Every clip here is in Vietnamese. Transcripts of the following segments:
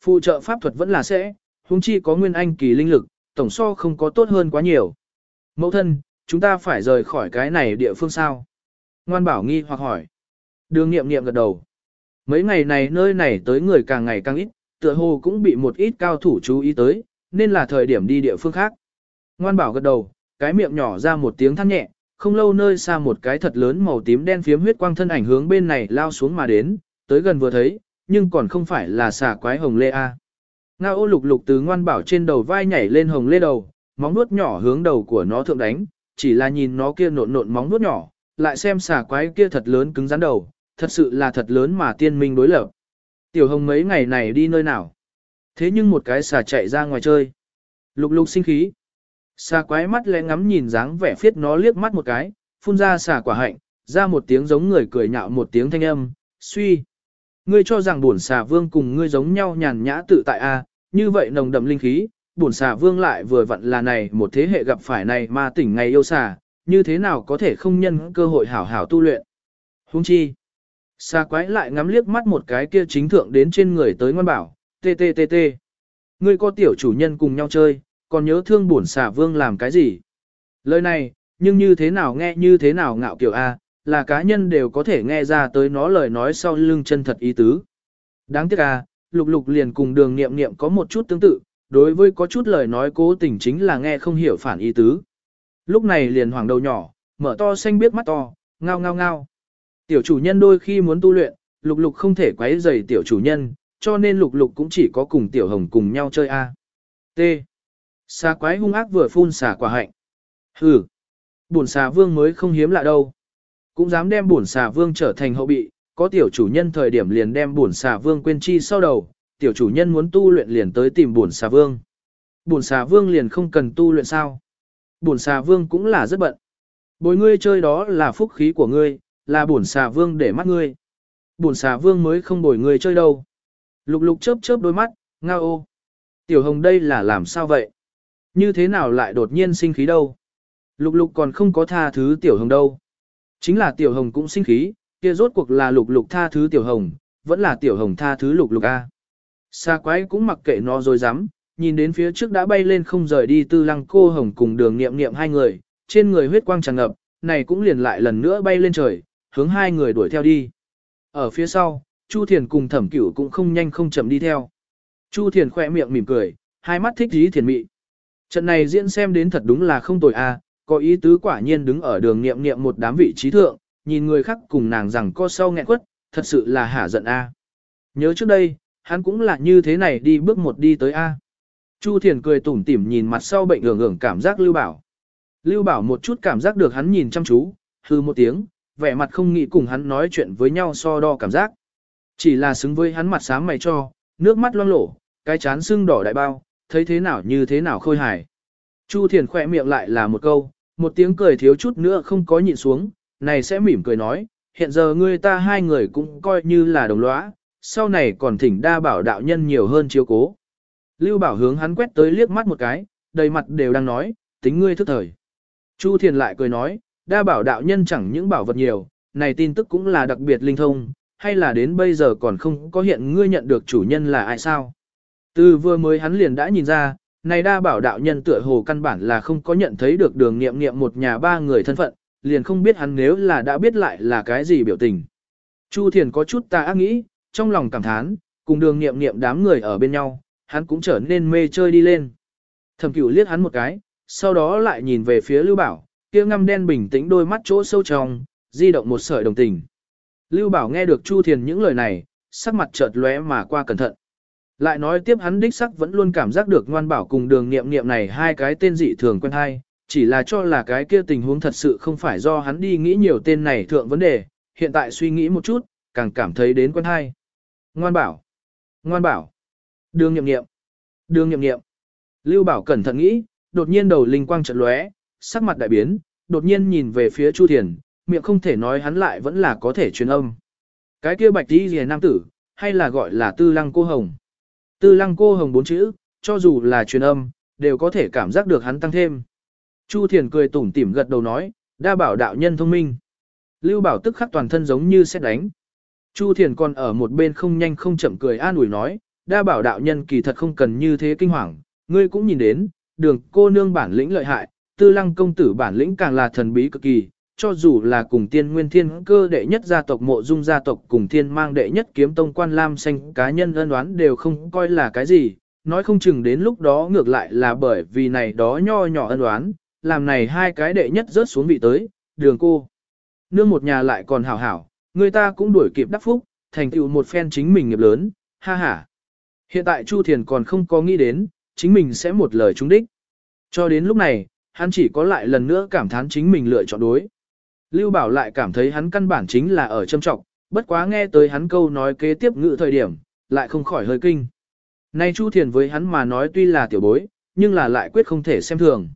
Phụ trợ pháp thuật vẫn là sẽ, huống chi có nguyên anh kỳ linh lực, tổng so không có tốt hơn quá nhiều. Mẫu thân, chúng ta phải rời khỏi cái này địa phương sao? Ngoan bảo nghi hoặc hỏi. Đường nghiệm nghiệm gật đầu. Mấy ngày này nơi này tới người càng ngày càng ít, tựa hồ cũng bị một ít cao thủ chú ý tới, nên là thời điểm đi địa phương khác. Ngoan bảo gật đầu, cái miệng nhỏ ra một tiếng than nhẹ, không lâu nơi xa một cái thật lớn màu tím đen phiếm huyết quang thân ảnh hướng bên này lao xuống mà đến, tới gần vừa thấy, nhưng còn không phải là xà quái hồng lê A. Ngao ô lục lục từ ngoan bảo trên đầu vai nhảy lên hồng lê đầu, móng nuốt nhỏ hướng đầu của nó thượng đánh, chỉ là nhìn nó kia nộn nộn móng nuốt nhỏ, lại xem xà quái kia thật lớn cứng rắn đầu, thật sự là thật lớn mà tiên minh đối lập. Tiểu hồng mấy ngày này đi nơi nào? Thế nhưng một cái xà chạy ra ngoài chơi. Lục lục sinh khí. Xà quái mắt lẽ ngắm nhìn dáng vẻ phiết nó liếc mắt một cái, phun ra xà quả hạnh, ra một tiếng giống người cười nhạo một tiếng thanh âm, suy. Ngươi cho rằng bổn xà vương cùng ngươi giống nhau nhàn nhã tự tại a, như vậy nồng đậm linh khí, bổn xà vương lại vừa vặn là này một thế hệ gặp phải này mà tỉnh ngày yêu xà, như thế nào có thể không nhân cơ hội hảo hảo tu luyện. Hung chi. Xà quái lại ngắm liếc mắt một cái kia chính thượng đến trên người tới ngoan bảo, tê tê tê tê. Ngươi có tiểu chủ nhân cùng nhau chơi, còn nhớ thương bổn xà vương làm cái gì? Lời này, nhưng như thế nào nghe như thế nào ngạo kiểu A, là cá nhân đều có thể nghe ra tới nó lời nói sau lưng chân thật ý tứ. Đáng tiếc à, lục lục liền cùng đường nghiệm nghiệm có một chút tương tự, đối với có chút lời nói cố tình chính là nghe không hiểu phản ý tứ. Lúc này liền hoàng đầu nhỏ, mở to xanh biết mắt to, ngao ngao ngao. Tiểu chủ nhân đôi khi muốn tu luyện, lục lục không thể quấy rầy tiểu chủ nhân, cho nên lục lục cũng chỉ có cùng tiểu hồng cùng nhau chơi A. T. Xà quái hung ác vừa phun xà quả hạnh. Hừ. Bổn xà vương mới không hiếm lạ đâu. Cũng dám đem bổn xà vương trở thành hậu bị, có tiểu chủ nhân thời điểm liền đem bổn xà vương quên chi sau đầu, tiểu chủ nhân muốn tu luyện liền tới tìm bổn xà vương. Bổn xà vương liền không cần tu luyện sao? Bổn xà vương cũng là rất bận. Bồi ngươi chơi đó là phúc khí của ngươi, là bổn xà vương để mắt ngươi. Bổn xà vương mới không bồi ngươi chơi đâu. Lục lục chớp chớp đôi mắt, ngao ô. Tiểu hồng đây là làm sao vậy? Như thế nào lại đột nhiên sinh khí đâu? Lục lục còn không có tha thứ tiểu hồng đâu. Chính là tiểu hồng cũng sinh khí, kia rốt cuộc là lục lục tha thứ tiểu hồng, vẫn là tiểu hồng tha thứ lục lục A. xa quái cũng mặc kệ nó rồi dám, nhìn đến phía trước đã bay lên không rời đi tư lăng cô hồng cùng đường nghiệm nghiệm hai người, trên người huyết quang tràn ngập, này cũng liền lại lần nữa bay lên trời, hướng hai người đuổi theo đi. Ở phía sau, Chu Thiền cùng thẩm cửu cũng không nhanh không chậm đi theo. Chu Thiền khỏe miệng mỉm cười, hai mắt thích dí thiền mị. Trận này diễn xem đến thật đúng là không tồi a, có ý tứ quả nhiên đứng ở đường nghiệm nghiệm một đám vị trí thượng, nhìn người khác cùng nàng rằng co sau nghẹn quất, thật sự là hả giận a. Nhớ trước đây, hắn cũng là như thế này đi bước một đi tới a. Chu Thiền cười tủm tỉm nhìn mặt sau bệnh ưởng ưởng cảm giác Lưu Bảo. Lưu Bảo một chút cảm giác được hắn nhìn chăm chú, hư một tiếng, vẻ mặt không nghĩ cùng hắn nói chuyện với nhau so đo cảm giác. Chỉ là xứng với hắn mặt sáng mày cho, nước mắt loang lổ, cái chán sưng đỏ đại bao, thấy thế nào như thế nào khôi hài. Chu Thiền khỏe miệng lại là một câu, một tiếng cười thiếu chút nữa không có nhịn xuống, này sẽ mỉm cười nói, hiện giờ ngươi ta hai người cũng coi như là đồng lõa, sau này còn thỉnh đa bảo đạo nhân nhiều hơn chiếu cố. Lưu bảo hướng hắn quét tới liếc mắt một cái, đầy mặt đều đang nói, tính ngươi thức thời. Chu Thiền lại cười nói, đa bảo đạo nhân chẳng những bảo vật nhiều, này tin tức cũng là đặc biệt linh thông, hay là đến bây giờ còn không có hiện ngươi nhận được chủ nhân là ai sao. Từ vừa mới hắn liền đã nhìn ra, này đa bảo đạo nhân tựa hồ căn bản là không có nhận thấy được đường nghiệm nghiệm một nhà ba người thân phận, liền không biết hắn nếu là đã biết lại là cái gì biểu tình. Chu Thiền có chút ta ác nghĩ, trong lòng cảm thán, cùng đường nghiệm nghiệm đám người ở bên nhau, hắn cũng trở nên mê chơi đi lên. Thẩm cửu liếc hắn một cái, sau đó lại nhìn về phía Lưu Bảo, kia ngăm đen bình tĩnh đôi mắt chỗ sâu trong, di động một sợi đồng tình. Lưu Bảo nghe được Chu Thiền những lời này, sắc mặt chợt lóe mà qua cẩn thận. Lại nói tiếp hắn đích sắc vẫn luôn cảm giác được ngoan bảo cùng đường nghiệm nghiệm này hai cái tên dị thường quen hay, chỉ là cho là cái kia tình huống thật sự không phải do hắn đi nghĩ nhiều tên này thượng vấn đề, hiện tại suy nghĩ một chút, càng cảm thấy đến quen hay. Ngoan bảo, ngoan bảo, đường nghiệm nghiệm, đường nghiệm nghiệm. Lưu bảo cẩn thận nghĩ, đột nhiên đầu linh quang trận lóe, sắc mặt đại biến, đột nhiên nhìn về phía Chu Thiền, miệng không thể nói hắn lại vẫn là có thể truyền âm. Cái kia bạch đi rìa nam tử, hay là gọi là tư lăng cô hồng. Tư lăng cô hồng bốn chữ, cho dù là truyền âm, đều có thể cảm giác được hắn tăng thêm. Chu Thiền cười tủm tỉm gật đầu nói, đa bảo đạo nhân thông minh. Lưu bảo tức khắc toàn thân giống như xét đánh. Chu Thiền còn ở một bên không nhanh không chậm cười an ủi nói, đa bảo đạo nhân kỳ thật không cần như thế kinh hoàng, ngươi cũng nhìn đến, đường cô nương bản lĩnh lợi hại, tư lăng công tử bản lĩnh càng là thần bí cực kỳ, cho dù là cùng tiên nguyên thiên cơ đệ nhất gia tộc mộ dung gia tộc cùng thiên mang đệ nhất kiếm tông quan lam xanh cá nhân ân đoán đều không coi là cái gì, nói không chừng đến lúc đó ngược lại là bởi vì này đó nho nhỏ ân đoán, làm này hai cái đệ nhất rớt xuống vị tới, đường cô. Nương một nhà lại còn hảo hảo, người ta cũng đuổi kịp đắc phúc, thành tựu một phen chính mình nghiệp lớn, ha ha. Hiện tại Chu Thiền còn không có nghĩ đến, chính mình sẽ một lời trúng đích. Cho đến lúc này, hắn chỉ có lại lần nữa cảm thán chính mình lựa chọn đối. Lưu Bảo lại cảm thấy hắn căn bản chính là ở châm trọng, bất quá nghe tới hắn câu nói kế tiếp ngữ thời điểm, lại không khỏi hơi kinh. Nay Chu Thiền với hắn mà nói tuy là tiểu bối, nhưng là lại quyết không thể xem thường.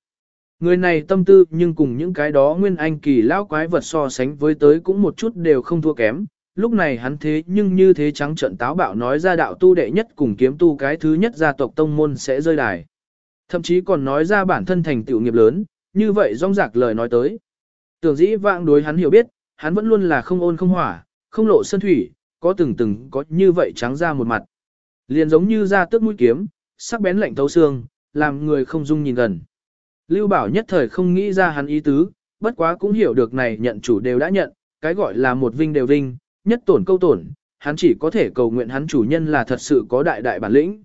Người này tâm tư nhưng cùng những cái đó nguyên anh kỳ lão quái vật so sánh với tới cũng một chút đều không thua kém. Lúc này hắn thế nhưng như thế trắng trận táo bạo nói ra đạo tu đệ nhất cùng kiếm tu cái thứ nhất gia tộc tông môn sẽ rơi đài. Thậm chí còn nói ra bản thân thành tựu nghiệp lớn, như vậy rong rạc lời nói tới. Tưởng dĩ vãng đối hắn hiểu biết, hắn vẫn luôn là không ôn không hỏa, không lộ sơn thủy, có từng từng có như vậy trắng ra một mặt. Liền giống như ra tước mũi kiếm, sắc bén lạnh thấu xương, làm người không dung nhìn gần. Lưu Bảo nhất thời không nghĩ ra hắn ý tứ, bất quá cũng hiểu được này nhận chủ đều đã nhận, cái gọi là một vinh đều vinh, nhất tổn câu tổn, hắn chỉ có thể cầu nguyện hắn chủ nhân là thật sự có đại đại bản lĩnh.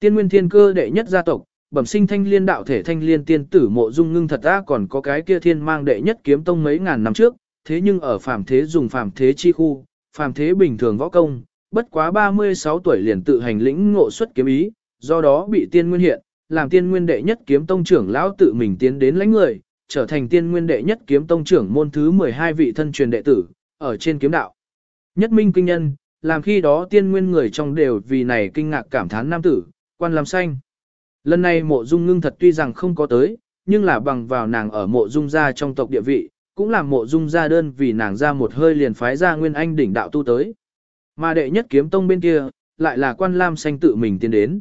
Tiên nguyên thiên cơ đệ nhất gia tộc, bẩm sinh thanh liên đạo thể thanh liên tiên tử mộ dung ngưng thật ra còn có cái kia thiên mang đệ nhất kiếm tông mấy ngàn năm trước, thế nhưng ở phàm thế dùng phàm thế chi khu, phàm thế bình thường võ công, bất quá 36 tuổi liền tự hành lĩnh ngộ xuất kiếm ý, do đó bị tiên nguyên hiện, làm tiên nguyên đệ nhất kiếm tông trưởng lão tự mình tiến đến lãnh người, trở thành tiên nguyên đệ nhất kiếm tông trưởng môn thứ 12 vị thân truyền đệ tử, ở trên kiếm đạo. Nhất minh kinh nhân, làm khi đó tiên nguyên người trong đều vì này kinh ngạc cảm thán nam tử, quan làm xanh. Lần này mộ dung ngưng thật tuy rằng không có tới, nhưng là bằng vào nàng ở mộ dung gia trong tộc địa vị, cũng làm mộ dung gia đơn vì nàng ra một hơi liền phái ra nguyên anh đỉnh đạo tu tới. Mà đệ nhất kiếm tông bên kia, lại là quan lam xanh tự mình tiến đến.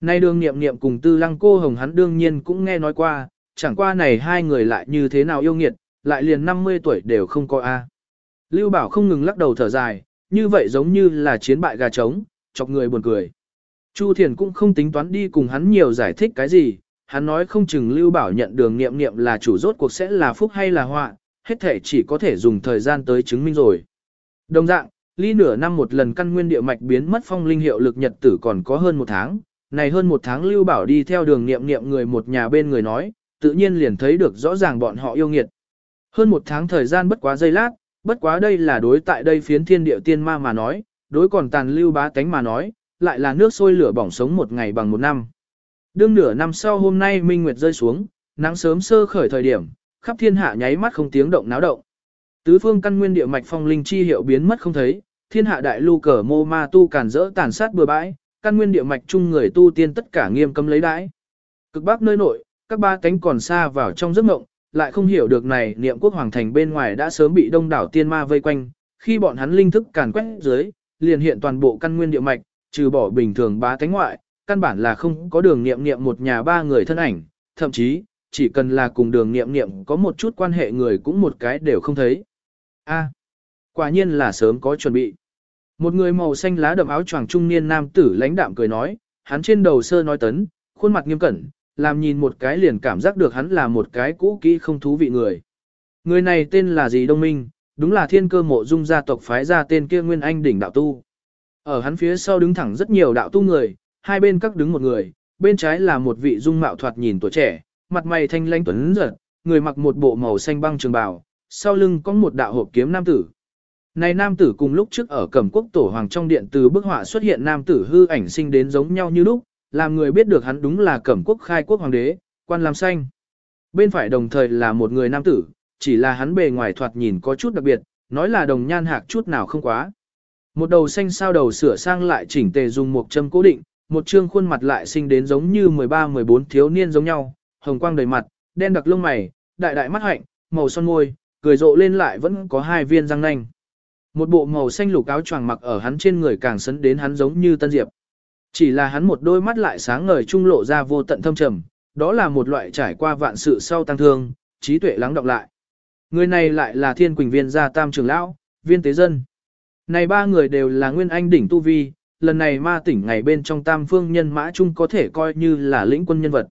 Nay đương niệm niệm cùng tư lăng cô hồng hắn đương nhiên cũng nghe nói qua, chẳng qua này hai người lại như thế nào yêu nghiệt, lại liền 50 tuổi đều không có A. Lưu Bảo không ngừng lắc đầu thở dài, như vậy giống như là chiến bại gà trống, chọc người buồn cười. Chu Thiền cũng không tính toán đi cùng hắn nhiều giải thích cái gì, hắn nói không chừng Lưu Bảo nhận đường niệm niệm là chủ rốt cuộc sẽ là phúc hay là họa, hết thể chỉ có thể dùng thời gian tới chứng minh rồi. Đồng dạng, ly nửa năm một lần căn nguyên địa mạch biến mất phong linh hiệu lực nhật tử còn có hơn một tháng, này hơn một tháng Lưu Bảo đi theo đường niệm niệm người một nhà bên người nói, tự nhiên liền thấy được rõ ràng bọn họ yêu nghiệt. Hơn một tháng thời gian bất quá giây lát, bất quá đây là đối tại đây phiến thiên địa tiên ma mà nói, đối còn tàn lưu bá tánh mà nói, lại là nước sôi lửa bỏng sống một ngày bằng một năm. Đương nửa năm sau hôm nay minh nguyệt rơi xuống, nắng sớm sơ khởi thời điểm, khắp thiên hạ nháy mắt không tiếng động náo động. Tứ phương căn nguyên địa mạch phong linh chi hiệu biến mất không thấy, thiên hạ đại lưu cờ mô ma tu cản rỡ tàn sát bừa bãi, căn nguyên địa mạch chung người tu tiên tất cả nghiêm cấm lấy đãi. Cực bắc nơi nội, các ba cánh còn xa vào trong giấc mộng, lại không hiểu được này niệm quốc hoàng thành bên ngoài đã sớm bị đông đảo tiên ma vây quanh, khi bọn hắn linh thức càn quét dưới, liền hiện toàn bộ căn nguyên địa mạch, trừ bỏ bình thường ba tánh ngoại, căn bản là không có đường niệm niệm một nhà ba người thân ảnh, thậm chí, chỉ cần là cùng đường niệm niệm có một chút quan hệ người cũng một cái đều không thấy. A, quả nhiên là sớm có chuẩn bị. Một người màu xanh lá đậm áo choàng trung niên nam tử lãnh đạm cười nói, hắn trên đầu sơ nói tấn, khuôn mặt nghiêm cẩn, làm nhìn một cái liền cảm giác được hắn là một cái cũ kỹ không thú vị người. Người này tên là gì Đông Minh, đúng là thiên cơ mộ dung gia tộc phái ra tên kia Nguyên Anh đỉnh đạo tu. Ở hắn phía sau đứng thẳng rất nhiều đạo tu người, hai bên các đứng một người, bên trái là một vị dung mạo thoạt nhìn tuổi trẻ, mặt mày thanh lãnh tuấn giật, người mặc một bộ màu xanh băng trường bào, sau lưng có một đạo hộp kiếm nam tử. Này nam tử cùng lúc trước ở Cẩm Quốc Tổ Hoàng trong điện từ bức họa xuất hiện nam tử hư ảnh sinh đến giống nhau như lúc, làm người biết được hắn đúng là Cẩm Quốc khai quốc hoàng đế, quan làm xanh. Bên phải đồng thời là một người nam tử, chỉ là hắn bề ngoài thoạt nhìn có chút đặc biệt, nói là đồng nhan hạc chút nào không quá. Một đầu xanh sao đầu sửa sang lại chỉnh tề dùng một châm cố định, một trương khuôn mặt lại sinh đến giống như 13-14 thiếu niên giống nhau, hồng quang đầy mặt, đen đặc lông mày, đại đại mắt hạnh, màu son môi, cười rộ lên lại vẫn có hai viên răng nanh. Một bộ màu xanh lục áo choàng mặc ở hắn trên người càng sấn đến hắn giống như tân diệp. Chỉ là hắn một đôi mắt lại sáng ngời trung lộ ra vô tận thâm trầm, đó là một loại trải qua vạn sự sau tăng thương, trí tuệ lắng động lại. Người này lại là thiên quỳnh viên gia tam trưởng lão, viên tế dân. Này ba người đều là nguyên anh đỉnh tu vi, lần này ma tỉnh ngày bên trong tam phương nhân mã chung có thể coi như là lĩnh quân nhân vật.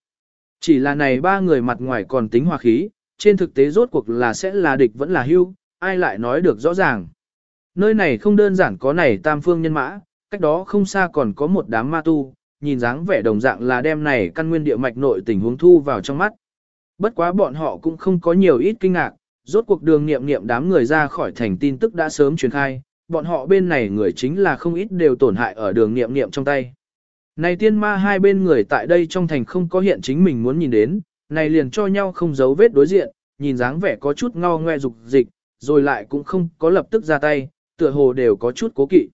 Chỉ là này ba người mặt ngoài còn tính hòa khí, trên thực tế rốt cuộc là sẽ là địch vẫn là hưu, ai lại nói được rõ ràng. Nơi này không đơn giản có này tam phương nhân mã, cách đó không xa còn có một đám ma tu, nhìn dáng vẻ đồng dạng là đem này căn nguyên địa mạch nội tình huống thu vào trong mắt. Bất quá bọn họ cũng không có nhiều ít kinh ngạc, rốt cuộc đường nghiệm nghiệm đám người ra khỏi thành tin tức đã sớm truyền khai, bọn họ bên này người chính là không ít đều tổn hại ở đường nghiệm nghiệm trong tay. Này tiên ma hai bên người tại đây trong thành không có hiện chính mình muốn nhìn đến, này liền cho nhau không giấu vết đối diện, nhìn dáng vẻ có chút ngao ngoe dục dịch, rồi lại cũng không có lập tức ra tay, tựa hồ đều có chút cố kỵ.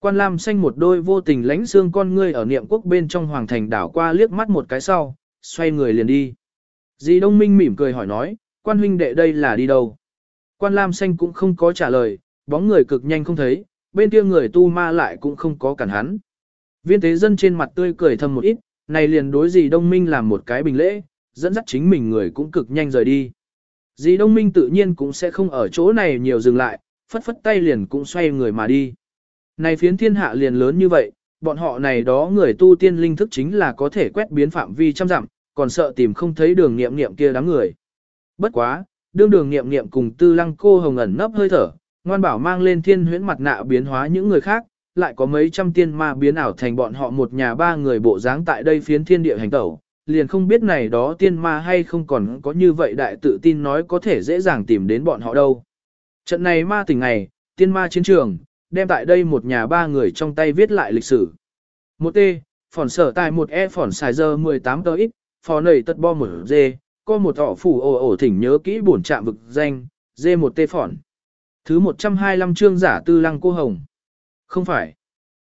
Quan Lam xanh một đôi vô tình lánh xương con ngươi ở niệm quốc bên trong hoàng thành đảo qua liếc mắt một cái sau, xoay người liền đi. Dì Đông Minh mỉm cười hỏi nói, quan huynh đệ đây là đi đâu? Quan Lam xanh cũng không có trả lời, bóng người cực nhanh không thấy, bên kia người tu ma lại cũng không có cản hắn. Viên tế dân trên mặt tươi cười thầm một ít, này liền đối dì Đông Minh làm một cái bình lễ, dẫn dắt chính mình người cũng cực nhanh rời đi. Dì Đông Minh tự nhiên cũng sẽ không ở chỗ này nhiều dừng lại, phất phất tay liền cũng xoay người mà đi. Này phiến thiên hạ liền lớn như vậy, bọn họ này đó người tu tiên linh thức chính là có thể quét biến phạm vi trăm dặm, còn sợ tìm không thấy đường nghiệm nghiệm kia đám người. Bất quá, đương đường nghiệm nghiệm cùng tư lăng cô hồng ẩn nấp hơi thở, ngoan bảo mang lên thiên huyễn mặt nạ biến hóa những người khác, lại có mấy trăm tiên ma biến ảo thành bọn họ một nhà ba người bộ dáng tại đây phiến thiên địa hành tẩu, liền không biết này đó tiên ma hay không còn có như vậy đại tự tin nói có thể dễ dàng tìm đến bọn họ đâu. Trận này ma tỉnh ngày, tiên ma chiến trường, đem tại đây một nhà ba người trong tay viết lại lịch sử. Một T, phỏn sở tài một E phỏn xài giờ 18 tờ ít, phò nầy tật bo một D, có một họ phủ ổ ổ thỉnh nhớ kỹ bổn trạm vực danh, D một T phỏn. Thứ 125 chương giả tư lăng cô hồng. Không phải.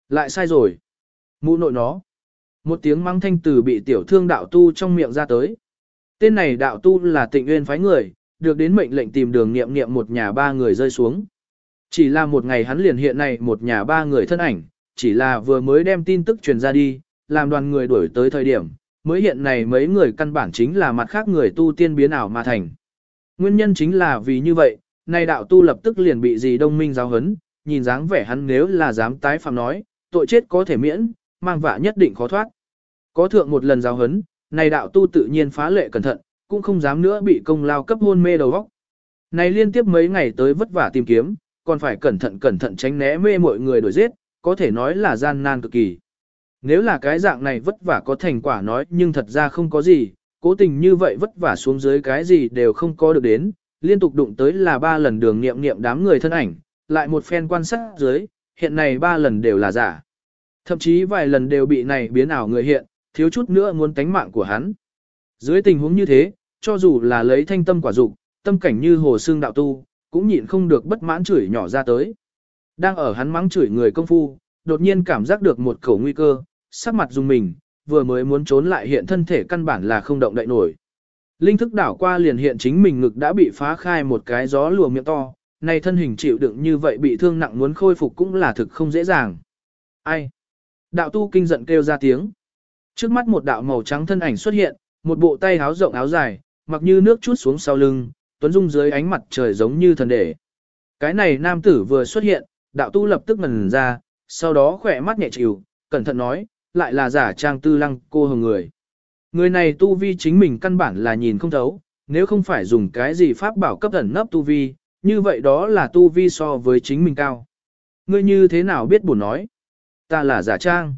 Lại sai rồi. mụ nội nó. Một tiếng mắng thanh từ bị tiểu thương đạo tu trong miệng ra tới. Tên này đạo tu là tịnh nguyên phái người, được đến mệnh lệnh tìm đường nghiệm nghiệm một nhà ba người rơi xuống. Chỉ là một ngày hắn liền hiện này một nhà ba người thân ảnh, chỉ là vừa mới đem tin tức truyền ra đi, làm đoàn người đuổi tới thời điểm, mới hiện này mấy người căn bản chính là mặt khác người tu tiên biến ảo mà thành. Nguyên nhân chính là vì như vậy, nay đạo tu lập tức liền bị gì đông minh giáo hấn, nhìn dáng vẻ hắn nếu là dám tái phạm nói, tội chết có thể miễn, mang vạ nhất định khó thoát. Có thượng một lần giáo hấn, này đạo tu tự nhiên phá lệ cẩn thận, cũng không dám nữa bị công lao cấp hôn mê đầu óc. Này liên tiếp mấy ngày tới vất vả tìm kiếm, còn phải cẩn thận cẩn thận tránh né mê mọi người đuổi giết, có thể nói là gian nan cực kỳ. Nếu là cái dạng này vất vả có thành quả nói nhưng thật ra không có gì, cố tình như vậy vất vả xuống dưới cái gì đều không có được đến, liên tục đụng tới là ba lần đường nghiệm nghiệm đám người thân ảnh, lại một phen quan sát dưới, hiện này ba lần đều là giả. Thậm chí vài lần đều bị này biến ảo người hiện, thiếu chút nữa muốn tánh mạng của hắn. Dưới tình huống như thế, cho dù là lấy thanh tâm quả dục, tâm cảnh như hồ xương đạo tu, cũng nhịn không được bất mãn chửi nhỏ ra tới. Đang ở hắn mắng chửi người công phu, đột nhiên cảm giác được một khẩu nguy cơ, sắc mặt dùng mình, vừa mới muốn trốn lại hiện thân thể căn bản là không động đậy nổi. Linh thức đảo qua liền hiện chính mình ngực đã bị phá khai một cái gió lùa miệng to, này thân hình chịu đựng như vậy bị thương nặng muốn khôi phục cũng là thực không dễ dàng. Ai? Đạo tu kinh giận kêu ra tiếng. Trước mắt một đạo màu trắng thân ảnh xuất hiện, một bộ tay áo rộng áo dài, mặc như nước chút xuống sau lưng, tuấn dung dưới ánh mặt trời giống như thần đệ. Cái này nam tử vừa xuất hiện, đạo tu lập tức ngần ra, sau đó khỏe mắt nhẹ chịu, cẩn thận nói, lại là giả trang tư lăng cô hồng người. Người này tu vi chính mình căn bản là nhìn không thấu, nếu không phải dùng cái gì pháp bảo cấp ẩn nấp tu vi, như vậy đó là tu vi so với chính mình cao. Ngươi như thế nào biết buồn nói? Ta là giả trang.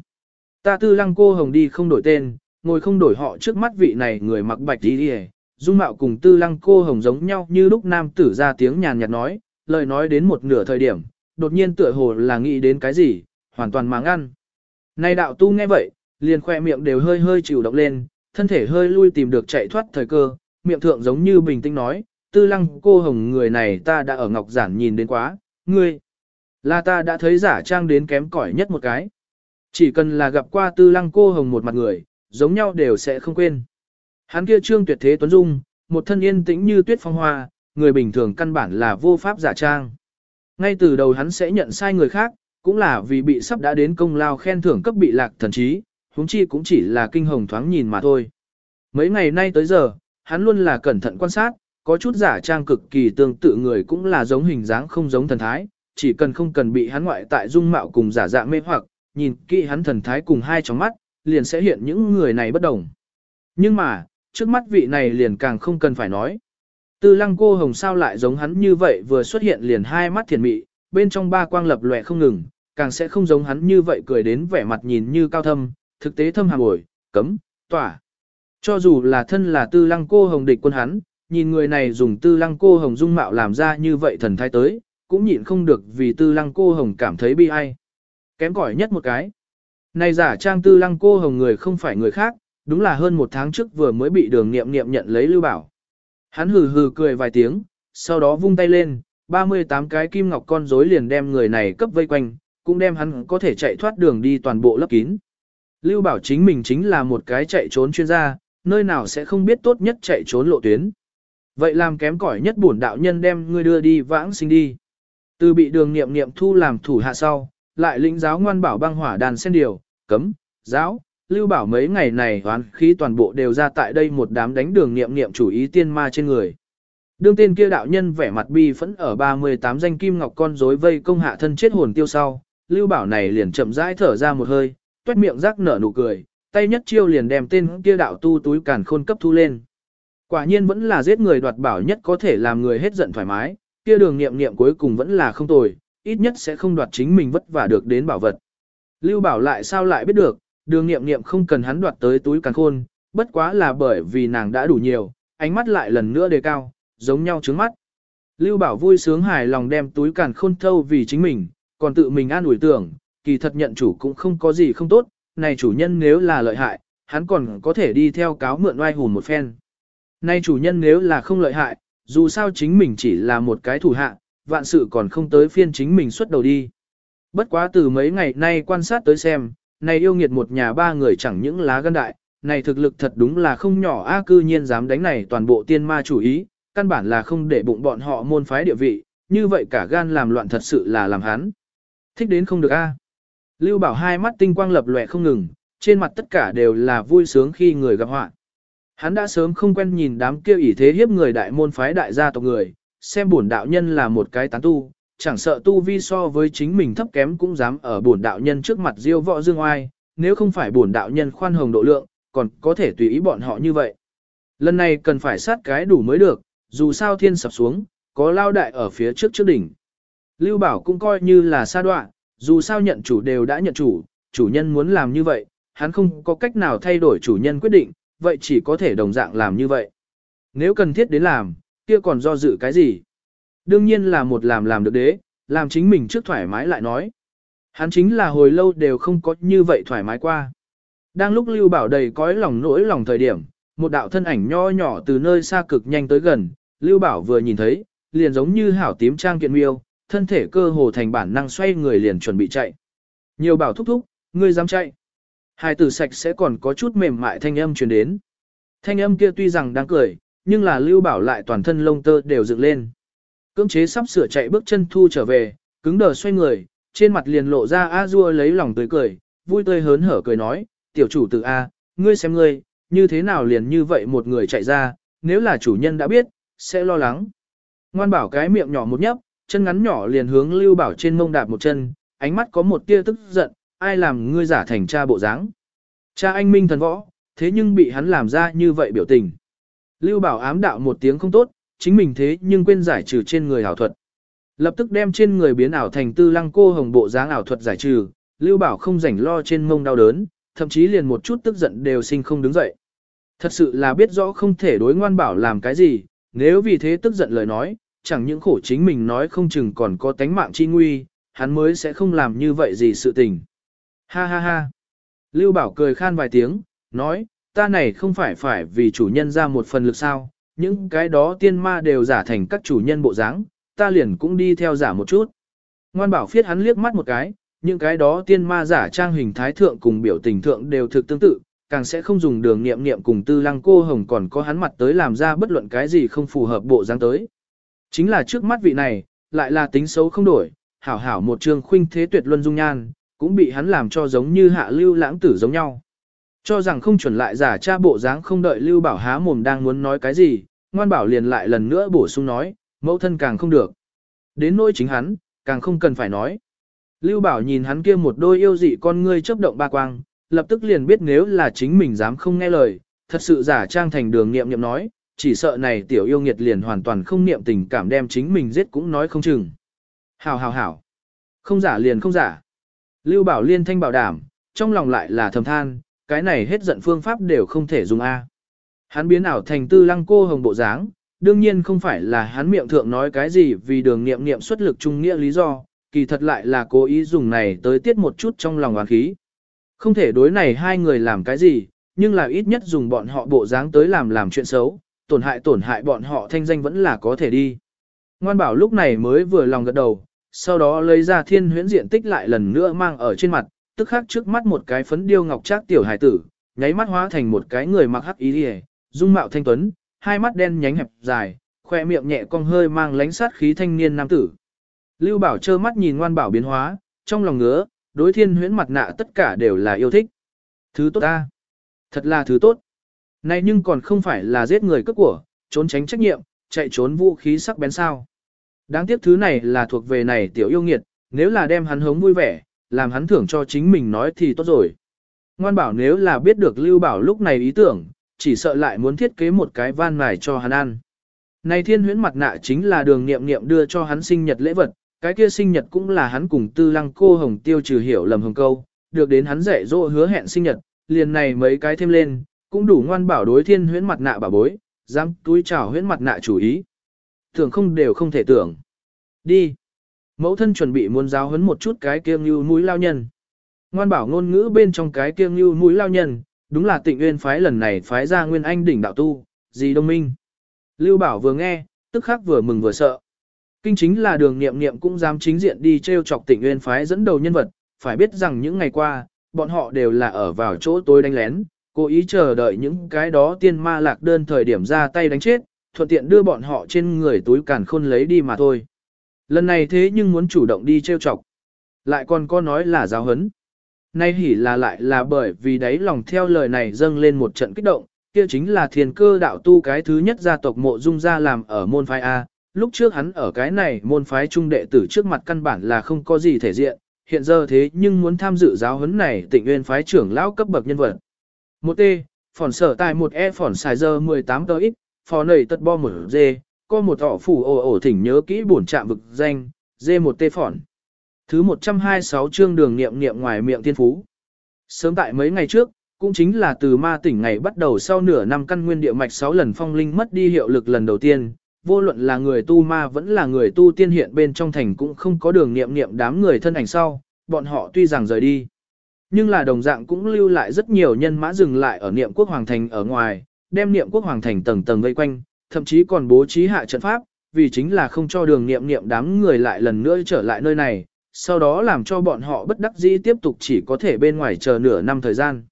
Ta tư lăng cô hồng đi không đổi tên, ngồi không đổi họ trước mắt vị này người mặc bạch đi đi dung mạo cùng tư lăng cô hồng giống nhau như lúc nam tử ra tiếng nhàn nhạt nói, lời nói đến một nửa thời điểm, đột nhiên tựa hồ là nghĩ đến cái gì, hoàn toàn máng ăn. Này đạo tu nghe vậy, liền khoe miệng đều hơi hơi chịu động lên, thân thể hơi lui tìm được chạy thoát thời cơ, miệng thượng giống như bình tĩnh nói, tư lăng cô hồng người này ta đã ở ngọc giản nhìn đến quá, ngươi, là ta đã thấy giả trang đến kém cỏi nhất một cái. Chỉ cần là gặp qua tư lăng cô hồng một mặt người, giống nhau đều sẽ không quên. Hắn kia trương tuyệt thế tuấn dung, một thân yên tĩnh như tuyết phong hoa, người bình thường căn bản là vô pháp giả trang. Ngay từ đầu hắn sẽ nhận sai người khác, cũng là vì bị sắp đã đến công lao khen thưởng cấp bị lạc thần trí, huống chi cũng chỉ là kinh hồng thoáng nhìn mà thôi. Mấy ngày nay tới giờ, hắn luôn là cẩn thận quan sát, có chút giả trang cực kỳ tương tự người cũng là giống hình dáng không giống thần thái, chỉ cần không cần bị hắn ngoại tại dung mạo cùng giả dạng mê hoặc, nhìn kỹ hắn thần thái cùng hai tròng mắt, liền sẽ hiện những người này bất đồng. Nhưng mà, trước mắt vị này liền càng không cần phải nói. Tư lăng cô hồng sao lại giống hắn như vậy vừa xuất hiện liền hai mắt thiền mị, bên trong ba quang lập lòe không ngừng, càng sẽ không giống hắn như vậy cười đến vẻ mặt nhìn như cao thâm, thực tế thâm hàm ổi, cấm, tỏa. Cho dù là thân là tư lăng cô hồng địch quân hắn, nhìn người này dùng tư lăng cô hồng dung mạo làm ra như vậy thần thái tới, cũng nhịn không được vì tư lăng cô hồng cảm thấy bi ai. Kém cỏi nhất một cái. Này giả trang tư lăng cô hồng người không phải người khác, đúng là hơn một tháng trước vừa mới bị đường nghiệm nghiệm nhận lấy lưu bảo. Hắn hừ hừ cười vài tiếng, sau đó vung tay lên, 38 cái kim ngọc con rối liền đem người này cấp vây quanh, cũng đem hắn có thể chạy thoát đường đi toàn bộ lấp kín. Lưu bảo chính mình chính là một cái chạy trốn chuyên gia, nơi nào sẽ không biết tốt nhất chạy trốn lộ tuyến. Vậy làm kém cỏi nhất bổn đạo nhân đem ngươi đưa đi vãng sinh đi. Từ bị đường nghiệm nghiệm thu làm thủ hạ sau, lại lĩnh giáo ngoan bảo băng hỏa đàn sen điều, cấm, giáo, lưu bảo mấy ngày này hoán khí toàn bộ đều ra tại đây một đám đánh đường nghiệm nghiệm chủ ý tiên ma trên người. Đương tên kia đạo nhân vẻ mặt bi phẫn ở 38 danh kim ngọc con rối vây công hạ thân chết hồn tiêu sau, lưu bảo này liền chậm rãi thở ra một hơi, tuét miệng rác nở nụ cười, tay nhất chiêu liền đem tên kia đạo tu túi càn khôn cấp thu lên. Quả nhiên vẫn là giết người đoạt bảo nhất có thể làm người hết giận thoải mái, kia đường nghiệm nghiệm cuối cùng vẫn là không tồi, ít nhất sẽ không đoạt chính mình vất vả được đến bảo vật. Lưu bảo lại sao lại biết được, đường nghiệm nghiệm không cần hắn đoạt tới túi càn khôn, bất quá là bởi vì nàng đã đủ nhiều, ánh mắt lại lần nữa đề cao, giống nhau trứng mắt. Lưu bảo vui sướng hài lòng đem túi càn khôn thâu vì chính mình, còn tự mình an ủi tưởng, kỳ thật nhận chủ cũng không có gì không tốt, này chủ nhân nếu là lợi hại, hắn còn có thể đi theo cáo mượn oai hùn một phen. Nay chủ nhân nếu là không lợi hại, dù sao chính mình chỉ là một cái thủ hạ, vạn sự còn không tới phiên chính mình xuất đầu đi. Bất quá từ mấy ngày nay quan sát tới xem, này yêu nghiệt một nhà ba người chẳng những lá gân đại, này thực lực thật đúng là không nhỏ a cư nhiên dám đánh này toàn bộ tiên ma chủ ý, căn bản là không để bụng bọn họ môn phái địa vị, như vậy cả gan làm loạn thật sự là làm hắn. Thích đến không được a. Lưu Bảo hai mắt tinh quang lập lòe không ngừng, trên mặt tất cả đều là vui sướng khi người gặp họa. Hắn đã sớm không quen nhìn đám kia ỷ thế hiếp người đại môn phái đại gia tộc người, xem bổn đạo nhân là một cái tán tu, chẳng sợ tu vi so với chính mình thấp kém cũng dám ở bổn đạo nhân trước mặt diêu võ dương oai, nếu không phải bổn đạo nhân khoan hồng độ lượng, còn có thể tùy ý bọn họ như vậy. Lần này cần phải sát cái đủ mới được, dù sao thiên sập xuống, có lao đại ở phía trước trước đỉnh. Lưu Bảo cũng coi như là sa đoạn, dù sao nhận chủ đều đã nhận chủ, chủ nhân muốn làm như vậy, hắn không có cách nào thay đổi chủ nhân quyết định, vậy chỉ có thể đồng dạng làm như vậy. Nếu cần thiết đến làm, kia còn do dự cái gì? Đương nhiên là một làm làm được đế, làm chính mình trước thoải mái lại nói. Hắn chính là hồi lâu đều không có như vậy thoải mái qua. Đang lúc Lưu Bảo đầy cõi lòng nỗi lòng thời điểm, một đạo thân ảnh nho nhỏ từ nơi xa cực nhanh tới gần, Lưu Bảo vừa nhìn thấy, liền giống như hảo tím trang kiện miêu, thân thể cơ hồ thành bản năng xoay người liền chuẩn bị chạy. Nhiều bảo thúc thúc, ngươi dám chạy. Hai tử sạch sẽ còn có chút mềm mại thanh âm truyền đến. Thanh âm kia tuy rằng đang cười, nhưng là lưu bảo lại toàn thân lông tơ đều dựng lên. Cưỡng chế sắp sửa chạy bước chân thu trở về, cứng đờ xoay người, trên mặt liền lộ ra a dua lấy lòng tươi cười, vui tươi hớn hở cười nói, tiểu chủ tử a, ngươi xem ngươi, như thế nào liền như vậy một người chạy ra, nếu là chủ nhân đã biết, sẽ lo lắng. Ngoan bảo cái miệng nhỏ một nhấp, chân ngắn nhỏ liền hướng lưu bảo trên mông đạp một chân, ánh mắt có một tia tức giận, ai làm ngươi giả thành cha bộ dáng. Cha anh minh thần võ, thế nhưng bị hắn làm ra như vậy biểu tình. Lưu Bảo ám đạo một tiếng không tốt, chính mình thế nhưng quên giải trừ trên người ảo thuật. Lập tức đem trên người biến ảo thành tư lăng cô hồng bộ dáng ảo thuật giải trừ, Lưu Bảo không rảnh lo trên mông đau đớn, thậm chí liền một chút tức giận đều sinh không đứng dậy. Thật sự là biết rõ không thể đối ngoan bảo làm cái gì, nếu vì thế tức giận lời nói, chẳng những khổ chính mình nói không chừng còn có tánh mạng chi nguy, hắn mới sẽ không làm như vậy gì sự tình. Ha ha ha. Lưu Bảo cười khan vài tiếng, nói, ta này không phải phải vì chủ nhân ra một phần lực sao, những cái đó tiên ma đều giả thành các chủ nhân bộ dáng, ta liền cũng đi theo giả một chút. Ngoan bảo phiết hắn liếc mắt một cái, những cái đó tiên ma giả trang hình thái thượng cùng biểu tình thượng đều thực tương tự, càng sẽ không dùng đường nghiệm nghiệm cùng tư lăng cô hồng còn có hắn mặt tới làm ra bất luận cái gì không phù hợp bộ dáng tới. Chính là trước mắt vị này, lại là tính xấu không đổi, hảo hảo một trường khuynh thế tuyệt luân dung nhan, cũng bị hắn làm cho giống như hạ lưu lãng tử giống nhau. Cho rằng không chuẩn lại giả cha bộ dáng không đợi lưu bảo há mồm đang muốn nói cái gì, ngoan bảo liền lại lần nữa bổ sung nói, mẫu thân càng không được. Đến nỗi chính hắn, càng không cần phải nói. Lưu Bảo nhìn hắn kia một đôi yêu dị con ngươi chớp động ba quang, lập tức liền biết nếu là chính mình dám không nghe lời, thật sự giả trang thành đường nghiệm nghiệm nói, chỉ sợ này tiểu yêu nghiệt liền hoàn toàn không niệm tình cảm đem chính mình giết cũng nói không chừng. Hảo hảo hảo. Không giả liền không giả. Lưu Bảo liên thanh bảo đảm, trong lòng lại là thầm than, cái này hết giận phương pháp đều không thể dùng A. Hắn biến ảo thành tư lăng cô hồng bộ dáng, đương nhiên không phải là hắn miệng thượng nói cái gì vì đường nghiệm nghiệm xuất lực trung nghĩa lý do, kỳ thật lại là cố ý dùng này tới tiết một chút trong lòng oán khí. Không thể đối này hai người làm cái gì, nhưng là ít nhất dùng bọn họ bộ dáng tới làm làm chuyện xấu, tổn hại tổn hại bọn họ thanh danh vẫn là có thể đi. Ngoan bảo lúc này mới vừa lòng gật đầu, sau đó lấy ra thiên huyễn diện tích lại lần nữa mang ở trên mặt, tức khắc trước mắt một cái phấn điêu ngọc trác tiểu hải tử, nháy mắt hóa thành một cái người mặc hắc ý liề, dung mạo thanh tuấn, hai mắt đen nhánh hẹp dài, khoe miệng nhẹ cong hơi mang lánh sát khí thanh niên nam tử. Lưu Bảo trơ mắt nhìn ngoan bảo biến hóa, trong lòng ngứa, đối thiên huyễn mặt nạ tất cả đều là yêu thích. Thứ tốt ta. Thật là thứ tốt. Này nhưng còn không phải là giết người cướp của, trốn tránh trách nhiệm, chạy trốn vũ khí sắc bén sao. Đáng tiếc thứ này là thuộc về này tiểu yêu nghiệt, nếu là đem hắn hống vui vẻ, làm hắn thưởng cho chính mình nói thì tốt rồi. Ngoan bảo nếu là biết được Lưu Bảo lúc này ý tưởng, chỉ sợ lại muốn thiết kế một cái van mài cho hắn ăn. Này thiên huyễn mặt nạ chính là đường nghiệm nghiệm đưa cho hắn sinh nhật lễ vật, cái kia sinh nhật cũng là hắn cùng tư lăng cô hồng tiêu trừ hiểu lầm hồng câu, được đến hắn dạy dỗ hứa hẹn sinh nhật, liền này mấy cái thêm lên, cũng đủ ngoan bảo đối thiên huyễn mặt nạ bà bối, dám túi chào huyễn mặt nạ chủ ý. Tưởng không đều không thể tưởng. Đi. Mẫu thân chuẩn bị muốn giáo huấn một chút cái kia như mũi lao nhân. Ngoan bảo ngôn ngữ bên trong cái kia như mũi lao nhân, đúng là tịnh nguyên phái lần này phái ra nguyên anh đỉnh đạo tu, gì đông minh. Lưu bảo vừa nghe, tức khắc vừa mừng vừa sợ. Kinh chính là đường nghiệm nghiệm cũng dám chính diện đi treo chọc tịnh nguyên phái dẫn đầu nhân vật, phải biết rằng những ngày qua, bọn họ đều là ở vào chỗ tối đánh lén, cố ý chờ đợi những cái đó tiên ma lạc đơn thời điểm ra tay đánh chết, thuận tiện đưa bọn họ trên người túi càn khôn lấy đi mà thôi. Lần này thế nhưng muốn chủ động đi trêu chọc. Lại còn có nói là giáo hấn. Nay hỉ là lại là bởi vì đáy lòng theo lời này dâng lên một trận kích động, kia chính là thiền cơ đạo tu cái thứ nhất gia tộc mộ dung gia làm ở môn phái A. Lúc trước hắn ở cái này môn phái trung đệ tử trước mặt căn bản là không có gì thể diện, hiện giờ thế nhưng muốn tham dự giáo huấn này tịnh nguyên phái trưởng lão cấp bậc nhân vật. Một T, phỏn sở tài một E phỏn xài giờ 18 tờ ít, phò nầy tật bo một D, có một họ phủ ồ ổ thỉnh nhớ kỹ bổn trạm vực danh, D một T phỏn. Thứ 126 chương đường niệm niệm ngoài miệng tiên phú. Sớm tại mấy ngày trước, cũng chính là từ ma tỉnh ngày bắt đầu sau nửa năm căn nguyên địa mạch 6 lần phong linh mất đi hiệu lực lần đầu tiên, vô luận là người tu ma vẫn là người tu tiên hiện bên trong thành cũng không có đường niệm niệm đám người thân ảnh sau, bọn họ tuy rằng rời đi. Nhưng là đồng dạng cũng lưu lại rất nhiều nhân mã dừng lại ở niệm quốc hoàng thành ở ngoài, đem niệm quốc hoàng thành tầng tầng vây quanh, thậm chí còn bố trí hạ trận pháp, vì chính là không cho đường niệm niệm đám người lại lần nữa trở lại nơi này, sau đó làm cho bọn họ bất đắc dĩ tiếp tục chỉ có thể bên ngoài chờ nửa năm thời gian.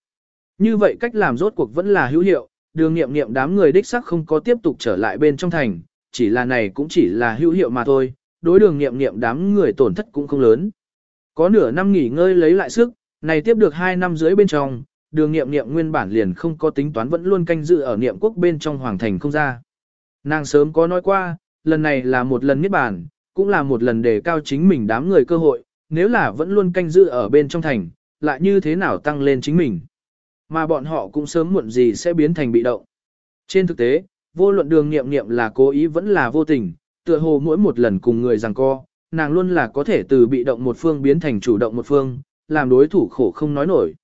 Như vậy cách làm rốt cuộc vẫn là hữu hiệu, đường niệm niệm đám người đích sắc không có tiếp tục trở lại bên trong thành, chỉ là này cũng chỉ là hữu hiệu mà thôi, đối đường niệm niệm đám người tổn thất cũng không lớn. Có nửa năm nghỉ ngơi lấy lại sức, này tiếp được 2 năm dưới bên trong, đường nghiệm nghiệm nguyên bản liền không có tính toán vẫn luôn canh dự ở niệm quốc bên trong hoàng thành không ra. Nàng sớm có nói qua, lần này là một lần niết bản, cũng là một lần đề cao chính mình đám người cơ hội, nếu là vẫn luôn canh dự ở bên trong thành, lại như thế nào tăng lên chính mình. Mà bọn họ cũng sớm muộn gì sẽ biến thành bị động. Trên thực tế, vô luận đường nghiệm nghiệm là cố ý vẫn là vô tình, tựa hồ mỗi một lần cùng người rằng co, nàng luôn là có thể từ bị động một phương biến thành chủ động một phương, làm đối thủ khổ không nói nổi.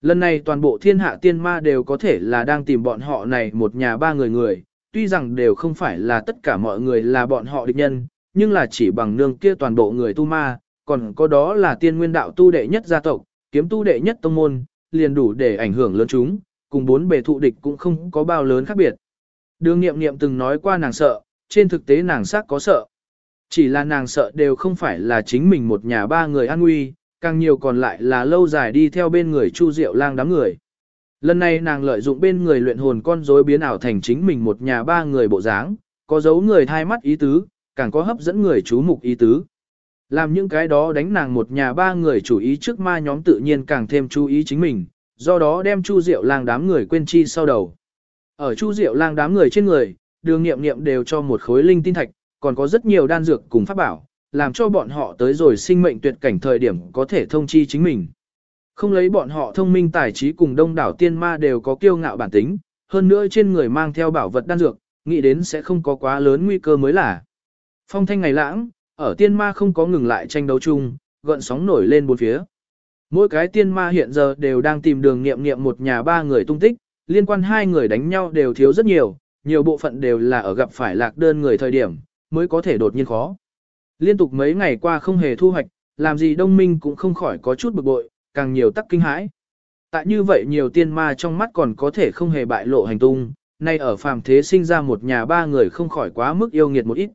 Lần này toàn bộ thiên hạ tiên ma đều có thể là đang tìm bọn họ này một nhà ba người người, tuy rằng đều không phải là tất cả mọi người là bọn họ địch nhân, nhưng là chỉ bằng nương kia toàn bộ người tu ma, còn có đó là tiên nguyên đạo tu đệ nhất gia tộc, kiếm tu đệ nhất tông môn, liền đủ để ảnh hưởng lớn chúng, cùng bốn bề thụ địch cũng không có bao lớn khác biệt. Đường nghiệm nghiệm từng nói qua nàng sợ, trên thực tế nàng xác có sợ. Chỉ là nàng sợ đều không phải là chính mình một nhà ba người an nguy, càng nhiều còn lại là lâu dài đi theo bên người Chu Diệu Lang đám người. Lần này nàng lợi dụng bên người luyện hồn con rối biến ảo thành chính mình một nhà ba người bộ dáng, có dấu người thay mắt ý tứ, càng có hấp dẫn người chú mục ý tứ. Làm những cái đó đánh nàng một nhà ba người chủ ý trước ma nhóm tự nhiên càng thêm chú ý chính mình, do đó đem Chu Diệu Lang đám người quên chi sau đầu. Ở Chu Diệu Lang đám người trên người, đường nghiệm nghiệm đều cho một khối linh tinh thạch, còn có rất nhiều đan dược cùng pháp bảo, làm cho bọn họ tới rồi sinh mệnh tuyệt cảnh thời điểm có thể thông chi chính mình. Không lấy bọn họ thông minh tài trí cùng đông đảo tiên ma đều có kiêu ngạo bản tính, hơn nữa trên người mang theo bảo vật đan dược, nghĩ đến sẽ không có quá lớn nguy cơ mới là. Phong thanh ngày lãng, ở tiên ma không có ngừng lại tranh đấu chung, gợn sóng nổi lên bốn phía. Mỗi cái tiên ma hiện giờ đều đang tìm đường nghiệm nghiệm một nhà ba người tung tích, liên quan hai người đánh nhau đều thiếu rất nhiều, nhiều bộ phận đều là ở gặp phải lạc đơn người thời điểm, mới có thể đột nhiên khó. Liên tục mấy ngày qua không hề thu hoạch, làm gì đông minh cũng không khỏi có chút bực bội, càng nhiều tắc kinh hãi. Tại như vậy nhiều tiên ma trong mắt còn có thể không hề bại lộ hành tung, nay ở phàm thế sinh ra một nhà ba người không khỏi quá mức yêu nghiệt một ít.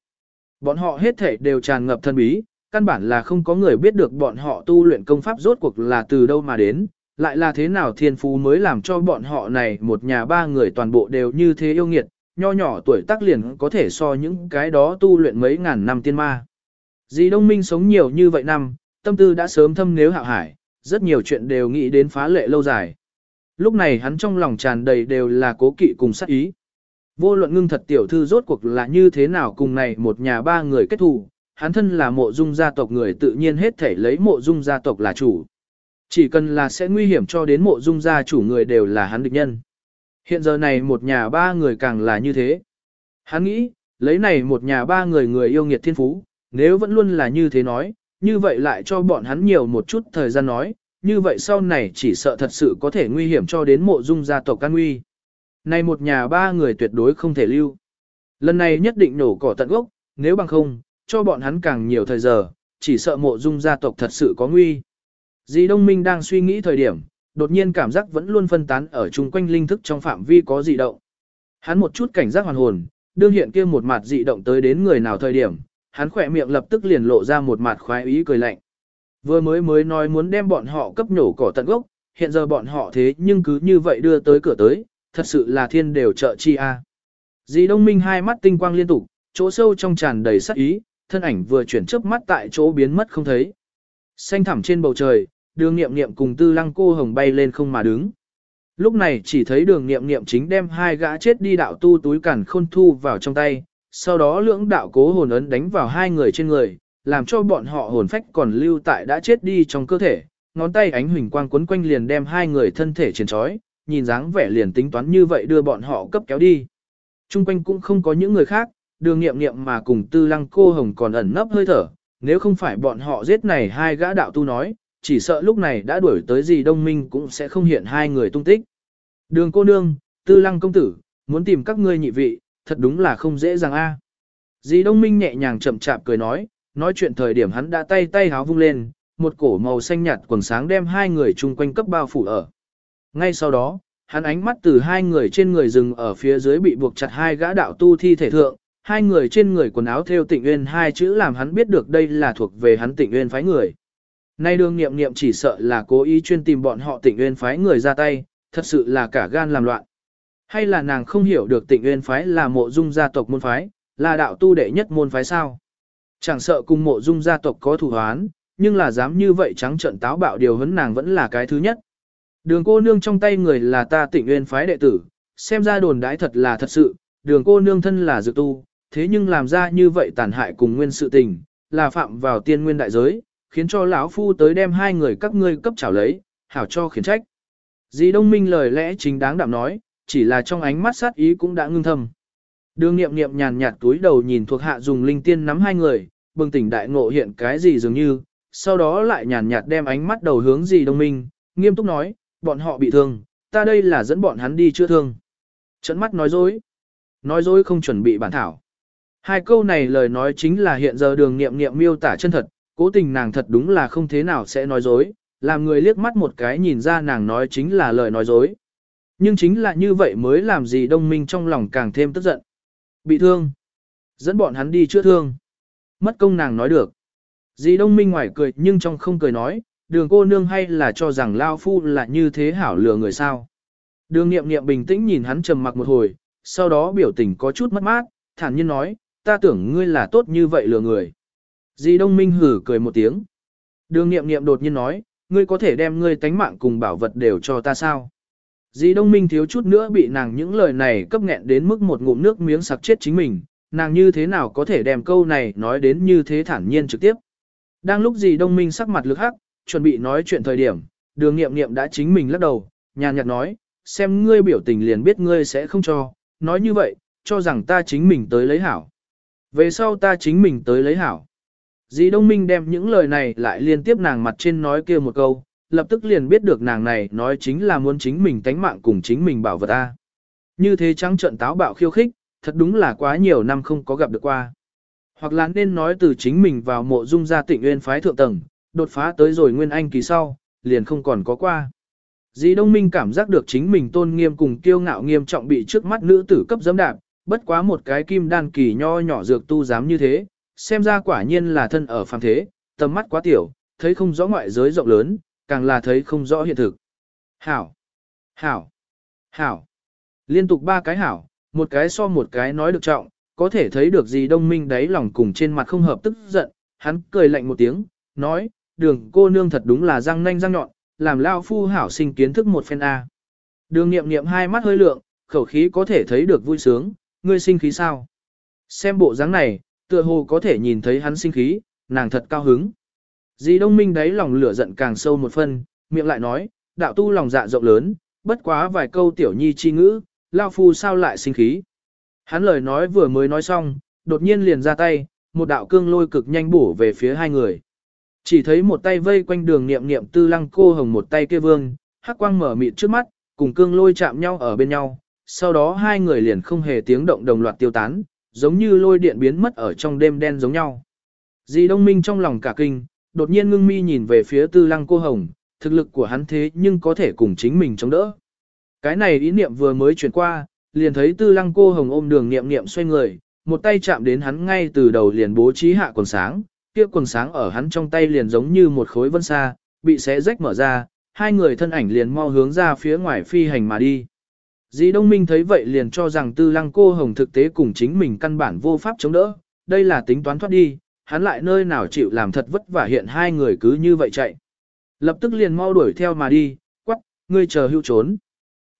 Bọn họ hết thể đều tràn ngập thân bí, căn bản là không có người biết được bọn họ tu luyện công pháp rốt cuộc là từ đâu mà đến, lại là thế nào thiên phú mới làm cho bọn họ này một nhà ba người toàn bộ đều như thế yêu nghiệt, nho nhỏ tuổi tác liền có thể so những cái đó tu luyện mấy ngàn năm tiên ma. Dì Đông Minh sống nhiều như vậy năm, tâm tư đã sớm thâm nếu hạo hải, rất nhiều chuyện đều nghĩ đến phá lệ lâu dài. Lúc này hắn trong lòng tràn đầy đều là cố kỵ cùng sát ý. Vô luận ngưng thật tiểu thư rốt cuộc là như thế nào cùng này một nhà ba người kết thù, hắn thân là mộ dung gia tộc người tự nhiên hết thể lấy mộ dung gia tộc là chủ. Chỉ cần là sẽ nguy hiểm cho đến mộ dung gia chủ người đều là hắn địch nhân. Hiện giờ này một nhà ba người càng là như thế. Hắn nghĩ, lấy này một nhà ba người người yêu nghiệt thiên phú, nếu vẫn luôn là như thế nói, như vậy lại cho bọn hắn nhiều một chút thời gian nói, như vậy sau này chỉ sợ thật sự có thể nguy hiểm cho đến mộ dung gia tộc can nguy. Này một nhà ba người tuyệt đối không thể lưu. Lần này nhất định nổ cỏ tận gốc, nếu bằng không, cho bọn hắn càng nhiều thời giờ, chỉ sợ mộ dung gia tộc thật sự có nguy. Dì Đông Minh đang suy nghĩ thời điểm, đột nhiên cảm giác vẫn luôn phân tán ở chung quanh linh thức trong phạm vi có dị động. Hắn một chút cảnh giác hoàn hồn, đương hiện kia một mặt dị động tới đến người nào thời điểm, hắn khỏe miệng lập tức liền lộ ra một mặt khoái ý cười lạnh. Vừa mới mới nói muốn đem bọn họ cấp nhổ cỏ tận gốc, hiện giờ bọn họ thế nhưng cứ như vậy đưa tới cửa tới, thật sự là thiên đều trợ chi a. Dì Đông Minh hai mắt tinh quang liên tục, chỗ sâu trong tràn đầy sắc ý, thân ảnh vừa chuyển chớp mắt tại chỗ biến mất không thấy. Xanh thẳm trên bầu trời, đường nghiệm nghiệm cùng tư lăng cô hồng bay lên không mà đứng. Lúc này chỉ thấy đường nghiệm nghiệm chính đem hai gã chết đi đạo tu túi cản khôn thu vào trong tay, sau đó lưỡng đạo cố hồn ấn đánh vào hai người trên người, làm cho bọn họ hồn phách còn lưu tại đã chết đi trong cơ thể, ngón tay ánh huỳnh quang quấn quanh liền đem hai người thân thể trên trói, nhìn dáng vẻ liền tính toán như vậy đưa bọn họ cấp kéo đi. Trung quanh cũng không có những người khác, đường nghiệm nghiệm mà cùng tư lăng cô hồng còn ẩn nấp hơi thở, nếu không phải bọn họ giết này hai gã đạo tu nói, chỉ sợ lúc này đã đuổi tới gì đông minh cũng sẽ không hiện hai người tung tích. Đường cô nương, tư lăng công tử, muốn tìm các ngươi nhị vị, thật đúng là không dễ dàng a. À. Dì Đông Minh nhẹ nhàng chậm chạp cười nói, nói chuyện thời điểm hắn đã tay tay háo vung lên, một cổ màu xanh nhạt quần sáng đem hai người chung quanh cấp bao phủ ở. Ngay sau đó, hắn ánh mắt từ hai người trên người rừng ở phía dưới bị buộc chặt hai gã đạo tu thi thể thượng, hai người trên người quần áo theo tịnh uyên hai chữ làm hắn biết được đây là thuộc về hắn tịnh uyên phái người. Nay đương niệm niệm chỉ sợ là cố ý chuyên tìm bọn họ tịnh uyên phái người ra tay, thật sự là cả gan làm loạn. Hay là nàng không hiểu được tịnh uyên phái là mộ dung gia tộc môn phái, là đạo tu đệ nhất môn phái sao. Chẳng sợ cùng mộ dung gia tộc có thủ hoán, nhưng là dám như vậy trắng trận táo bạo điều hấn nàng vẫn là cái thứ nhất. Đường cô nương trong tay người là ta tịnh uyên phái đệ tử, xem ra đồn đãi thật là thật sự, đường cô nương thân là dược tu, thế nhưng làm ra như vậy tàn hại cùng nguyên sự tình, là phạm vào tiên nguyên đại giới, khiến cho lão phu tới đem hai người các ngươi cấp trảo lấy, hảo cho khiển trách. Dì Đông Minh lời lẽ chính đáng đạm nói, chỉ là trong ánh mắt sát ý cũng đã ngưng thầm. Đường nghiệm nghiệm nhàn nhạt túi đầu nhìn thuộc hạ dùng linh tiên nắm hai người, bừng tỉnh đại ngộ hiện cái gì dường như, sau đó lại nhàn nhạt đem ánh mắt đầu hướng gì Đông Minh, nghiêm túc nói, bọn họ bị thương, ta đây là dẫn bọn hắn đi chữa thương. Trận mắt nói dối. Nói dối không chuẩn bị bản thảo. Hai câu này lời nói chính là hiện giờ đường nghiệm nghiệm miêu tả chân thật, cố tình nàng thật đúng là không thế nào sẽ nói dối, làm người liếc mắt một cái nhìn ra nàng nói chính là lời nói dối. Nhưng chính là như vậy mới làm gì đông minh trong lòng càng thêm tức giận. Bị thương. Dẫn bọn hắn đi chữa thương. Mất công nàng nói được. Dì đông minh ngoài cười nhưng trong không cười nói, đường cô nương hay là cho rằng Lao Phu là như thế hảo lừa người sao. Đường nghiệm nghiệm bình tĩnh nhìn hắn trầm mặc một hồi, sau đó biểu tình có chút mất mát, thản nhiên nói, ta tưởng ngươi là tốt như vậy lừa người. Dì Đông Minh hử cười một tiếng. Đường nghiệm nghiệm đột nhiên nói, ngươi có thể đem ngươi tánh mạng cùng bảo vật đều cho ta sao? Dì Đông Minh thiếu chút nữa bị nàng những lời này cấp nghẹn đến mức một ngụm nước miếng sặc chết chính mình, nàng như thế nào có thể đem câu này nói đến như thế thản nhiên trực tiếp. Đang lúc Dì đông minh sắc mặt lực hắc, chuẩn bị nói chuyện thời điểm, đường nghiệm nghiệm đã chính mình lắc đầu, nhàn nhạt nói, xem ngươi biểu tình liền biết ngươi sẽ không cho, nói như vậy, cho rằng ta chính mình tới lấy hảo. Về sau ta chính mình tới lấy hảo. Dì Đông Minh đem những lời này lại liên tiếp nàng mặt trên nói kia một câu, lập tức liền biết được nàng này nói chính là muốn chính mình tánh mạng cùng chính mình bảo vật ta. Như thế trắng trận táo bạo khiêu khích, thật đúng là quá nhiều năm không có gặp được qua. Hoặc là nên nói từ chính mình vào mộ dung gia tịnh nguyên phái thượng tầng, đột phá tới rồi nguyên anh kỳ sau, liền không còn có qua. Dì Đông Minh cảm giác được chính mình tôn nghiêm cùng kiêu ngạo nghiêm trọng bị trước mắt nữ tử cấp dẫm đạp, bất quá một cái kim đan kỳ nho nhỏ dược tu dám như thế, xem ra quả nhiên là thân ở phàm thế, tầm mắt quá tiểu, thấy không rõ ngoại giới rộng lớn, càng là thấy không rõ hiện thực. Hảo! Hảo! Hảo! Liên tục ba cái hảo, một cái so một cái nói được trọng, có thể thấy được gì đông minh đáy lòng cùng trên mặt không hợp tức giận, hắn cười lạnh một tiếng, nói, đường cô nương thật đúng là răng nanh răng nhọn, làm lao phu hảo sinh kiến thức một phen A. Đường nghiệm nghiệm hai mắt hơi lượng, khẩu khí có thể thấy được vui sướng, ngươi sinh khí sao? Xem bộ dáng này, tựa hồ có thể nhìn thấy hắn sinh khí, nàng thật cao hứng. Dì đông minh đáy lòng lửa giận càng sâu một phân, miệng lại nói, đạo tu lòng dạ rộng lớn, bất quá vài câu tiểu nhi chi ngữ, lao phu sao lại sinh khí. Hắn lời nói vừa mới nói xong, đột nhiên liền ra tay, một đạo cương lôi cực nhanh bổ về phía hai người. Chỉ thấy một tay vây quanh đường niệm niệm tư lăng cô hồng một tay kia vương, hắc quang mở mịt trước mắt, cùng cương lôi chạm nhau ở bên nhau, sau đó hai người liền không hề tiếng động đồng loạt tiêu tán, giống như lôi điện biến mất ở trong đêm đen giống nhau. Di Đông Minh trong lòng cả kinh, đột nhiên ngưng mi nhìn về phía tư lăng cô hồng, thực lực của hắn thế nhưng có thể cùng chính mình chống đỡ. Cái này ý niệm vừa mới chuyển qua, liền thấy tư lăng cô hồng ôm đường niệm niệm xoay người, một tay chạm đến hắn ngay từ đầu liền bố trí hạ quần sáng, kia quần sáng ở hắn trong tay liền giống như một khối vân xa, bị xé rách mở ra, hai người thân ảnh liền mau hướng ra phía ngoài phi hành mà đi. Dĩ Đông Minh thấy vậy liền cho rằng tư lăng cô hồng thực tế cùng chính mình căn bản vô pháp chống đỡ, đây là tính toán thoát đi, hắn lại nơi nào chịu làm thật vất vả hiện hai người cứ như vậy chạy. Lập tức liền mau đuổi theo mà đi, quắc, ngươi chờ hưu trốn.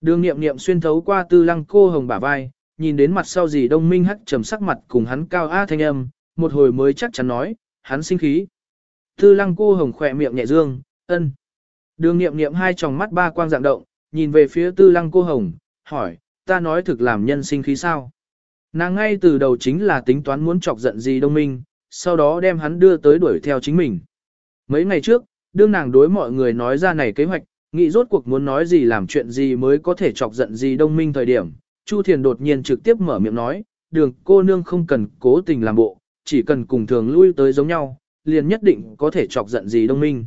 Đường nghiệm nghiệm xuyên thấu qua tư lăng cô hồng bả vai, nhìn đến mặt sau dì Đông Minh hắc trầm sắc mặt cùng hắn cao a thanh âm, một hồi mới chắc chắn nói, hắn sinh khí. Tư lăng cô hồng khỏe miệng nhẹ dương, ân. Đường nghiệm nghiệm hai tròng mắt ba quang dạng động, nhìn về phía tư lăng cô hồng, hỏi, ta nói thực làm nhân sinh khí sao? Nàng ngay từ đầu chính là tính toán muốn chọc giận gì đông minh, sau đó đem hắn đưa tới đuổi theo chính mình. Mấy ngày trước, đương nàng đối mọi người nói ra này kế hoạch, nghĩ rốt cuộc muốn nói gì làm chuyện gì mới có thể chọc giận gì đông minh thời điểm. Chu Thiền đột nhiên trực tiếp mở miệng nói, đường cô nương không cần cố tình làm bộ, chỉ cần cùng thường lui tới giống nhau, liền nhất định có thể chọc giận gì đông minh.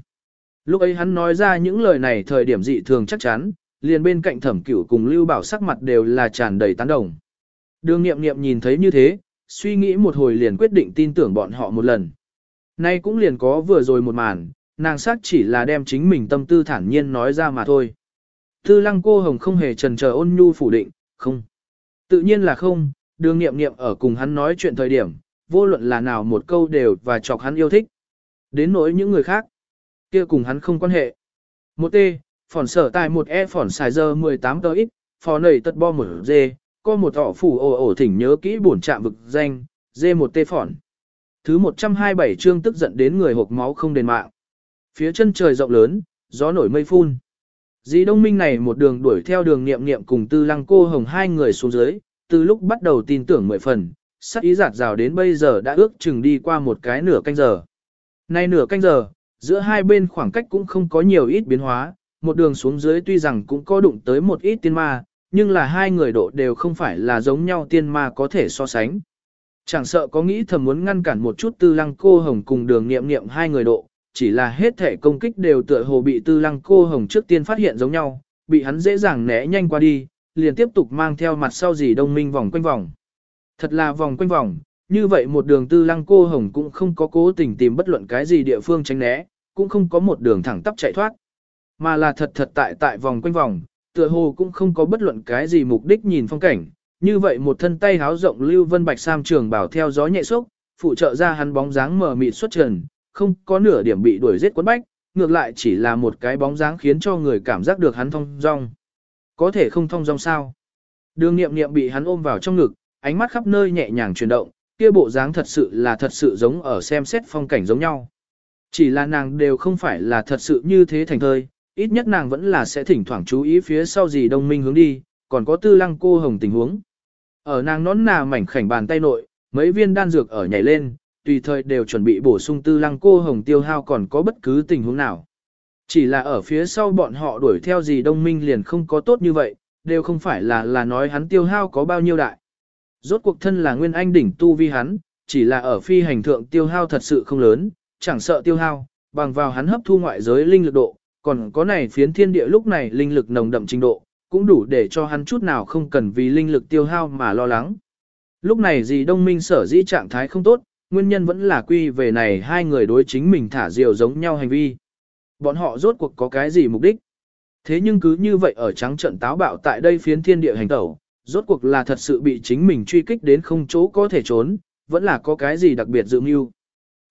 Lúc ấy hắn nói ra những lời này thời điểm dị thường chắc chắn, liền bên cạnh thẩm cửu cùng Lưu Bảo sắc mặt đều là tràn đầy tán đồng. Đường nghiệm nghiệm nhìn thấy như thế, suy nghĩ một hồi liền quyết định tin tưởng bọn họ một lần. Nay cũng liền có vừa rồi một màn, nàng sắc chỉ là đem chính mình tâm tư thản nhiên nói ra mà thôi. Tư lăng cô hồng không hề trần chờ ôn nhu phủ định, không. Tự nhiên là không, đường nghiệm nghiệm ở cùng hắn nói chuyện thời điểm, vô luận là nào một câu đều và chọc hắn yêu thích. Đến nỗi những người khác, kia cùng hắn không quan hệ. Một T, phỏn sở tài một e phỏn xài giờ 18 tờ ít, phò nầy tật bo một dê, có một họ phủ ồ ồ thỉnh nhớ kỹ bổn trạm vực danh, dê một tê phỏn. Thứ 127 chương tức giận đến người hộp máu không đền mạng. Phía chân trời rộng lớn, gió nổi mây phun. Dì Đông Minh này một đường đuổi theo đường niệm niệm cùng tư lăng cô hồng hai người xuống dưới, từ lúc bắt đầu tin tưởng mười phần, sắc ý giạt rào đến bây giờ đã ước chừng đi qua một cái nửa canh giờ. Nay nửa canh giờ, giữa hai bên khoảng cách cũng không có nhiều ít biến hóa, một đường xuống dưới tuy rằng cũng có đụng tới một ít tiên ma, nhưng là hai người độ đều không phải là giống nhau tiên ma có thể so sánh. Chẳng sợ có nghĩ thầm muốn ngăn cản một chút tư lăng cô hồng cùng đường nghiệm nghiệm hai người độ, chỉ là hết thể công kích đều tựa hồ bị tư lăng cô hồng trước tiên phát hiện giống nhau, bị hắn dễ dàng né nhanh qua đi, liền tiếp tục mang theo mặt sau gì đông minh vòng quanh vòng. Thật là vòng quanh vòng, như vậy một đường tư lăng cô hồng cũng không có cố tình tìm bất luận cái gì địa phương tránh né, cũng không có một đường thẳng tắp chạy thoát. Mà là thật thật tại tại vòng quanh vòng, tựa hồ cũng không có bất luận cái gì mục đích nhìn phong cảnh. Như vậy một thân tay háo rộng Lưu Vân Bạch Sam trường bảo theo gió nhẹ xúc, phụ trợ ra hắn bóng dáng mờ mịt xuất trần, không có nửa điểm bị đuổi giết quấn bách, ngược lại chỉ là một cái bóng dáng khiến cho người cảm giác được hắn thông dong. Có thể không thông dong sao? Đường nghiệm nghiệm bị hắn ôm vào trong ngực, ánh mắt khắp nơi nhẹ nhàng chuyển động, kia bộ dáng thật sự là thật sự giống ở xem xét phong cảnh giống nhau. Chỉ là nàng đều không phải là thật sự như thế thành thơi, ít nhất nàng vẫn là sẽ thỉnh thoảng chú ý phía sau gì đông minh hướng đi, còn có tư lăng cô hồng tình huống. Ở nàng nón nà mảnh khảnh bàn tay nội, mấy viên đan dược ở nhảy lên, tùy thời đều chuẩn bị bổ sung tư lăng cô hồng tiêu hao còn có bất cứ tình huống nào. Chỉ là ở phía sau bọn họ đuổi theo gì đông minh liền không có tốt như vậy, đều không phải là là nói hắn tiêu hao có bao nhiêu đại. Rốt cuộc thân là nguyên anh đỉnh tu vi hắn, chỉ là ở phi hành thượng tiêu hao thật sự không lớn, chẳng sợ tiêu hao, bằng vào hắn hấp thu ngoại giới linh lực độ, còn có này phiến thiên địa lúc này linh lực nồng đậm trình độ, cũng đủ để cho hắn chút nào không cần vì linh lực tiêu hao mà lo lắng. Lúc này gì đông minh sở dĩ trạng thái không tốt, nguyên nhân vẫn là quy về này hai người đối chính mình thả diều giống nhau hành vi. Bọn họ rốt cuộc có cái gì mục đích? Thế nhưng cứ như vậy ở trắng trận táo bạo tại đây phiến thiên địa hành tẩu, rốt cuộc là thật sự bị chính mình truy kích đến không chỗ có thể trốn, vẫn là có cái gì đặc biệt dự mưu.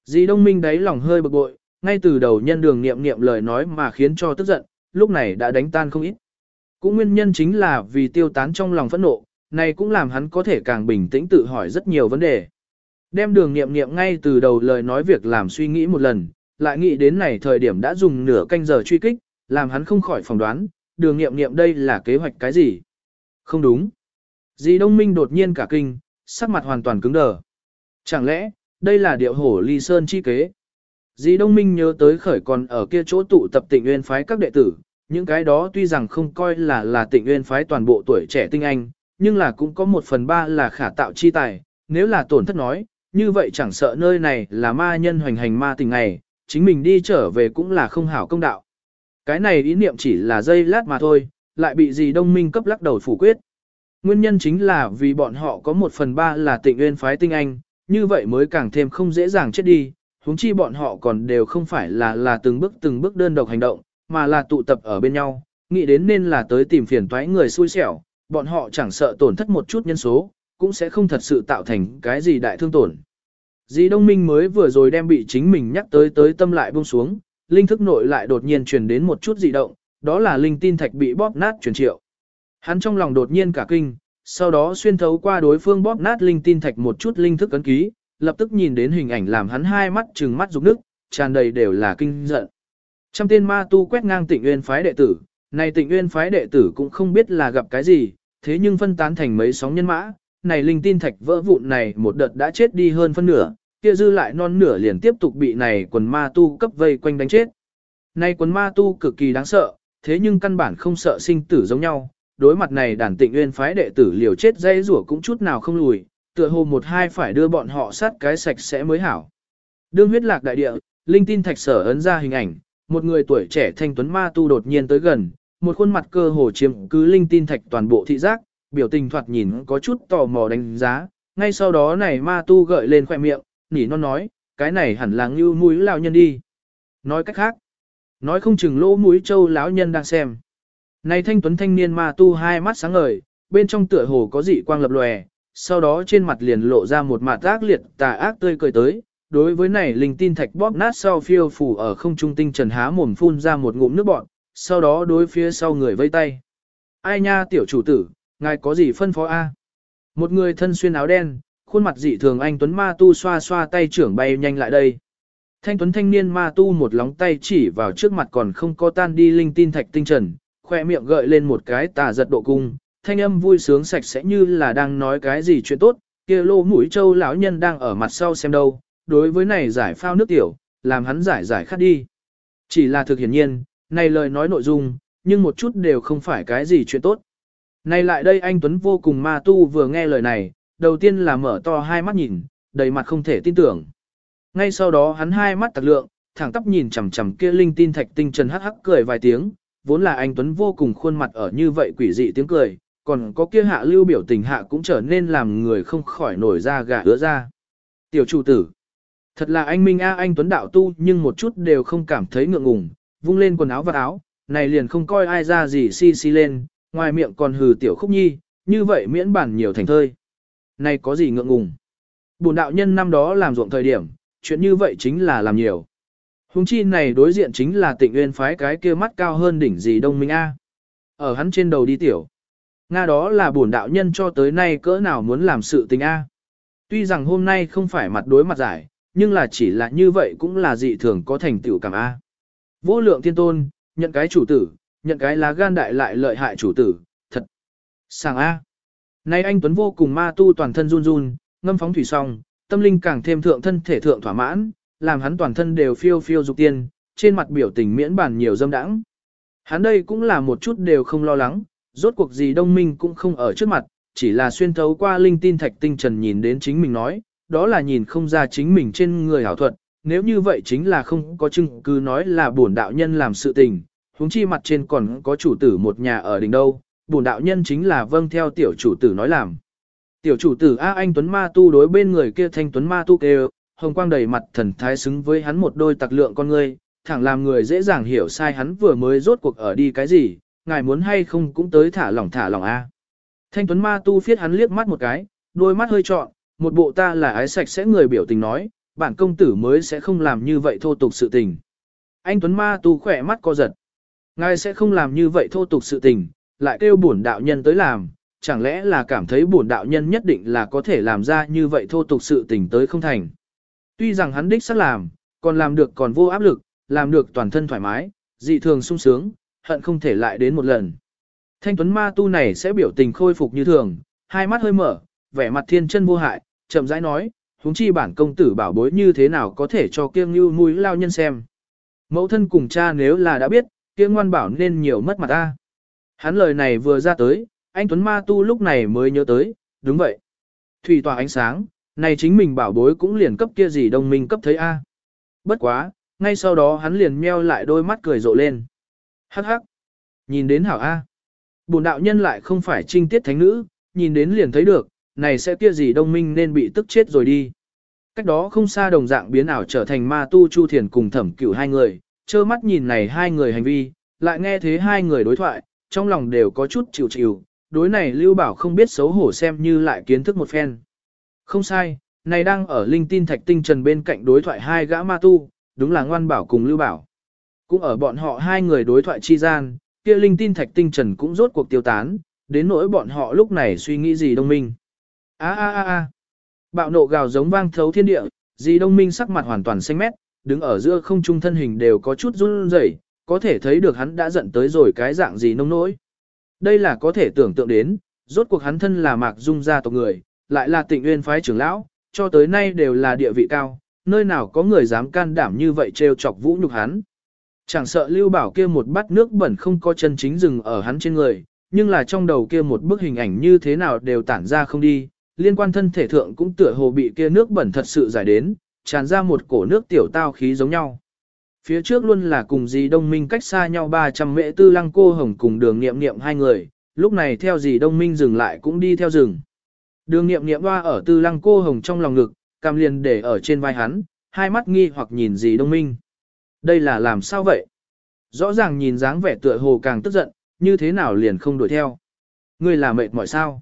Dì Đông Minh đáy lòng hơi bực bội, ngay từ đầu nhân đường niệm niệm lời nói mà khiến cho tức giận, lúc này đã đánh tan không ít. Cũng nguyên nhân chính là vì tiêu tán trong lòng phẫn nộ, này cũng làm hắn có thể càng bình tĩnh tự hỏi rất nhiều vấn đề. Đem đường niệm niệm ngay từ đầu lời nói việc làm suy nghĩ một lần, lại nghĩ đến này thời điểm đã dùng nửa canh giờ truy kích, làm hắn không khỏi phỏng đoán, đường niệm niệm đây là kế hoạch cái gì? Không đúng. Dì Đông Minh đột nhiên cả kinh, sắc mặt hoàn toàn cứng đờ. Chẳng lẽ, đây là điệu hổ ly sơn chi kế? Dì Đông Minh nhớ tới khởi còn ở kia chỗ tụ tập tịnh nguyên phái các đệ tử, những cái đó tuy rằng không coi là là tịnh nguyên phái toàn bộ tuổi trẻ tinh anh, nhưng là cũng có một phần ba là khả tạo chi tài, nếu là tổn thất nói, như vậy chẳng sợ nơi này là ma nhân hoành hành ma tình ngày, chính mình đi trở về cũng là không hảo công đạo. Cái này ý niệm chỉ là dây lát mà thôi, lại bị Dì đông minh cấp lắc đầu phủ quyết. Nguyên nhân chính là vì bọn họ có một phần ba là tịnh nguyên phái tinh anh, như vậy mới càng thêm không dễ dàng chết đi, huống chi bọn họ còn đều không phải là là từng bước từng bước đơn độc hành động, mà là tụ tập ở bên nhau, nghĩ đến nên là tới tìm phiền toái người xui xẻo, bọn họ chẳng sợ tổn thất một chút nhân số, cũng sẽ không thật sự tạo thành cái gì đại thương tổn. Dì Đông Minh mới vừa rồi đem bị chính mình nhắc tới tới tâm lại buông xuống, linh thức nội lại đột nhiên truyền đến một chút dị động, đó là linh tin thạch bị bóp nát truyền triệu. Hắn trong lòng đột nhiên cả kinh, sau đó xuyên thấu qua đối phương bóp nát linh tin thạch một chút linh thức ấn ký, lập tức nhìn đến hình ảnh làm hắn hai mắt trừng mắt rục nước, tràn đầy đều là kinh giận. Trăm tên ma tu quét ngang tịnh nguyên phái đệ tử, này tịnh nguyên phái đệ tử cũng không biết là gặp cái gì, thế nhưng phân tán thành mấy sóng nhân mã, này linh tin thạch vỡ vụn này một đợt đã chết đi hơn phân nửa, kia dư lại non nửa liền tiếp tục bị này quần ma tu cấp vây quanh đánh chết. Này quần ma tu cực kỳ đáng sợ, thế nhưng căn bản không sợ sinh tử giống nhau, đối mặt này đàn tịnh nguyên phái đệ tử liều chết dây rủa cũng chút nào không lùi, tựa hồ một hai phải đưa bọn họ sát cái sạch sẽ mới hảo. Đương huyết lạc đại địa, linh tin thạch sở ấn ra hình ảnh, một người tuổi trẻ thanh tuấn ma tu đột nhiên tới gần, một khuôn mặt cơ hồ chiếm cứ linh tin thạch toàn bộ thị giác, biểu tình thoạt nhìn có chút tò mò đánh giá, ngay sau đó này ma tu gợi lên khoẻ miệng, nỉ non nói, cái này hẳn là ngưu mũi lão nhân đi. Nói cách khác, nói không chừng lỗ mũi châu lão nhân đang xem. Này thanh tuấn thanh niên ma tu hai mắt sáng ngời, bên trong tựa hồ có dị quang lập lòe, sau đó trên mặt liền lộ ra một mặt ác liệt tà ác tươi cười tới. Đối với này linh tin thạch bóp nát sau phiêu phủ ở không trung tinh trần há mồm phun ra một ngụm nước bọn, sau đó đối phía sau người vây tay. Ai nha tiểu chủ tử, ngài có gì phân phó a? Một người thân xuyên áo đen, khuôn mặt dị thường anh Tuấn Ma Tu xoa xoa tay trưởng bay nhanh lại đây. Thanh Tuấn thanh niên Ma Tu một lóng tay chỉ vào trước mặt còn không có tan đi linh tin thạch tinh trần, khoe miệng gợi lên một cái tà giật độ cung, thanh âm vui sướng sạch sẽ như là đang nói cái gì chuyện tốt, kia lô mũi châu lão nhân đang ở mặt sau xem đâu, đối với này giải phao nước tiểu, làm hắn giải giải khát đi. Chỉ là thực hiển nhiên, này lời nói nội dung, nhưng một chút đều không phải cái gì chuyện tốt. Này lại đây anh Tuấn vô cùng ma tu vừa nghe lời này, đầu tiên là mở to hai mắt nhìn, đầy mặt không thể tin tưởng. Ngay sau đó hắn hai mắt tạc lượng, thẳng tắp nhìn chằm chằm kia linh tin thạch tinh trần hắc hắc cười vài tiếng, vốn là anh Tuấn vô cùng khuôn mặt ở như vậy quỷ dị tiếng cười, còn có kia hạ lưu biểu tình hạ cũng trở nên làm người không khỏi nổi ra gà ứa ra. Tiểu chủ tử, thật là anh Minh A anh Tuấn đạo tu nhưng một chút đều không cảm thấy ngượng ngùng, vung lên quần áo và áo, này liền không coi ai ra gì si si lên, ngoài miệng còn hừ tiểu khúc nhi, như vậy miễn bản nhiều thành thơi. Này có gì ngượng ngùng. Bồn đạo nhân năm đó làm ruộng thời điểm, chuyện như vậy chính là làm nhiều. Hùng chi này đối diện chính là tịnh nguyên phái cái kia mắt cao hơn đỉnh gì đông minh A. Ở hắn trên đầu đi tiểu. Nga đó là bổn đạo nhân cho tới nay cỡ nào muốn làm sự tình A. Tuy rằng hôm nay không phải mặt đối mặt giải, nhưng là chỉ là như vậy cũng là dị thường có thành tựu cảm A. Vô lượng thiên tôn, nhận cái chủ tử, nhận cái lá gan đại lại lợi hại chủ tử, thật. Sàng A. Nay anh Tuấn vô cùng ma tu toàn thân run run, ngâm phóng thủy song, tâm linh càng thêm thượng thân thể thượng thỏa mãn, làm hắn toàn thân đều phiêu phiêu dục tiên, trên mặt biểu tình miễn bản nhiều dâm đãng. Hắn đây cũng là một chút đều không lo lắng, rốt cuộc gì đông minh cũng không ở trước mặt, chỉ là xuyên thấu qua linh tin thạch tinh trần nhìn đến chính mình nói, đó là nhìn không ra chính mình trên người hảo thuật, nếu như vậy chính là không có chứng cứ nói là bổn đạo nhân làm sự tình, huống chi mặt trên còn có chủ tử một nhà ở đỉnh đâu, bổn đạo nhân chính là vâng theo tiểu chủ tử nói làm. Tiểu chủ tử A Anh Tuấn Ma Tu đối bên người kia thanh Tuấn Ma Tu kêu, hồng quang đầy mặt thần thái xứng với hắn một đôi tặc lượng con ngươi, thẳng làm người dễ dàng hiểu sai hắn vừa mới rốt cuộc ở đi cái gì, ngài muốn hay không cũng tới thả lỏng thả lỏng A. Thanh Tuấn Ma Tu phiết hắn liếc mắt một cái, đôi mắt hơi trọn, một bộ ta là ái sạch sẽ người biểu tình nói, bản công tử mới sẽ không làm như vậy thô tục sự tình. Anh Tuấn Ma Tu khỏe mắt co giật. Ngài sẽ không làm như vậy thô tục sự tình, lại kêu bổn đạo nhân tới làm, chẳng lẽ là cảm thấy bổn đạo nhân nhất định là có thể làm ra như vậy thô tục sự tình tới không thành. Tuy rằng hắn đích xác làm, còn làm được còn vô áp lực, làm được toàn thân thoải mái, dị thường sung sướng, hận không thể lại đến một lần. Thanh tuấn ma tu này sẽ biểu tình khôi phục như thường, hai mắt hơi mở, vẻ mặt thiên chân vô hại, chậm rãi nói, huống chi bản công tử bảo bối như thế nào có thể cho kiêng như mũi lao nhân xem. Mẫu thân cùng cha nếu là đã biết, kiêng ngoan bảo nên nhiều mất mặt ta. Hắn lời này vừa ra tới, anh Tuấn Ma Tu lúc này mới nhớ tới, đúng vậy. Thủy tỏa ánh sáng, này chính mình bảo bối cũng liền cấp kia gì đồng minh cấp thấy A. Bất quá, ngay sau đó hắn liền meo lại đôi mắt cười rộ lên. Hắc hắc. Nhìn đến hảo A. Bồn đạo nhân lại không phải trinh tiết thánh nữ, nhìn đến liền thấy được, này sẽ kia gì đông minh nên bị tức chết rồi đi. Cách đó không xa đồng dạng biến ảo trở thành ma tu chu thiền cùng thẩm cửu hai người, trơ mắt nhìn này hai người hành vi, lại nghe thế hai người đối thoại, trong lòng đều có chút chịu chịu, đối này Lưu Bảo không biết xấu hổ xem như lại kiến thức một phen. Không sai, này đang ở linh tin thạch tinh trần bên cạnh đối thoại hai gã ma tu, đúng là ngoan bảo cùng Lưu Bảo. Cũng ở bọn họ hai người đối thoại chi gian, kia linh tin thạch tinh trần cũng rốt cuộc tiêu tán, đến nỗi bọn họ lúc này suy nghĩ gì đông minh. a a a a Bạo nộ gào giống vang thấu thiên địa, dì đông minh sắc mặt hoàn toàn xanh mét, đứng ở giữa không trung thân hình đều có chút run rẩy, có thể thấy được hắn đã giận tới rồi cái dạng gì nông nỗi. Đây là có thể tưởng tượng đến, rốt cuộc hắn thân là mạc dung gia tộc người, lại là tịnh nguyên phái trưởng lão, cho tới nay đều là địa vị cao, nơi nào có người dám can đảm như vậy trêu chọc vũ nhục hắn. Chẳng sợ lưu bảo kia một bát nước bẩn không có chân chính rừng ở hắn trên người, nhưng là trong đầu kia một bức hình ảnh như thế nào đều tản ra không đi, liên quan thân thể thượng cũng tựa hồ bị kia nước bẩn thật sự giải đến, tràn ra một cổ nước tiểu tao khí giống nhau. Phía trước luôn là cùng dì đông minh cách xa nhau 300 mễ tư lăng cô hồng cùng đường nghiệm nghiệm hai người, lúc này theo dì đông minh dừng lại cũng đi theo rừng. Đường nghiệm nghiệm hoa ở tư lăng cô hồng trong lòng ngực, cam liền để ở trên vai hắn, hai mắt nghi hoặc nhìn dì đông minh. Đây là làm sao vậy? Rõ ràng nhìn dáng vẻ tựa hồ càng tức giận, như thế nào liền không đuổi theo. Ngươi là mệt mỏi sao?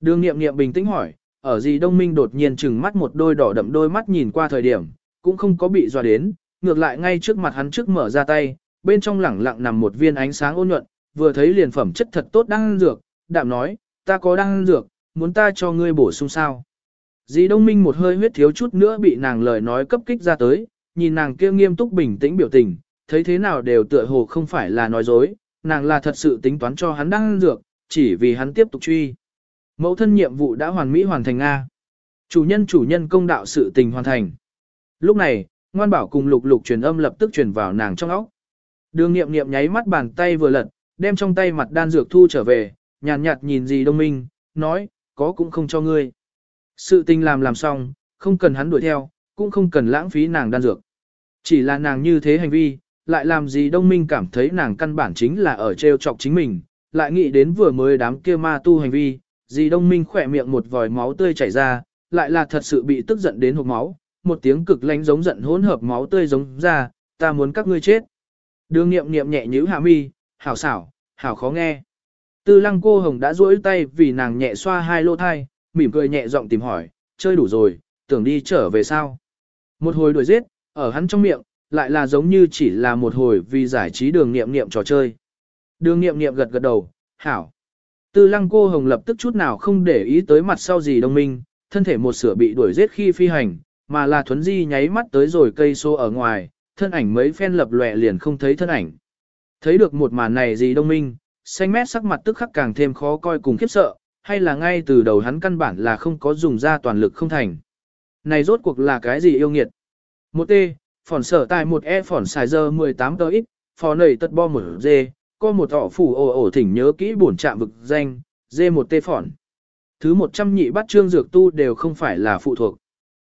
Đường nghiệm nghiệm bình tĩnh hỏi, ở gì đông minh đột nhiên chừng mắt một đôi đỏ đậm đôi mắt nhìn qua thời điểm, cũng không có bị dọa đến, ngược lại ngay trước mặt hắn trước mở ra tay, bên trong lẳng lặng nằm một viên ánh sáng ôn nhuận, vừa thấy liền phẩm chất thật tốt đang dược, đạm nói, ta có đang dược, muốn ta cho ngươi bổ sung sao. Dì Đông Minh một hơi huyết thiếu chút nữa bị nàng lời nói cấp kích ra tới, nhìn nàng kia nghiêm túc bình tĩnh biểu tình, thấy thế nào đều tựa hồ không phải là nói dối, nàng là thật sự tính toán cho hắn đang dược, chỉ vì hắn tiếp tục truy. Mẫu thân nhiệm vụ đã hoàn mỹ hoàn thành Nga. Chủ nhân chủ nhân công đạo sự tình hoàn thành. Lúc này, ngoan bảo cùng lục lục truyền âm lập tức truyền vào nàng trong óc. Đường nghiệm nghiệm nháy mắt bàn tay vừa lật, đem trong tay mặt đan dược thu trở về, nhàn nhạt, nhạt nhìn gì đông minh, nói, có cũng không cho ngươi. Sự tình làm làm xong, không cần hắn đuổi theo, cũng không cần lãng phí nàng đan dược. Chỉ là nàng như thế hành vi, lại làm gì đông minh cảm thấy nàng căn bản chính là ở treo chọc chính mình, lại nghĩ đến vừa mới đám kia ma tu hành vi, gì đông minh khỏe miệng một vòi máu tươi chảy ra, lại là thật sự bị tức giận đến hộp máu, một tiếng cực lánh giống giận hỗn hợp máu tươi giống ra, ta muốn các ngươi chết. Đường nghiệm nghiệm nhẹ nhíu hạ mi, hảo xảo, hảo khó nghe. Tư lăng cô hồng đã duỗi tay vì nàng nhẹ xoa hai lô thai, mỉm cười nhẹ giọng tìm hỏi, chơi đủ rồi, tưởng đi trở về sao. Một hồi đuổi giết, ở hắn trong miệng, lại là giống như chỉ là một hồi vì giải trí đường nghiệm nghiệm trò chơi. Đường nghiệm nghiệm gật gật đầu, hảo. Tư lăng cô hồng lập tức chút nào không để ý tới mặt sau gì đông minh, thân thể một sửa bị đuổi giết khi phi hành, mà là thuấn di nháy mắt tới rồi cây xô ở ngoài, thân ảnh mấy phen lập lòe liền không thấy thân ảnh. Thấy được một màn này gì đông minh, xanh mét sắc mặt tức khắc càng thêm khó coi cùng khiếp sợ, hay là ngay từ đầu hắn căn bản là không có dùng ra toàn lực không thành. Này rốt cuộc là cái gì yêu nghiệt? Một T, phỏn sở tài một E phỏn xài giờ 18 tờ ít, phò nầy tật bo một D, có một họ phủ ổ ổ thỉnh nhớ kỹ bổn trạm vực danh, D một T phỏn. Thứ 100 nhị bắt trương dược tu đều không phải là phụ thuộc.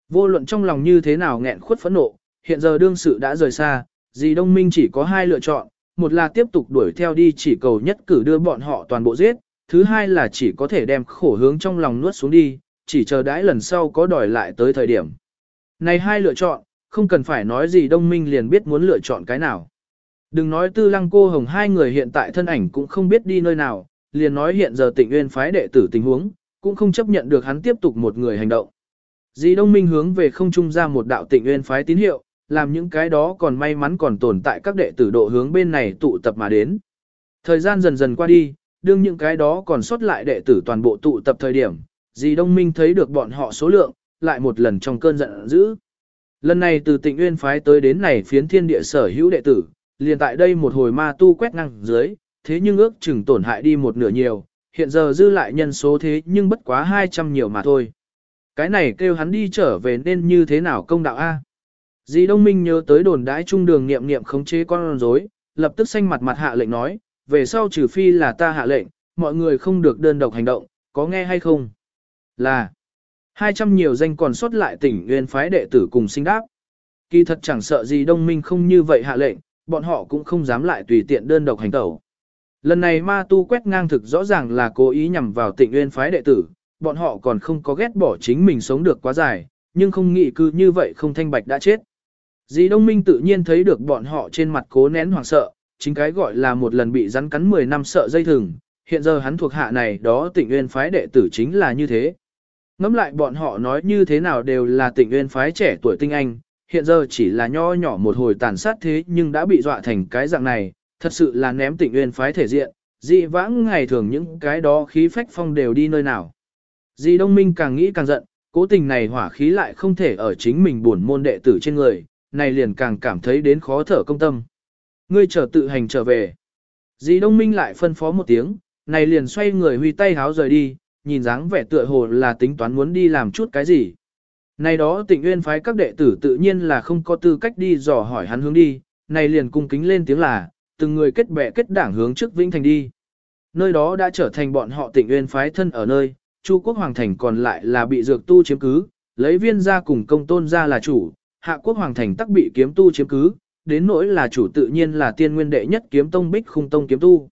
Vô luận trong lòng như thế nào nghẹn khuất phẫn nộ, hiện giờ đương sự đã rời xa, dì đông minh chỉ có hai lựa chọn, một là tiếp tục đuổi theo đi chỉ cầu nhất cử đưa bọn họ toàn bộ giết, thứ hai là chỉ có thể đem khổ hướng trong lòng nuốt xuống đi, chỉ chờ đãi lần sau có đòi lại tới thời điểm. Này hai lựa chọn, không cần phải nói gì đông minh liền biết muốn lựa chọn cái nào. Đừng nói tư lăng cô hồng hai người hiện tại thân ảnh cũng không biết đi nơi nào, liền nói hiện giờ tịnh nguyên phái đệ tử tình huống, cũng không chấp nhận được hắn tiếp tục một người hành động. Dì Đông Minh hướng về không trung ra một đạo tịnh nguyên phái tín hiệu, làm những cái đó còn may mắn còn tồn tại các đệ tử độ hướng bên này tụ tập mà đến. Thời gian dần dần qua đi, đương những cái đó còn sót lại đệ tử toàn bộ tụ tập thời điểm, dì Đông Minh thấy được bọn họ số lượng, lại một lần trong cơn giận dữ. Lần này từ tịnh nguyên phái tới đến này phiến thiên địa sở hữu đệ tử, liền tại đây một hồi ma tu quét ngang dưới, thế nhưng ước chừng tổn hại đi một nửa nhiều, hiện giờ dư lại nhân số thế nhưng bất quá 200 nhiều mà thôi. Cái này kêu hắn đi trở về nên như thế nào công đạo A. Dì Đông Minh nhớ tới đồn đãi trung đường niệm niệm khống chế con rối, lập tức xanh mặt mặt hạ lệnh nói, về sau trừ phi là ta hạ lệnh, mọi người không được đơn độc hành động, có nghe hay không? Là, 200 nhiều danh còn sót lại tỉnh nguyên phái đệ tử cùng sinh đáp. Kỳ thật chẳng sợ gì Đông Minh không như vậy hạ lệnh, bọn họ cũng không dám lại tùy tiện đơn độc hành tẩu. Lần này ma tu quét ngang thực rõ ràng là cố ý nhằm vào tịnh nguyên phái đệ tử, bọn họ còn không có ghét bỏ chính mình sống được quá dài, nhưng không nghĩ cứ như vậy không thanh bạch đã chết. Dì Đông Minh tự nhiên thấy được bọn họ trên mặt cố nén hoảng sợ, chính cái gọi là một lần bị rắn cắn 10 năm sợ dây thừng, hiện giờ hắn thuộc hạ này đó tịnh nguyên phái đệ tử chính là như thế. Ngắm lại bọn họ nói như thế nào đều là tịnh nguyên phái trẻ tuổi tinh anh, hiện giờ chỉ là nho nhỏ một hồi tàn sát thế nhưng đã bị dọa thành cái dạng này, thật sự là ném tịnh nguyên phái thể diện, dị vãng ngày thường những cái đó khí phách phong đều đi nơi nào. dị Đông Minh càng nghĩ càng giận, cố tình này hỏa khí lại không thể ở chính mình buồn môn đệ tử trên người, này liền càng cảm thấy đến khó thở công tâm. Ngươi chờ tự hành trở về. Dì Đông Minh lại phân phó một tiếng, này liền xoay người huy tay háo rời đi, nhìn dáng vẻ tựa hồ là tính toán muốn đi làm chút cái gì. Này đó tịnh nguyên phái các đệ tử tự nhiên là không có tư cách đi dò hỏi hắn hướng đi, này liền cung kính lên tiếng là, từng người kết bè kết đảng hướng trước Vĩnh Thành đi. Nơi đó đã trở thành bọn họ tịnh nguyên phái thân ở nơi, Chu quốc hoàng thành còn lại là bị dược tu chiếm cứ, lấy viên gia cùng công tôn gia là chủ, hạ quốc hoàng thành tắc bị kiếm tu chiếm cứ, đến nỗi là chủ tự nhiên là tiên nguyên đệ nhất kiếm tông bích khung tông kiếm tu.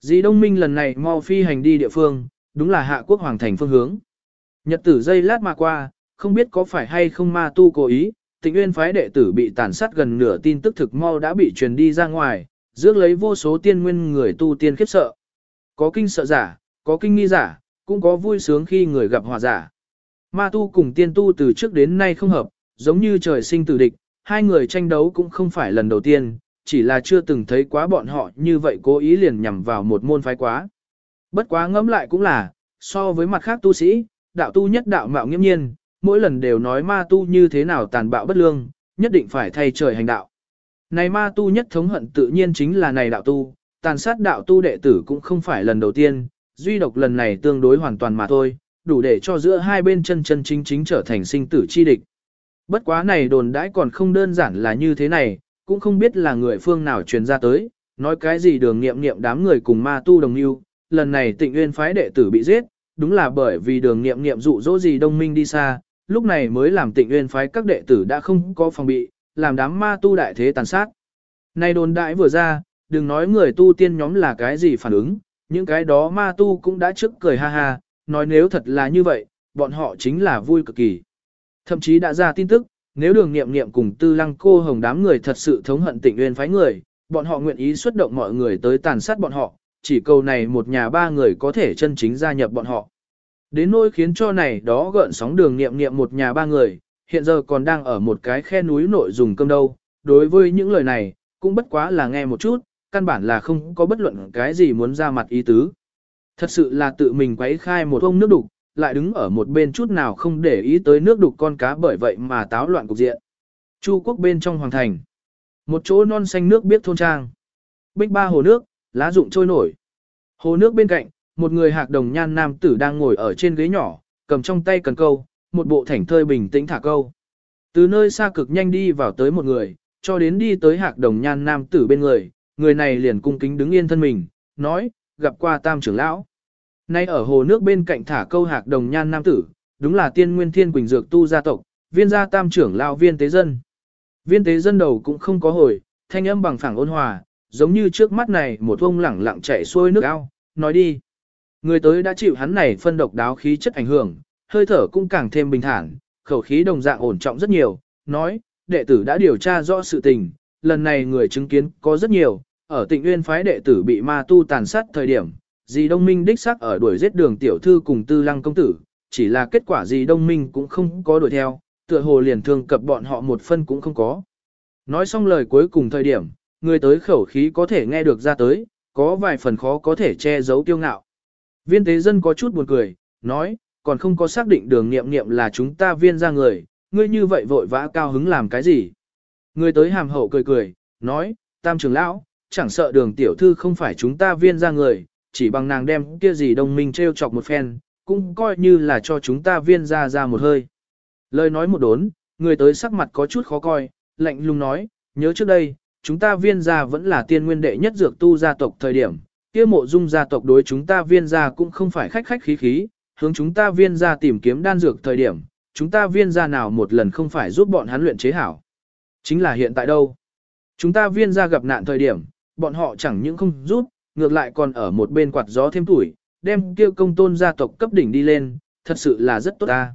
Dì Đông Minh lần này mau phi hành đi địa phương, đúng là hạ quốc hoàng thành phương hướng. Nhật tử dây lát mà qua, không biết có phải hay không ma tu cố ý, tịnh nguyên phái đệ tử bị tàn sát gần nửa tin tức thực mau đã bị truyền đi ra ngoài, rước lấy vô số tiên nguyên người tu tiên khiếp sợ. Có kinh sợ giả, có kinh nghi giả, cũng có vui sướng khi người gặp hòa giả. Ma tu cùng tiên tu từ trước đến nay không hợp, giống như trời sinh tử địch, hai người tranh đấu cũng không phải lần đầu tiên, chỉ là chưa từng thấy quá bọn họ như vậy cố ý liền nhằm vào một môn phái quá. Bất quá ngẫm lại cũng là, so với mặt khác tu sĩ, đạo tu nhất đạo mạo nghiêm nhiên, mỗi lần đều nói ma tu như thế nào tàn bạo bất lương, nhất định phải thay trời hành đạo. Này ma tu nhất thống hận tự nhiên chính là này đạo tu, tàn sát đạo tu đệ tử cũng không phải lần đầu tiên, duy độc lần này tương đối hoàn toàn mà thôi, đủ để cho giữa hai bên chân chân chính chính trở thành sinh tử chi địch. Bất quá này đồn đãi còn không đơn giản là như thế này, cũng không biết là người phương nào truyền ra tới, nói cái gì đường nghiệm nghiệm đám người cùng ma tu đồng yêu, lần này tịnh nguyên phái đệ tử bị giết, đúng là bởi vì đường nghiệm nghiệm dụ dỗ gì đông minh đi xa, lúc này mới làm tịnh nguyên phái các đệ tử đã không có phòng bị, làm đám ma tu đại thế tàn sát. Này đồn đại vừa ra, đừng nói người tu tiên nhóm là cái gì phản ứng, những cái đó ma tu cũng đã trước cười ha ha, nói nếu thật là như vậy, bọn họ chính là vui cực kỳ. Thậm chí đã ra tin tức, nếu đường nghiệm nghiệm cùng tư lăng cô hồng đám người thật sự thống hận tịnh nguyên phái người, bọn họ nguyện ý xuất động mọi người tới tàn sát bọn họ, chỉ cầu này một nhà ba người có thể chân chính gia nhập bọn họ. Đến nỗi khiến cho này đó gợn sóng đường nghiệm nghiệm một nhà ba người, hiện giờ còn đang ở một cái khe núi nội dùng cơm đâu. Đối với những lời này, cũng bất quá là nghe một chút, căn bản là không có bất luận cái gì muốn ra mặt ý tứ. Thật sự là tự mình quấy khai một ông nước đục, lại đứng ở một bên chút nào không để ý tới nước đục con cá bởi vậy mà táo loạn cục diện. Chu quốc bên trong hoàng thành. Một chỗ non xanh nước biết thôn trang. Bích ba hồ nước, lá rụng trôi nổi. Hồ nước bên cạnh, một người hạc đồng nhan nam tử đang ngồi ở trên ghế nhỏ, cầm trong tay cần câu, một bộ thảnh thơi bình tĩnh thả câu. Từ nơi xa cực nhanh đi vào tới một người, cho đến đi tới hạc đồng nhan nam tử bên người, người này liền cung kính đứng yên thân mình, nói, gặp qua tam trưởng lão. Nay ở hồ nước bên cạnh thả câu hạc đồng nhan nam tử, đúng là tiên nguyên thiên quỳnh dược tu gia tộc, viên gia tam trưởng lão viên tế dân. Viên tế dân đầu cũng không có hồi, thanh âm bằng phẳng ôn hòa, giống như trước mắt này một ông lẳng lặng chạy xuôi nước ao, nói đi. Người tới đã chịu hắn này phân độc đáo khí chất ảnh hưởng, hơi thở cũng càng thêm bình thản, khẩu khí đồng dạng ổn trọng rất nhiều, nói, đệ tử đã điều tra rõ sự tình, lần này người chứng kiến có rất nhiều, ở tịnh nguyên phái đệ tử bị ma tu tàn sát thời điểm, dì Đông Minh đích xác ở đuổi giết đường tiểu thư cùng tư lăng công tử, chỉ là kết quả dì Đông Minh cũng không có đuổi theo, tựa hồ liền thương cập bọn họ một phân cũng không có. Nói xong lời cuối cùng thời điểm, người tới khẩu khí có thể nghe được ra tới, có vài phần khó có thể che giấu tiêu ngạo. Viên tế dân có chút buồn cười, nói, còn không có xác định đường nghiệm nghiệm là chúng ta viên ra người, ngươi như vậy vội vã cao hứng làm cái gì. Người tới hàm hậu cười cười, nói, tam trưởng lão, chẳng sợ đường tiểu thư không phải chúng ta viên ra người, chỉ bằng nàng đem kia gì đồng minh treo chọc một phen, cũng coi như là cho chúng ta viên ra ra một hơi. Lời nói một đốn, người tới sắc mặt có chút khó coi, lạnh lùng nói, nhớ trước đây, chúng ta viên gia vẫn là tiên nguyên đệ nhất dược tu gia tộc thời điểm, kia mộ dung gia tộc đối chúng ta viên gia cũng không phải khách khách khí khí, hướng chúng ta viên gia tìm kiếm đan dược thời điểm, chúng ta viên gia nào một lần không phải giúp bọn hắn luyện chế hảo. Chính là hiện tại đâu. Chúng ta viên gia gặp nạn thời điểm, bọn họ chẳng những không giúp, ngược lại còn ở một bên quạt gió thêm tuổi, đem kia công tôn gia tộc cấp đỉnh đi lên, thật sự là rất tốt ta.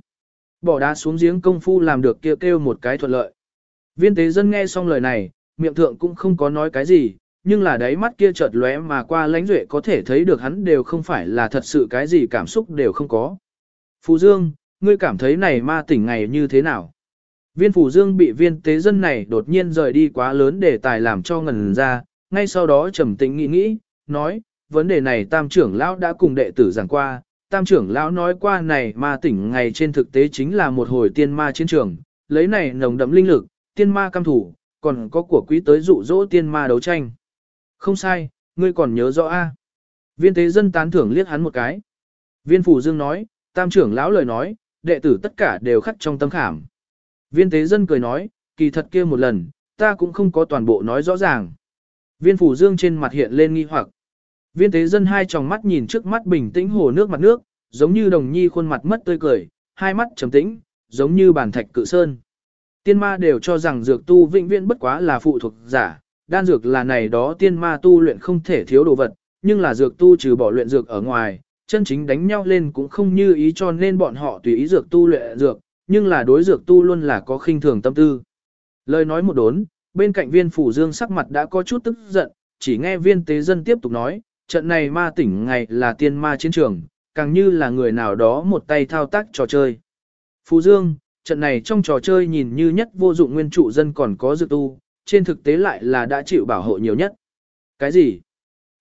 Bỏ đá xuống giếng công phu làm được kia kêu, kêu một cái thuận lợi. Viên tế dân nghe xong lời này, miệng thượng cũng không có nói cái gì, nhưng là đáy mắt kia chợt lóe mà qua lãnh duệ có thể thấy được hắn đều không phải là thật sự cái gì cảm xúc đều không có. Phù Dương, ngươi cảm thấy này ma tỉnh ngày như thế nào? Viên Phù Dương bị viên tế dân này đột nhiên rời đi quá lớn để tài làm cho ngần ra, ngay sau đó trầm tĩnh nghĩ nghĩ, nói, vấn đề này tam trưởng lão đã cùng đệ tử giảng qua, tam trưởng lão nói qua này ma tỉnh ngày trên thực tế chính là một hồi tiên ma chiến trường, lấy này nồng đậm linh lực, tiên ma cam thủ, còn có của quý tới dụ dỗ tiên ma đấu tranh. Không sai, ngươi còn nhớ rõ a? Viên tế dân tán thưởng liếc hắn một cái. Viên phủ dương nói, tam trưởng lão lời nói, đệ tử tất cả đều khắc trong tâm khảm. Viên tế dân cười nói, kỳ thật kia một lần, ta cũng không có toàn bộ nói rõ ràng. Viên phủ dương trên mặt hiện lên nghi hoặc. Viên tế dân hai tròng mắt nhìn trước mắt bình tĩnh hồ nước mặt nước, giống như đồng nhi khuôn mặt mất tươi cười, hai mắt trầm tĩnh, giống như bàn thạch cự sơn. Tiên ma đều cho rằng dược tu vĩnh viễn bất quá là phụ thuộc giả, đan dược là này đó tiên ma tu luyện không thể thiếu đồ vật, nhưng là dược tu trừ bỏ luyện dược ở ngoài, chân chính đánh nhau lên cũng không như ý cho nên bọn họ tùy ý dược tu luyện dược, nhưng là đối dược tu luôn là có khinh thường tâm tư. Lời nói một đốn, bên cạnh viên phủ dương sắc mặt đã có chút tức giận, chỉ nghe viên tế dân tiếp tục nói, trận này ma tỉnh ngày là tiên ma chiến trường, càng như là người nào đó một tay thao tác trò chơi. Phù Dương, trận này trong trò chơi nhìn như nhất vô dụng nguyên trụ dân còn có dược tu, trên thực tế lại là đã chịu bảo hộ nhiều nhất. Cái gì?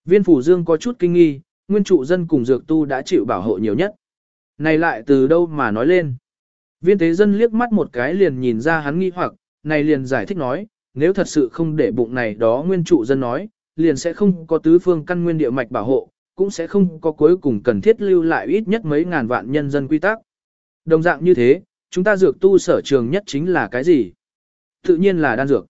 Viên Phủ Dương có chút kinh nghi, nguyên trụ dân cùng dược tu đã chịu bảo hộ nhiều nhất. Này lại từ đâu mà nói lên? Viên tế dân liếc mắt một cái liền nhìn ra hắn nghi hoặc, này liền giải thích nói, nếu thật sự không để bụng này đó nguyên trụ dân nói, liền sẽ không có tứ phương căn nguyên địa mạch bảo hộ, cũng sẽ không có cuối cùng cần thiết lưu lại ít nhất mấy ngàn vạn nhân dân quy tắc. Đồng dạng như thế, chúng ta dược tu sở trường nhất chính là cái gì? Tự nhiên là đan dược.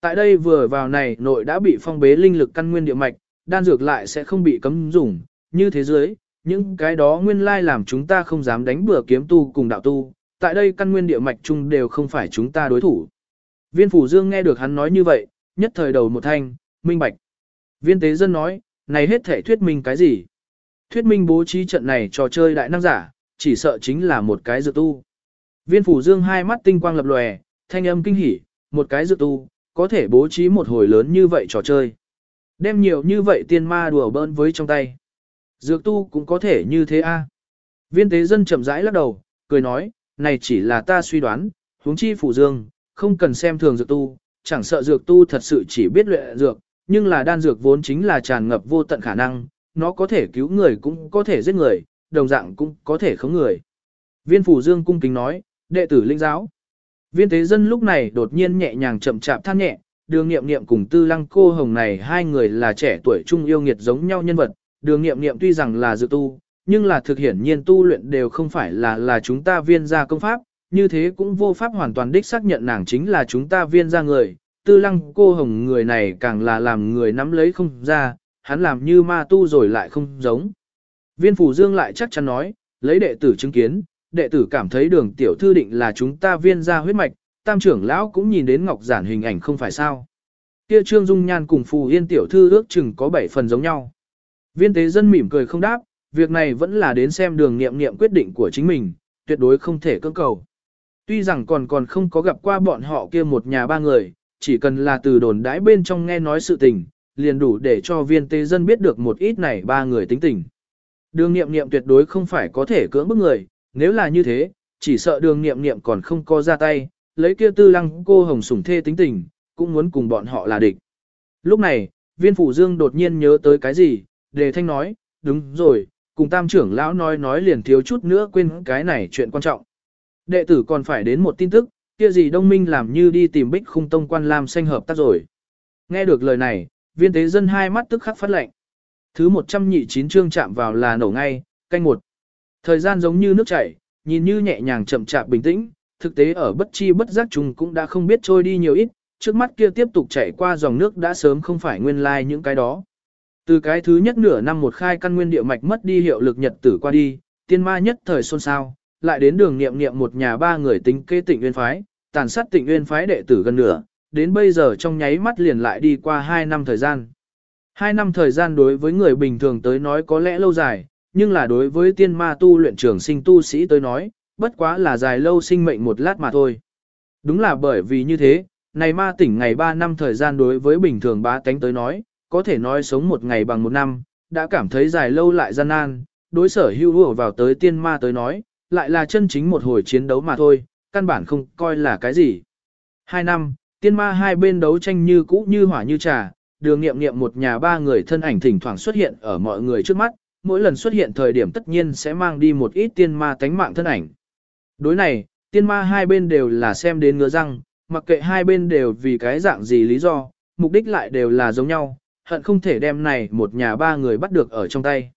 Tại đây vừa vào này nội đã bị phong bế linh lực căn nguyên địa mạch, đan dược lại sẽ không bị cấm dùng, như thế giới, những cái đó nguyên lai làm chúng ta không dám đánh bừa kiếm tu cùng đạo tu, tại đây căn nguyên địa mạch chung đều không phải chúng ta đối thủ. Viên Phủ Dương nghe được hắn nói như vậy, nhất thời đầu một thanh, minh bạch. Viên Tế Dân nói, này hết thể thuyết minh cái gì? Thuyết minh bố trí trận này trò chơi đại năng giả, chỉ sợ chính là một cái dược tu. Viên Phủ Dương hai mắt tinh quang lập lòe, thanh âm kinh hỉ, một cái dược tu, có thể bố trí một hồi lớn như vậy trò chơi. Đem nhiều như vậy tiên ma đùa bỡn với trong tay. Dược tu cũng có thể như thế a. Viên tế dân chậm rãi lắc đầu, cười nói, này chỉ là ta suy đoán, huống chi phủ dương, không cần xem thường dược tu, chẳng sợ dược tu thật sự chỉ biết luyện dược, nhưng là đan dược vốn chính là tràn ngập vô tận khả năng, nó có thể cứu người cũng có thể giết người, đồng dạng cũng có thể khống người. Viên phủ dương cung kính nói, đệ tử linh giáo. Viên tế dân lúc này đột nhiên nhẹ nhàng chậm chạp than nhẹ, đường nghiệm nghiệm cùng tư lăng cô hồng này hai người là trẻ tuổi trung yêu nghiệt giống nhau nhân vật, đường nghiệm nghiệm tuy rằng là dự tu, nhưng là thực hiển nhiên tu luyện đều không phải là là chúng ta viên gia công pháp, như thế cũng vô pháp hoàn toàn đích xác nhận nàng chính là chúng ta viên gia người, tư lăng cô hồng người này càng là làm người nắm lấy không ra, hắn làm như ma tu rồi lại không giống. Viên phủ dương lại chắc chắn nói, lấy đệ tử chứng kiến, đệ tử cảm thấy đường tiểu thư định là chúng ta viên gia huyết mạch, tam trưởng lão cũng nhìn đến ngọc giản hình ảnh không phải sao. Kia trương dung nhan cùng phù yên tiểu thư ước chừng có bảy phần giống nhau. Viên tế dân mỉm cười không đáp, việc này vẫn là đến xem đường nghiệm nghiệm quyết định của chính mình, tuyệt đối không thể cưỡng cầu. Tuy rằng còn còn không có gặp qua bọn họ kia một nhà ba người, chỉ cần là từ đồn đãi bên trong nghe nói sự tình, liền đủ để cho viên tế dân biết được một ít này ba người tính tình. Đường nghiệm nghiệm tuyệt đối không phải có thể cưỡng bức người, nếu là như thế, chỉ sợ đường nghiệm nghiệm còn không có ra tay, lấy kia tư lăng cô hồng sủng thê tính tình, cũng muốn cùng bọn họ là địch. Lúc này, viên phủ dương đột nhiên nhớ tới cái gì, đề thanh nói, đúng rồi, cùng tam trưởng lão nói nói liền thiếu chút nữa quên cái này chuyện quan trọng. Đệ tử còn phải đến một tin tức, kia gì đông minh làm như đi tìm bích khung tông quan làm xanh hợp tác rồi. Nghe được lời này, viên tế dân hai mắt tức khắc phát lệnh. Thứ 100 nhị chín chương chạm vào là nổ ngay, canh một. Thời gian giống như nước chảy, nhìn như nhẹ nhàng chậm chạp bình tĩnh, thực tế ở bất chi bất giác chung cũng đã không biết trôi đi nhiều ít, trước mắt kia tiếp tục chảy qua dòng nước đã sớm không phải nguyên lai like những cái đó. Từ cái thứ nhất nửa năm một khai căn nguyên địa mạch mất đi hiệu lực nhật tử qua đi, tiên ma nhất thời xôn xao, lại đến đường niệm niệm một nhà ba người tính kê tịnh nguyên phái, tàn sát tịnh nguyên phái đệ tử gần nửa, đến bây giờ trong nháy mắt liền lại đi qua hai năm thời gian. Hai năm thời gian đối với người bình thường tới nói có lẽ lâu dài, nhưng là đối với tiên ma tu luyện trường sinh tu sĩ tới nói, bất quá là dài lâu sinh mệnh một lát mà thôi. Đúng là bởi vì như thế, này ma tỉnh ngày ba năm thời gian đối với bình thường bá tánh tới nói, có thể nói sống một ngày bằng một năm, đã cảm thấy dài lâu lại gian nan, đối sở hưu hùa vào tới tiên ma tới nói, lại là chân chính một hồi chiến đấu mà thôi, căn bản không coi là cái gì. Hai năm, tiên ma hai bên đấu tranh như cũ như hỏa như trà, đường nghiệm nghiệm một nhà ba người thân ảnh thỉnh thoảng xuất hiện ở mọi người trước mắt, mỗi lần xuất hiện thời điểm tất nhiên sẽ mang đi một ít tiên ma tánh mạng thân ảnh. Đối này, tiên ma hai bên đều là xem đến ngứa răng, mặc kệ hai bên đều vì cái dạng gì lý do, mục đích lại đều là giống nhau, hận không thể đem này một nhà ba người bắt được ở trong tay.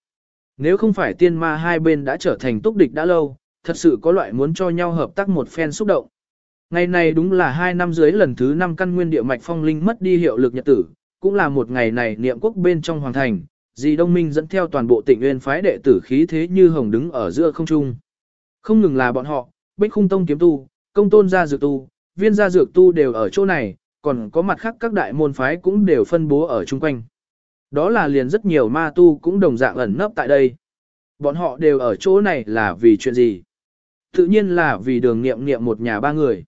Nếu không phải tiên ma hai bên đã trở thành túc địch đã lâu, thật sự có loại muốn cho nhau hợp tác một phen xúc động. Ngày này đúng là hai năm dưới lần thứ năm căn nguyên địa mạch phong linh mất đi hiệu lực nhật tử, cũng là một ngày này niệm quốc bên trong hoàng thành, dì Đông Minh dẫn theo toàn bộ tịnh nguyên phái đệ tử khí thế như hồng đứng ở giữa không trung. Không ngừng là bọn họ, Bích Khung Tông kiếm tu, công tôn gia dược tu, viên gia dược tu đều ở chỗ này, còn có mặt khác các đại môn phái cũng đều phân bố ở chung quanh. Đó là liền rất nhiều ma tu cũng đồng dạng ẩn nấp tại đây. Bọn họ đều ở chỗ này là vì chuyện gì? Tự nhiên là vì đường nghiệm nghiệm một nhà ba người.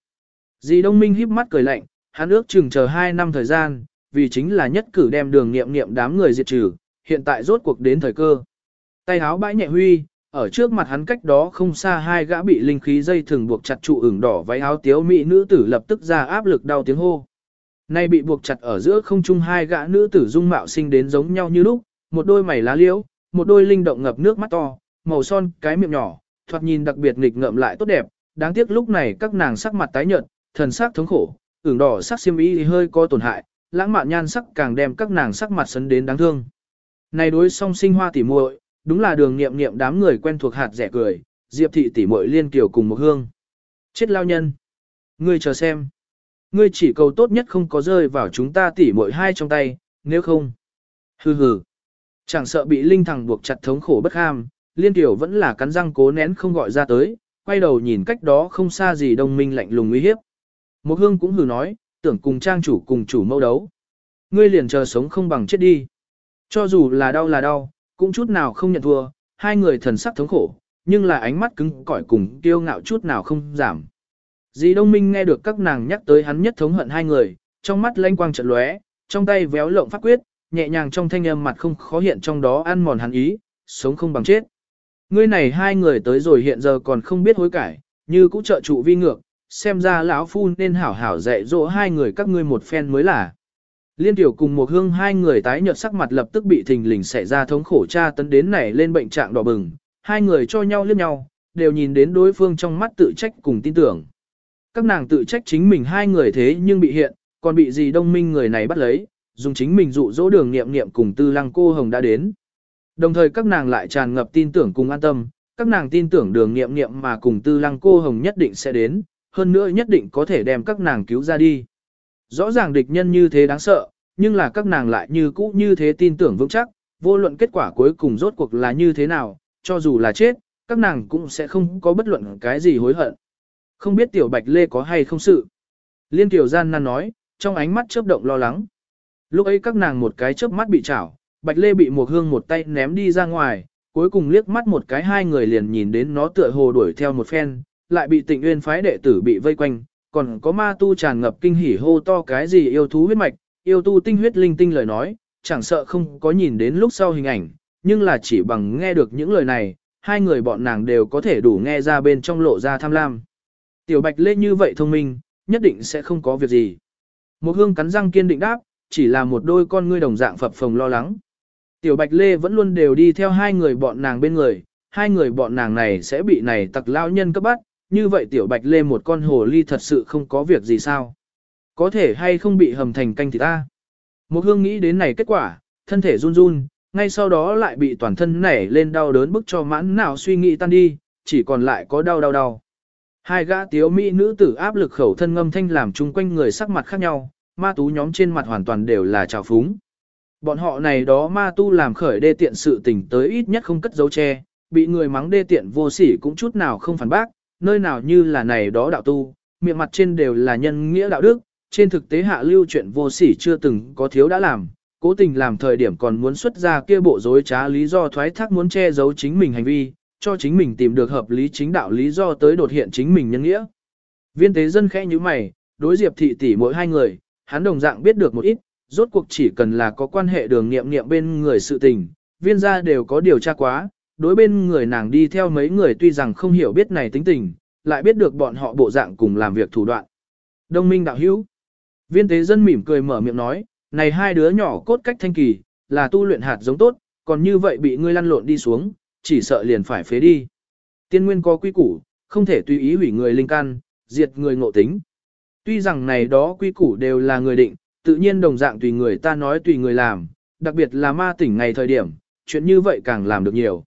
Dì Đông Minh híp mắt cười lạnh, hắn ước chừng chờ hai năm thời gian, vì chính là nhất cử đem đường nghiệm nghiệm đám người diệt trừ, hiện tại rốt cuộc đến thời cơ. Tay háo bãi nhẹ huy, ở trước mặt hắn cách đó không xa hai gã bị linh khí dây thường buộc chặt trụ ửng đỏ váy áo tiếu mỹ nữ tử lập tức ra áp lực đau tiếng hô. Nay bị buộc chặt ở giữa không trung hai gã nữ tử dung mạo sinh đến giống nhau như lúc, một đôi mày lá liễu, một đôi linh động ngập nước mắt to, màu son, cái miệng nhỏ, thoạt nhìn đặc biệt nghịch ngợm lại tốt đẹp, đáng tiếc lúc này các nàng sắc mặt tái nhợt, thần sắc thống khổ, ửng đỏ sắc xiêm y hơi có tổn hại, lãng mạn nhan sắc càng đem các nàng sắc mặt sấn đến đáng thương. Này đối song sinh hoa tỉ muội, đúng là đường nghiệm nghiệm đám người quen thuộc hạt rẻ cười, Diệp thị tỉ muội liên kiều cùng một hương. Chết lao nhân. Ngươi chờ xem. Ngươi chỉ cầu tốt nhất không có rơi vào chúng ta tỉ muội hai trong tay, nếu không. Hừ hừ. Chẳng sợ bị linh thằng buộc chặt thống khổ bất ham, liên tiểu vẫn là cắn răng cố nén không gọi ra tới, quay đầu nhìn cách đó không xa gì đồng minh lạnh lùng uy hiếp. Một hương cũng hừ nói, tưởng cùng trang chủ cùng chủ mâu đấu. Ngươi liền chờ sống không bằng chết đi. Cho dù là đau là đau, cũng chút nào không nhận thua, hai người thần sắc thống khổ, nhưng là ánh mắt cứng cỏi cùng kiêu ngạo chút nào không giảm. Dì Đông Minh nghe được các nàng nhắc tới hắn nhất thống hận hai người, trong mắt lanh quang trận lóe, trong tay véo lộng pháp quyết, nhẹ nhàng trong thanh âm mặt không khó hiện trong đó ăn mòn hắn ý, sống không bằng chết. Ngươi này hai người tới rồi hiện giờ còn không biết hối cải, như cũ trợ trụ vi ngược, xem ra lão phu nên hảo hảo dạy dỗ hai người các ngươi một phen mới là. Liên tiểu cùng một hương hai người tái nhợt sắc mặt lập tức bị thình lình xảy ra thống khổ tra tấn đến nảy lên bệnh trạng đỏ bừng, hai người cho nhau liếc nhau, đều nhìn đến đối phương trong mắt tự trách cùng tin tưởng. Các nàng tự trách chính mình hai người thế nhưng bị hiện, còn bị gì đông minh người này bắt lấy, dùng chính mình dụ dỗ đường nghiệm nghiệm cùng tư lăng cô hồng đã đến. Đồng thời các nàng lại tràn ngập tin tưởng cùng an tâm, các nàng tin tưởng đường nghiệm nghiệm mà cùng tư lăng cô hồng nhất định sẽ đến, hơn nữa nhất định có thể đem các nàng cứu ra đi. Rõ ràng địch nhân như thế đáng sợ, nhưng là các nàng lại như cũ như thế tin tưởng vững chắc, vô luận kết quả cuối cùng rốt cuộc là như thế nào, cho dù là chết, các nàng cũng sẽ không có bất luận cái gì hối hận. Không biết tiểu bạch lê có hay không sự. Liên tiểu gian nan nói, trong ánh mắt chớp động lo lắng. Lúc ấy các nàng một cái chớp mắt bị chảo, bạch lê bị một hương một tay ném đi ra ngoài, cuối cùng liếc mắt một cái hai người liền nhìn đến nó tựa hồ đuổi theo một phen, lại bị tịnh uyên phái đệ tử bị vây quanh, còn có ma tu tràn ngập kinh hỉ hô to cái gì yêu thú huyết mạch, yêu tu tinh huyết linh tinh lời nói, chẳng sợ không có nhìn đến lúc sau hình ảnh, nhưng là chỉ bằng nghe được những lời này, hai người bọn nàng đều có thể đủ nghe ra bên trong lộ ra tham lam. Tiểu Bạch Lê như vậy thông minh, nhất định sẽ không có việc gì. Một hương cắn răng kiên định đáp, chỉ là một đôi con ngươi đồng dạng phập phồng lo lắng. Tiểu Bạch Lê vẫn luôn đều đi theo hai người bọn nàng bên người, hai người bọn nàng này sẽ bị này tặc lao nhân cấp bắt, như vậy Tiểu Bạch Lê một con hồ ly thật sự không có việc gì sao. Có thể hay không bị hầm thành canh thì ta. Một hương nghĩ đến này kết quả, thân thể run run, ngay sau đó lại bị toàn thân nảy lên đau đớn bức cho mãn nào suy nghĩ tan đi, chỉ còn lại có đau đau đau. Hai gã tiếu mỹ nữ tử áp lực khẩu thân ngâm thanh làm chung quanh người sắc mặt khác nhau, ma tú nhóm trên mặt hoàn toàn đều là trào phúng. Bọn họ này đó ma tu làm khởi đê tiện sự tình tới ít nhất không cất dấu che, bị người mắng đê tiện vô sỉ cũng chút nào không phản bác, nơi nào như là này đó đạo tu, miệng mặt trên đều là nhân nghĩa đạo đức, trên thực tế hạ lưu chuyện vô sỉ chưa từng có thiếu đã làm, cố tình làm thời điểm còn muốn xuất ra kia bộ dối trá lý do thoái thác muốn che giấu chính mình hành vi, cho chính mình tìm được hợp lý chính đạo lý do tới đột hiện chính mình nhân nghĩa. Viên tế dân khẽ như mày, đối diệp thị tỷ mỗi hai người, hắn đồng dạng biết được một ít, rốt cuộc chỉ cần là có quan hệ đường nghiệm nghiệm bên người sự tình, viên gia đều có điều tra quá, đối bên người nàng đi theo mấy người tuy rằng không hiểu biết này tính tình, lại biết được bọn họ bộ dạng cùng làm việc thủ đoạn. Đông minh đạo hữu. Viên tế dân mỉm cười mở miệng nói, này hai đứa nhỏ cốt cách thanh kỳ, là tu luyện hạt giống tốt, còn như vậy bị ngươi lăn lộn đi xuống, chỉ sợ liền phải phế đi. Tiên nguyên có quy củ, không thể tùy ý hủy người linh căn, diệt người ngộ tính. Tuy rằng này đó quy củ đều là người định, tự nhiên đồng dạng tùy người ta nói tùy người làm, đặc biệt là ma tỉnh ngày thời điểm, chuyện như vậy càng làm được nhiều.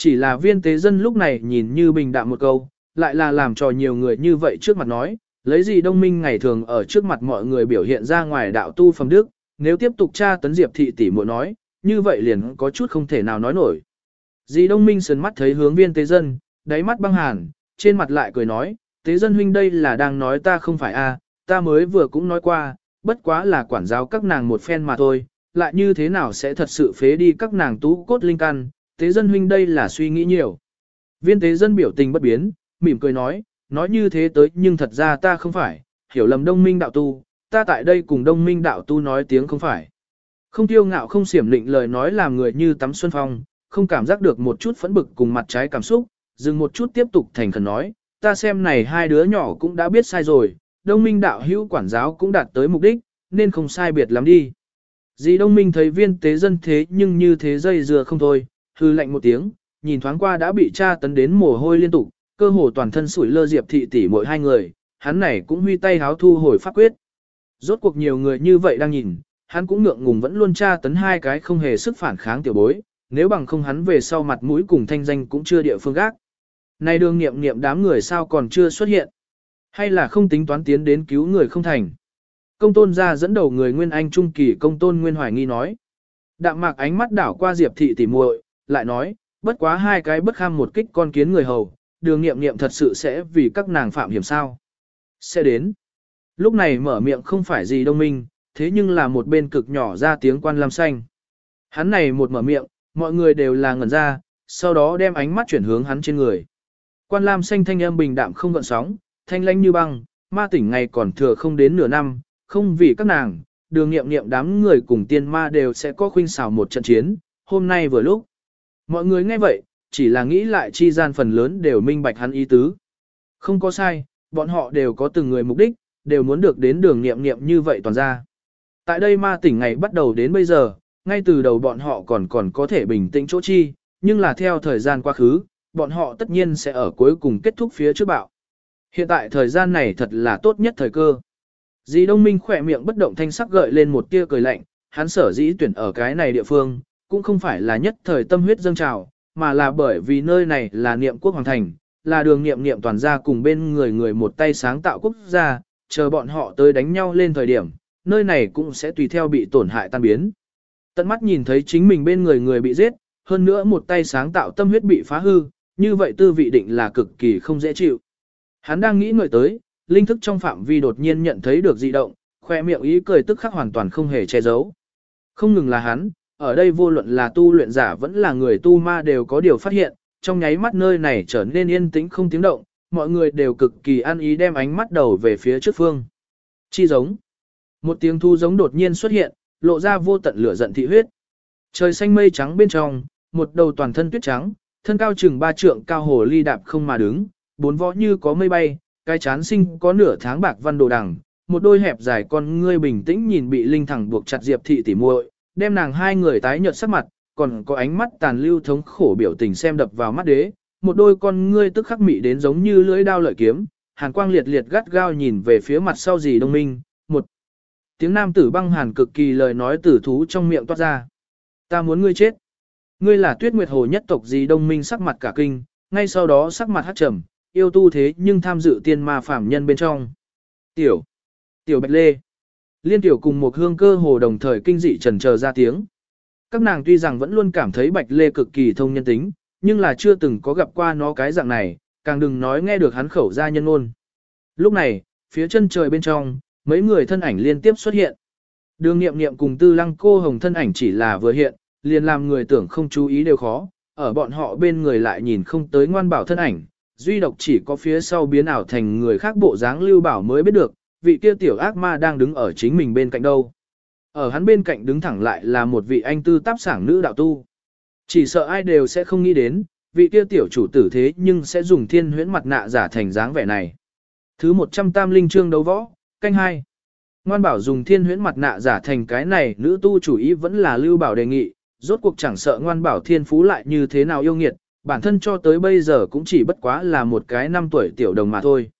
Chỉ là viên tế dân lúc này nhìn như bình đạm một câu, lại là làm cho nhiều người như vậy trước mặt nói, lấy gì đông minh ngày thường ở trước mặt mọi người biểu hiện ra ngoài đạo tu phẩm đức, nếu tiếp tục tra tấn diệp thị tỷ muội nói, như vậy liền có chút không thể nào nói nổi. Dì Đông Minh sườn mắt thấy hướng viên tế dân, đáy mắt băng hàn, trên mặt lại cười nói, tế dân huynh đây là đang nói ta không phải a, ta mới vừa cũng nói qua, bất quá là quản giáo các nàng một phen mà thôi, lại như thế nào sẽ thật sự phế đi các nàng tú cốt linh căn, tế dân huynh đây là suy nghĩ nhiều. Viên tế dân biểu tình bất biến, mỉm cười nói, nói như thế tới nhưng thật ra ta không phải, hiểu lầm đông minh đạo tu, ta tại đây cùng đông minh đạo tu nói tiếng không phải. Không tiêu ngạo không xiểm lịnh lời nói làm người như tắm xuân phong, không cảm giác được một chút phẫn bực cùng mặt trái cảm xúc, dừng một chút tiếp tục thành khẩn nói, ta xem này hai đứa nhỏ cũng đã biết sai rồi, đông minh đạo hữu quản giáo cũng đạt tới mục đích, nên không sai biệt lắm đi. Dì đông minh thấy viên tế dân thế nhưng như thế dây dừa không thôi, hư lạnh một tiếng, nhìn thoáng qua đã bị tra tấn đến mồ hôi liên tục, cơ hồ toàn thân sủi lơ diệp thị tỷ mỗi hai người, hắn này cũng huy tay háo thu hồi pháp quyết. Rốt cuộc nhiều người như vậy đang nhìn, hắn cũng ngượng ngùng vẫn luôn tra tấn hai cái không hề sức phản kháng tiểu bối, nếu bằng không hắn về sau mặt mũi cùng thanh danh cũng chưa địa phương gác. Này đường nghiệm nghiệm đám người sao còn chưa xuất hiện? Hay là không tính toán tiến đến cứu người không thành? Công tôn ra dẫn đầu người Nguyên Anh Trung Kỳ công tôn Nguyên Hoài nghi nói. Đạm mạc ánh mắt đảo qua Diệp thị tỉ muội, lại nói, bất quá hai cái bất kham một kích con kiến người hầu, đường nghiệm nghiệm thật sự sẽ vì các nàng phạm hiểm sao. Sẽ đến. Lúc này mở miệng không phải gì đông minh, thế nhưng là một bên cực nhỏ ra tiếng quan lam xanh. Hắn này một mở miệng, mọi người đều là ngẩn ra, sau đó đem ánh mắt chuyển hướng hắn trên người. Quan lam xanh thanh âm bình đạm không gợn sóng, thanh lãnh như băng, ma tỉnh ngày còn thừa không đến nửa năm, không vì các nàng, đường nghiệm nghiệm đám người cùng tiên ma đều sẽ có khuynh xảo một trận chiến, hôm nay vừa lúc. Mọi người nghe vậy, chỉ là nghĩ lại chi gian phần lớn đều minh bạch hắn ý tứ. Không có sai, bọn họ đều có từng người mục đích, đều muốn được đến đường nghiệm nghiệm như vậy toàn ra. Tại đây ma tỉnh ngày bắt đầu đến bây giờ, ngay từ đầu bọn họ còn còn có thể bình tĩnh chỗ chi, nhưng là theo thời gian quá khứ, bọn họ tất nhiên sẽ ở cuối cùng kết thúc phía trước bạo. Hiện tại thời gian này thật là tốt nhất thời cơ. Dì Đông Minh khỏe miệng bất động thanh sắc gợi lên một tia cười lạnh, hắn sở dĩ tuyển ở cái này địa phương, cũng không phải là nhất thời tâm huyết dâng trào, mà là bởi vì nơi này là niệm quốc hoàng thành, là đường niệm niệm toàn gia cùng bên người người một tay sáng tạo quốc gia, chờ bọn họ tới đánh nhau lên thời điểm, nơi này cũng sẽ tùy theo bị tổn hại tan biến. Tận mắt nhìn thấy chính mình bên người người bị giết, hơn nữa một tay sáng tạo tâm huyết bị phá hư, như vậy tư vị định là cực kỳ không dễ chịu. Hắn đang nghĩ ngợi tới, linh thức trong phạm vi đột nhiên nhận thấy được dị động, khoe miệng ý cười tức khắc hoàn toàn không hề che giấu. Không ngừng là hắn, ở đây vô luận là tu luyện giả vẫn là người tu ma đều có điều phát hiện, trong nháy mắt nơi này trở nên yên tĩnh không tiếng động, mọi người đều cực kỳ an ý đem ánh mắt đầu về phía trước phương. Chi giống. Một tiếng thu giống đột nhiên xuất hiện, lộ ra vô tận lửa giận thị huyết. Trời xanh mây trắng bên trong, một đầu toàn thân tuyết trắng, thân cao chừng ba trượng cao hồ ly đạp không mà đứng, bốn võ như có mây bay, cái chán sinh có nửa tháng bạc văn đồ đằng, một đôi hẹp dài con ngươi bình tĩnh nhìn bị linh thẳng buộc chặt diệp thị tỉ muội, đem nàng hai người tái nhợt sắc mặt, còn có ánh mắt tàn lưu thống khổ biểu tình xem đập vào mắt đế, một đôi con ngươi tức khắc mị đến giống như lưỡi đao lợi kiếm, hàn quang liệt liệt gắt gao nhìn về phía mặt sau gì đông minh, một tiếng nam tử băng hàn cực kỳ lời nói tử thú trong miệng toát ra. Ta muốn ngươi chết. Ngươi là tuyết nguyệt hồ nhất tộc gì đông minh sắc mặt cả kinh, ngay sau đó sắc mặt hát trầm, yêu tu thế nhưng tham dự tiên ma phạm nhân bên trong. Tiểu, tiểu bạch lê, liên tiểu cùng một hương cơ hồ đồng thời kinh dị trần chờ ra tiếng. Các nàng tuy rằng vẫn luôn cảm thấy bạch lê cực kỳ thông nhân tính, nhưng là chưa từng có gặp qua nó cái dạng này, càng đừng nói nghe được hắn khẩu ra nhân ngôn. Lúc này, phía chân trời bên trong, mấy người thân ảnh liên tiếp xuất hiện. Đường nghiệm nghiệm cùng tư lăng cô hồng thân ảnh chỉ là vừa hiện, liền làm người tưởng không chú ý đều khó, ở bọn họ bên người lại nhìn không tới ngoan bảo thân ảnh, duy độc chỉ có phía sau biến ảo thành người khác bộ dáng lưu bảo mới biết được, vị kia tiểu ác ma đang đứng ở chính mình bên cạnh đâu. Ở hắn bên cạnh đứng thẳng lại là một vị anh tư táp sảng nữ đạo tu. Chỉ sợ ai đều sẽ không nghĩ đến, vị kia tiểu chủ tử thế nhưng sẽ dùng thiên huyễn mặt nạ giả thành dáng vẻ này. Thứ 100 tam linh chương đấu võ, canh hai. Ngoan bảo dùng thiên huyễn mặt nạ giả thành cái này nữ tu chủ ý vẫn là lưu bảo đề nghị, rốt cuộc chẳng sợ ngoan bảo thiên phú lại như thế nào yêu nghiệt, bản thân cho tới bây giờ cũng chỉ bất quá là một cái năm tuổi tiểu đồng mà thôi.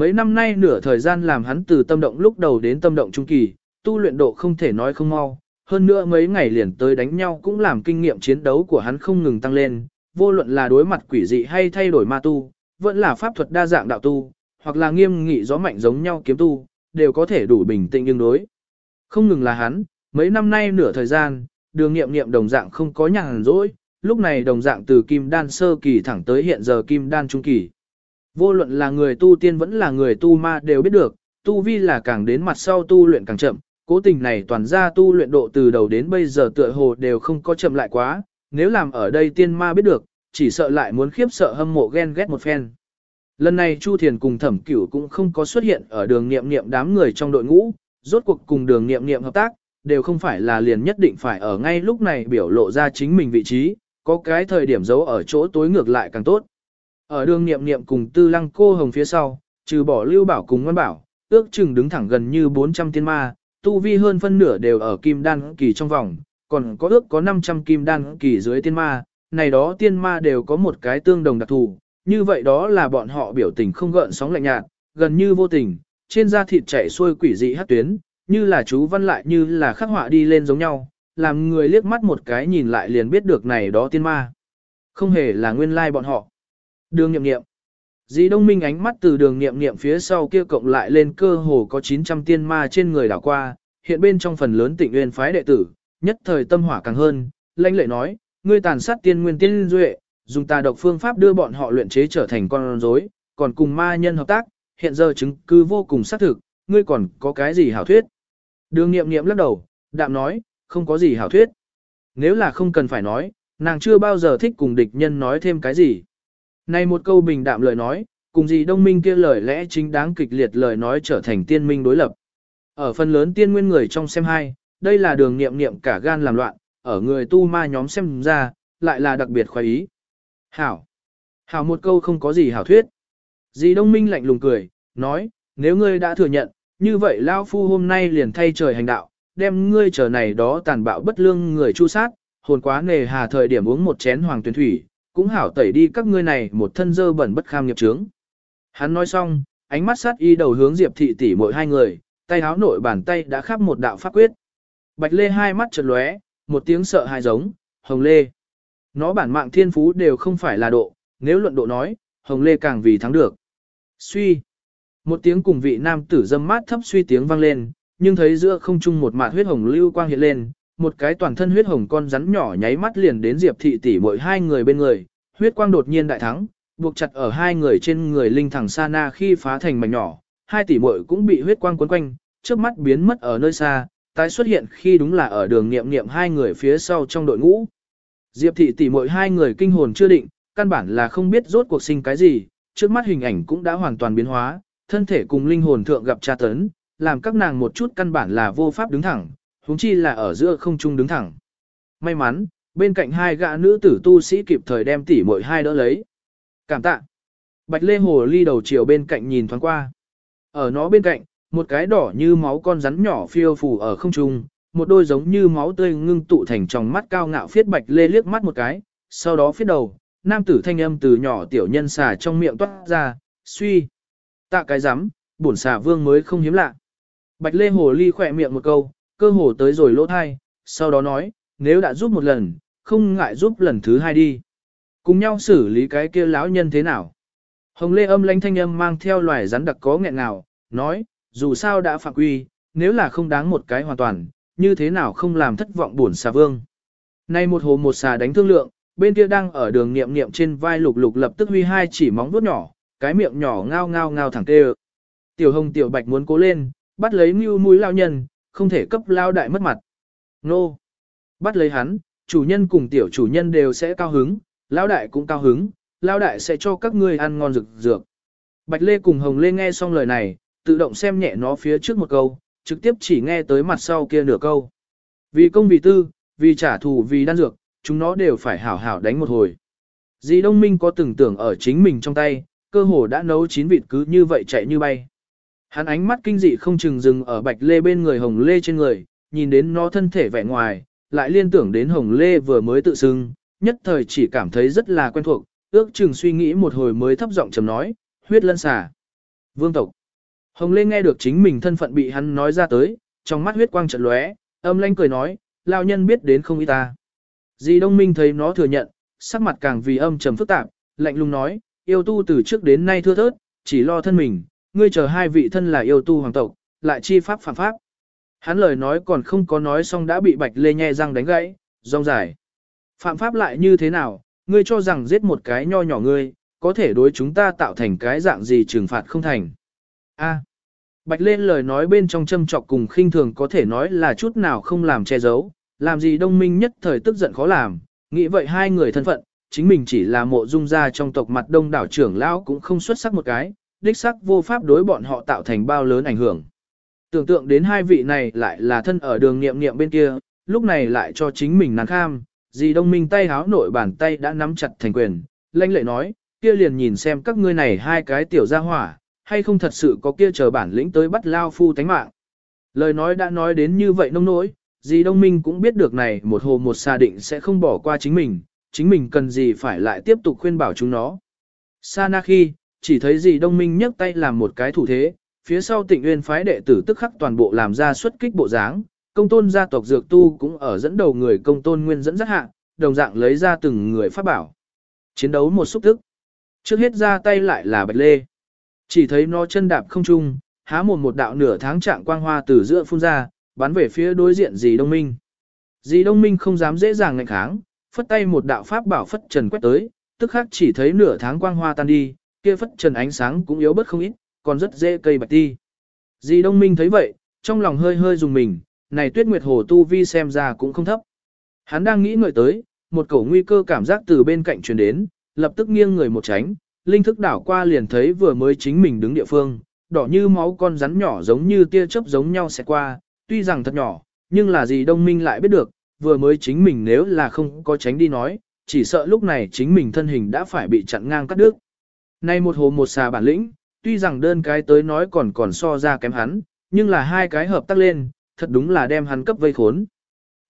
Mấy năm nay nửa thời gian làm hắn từ tâm động lúc đầu đến tâm động trung kỳ, tu luyện độ không thể nói không mau, hơn nữa mấy ngày liền tới đánh nhau cũng làm kinh nghiệm chiến đấu của hắn không ngừng tăng lên, vô luận là đối mặt quỷ dị hay thay đổi ma tu, vẫn là pháp thuật đa dạng đạo tu, hoặc là nghiêm nghị gió mạnh giống nhau kiếm tu, đều có thể đủ bình tĩnh đương đối. Không ngừng là hắn, mấy năm nay nửa thời gian, đường nghiệm nghiệm đồng dạng không có nhàn rỗi, lúc này đồng dạng từ kim đan sơ kỳ thẳng tới hiện giờ kim đan trung kỳ. Vô luận là người tu tiên vẫn là người tu ma đều biết được, tu vi là càng đến mặt sau tu luyện càng chậm, cố tình này toàn ra tu luyện độ từ đầu đến bây giờ tựa hồ đều không có chậm lại quá, nếu làm ở đây tiên ma biết được, chỉ sợ lại muốn khiếp sợ hâm mộ ghen ghét một phen. Lần này Chu Thiền cùng Thẩm Cửu cũng không có xuất hiện ở đường niệm niệm đám người trong đội ngũ, rốt cuộc cùng đường niệm niệm hợp tác, đều không phải là liền nhất định phải ở ngay lúc này biểu lộ ra chính mình vị trí, có cái thời điểm giấu ở chỗ tối ngược lại càng tốt. Ở đường niệm niệm cùng tư lăng cô hồng phía sau, trừ bỏ lưu bảo cùng ngoan bảo, ước chừng đứng thẳng gần như 400 tiên ma, tu vi hơn phân nửa đều ở kim đan kỳ trong vòng, còn có ước có 500 kim đan kỳ dưới tiên ma, này đó tiên ma đều có một cái tương đồng đặc thù, như vậy đó là bọn họ biểu tình không gợn sóng lạnh nhạt, gần như vô tình, trên da thịt chảy xuôi quỷ dị hát tuyến, như là chú văn lại như là khắc họa đi lên giống nhau, làm người liếc mắt một cái nhìn lại liền biết được này đó tiên ma. Không hề là nguyên lai like bọn họ. Đường nghiệm nghiệm. Dì Đông Minh ánh mắt từ đường nghiệm nghiệm phía sau kia cộng lại lên cơ hồ có 900 tiên ma trên người đảo qua, hiện bên trong phần lớn tịnh nguyên phái đệ tử, nhất thời tâm hỏa càng hơn, lãnh lệ nói, ngươi tàn sát tiên nguyên tiên duệ, dùng tà độc phương pháp đưa bọn họ luyện chế trở thành con rối, còn cùng ma nhân hợp tác, hiện giờ chứng cứ vô cùng xác thực, ngươi còn có cái gì hảo thuyết. Đường nghiệm nghiệm lắc đầu, đạm nói, không có gì hảo thuyết. Nếu là không cần phải nói, nàng chưa bao giờ thích cùng địch nhân nói thêm cái gì. Này một câu bình đạm lời nói, cùng gì đông minh kia lời lẽ chính đáng kịch liệt lời nói trở thành tiên minh đối lập. Ở phần lớn tiên nguyên người trong xem hai, đây là đường niệm niệm cả gan làm loạn, ở người tu ma nhóm xem ra, lại là đặc biệt khoái ý. Hảo. Hảo một câu không có gì hảo thuyết. Dì Đông Minh lạnh lùng cười, nói, nếu ngươi đã thừa nhận, như vậy Lao Phu hôm nay liền thay trời hành đạo, đem ngươi trở này đó tàn bạo bất lương người chu sát, hồn quá nề hà thời điểm uống một chén hoàng tuyển thủy, cũng hảo tẩy đi các ngươi này một thân dơ bẩn bất kham nghiệp chướng. Hắn nói xong, ánh mắt sát y đầu hướng Diệp thị tỷ mỗi hai người, tay háo nội bàn tay đã khắp một đạo pháp quyết. Bạch Lê hai mắt chợt lóe, một tiếng sợ hai giống, Hồng Lê. Nó bản mạng thiên phú đều không phải là độ, nếu luận độ nói, Hồng Lê càng vì thắng được. Suy. Một tiếng cùng vị nam tử dâm mát thấp suy tiếng vang lên, nhưng thấy giữa không trung một mạt huyết hồng lưu quang hiện lên, một cái toàn thân huyết hồng con rắn nhỏ nháy mắt liền đến Diệp thị tỷ mỗi hai người bên người, huyết quang đột nhiên đại thắng, buộc chặt ở hai người trên người linh thẳng sa na khi phá thành mảnh nhỏ, hai tỷ muội cũng bị huyết quang cuốn quanh, trước mắt biến mất ở nơi xa, tái xuất hiện khi đúng là ở đường niệm niệm hai người phía sau trong đội ngũ. Diệp thị tỷ muội hai người kinh hồn chưa định, căn bản là không biết rốt cuộc sinh cái gì, trước mắt hình ảnh cũng đã hoàn toàn biến hóa, thân thể cùng linh hồn thượng gặp tra tấn, làm các nàng một chút căn bản là vô pháp đứng thẳng, huống chi là ở giữa không trung đứng thẳng. May mắn, bên cạnh hai gã nữ tử tu sĩ kịp thời đem tỷ muội hai đỡ lấy. Cảm tạ. Bạch Lê Hồ ly đầu chiều bên cạnh nhìn thoáng qua. Ở nó bên cạnh, một cái đỏ như máu con rắn nhỏ phiêu phù ở không trung, một đôi giống như máu tươi ngưng tụ thành tròng mắt cao ngạo phiết Bạch Lê liếc mắt một cái, sau đó phiết đầu, nam tử thanh âm từ nhỏ tiểu nhân xà trong miệng toát ra, suy. Tạ cái rắm bổn xà vương mới không hiếm lạ. Bạch Lê Hồ ly khỏe miệng một câu, cơ hồ tới rồi lỗ thai, sau đó nói, nếu đã giúp một lần, không ngại giúp lần thứ hai đi. Cùng nhau xử lý cái kia lão nhân thế nào. Hồng Lê âm lãnh thanh âm mang theo loài rắn đặc có nghẹn nào, nói, dù sao đã phạm quy, nếu là không đáng một cái hoàn toàn, như thế nào không làm thất vọng buồn xà vương. Nay một hồ một xà đánh thương lượng, bên kia đang ở đường niệm niệm trên vai lục lục lập tức huy hai chỉ móng vuốt nhỏ, cái miệng nhỏ ngao ngao ngao thẳng tê Tiểu hồng tiểu bạch muốn cố lên, bắt lấy mưu mũi lao nhân, không thể cấp lao đại mất mặt. Nô! Bắt lấy hắn, chủ nhân cùng tiểu chủ nhân đều sẽ cao hứng, lao đại cũng cao hứng, lao đại sẽ cho các ngươi ăn ngon rực dược. Bạch Lê cùng Hồng Lê nghe xong lời này, tự động xem nhẹ nó phía trước một câu, trực tiếp chỉ nghe tới mặt sau kia nửa câu. Vì công vì tư, vì trả thù vì đan dược, chúng nó đều phải hảo hảo đánh một hồi. Dì Đông Minh có tưởng tưởng ở chính mình trong tay, cơ hồ đã nấu chín vịt cứ như vậy chạy như bay. Hắn ánh mắt kinh dị không chừng dừng ở bạch lê bên người hồng lê trên người, nhìn đến nó thân thể vẻ ngoài, lại liên tưởng đến hồng lê vừa mới tự xưng, nhất thời chỉ cảm thấy rất là quen thuộc, ước chừng suy nghĩ một hồi mới thấp giọng trầm nói, huyết lân xà. Vương tộc. Hồng lê nghe được chính mình thân phận bị hắn nói ra tới, trong mắt huyết quang trận lóe, âm lanh cười nói, lao nhân biết đến không ý ta. Dì Đông Minh thấy nó thừa nhận, sắc mặt càng vì âm trầm phức tạp, lạnh lùng nói, yêu tu từ trước đến nay thưa thớt, chỉ lo thân mình, ngươi chờ hai vị thân là yêu tu hoàng tộc, lại chi pháp phạm pháp. Hắn lời nói còn không có nói xong đã bị Bạch Lê nhe răng đánh gãy, rong dài. Phạm pháp lại như thế nào, ngươi cho rằng giết một cái nho nhỏ ngươi, có thể đối chúng ta tạo thành cái dạng gì trừng phạt không thành. A. Bạch Lê lời nói bên trong châm trọc cùng khinh thường có thể nói là chút nào không làm che giấu, làm gì đông minh nhất thời tức giận khó làm, nghĩ vậy hai người thân phận, chính mình chỉ là mộ dung gia trong tộc mặt đông đảo trưởng lão cũng không xuất sắc một cái, đích sắc vô pháp đối bọn họ tạo thành bao lớn ảnh hưởng. Tưởng tượng đến hai vị này lại là thân ở đường nghiệm nghiệm bên kia, lúc này lại cho chính mình nàng kham, dì đông minh tay háo nội bàn tay đã nắm chặt thành quyền, lãnh lệ nói, kia liền nhìn xem các ngươi này hai cái tiểu gia hỏa, hay không thật sự có kia chờ bản lĩnh tới bắt lao phu tánh mạng. Lời nói đã nói đến như vậy nông nỗi, dì đông minh cũng biết được này một hồ một xa định sẽ không bỏ qua chính mình, chính mình cần gì phải lại tiếp tục khuyên bảo chúng nó. Sa na khi, chỉ thấy gì đông minh nhấc tay làm một cái thủ thế, phía sau tịnh nguyên phái đệ tử tức khắc toàn bộ làm ra xuất kích bộ dáng, công tôn gia tộc dược tu cũng ở dẫn đầu người công tôn nguyên dẫn dắt hạ, đồng dạng lấy ra từng người phát bảo. Chiến đấu một xúc tức, Trước hết ra tay lại là bạch lê. Chỉ thấy nó chân đạp không trung, há một một đạo nửa tháng trạng quang hoa từ giữa phun ra, bắn về phía đối diện dì đông minh. Dì đông minh không dám dễ dàng ngạnh kháng, phất tay một đạo pháp bảo phất trần quét tới, tức khắc chỉ thấy nửa tháng quang hoa tan đi, kia phất trần ánh sáng cũng yếu bớt không ít, còn rất dễ cây bạch ti. Dì Đông Minh thấy vậy, trong lòng hơi hơi dùng mình, này tuyết nguyệt hồ tu vi xem ra cũng không thấp. Hắn đang nghĩ ngợi tới, một cổ nguy cơ cảm giác từ bên cạnh truyền đến, lập tức nghiêng người một tránh, linh thức đảo qua liền thấy vừa mới chính mình đứng địa phương, đỏ như máu con rắn nhỏ giống như tia chớp giống nhau sẽ qua, tuy rằng thật nhỏ, nhưng là gì Đông Minh lại biết được, vừa mới chính mình nếu là không có tránh đi nói, chỉ sợ lúc này chính mình thân hình đã phải bị chặn ngang cắt đứt. Nay một hồ một xà bản lĩnh, tuy rằng đơn cái tới nói còn còn so ra kém hắn, nhưng là hai cái hợp tác lên, thật đúng là đem hắn cấp vây khốn.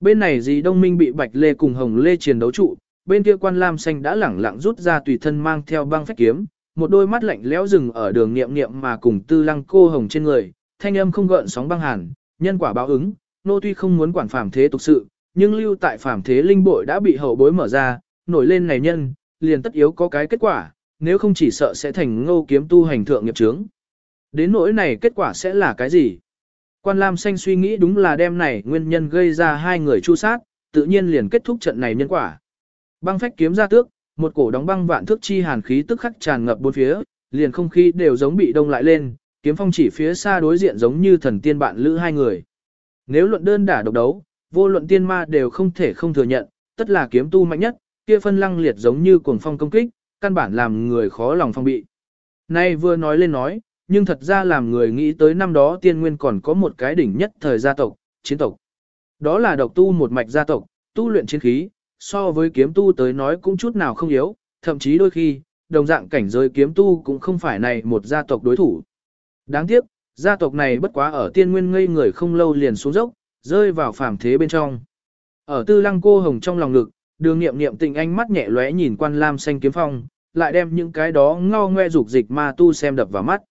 Bên này gì đông minh bị bạch lê cùng hồng lê chiến đấu trụ, bên kia quan lam xanh đã lẳng lặng rút ra tùy thân mang theo băng phách kiếm, một đôi mắt lạnh lẽo rừng ở đường niệm niệm mà cùng tư lăng cô hồng trên người, thanh âm không gợn sóng băng hàn, nhân quả báo ứng, nô tuy không muốn quản phàm thế tục sự, nhưng lưu tại phàm thế linh bội đã bị hậu bối mở ra, nổi lên này nhân, liền tất yếu có cái kết quả, nếu không chỉ sợ sẽ thành ngô kiếm tu hành thượng nghiệp trướng Đến nỗi này kết quả sẽ là cái gì? Quan Lam Xanh suy nghĩ đúng là đem này nguyên nhân gây ra hai người chu sát, tự nhiên liền kết thúc trận này nhân quả. Băng phách kiếm ra tước, một cổ đóng băng vạn thước chi hàn khí tức khắc tràn ngập bốn phía, liền không khí đều giống bị đông lại lên, kiếm phong chỉ phía xa đối diện giống như thần tiên bạn lữ hai người. Nếu luận đơn đả độc đấu, vô luận tiên ma đều không thể không thừa nhận, tất là kiếm tu mạnh nhất, kia phân lăng liệt giống như cuồng phong công kích, căn bản làm người khó lòng phong bị. Nay vừa nói lên nói, nhưng thật ra làm người nghĩ tới năm đó tiên nguyên còn có một cái đỉnh nhất thời gia tộc, chiến tộc. Đó là độc tu một mạch gia tộc, tu luyện chiến khí, so với kiếm tu tới nói cũng chút nào không yếu, thậm chí đôi khi, đồng dạng cảnh giới kiếm tu cũng không phải này một gia tộc đối thủ. Đáng tiếc, gia tộc này bất quá ở tiên nguyên ngây người không lâu liền xuống dốc, rơi vào phàm thế bên trong. Ở tư lăng cô hồng trong lòng ngực, đường nghiệm nghiệm tình ánh mắt nhẹ lóe nhìn quan lam xanh kiếm phong, lại đem những cái đó ngao ngoe dục dịch ma tu xem đập vào mắt.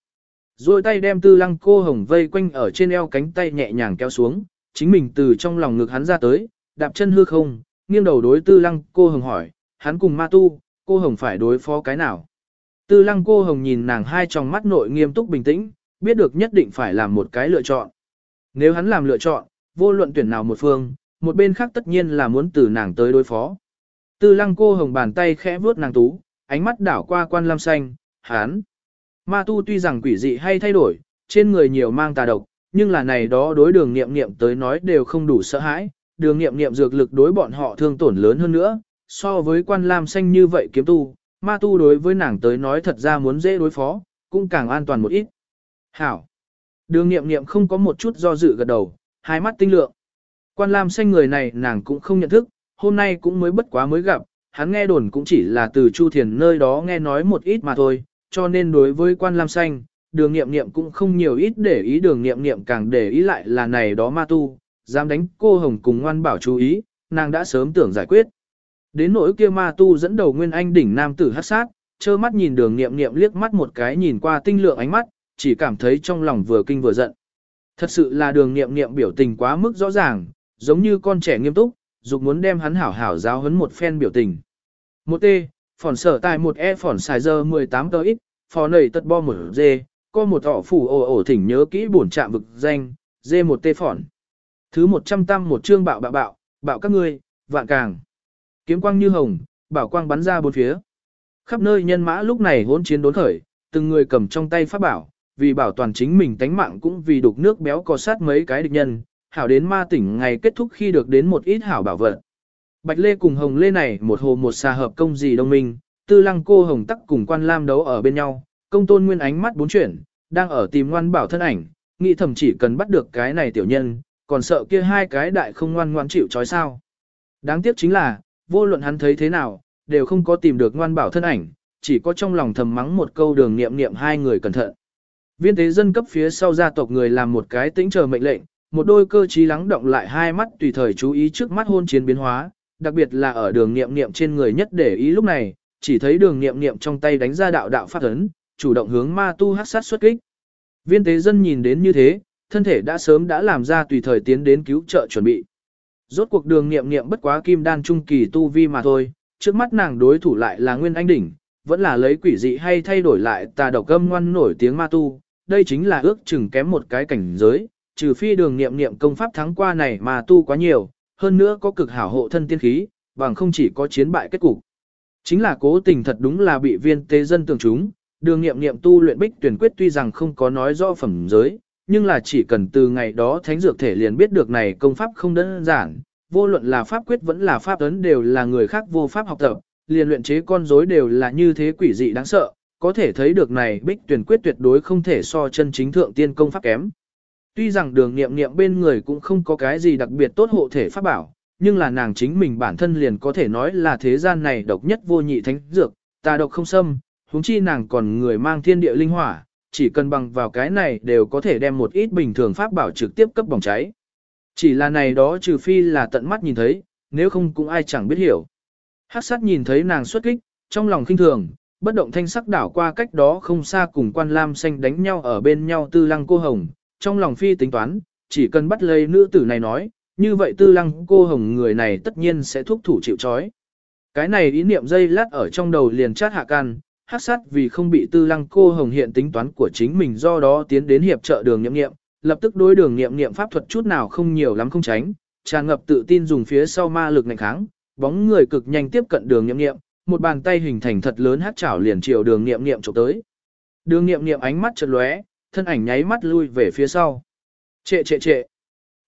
Rồi tay đem tư lăng cô hồng vây quanh ở trên eo cánh tay nhẹ nhàng kéo xuống, chính mình từ trong lòng ngực hắn ra tới, đạp chân hư không, nghiêng đầu đối tư lăng cô hồng hỏi, hắn cùng ma tu, cô hồng phải đối phó cái nào. Tư lăng cô hồng nhìn nàng hai tròng mắt nội nghiêm túc bình tĩnh, biết được nhất định phải làm một cái lựa chọn. Nếu hắn làm lựa chọn, vô luận tuyển nào một phương, một bên khác tất nhiên là muốn từ nàng tới đối phó. Tư lăng cô hồng bàn tay khẽ vuốt nàng tú, ánh mắt đảo qua quan lam xanh, hán. Ma tu tuy rằng quỷ dị hay thay đổi, trên người nhiều mang tà độc, nhưng là này đó đối đường nghiệm nghiệm tới nói đều không đủ sợ hãi, đường nghiệm nghiệm dược lực đối bọn họ thương tổn lớn hơn nữa, so với quan lam xanh như vậy kiếm tu, ma tu đối với nàng tới nói thật ra muốn dễ đối phó, cũng càng an toàn một ít. Hảo! Đường nghiệm nghiệm không có một chút do dự gật đầu, hai mắt tinh lượng. Quan lam xanh người này nàng cũng không nhận thức, hôm nay cũng mới bất quá mới gặp, hắn nghe đồn cũng chỉ là từ Chu Thiền nơi đó nghe nói một ít mà thôi, cho nên đối với quan lam xanh, đường nghiệm nghiệm cũng không nhiều ít để ý đường nghiệm nghiệm càng để ý lại là này đó ma tu, dám đánh cô Hồng cùng ngoan bảo chú ý, nàng đã sớm tưởng giải quyết. Đến nỗi kia ma tu dẫn đầu nguyên anh đỉnh nam tử hát sát, trơ mắt nhìn đường nghiệm nghiệm liếc mắt một cái nhìn qua tinh lượng ánh mắt, chỉ cảm thấy trong lòng vừa kinh vừa giận. Thật sự là đường nghiệm nghiệm biểu tình quá mức rõ ràng, giống như con trẻ nghiêm túc, dục muốn đem hắn hảo hảo giáo huấn một phen biểu tình. Một T, phỏn sở tài một E phỏn xài giờ 18 tờ ít, phò nầy tật bo một D, có một họ phủ ổ ổ thỉnh nhớ kỹ bổn trạm vực danh, D một T phỏn. Thứ 100 tam một chương bạo bạo bạo, bạo các ngươi, vạn càng. Kiếm quang như hồng, bảo quang bắn ra bốn phía. Khắp nơi nhân mã lúc này hỗn chiến đốn khởi, từng người cầm trong tay pháp bảo, vì bảo toàn chính mình tánh mạng cũng vì đục nước béo có sát mấy cái địch nhân, hảo đến ma tỉnh ngày kết thúc khi được đến một ít hảo bảo vật. Bạch Lê cùng Hồng Lê này một hồ một xà hợp công gì đồng minh, tư lăng cô Hồng tắc cùng quan lam đấu ở bên nhau, công tôn nguyên ánh mắt bốn chuyển, đang ở tìm ngoan bảo thân ảnh, nghĩ thầm chỉ cần bắt được cái này tiểu nhân, còn sợ kia hai cái đại không ngoan ngoan chịu trói sao. Đáng tiếc chính là, vô luận hắn thấy thế nào, đều không có tìm được ngoan bảo thân ảnh, chỉ có trong lòng thầm mắng một câu đường niệm niệm hai người cẩn thận. Viên tế dân cấp phía sau gia tộc người làm một cái tĩnh chờ mệnh lệnh, một đôi cơ trí lắng động lại hai mắt tùy thời chú ý trước mắt hôn chiến biến hóa, đặc biệt là ở đường niệm niệm trên người nhất để ý lúc này, chỉ thấy đường niệm niệm trong tay đánh ra đạo đạo phát ấn, chủ động hướng ma tu hát sát xuất kích. Viên tế dân nhìn đến như thế, thân thể đã sớm đã làm ra tùy thời tiến đến cứu trợ chuẩn bị. Rốt cuộc đường niệm niệm bất quá kim đan trung kỳ tu vi mà thôi, trước mắt nàng đối thủ lại là nguyên anh đỉnh, vẫn là lấy quỷ dị hay thay đổi lại tà độc âm ngoan nổi tiếng ma tu, đây chính là ước chừng kém một cái cảnh giới, trừ phi đường niệm niệm công pháp thắng qua này mà tu quá nhiều, hơn nữa có cực hảo hộ thân tiên khí, bằng không chỉ có chiến bại kết cục. Chính là cố tình thật đúng là bị viên tế dân tưởng chúng, đường niệm niệm tu luyện bích tuyển quyết tuy rằng không có nói rõ phẩm giới, nhưng là chỉ cần từ ngày đó thánh dược thể liền biết được này công pháp không đơn giản, vô luận là pháp quyết vẫn là pháp ấn đều là người khác vô pháp học tập, liền luyện chế con rối đều là như thế quỷ dị đáng sợ, có thể thấy được này bích tuyển quyết tuyệt đối không thể so chân chính thượng tiên công pháp kém. Tuy rằng đường nghiệm nghiệm bên người cũng không có cái gì đặc biệt tốt hộ thể pháp bảo, nhưng là nàng chính mình bản thân liền có thể nói là thế gian này độc nhất vô nhị thánh dược, tà độc không xâm, huống chi nàng còn người mang thiên địa linh hỏa, chỉ cần bằng vào cái này đều có thể đem một ít bình thường pháp bảo trực tiếp cấp bỏng cháy. Chỉ là này đó trừ phi là tận mắt nhìn thấy, nếu không cũng ai chẳng biết hiểu. Hắc sát nhìn thấy nàng xuất kích, trong lòng khinh thường, bất động thanh sắc đảo qua cách đó không xa cùng quan lam xanh đánh nhau ở bên nhau tư lăng cô hồng, trong lòng phi tính toán, chỉ cần bắt lấy nữ tử này nói, như vậy tư lăng cô hồng người này tất nhiên sẽ thúc thủ chịu chói. Cái này ý niệm dây lát ở trong đầu liền chát hạ can, hát sát vì không bị tư lăng cô hồng hiện tính toán của chính mình do đó tiến đến hiệp trợ đường nhậm nghiệm, lập tức đối đường nghiệm nghiệm pháp thuật chút nào không nhiều lắm không tránh, tràn ngập tự tin dùng phía sau ma lực ngạnh kháng, bóng người cực nhanh tiếp cận đường nghiệm nghiệm, một bàn tay hình thành thật lớn hát chảo liền chiều đường nghiệm nghiệm chụp tới. Đường nghiệm nghiệm ánh mắt chợt lóe, thân ảnh nháy mắt lui về phía sau. Trệ trệ trệ.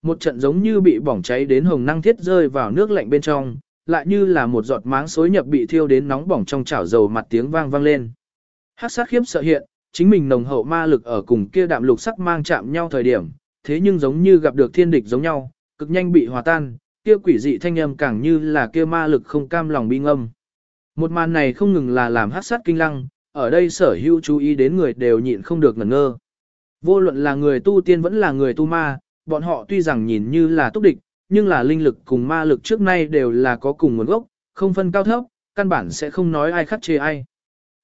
Một trận giống như bị bỏng cháy đến hồng năng thiết rơi vào nước lạnh bên trong, lại như là một giọt máng xối nhập bị thiêu đến nóng bỏng trong chảo dầu mặt tiếng vang vang lên. Hắc sát khiếp sợ hiện, chính mình nồng hậu ma lực ở cùng kia đạm lục sắc mang chạm nhau thời điểm, thế nhưng giống như gặp được thiên địch giống nhau, cực nhanh bị hòa tan, kia quỷ dị thanh âm càng như là kia ma lực không cam lòng bi ngâm. Một màn này không ngừng là làm hắc sát kinh lăng, ở đây sở hữu chú ý đến người đều nhịn không được ngẩn ngơ. Vô luận là người tu tiên vẫn là người tu ma, bọn họ tuy rằng nhìn như là túc địch, nhưng là linh lực cùng ma lực trước nay đều là có cùng nguồn gốc, không phân cao thấp, căn bản sẽ không nói ai khắc chế ai.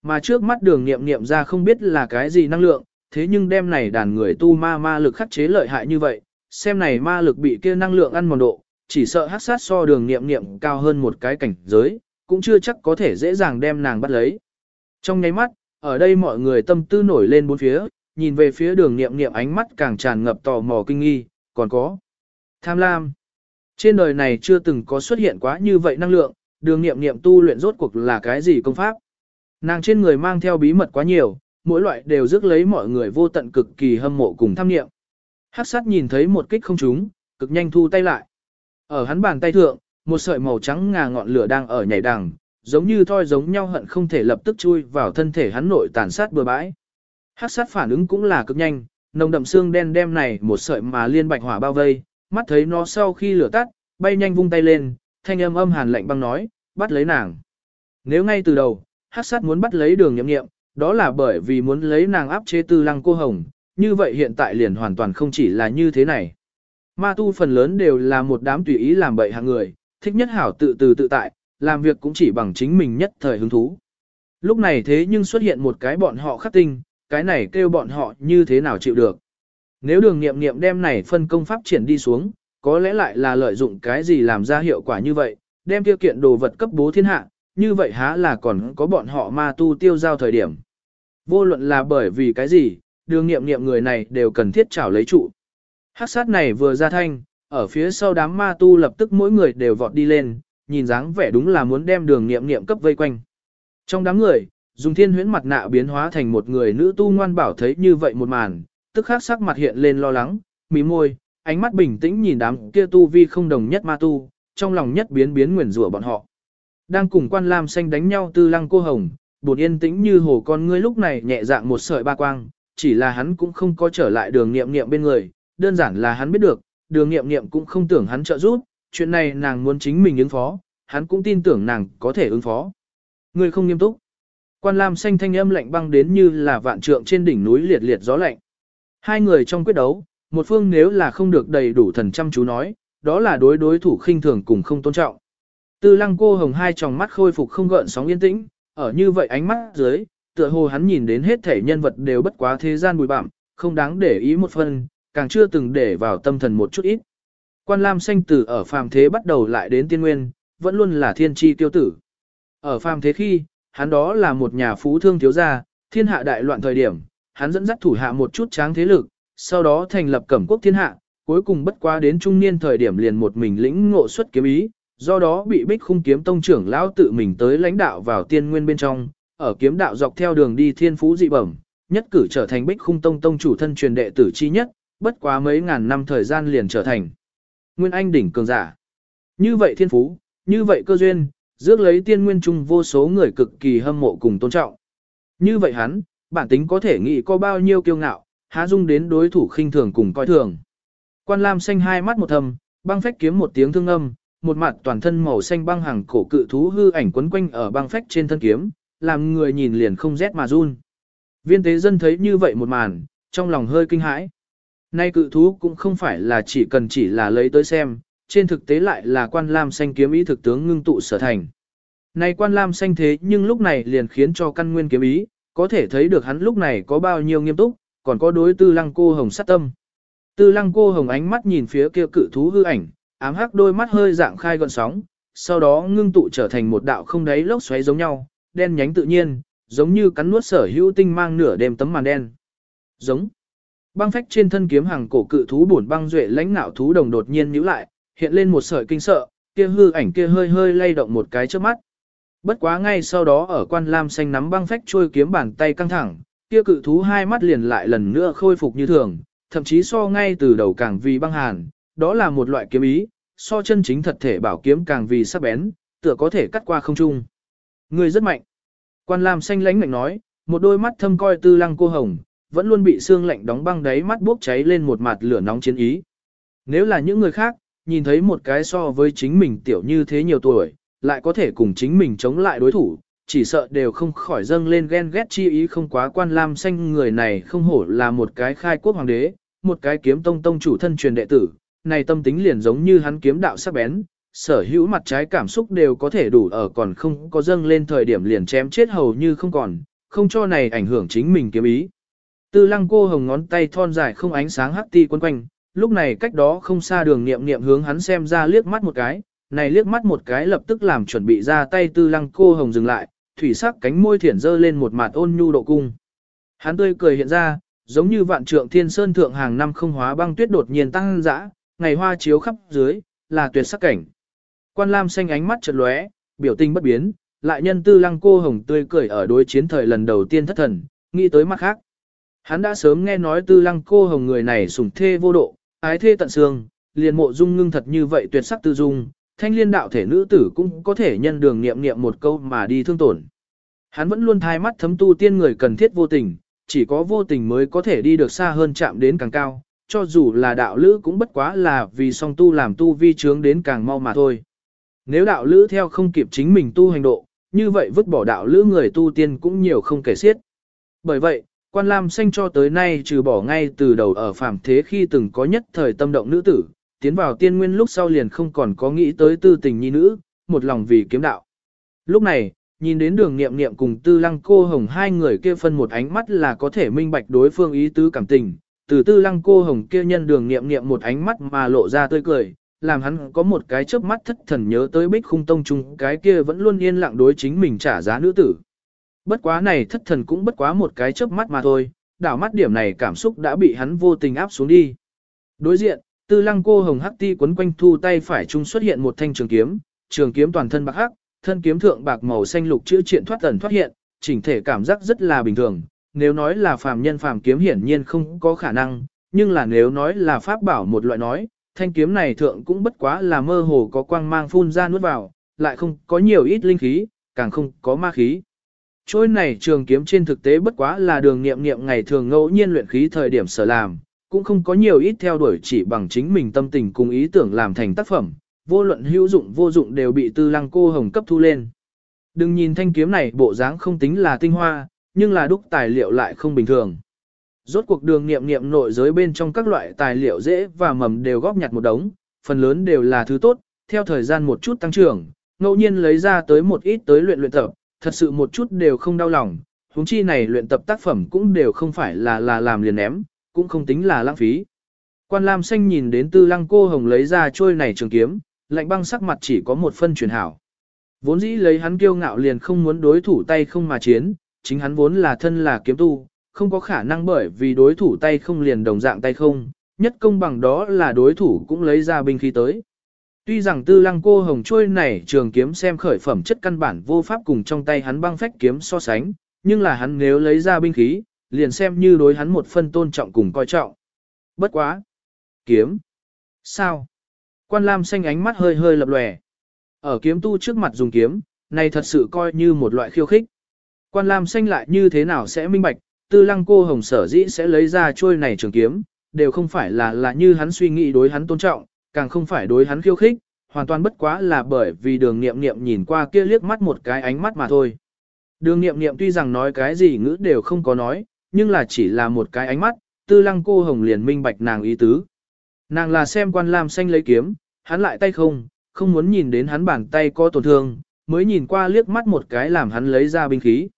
Mà trước mắt đường nghiệm nghiệm ra không biết là cái gì năng lượng, thế nhưng đêm này đàn người tu ma ma lực khắc chế lợi hại như vậy, xem này ma lực bị kia năng lượng ăn mòn độ, chỉ sợ hắc sát so đường nghiệm nghiệm cao hơn một cái cảnh giới, cũng chưa chắc có thể dễ dàng đem nàng bắt lấy. Trong nháy mắt, ở đây mọi người tâm tư nổi lên bốn phía, nhìn về phía đường nghiệm nghiệm ánh mắt càng tràn ngập tò mò kinh nghi, còn có tham lam. Trên đời này chưa từng có xuất hiện quá như vậy năng lượng, đường nghiệm nghiệm tu luyện rốt cuộc là cái gì công pháp. Nàng trên người mang theo bí mật quá nhiều, mỗi loại đều rước lấy mọi người vô tận cực kỳ hâm mộ cùng tham nghiệm. Hắc sát nhìn thấy một kích không trúng, cực nhanh thu tay lại. Ở hắn bàn tay thượng, một sợi màu trắng ngà ngọn lửa đang ở nhảy đằng, giống như thoi giống nhau hận không thể lập tức chui vào thân thể hắn nội tàn sát bừa bãi. Hắc sát phản ứng cũng là cực nhanh, nồng đậm xương đen đem này một sợi mà liên bạch hỏa bao vây, mắt thấy nó sau khi lửa tắt, bay nhanh vung tay lên, thanh âm âm hàn lạnh băng nói, bắt lấy nàng. Nếu ngay từ đầu, Hắc sát muốn bắt lấy đường nhậm nghiệm, đó là bởi vì muốn lấy nàng áp chế tư lăng cô hồng, như vậy hiện tại liền hoàn toàn không chỉ là như thế này. Ma tu phần lớn đều là một đám tùy ý làm bậy hạng người, thích nhất hảo tự từ tự tại, làm việc cũng chỉ bằng chính mình nhất thời hứng thú. Lúc này thế nhưng xuất hiện một cái bọn họ khắc tinh, cái này kêu bọn họ như thế nào chịu được. Nếu đường nghiệm nghiệm đem này phân công pháp triển đi xuống, có lẽ lại là lợi dụng cái gì làm ra hiệu quả như vậy, đem tiêu kiện đồ vật cấp bố thiên hạ, như vậy há là còn có bọn họ ma tu tiêu giao thời điểm. Vô luận là bởi vì cái gì, đường nghiệm nghiệm người này đều cần thiết trảo lấy trụ. Hát sát này vừa ra thanh, ở phía sau đám ma tu lập tức mỗi người đều vọt đi lên, nhìn dáng vẻ đúng là muốn đem đường nghiệm nghiệm cấp vây quanh. Trong đám người, dùng thiên huyễn mặt nạ biến hóa thành một người nữ tu ngoan bảo thấy như vậy một màn, tức khắc sắc mặt hiện lên lo lắng, mí môi, ánh mắt bình tĩnh nhìn đám kia tu vi không đồng nhất ma tu, trong lòng nhất biến biến nguyền rủa bọn họ. Đang cùng quan lam xanh đánh nhau tư lăng cô hồng, bột yên tĩnh như hồ con ngươi lúc này nhẹ dạng một sợi ba quang, chỉ là hắn cũng không có trở lại đường nghiệm nghiệm bên người, đơn giản là hắn biết được, đường nghiệm nghiệm cũng không tưởng hắn trợ giúp, chuyện này nàng muốn chính mình ứng phó, hắn cũng tin tưởng nàng có thể ứng phó. Người không nghiêm túc. Quan lam xanh thanh âm lạnh băng đến như là vạn trượng trên đỉnh núi liệt liệt gió lạnh. Hai người trong quyết đấu, một phương nếu là không được đầy đủ thần chăm chú nói, đó là đối đối thủ khinh thường cùng không tôn trọng. Tư lăng cô hồng hai tròng mắt khôi phục không gợn sóng yên tĩnh, ở như vậy ánh mắt dưới, tựa hồ hắn nhìn đến hết thể nhân vật đều bất quá thế gian bụi bặm, không đáng để ý một phần, càng chưa từng để vào tâm thần một chút ít. Quan Lam sanh tử ở phàm thế bắt đầu lại đến tiên nguyên, vẫn luôn là thiên tri tiêu tử. Ở phàm thế khi, hắn đó là một nhà phú thương thiếu gia, thiên hạ đại loạn thời điểm, hắn dẫn dắt thủ hạ một chút tráng thế lực, sau đó thành lập cẩm quốc thiên hạ, cuối cùng bất quá đến trung niên thời điểm liền một mình lĩnh ngộ xuất kiếm ý, do đó bị bích khung kiếm tông trưởng lão tự mình tới lãnh đạo vào tiên nguyên bên trong, ở kiếm đạo dọc theo đường đi thiên phú dị bẩm, nhất cử trở thành bích khung tông tông chủ thân truyền đệ tử chi nhất, bất quá mấy ngàn năm thời gian liền trở thành nguyên anh đỉnh cường giả. Như vậy thiên phú, như vậy cơ duyên, rước lấy tiên nguyên trung vô số người cực kỳ hâm mộ cùng tôn trọng. Như vậy hắn, bản tính có thể nghĩ có bao nhiêu kiêu ngạo, há dung đến đối thủ khinh thường cùng coi thường. Quan Lam xanh hai mắt một thầm, băng phách kiếm một tiếng thương âm, một mặt toàn thân màu xanh băng hàng cổ cự thú hư ảnh quấn quanh ở băng phách trên thân kiếm, làm người nhìn liền không rét mà run. Viên tế dân thấy như vậy một màn, trong lòng hơi kinh hãi. Nay cự thú cũng không phải là chỉ cần chỉ là lấy tới xem, trên thực tế lại là quan lam xanh kiếm ý thực tướng ngưng tụ sở thành. này quan lam xanh thế nhưng lúc này liền khiến cho căn nguyên kiếm ý, có thể thấy được hắn lúc này có bao nhiêu nghiêm túc, còn có đối tư lăng cô hồng sát tâm. Tư lăng cô hồng ánh mắt nhìn phía kia cự thú hư ảnh, ám hắc đôi mắt hơi dạng khai gọn sóng, sau đó ngưng tụ trở thành một đạo không đáy lốc xoáy giống nhau, đen nhánh tự nhiên, giống như cắn nuốt sở hữu tinh mang nửa đêm tấm màn đen. Giống. Băng phách trên thân kiếm hàng cổ cự thú bổn băng duệ lãnh nạo thú đồng đột nhiên nhíu lại, hiện lên một sợi kinh sợ, kia hư ảnh kia hơi hơi lay động một cái trước mắt. Bất quá ngay sau đó ở quan lam xanh nắm băng phách trôi kiếm bàn tay căng thẳng, kia cự thú hai mắt liền lại lần nữa khôi phục như thường, thậm chí so ngay từ đầu càng vì băng hàn, đó là một loại kiếm ý, so chân chính thật thể bảo kiếm càng vì sắc bén, tựa có thể cắt qua không trung. Người rất mạnh. Quan Lam xanh lánh mạnh nói, một đôi mắt thâm coi tư lăng cô hồng, vẫn luôn bị xương lạnh đóng băng đáy mắt bốc cháy lên một mặt lửa nóng chiến ý. Nếu là những người khác, nhìn thấy một cái so với chính mình tiểu như thế nhiều tuổi, lại có thể cùng chính mình chống lại đối thủ, chỉ sợ đều không khỏi dâng lên ghen ghét chi ý không quá quan lam xanh người này không hổ là một cái khai quốc hoàng đế, một cái kiếm tông tông chủ thân truyền đệ tử, này tâm tính liền giống như hắn kiếm đạo sắc bén, sở hữu mặt trái cảm xúc đều có thể đủ ở còn không có dâng lên thời điểm liền chém chết hầu như không còn, không cho này ảnh hưởng chính mình kiếm ý. Tư lăng cô hồng ngón tay thon dài không ánh sáng hắc ti quấn quanh, lúc này cách đó không xa đường niệm niệm hướng hắn xem ra liếc mắt một cái, này liếc mắt một cái lập tức làm chuẩn bị ra tay tư lăng cô hồng dừng lại, thủy sắc cánh môi thiển dơ lên một mặt ôn nhu độ cung. Hắn tươi cười hiện ra, giống như vạn trượng thiên sơn thượng hàng năm không hóa băng tuyết đột nhiên tăng dã, ngày hoa chiếu khắp dưới, là tuyệt sắc cảnh. Quan Lam xanh ánh mắt chợt lóe, biểu tình bất biến, lại nhân tư lăng cô hồng tươi cười ở đối chiến thời lần đầu tiên thất thần, nghĩ tới mặt khác. Hắn đã sớm nghe nói tư lăng cô hồng người này sủng thê vô độ, ái thê tận xương, liền mộ dung ngưng thật như vậy tuyệt sắc tư dung, thanh liên đạo thể nữ tử cũng có thể nhân đường niệm niệm một câu mà đi thương tổn. Hắn vẫn luôn thai mắt thấm tu tiên người cần thiết vô tình, chỉ có vô tình mới có thể đi được xa hơn chạm đến càng cao, cho dù là đạo lữ cũng bất quá là vì song tu làm tu vi trướng đến càng mau mà thôi. Nếu đạo lữ theo không kịp chính mình tu hành độ, như vậy vứt bỏ đạo lữ người tu tiên cũng nhiều không kể xiết. Bởi vậy, quan lam xanh cho tới nay trừ bỏ ngay từ đầu ở phàm thế khi từng có nhất thời tâm động nữ tử, tiến vào tiên nguyên lúc sau liền không còn có nghĩ tới tư tình nhi nữ, một lòng vì kiếm đạo. Lúc này, nhìn đến đường nghiệm nghiệm cùng tư lăng cô hồng hai người kia phân một ánh mắt là có thể minh bạch đối phương ý tứ cảm tình, từ tư lăng cô hồng kia nhân đường nghiệm nghiệm một ánh mắt mà lộ ra tươi cười, làm hắn có một cái chớp mắt thất thần nhớ tới bích khung tông trung cái kia vẫn luôn yên lặng đối chính mình trả giá nữ tử. Bất quá này thất thần cũng bất quá một cái chớp mắt mà thôi, đảo mắt điểm này cảm xúc đã bị hắn vô tình áp xuống đi. Đối diện, tư lăng cô hồng hắc ti quấn quanh thu tay phải trung xuất hiện một thanh trường kiếm, trường kiếm toàn thân bạc hắc, thân kiếm thượng bạc màu xanh lục chữ triện thoát tần thoát hiện, chỉnh thể cảm giác rất là bình thường. Nếu nói là phàm nhân phàm kiếm hiển nhiên không có khả năng, nhưng là nếu nói là pháp bảo một loại nói, thanh kiếm này thượng cũng bất quá là mơ hồ có quang mang phun ra nuốt vào, lại không có nhiều ít linh khí, càng không có ma khí. Trôi này trường kiếm trên thực tế bất quá là đường nghiệm nghiệm ngày thường ngẫu nhiên luyện khí thời điểm sở làm, cũng không có nhiều ít theo đuổi chỉ bằng chính mình tâm tình cùng ý tưởng làm thành tác phẩm, vô luận hữu dụng vô dụng đều bị tư lăng cô hồng cấp thu lên. Đừng nhìn thanh kiếm này bộ dáng không tính là tinh hoa, nhưng là đúc tài liệu lại không bình thường. Rốt cuộc đường nghiệm nghiệm nội giới bên trong các loại tài liệu dễ và mầm đều góp nhặt một đống, phần lớn đều là thứ tốt, theo thời gian một chút tăng trưởng, ngẫu nhiên lấy ra tới một ít tới luyện luyện tập, thật sự một chút đều không đau lòng, huống chi này luyện tập tác phẩm cũng đều không phải là là làm liền ném, cũng không tính là lãng phí. Quan Lam Xanh nhìn đến tư lăng cô hồng lấy ra trôi này trường kiếm, lạnh băng sắc mặt chỉ có một phân truyền hảo. Vốn dĩ lấy hắn kiêu ngạo liền không muốn đối thủ tay không mà chiến, chính hắn vốn là thân là kiếm tu, không có khả năng bởi vì đối thủ tay không liền đồng dạng tay không, nhất công bằng đó là đối thủ cũng lấy ra binh khí tới. Tuy rằng tư lăng cô hồng trôi này trường kiếm xem khởi phẩm chất căn bản vô pháp cùng trong tay hắn băng phách kiếm so sánh, nhưng là hắn nếu lấy ra binh khí, liền xem như đối hắn một phân tôn trọng cùng coi trọng. Bất quá. Kiếm. Sao? Quan Lam xanh ánh mắt hơi hơi lập lòe. Ở kiếm tu trước mặt dùng kiếm, này thật sự coi như một loại khiêu khích. Quan Lam xanh lại như thế nào sẽ minh bạch, tư lăng cô hồng sở dĩ sẽ lấy ra trôi này trường kiếm, đều không phải là là như hắn suy nghĩ đối hắn tôn trọng, càng không phải đối hắn khiêu khích, hoàn toàn bất quá là bởi vì đường nghiệm nghiệm nhìn qua kia liếc mắt một cái ánh mắt mà thôi. Đường nghiệm nghiệm tuy rằng nói cái gì ngữ đều không có nói, nhưng là chỉ là một cái ánh mắt, tư lăng cô hồng liền minh bạch nàng ý tứ. Nàng là xem quan lam xanh lấy kiếm, hắn lại tay không, không muốn nhìn đến hắn bàn tay có tổn thương, mới nhìn qua liếc mắt một cái làm hắn lấy ra binh khí.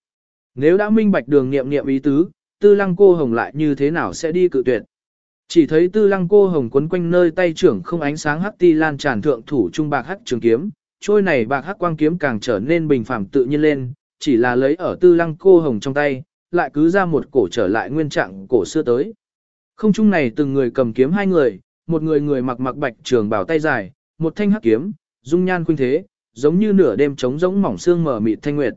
Nếu đã minh bạch đường nghiệm nghiệm ý tứ, tư lăng cô hồng lại như thế nào sẽ đi cự tuyệt. Chỉ thấy tư lăng cô hồng quấn quanh nơi tay trưởng không ánh sáng hắc ti lan tràn thượng thủ trung bạc hắc trường kiếm, trôi này bạc hắc quang kiếm càng trở nên bình phẳng tự nhiên lên, chỉ là lấy ở tư lăng cô hồng trong tay, lại cứ ra một cổ trở lại nguyên trạng cổ xưa tới. Không chung này từng người cầm kiếm hai người, một người người mặc mặc bạch trường bảo tay dài, một thanh hắc kiếm, dung nhan khuynh thế, giống như nửa đêm trống rỗng mỏng xương mở mịt thanh nguyệt.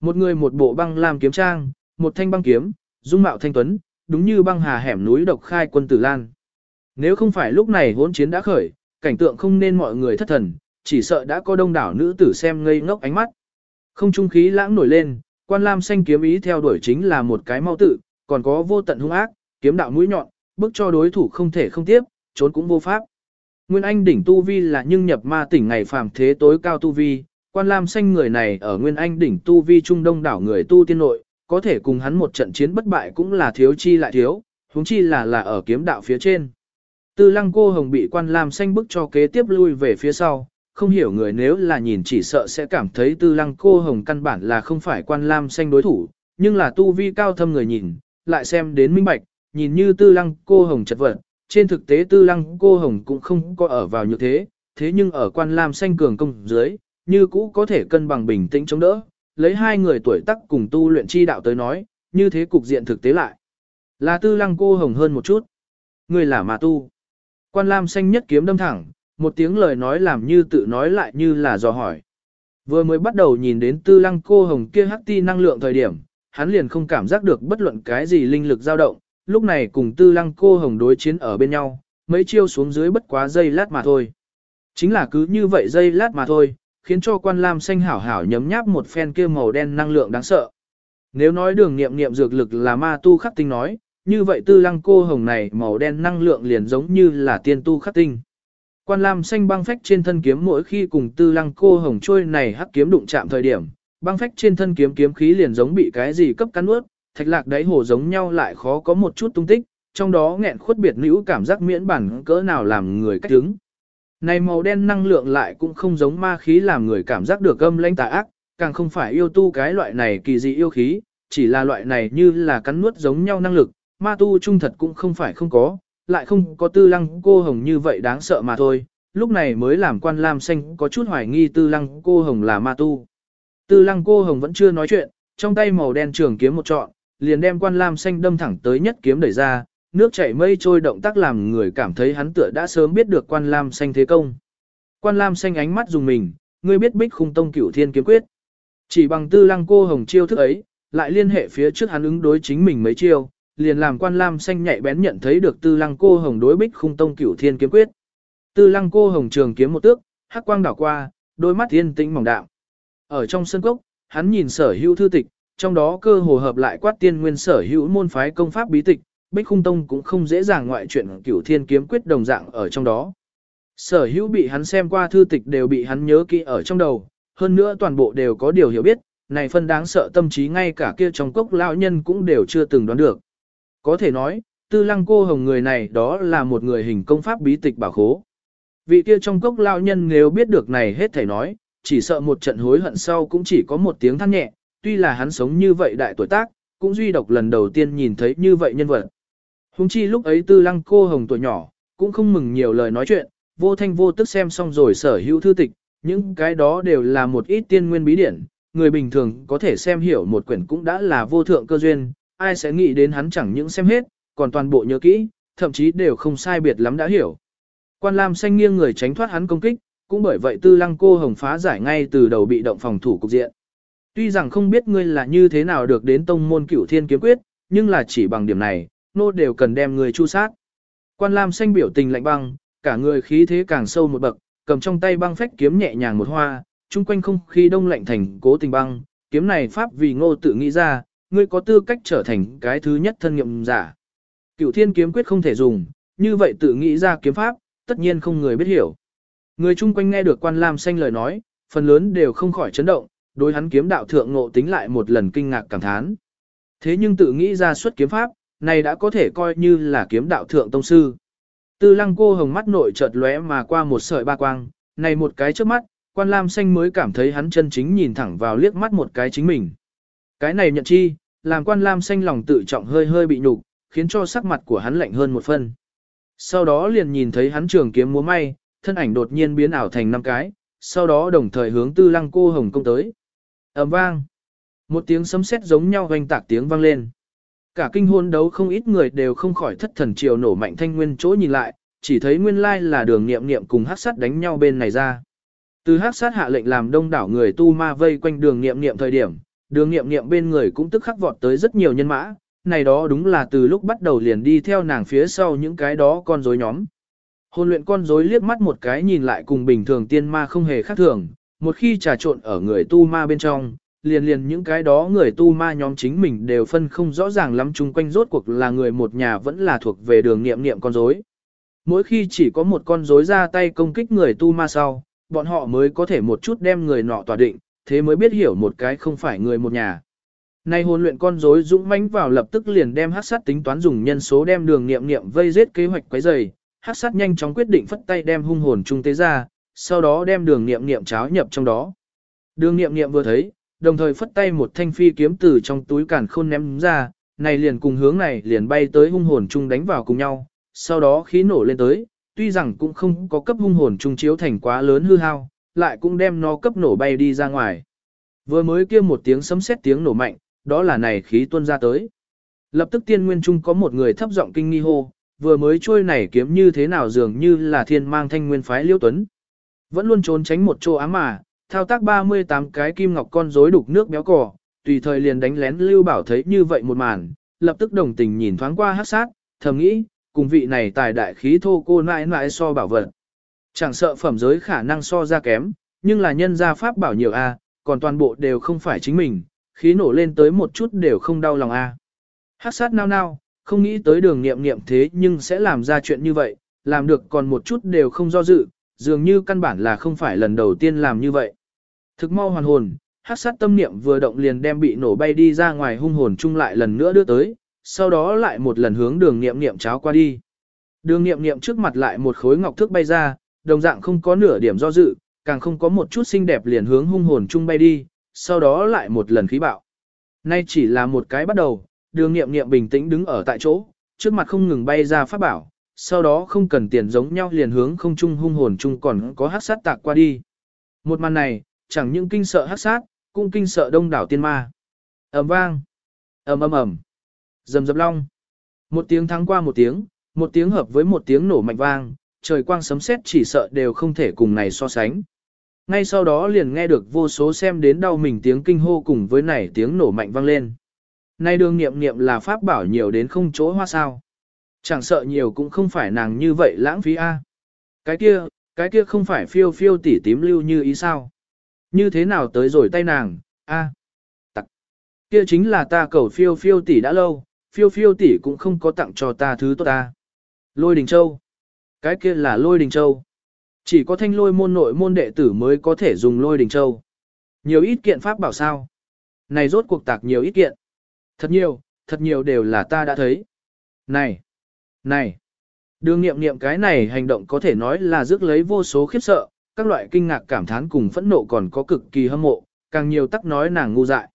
Một người một bộ băng lam kiếm trang, một thanh băng kiếm, dung mạo thanh tuấn, đúng như băng hà hẻm núi độc khai quân tử lan. Nếu không phải lúc này hỗn chiến đã khởi, cảnh tượng không nên mọi người thất thần, chỉ sợ đã có đông đảo nữ tử xem ngây ngốc ánh mắt. Không trung khí lãng nổi lên, quan lam xanh kiếm ý theo đuổi chính là một cái mau tự, còn có vô tận hung ác, kiếm đạo mũi nhọn, bức cho đối thủ không thể không tiếp, trốn cũng vô pháp. Nguyên Anh đỉnh tu vi là nhưng nhập ma tỉnh ngày phàm thế tối cao tu vi, quan lam xanh người này ở Nguyên Anh đỉnh tu vi trung đông đảo người tu tiên nội, có thể cùng hắn một trận chiến bất bại cũng là thiếu chi lại thiếu, huống chi là là ở kiếm đạo phía trên. Tư lăng cô hồng bị quan lam xanh bức cho kế tiếp lui về phía sau, không hiểu người nếu là nhìn chỉ sợ sẽ cảm thấy tư lăng cô hồng căn bản là không phải quan lam xanh đối thủ, nhưng là tu vi cao thâm người nhìn, lại xem đến minh bạch, nhìn như tư lăng cô hồng chật vật, trên thực tế tư lăng cô hồng cũng không có ở vào như thế, thế nhưng ở quan lam xanh cường công dưới, như cũ có thể cân bằng bình tĩnh chống đỡ, lấy hai người tuổi tác cùng tu luyện chi đạo tới nói, như thế cục diện thực tế lại. Là tư lăng cô hồng hơn một chút. Người là mà tu. Quan lam xanh nhất kiếm đâm thẳng, một tiếng lời nói làm như tự nói lại như là dò hỏi. Vừa mới bắt đầu nhìn đến tư lăng cô hồng kia hắc ti năng lượng thời điểm, hắn liền không cảm giác được bất luận cái gì linh lực dao động, lúc này cùng tư lăng cô hồng đối chiến ở bên nhau, mấy chiêu xuống dưới bất quá dây lát mà thôi. Chính là cứ như vậy dây lát mà thôi, khiến cho quan lam xanh hảo hảo nhấm nháp một phen kia màu đen năng lượng đáng sợ. Nếu nói đường nghiệm nghiệm dược lực là ma tu khắc tinh nói, như vậy tư lăng cô hồng này màu đen năng lượng liền giống như là tiên tu khắc tinh. Quan lam xanh băng phách trên thân kiếm mỗi khi cùng tư lăng cô hồng trôi này hắc kiếm đụng chạm thời điểm, băng phách trên thân kiếm kiếm khí liền giống bị cái gì cấp cắn ướt, thạch lạc đáy hồ giống nhau lại khó có một chút tung tích, trong đó nghẹn khuất biệt nữ cảm giác miễn bản cỡ nào làm người cách đứng. Này màu đen năng lượng lại cũng không giống ma khí làm người cảm giác được âm lãnh tà ác, càng không phải yêu tu cái loại này kỳ dị yêu khí, chỉ là loại này như là cắn nuốt giống nhau năng lực, ma tu trung thật cũng không phải không có, lại không có tư lăng cô hồng như vậy đáng sợ mà thôi, lúc này mới làm quan lam xanh có chút hoài nghi tư lăng cô hồng là ma tu. Tư lăng cô hồng vẫn chưa nói chuyện, trong tay màu đen trường kiếm một trọn, liền đem quan lam xanh đâm thẳng tới nhất kiếm đẩy ra, nước chảy mây trôi động tác làm người cảm thấy hắn tựa đã sớm biết được quan lam xanh thế công. Quan lam xanh ánh mắt dùng mình, ngươi biết bích khung tông cửu thiên kiếm quyết. Chỉ bằng tư lăng cô hồng chiêu thức ấy, lại liên hệ phía trước hắn ứng đối chính mình mấy chiêu, liền làm quan lam xanh nhạy bén nhận thấy được tư lăng cô hồng đối bích khung tông cửu thiên kiếm quyết. Tư lăng cô hồng trường kiếm một tước, hắc quang đảo qua, đôi mắt thiên tĩnh mỏng đạm. Ở trong sân cốc, hắn nhìn sở hữu thư tịch, trong đó cơ hồ hợp lại quát tiên nguyên sở hữu môn phái công pháp bí tịch, Bích Khung Tông cũng không dễ dàng ngoại chuyện cửu thiên kiếm quyết đồng dạng ở trong đó. Sở hữu bị hắn xem qua thư tịch đều bị hắn nhớ kỹ ở trong đầu, hơn nữa toàn bộ đều có điều hiểu biết, này phân đáng sợ tâm trí ngay cả kia trong cốc lão nhân cũng đều chưa từng đoán được. Có thể nói, tư lăng cô hồng người này đó là một người hình công pháp bí tịch bảo khố. Vị kia trong cốc lão nhân nếu biết được này hết thảy nói, chỉ sợ một trận hối hận sau cũng chỉ có một tiếng than nhẹ, tuy là hắn sống như vậy đại tuổi tác, cũng duy độc lần đầu tiên nhìn thấy như vậy nhân vật. Hùng chi lúc ấy tư lăng cô hồng tuổi nhỏ, cũng không mừng nhiều lời nói chuyện, vô thanh vô tức xem xong rồi sở hữu thư tịch, những cái đó đều là một ít tiên nguyên bí điển, người bình thường có thể xem hiểu một quyển cũng đã là vô thượng cơ duyên, ai sẽ nghĩ đến hắn chẳng những xem hết, còn toàn bộ nhớ kỹ, thậm chí đều không sai biệt lắm đã hiểu. Quan Lam xanh nghiêng người tránh thoát hắn công kích, cũng bởi vậy tư lăng cô hồng phá giải ngay từ đầu bị động phòng thủ cục diện. Tuy rằng không biết ngươi là như thế nào được đến tông môn cửu thiên kiếm quyết, nhưng là chỉ bằng điểm này, nô đều cần đem người chu sát. Quan Lam xanh biểu tình lạnh băng, cả người khí thế càng sâu một bậc, cầm trong tay băng phách kiếm nhẹ nhàng một hoa, chung quanh không khí đông lạnh thành cố tình băng, kiếm này pháp vì ngô tự nghĩ ra, ngươi có tư cách trở thành cái thứ nhất thân nghiệm giả. Cửu thiên kiếm quyết không thể dùng, như vậy tự nghĩ ra kiếm pháp, tất nhiên không người biết hiểu. Người chung quanh nghe được quan lam xanh lời nói, phần lớn đều không khỏi chấn động, đối hắn kiếm đạo thượng ngộ tính lại một lần kinh ngạc cảm thán. Thế nhưng tự nghĩ ra xuất kiếm pháp, này đã có thể coi như là kiếm đạo thượng tông sư. Tư lăng cô hồng mắt nội chợt lóe mà qua một sợi ba quang, này một cái trước mắt, quan lam xanh mới cảm thấy hắn chân chính nhìn thẳng vào liếc mắt một cái chính mình. Cái này nhận chi, làm quan lam xanh lòng tự trọng hơi hơi bị nhục, khiến cho sắc mặt của hắn lạnh hơn một phân. Sau đó liền nhìn thấy hắn trường kiếm múa may, thân ảnh đột nhiên biến ảo thành năm cái, sau đó đồng thời hướng tư lăng cô hồng công tới. ầm vang. Một tiếng sấm sét giống nhau hoành tạc tiếng vang lên. Cả kinh hôn đấu không ít người đều không khỏi thất thần chiều nổ mạnh thanh nguyên chỗ nhìn lại, chỉ thấy nguyên lai là đường nghiệm nghiệm cùng hắc sát đánh nhau bên này ra. Từ hắc sát hạ lệnh làm đông đảo người tu ma vây quanh đường nghiệm nghiệm thời điểm, đường nghiệm nghiệm bên người cũng tức khắc vọt tới rất nhiều nhân mã, này đó đúng là từ lúc bắt đầu liền đi theo nàng phía sau những cái đó con rối nhóm. Hôn luyện con rối liếc mắt một cái nhìn lại cùng bình thường tiên ma không hề khác thường, một khi trà trộn ở người tu ma bên trong, liền liền những cái đó người tu ma nhóm chính mình đều phân không rõ ràng lắm chung quanh rốt cuộc là người một nhà vẫn là thuộc về đường nghiệm nghiệm con rối. Mỗi khi chỉ có một con rối ra tay công kích người tu ma sau, bọn họ mới có thể một chút đem người nọ tỏa định, thế mới biết hiểu một cái không phải người một nhà. Nay hồn luyện con rối dũng mãnh vào lập tức liền đem hắc sát tính toán dùng nhân số đem đường nghiệm nghiệm vây giết kế hoạch quấy rầy, hắc sát nhanh chóng quyết định phất tay đem hung hồn trung tế ra, sau đó đem đường nghiệm nghiệm cháo nhập trong đó. Đường nghiệm nghiệm vừa thấy, đồng thời phất tay một thanh phi kiếm từ trong túi cản khôn ném ra, này liền cùng hướng này liền bay tới hung hồn chung đánh vào cùng nhau, sau đó khí nổ lên tới, tuy rằng cũng không có cấp hung hồn chung chiếu thành quá lớn hư hao, lại cũng đem nó cấp nổ bay đi ra ngoài. Vừa mới kia một tiếng sấm sét tiếng nổ mạnh, đó là này khí tuôn ra tới. Lập tức tiên nguyên trung có một người thấp giọng kinh nghi hô, vừa mới trôi này kiếm như thế nào dường như là thiên mang thanh nguyên phái liêu tuấn. Vẫn luôn trốn tránh một chỗ ám mà, thao tác 38 cái kim ngọc con rối đục nước béo cỏ, tùy thời liền đánh lén Lưu Bảo thấy như vậy một màn, lập tức đồng tình nhìn thoáng qua hắc sát, thầm nghĩ, cùng vị này tài đại khí thô cô nãi nãi so bảo vật. Chẳng sợ phẩm giới khả năng so ra kém, nhưng là nhân gia pháp bảo nhiều a, còn toàn bộ đều không phải chính mình, khí nổ lên tới một chút đều không đau lòng a. Hắc sát nao nao, không nghĩ tới đường nghiệm nghiệm thế nhưng sẽ làm ra chuyện như vậy, làm được còn một chút đều không do dự, dường như căn bản là không phải lần đầu tiên làm như vậy. Thực mau hoàn hồn, hắc sát tâm niệm vừa động liền đem bị nổ bay đi ra ngoài hung hồn chung lại lần nữa đưa tới, sau đó lại một lần hướng đường niệm niệm cháo qua đi. Đường niệm niệm trước mặt lại một khối ngọc thước bay ra, đồng dạng không có nửa điểm do dự, càng không có một chút xinh đẹp liền hướng hung hồn chung bay đi, sau đó lại một lần khí bạo. Nay chỉ là một cái bắt đầu, đường niệm niệm bình tĩnh đứng ở tại chỗ, trước mặt không ngừng bay ra pháp bảo, sau đó không cần tiền giống nhau liền hướng không chung hung hồn chung còn có hắc sát tạc qua đi. Một màn này, chẳng những kinh sợ hắc sát, cũng kinh sợ đông đảo tiên ma. ầm vang, ầm ầm ầm, rầm rầm long. Một tiếng thắng qua một tiếng, một tiếng hợp với một tiếng nổ mạnh vang, trời quang sấm sét chỉ sợ đều không thể cùng này so sánh. Ngay sau đó liền nghe được vô số xem đến đau mình tiếng kinh hô cùng với này tiếng nổ mạnh vang lên. Nay đường nghiệm nghiệm là pháp bảo nhiều đến không chỗ hoa sao. Chẳng sợ nhiều cũng không phải nàng như vậy lãng phí a. Cái kia, cái kia không phải phiêu phiêu tỉ tím lưu như ý sao. Như thế nào tới rồi tay nàng, a, tặc. Kia chính là ta cầu phiêu phiêu tỷ đã lâu, phiêu phiêu tỷ cũng không có tặng cho ta thứ tốt ta. Lôi đình châu. Cái kia là lôi đình châu. Chỉ có thanh lôi môn nội môn đệ tử mới có thể dùng lôi đình châu. Nhiều ít kiện pháp bảo sao. Này rốt cuộc tạc nhiều ít kiện. Thật nhiều, thật nhiều đều là ta đã thấy. Này, này. Đường nghiệm nghiệm cái này hành động có thể nói là rước lấy vô số khiếp sợ, các loại kinh ngạc cảm thán cùng phẫn nộ còn có cực kỳ hâm mộ, càng nhiều tắc nói nàng ngu dại.